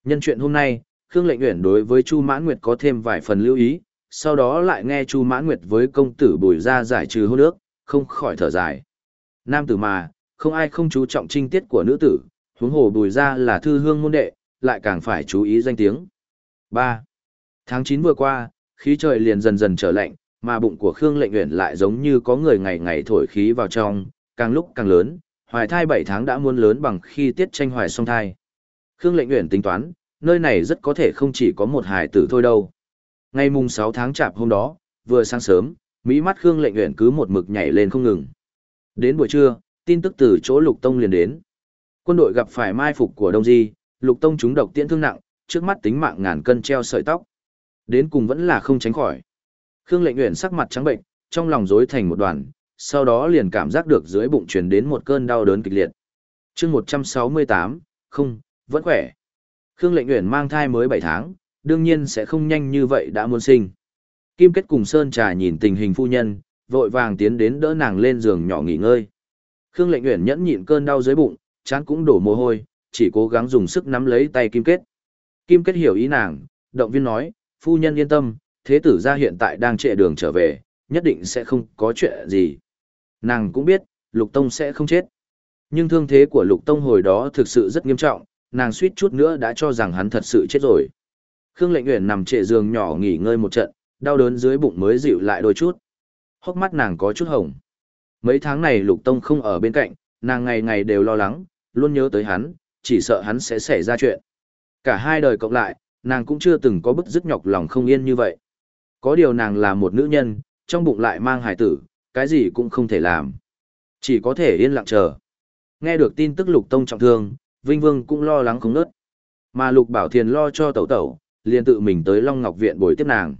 Nhân chuyện hôm nay, Khương Lệnh Uyển đối với Chu Mãn Nguyệt có thêm vài phần lưu ý, sau đó lại nghe Chu Mãn Nguyệt với công tử Bùi ra giải trừ hôn ước, không khỏi thở dài. Nam tử mà, không ai không chú trọng trinh tiết của nữ tử, huống hồ Bùi ra là thư hương môn đệ, lại càng phải chú ý danh tiếng. 3. Tháng 9 vừa qua, khí trời liền dần dần trở lạnh, mà bụng của Khương Lệnh Uyển lại giống như có người ngày ngày thổi khí vào trong, càng lúc càng lớn, hoài thai 7 tháng đã muôn lớn bằng khi tiết tranh hoài song thai. Khương Lệnh Uyển tính toán, nơi này rất có thể không chỉ có một hài tử thôi đâu. Ngày mùng 6 tháng chạp hôm đó, vừa sáng sớm, mỹ mắt Khương Lệnh Uyển cứ một mực nhảy lên không ngừng. Đến buổi trưa, tin tức từ chỗ Lục Tông liền đến. Quân đội gặp phải mai phục của Đông Di, Lục Tông chúng độc tiễn thương nặng, trước mắt tính mạng ngàn cân treo sợi tóc. Đến cùng vẫn là không tránh khỏi. Khương Lệnh Uyển sắc mặt trắng bệnh, trong lòng rối thành một đoàn, sau đó liền cảm giác được dưới bụng truyền đến một cơn đau đớn kịch liệt. Chương 168, không, vẫn khỏe. Khương Lệnh Uyển mang thai mới 7 tháng, đương nhiên sẽ không nhanh như vậy đã muốn sinh. Kim Kết cùng Sơn Trà nhìn tình hình phu nhân, vội vàng tiến đến đỡ nàng lên giường nhỏ nghỉ ngơi. Khương Lệnh Uyển nhẫn nhịn cơn đau dưới bụng, chán cũng đổ mồ hôi, chỉ cố gắng dùng sức nắm lấy tay Kim Kết. Kim Kết hiểu ý nàng, động viên nói, phu nhân yên tâm, thế tử gia hiện tại đang trệ đường trở về, nhất định sẽ không có chuyện gì. Nàng cũng biết, Lục Tông sẽ không chết. Nhưng thương thế của Lục Tông hồi đó thực sự rất nghiêm trọng, nàng suýt chút nữa đã cho rằng hắn thật sự chết rồi. Khương Lệnh Uyển nằm trệ giường nhỏ nghỉ ngơi một trận, đau đớn dưới bụng mới dịu lại đôi chút. Hốc mắt nàng có chút hồng. Mấy tháng này Lục Tông không ở bên cạnh, nàng ngày ngày đều lo lắng, luôn nhớ tới hắn, chỉ sợ hắn sẽ xảy ra chuyện. Cả hai đời cộng lại, nàng cũng chưa từng có bức dứt nhọc lòng không yên như vậy. Có điều nàng là một nữ nhân, trong bụng lại mang hài tử, cái gì cũng không thể làm. Chỉ có thể yên lặng chờ. Nghe được tin tức Lục Tông trọng thương, Vinh Vương cũng lo lắng không nớt. Mà Lục Bảo Thiền lo cho tẩu tẩu, liền tự mình tới Long Ngọc Viện bồi tiếp nàng.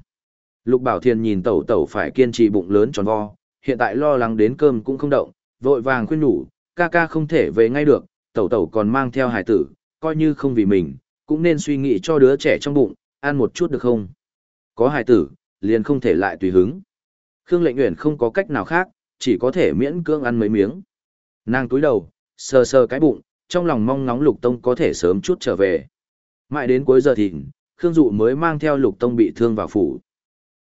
Lục Bảo Thiền nhìn tẩu tẩu phải kiên trì bụng lớn tròn vo, hiện tại lo lắng đến cơm cũng không động, vội vàng khuyên nhủ, ca ca không thể về ngay được, tẩu tẩu còn mang theo Hải tử, coi như không vì mình, cũng nên suy nghĩ cho đứa trẻ trong bụng, ăn một chút được không? Có Hải tử, liền không thể lại tùy hứng. Khương Lệnh Nguyện không có cách nào khác, chỉ có thể miễn cưỡng ăn mấy miếng. Nàng túi đầu, sờ sờ cái bụng, trong lòng mong ngóng Lục Tông có thể sớm chút trở về. Mãi đến cuối giờ thịnh, Khương Dụ mới mang theo Lục Tông bị thương vào phủ.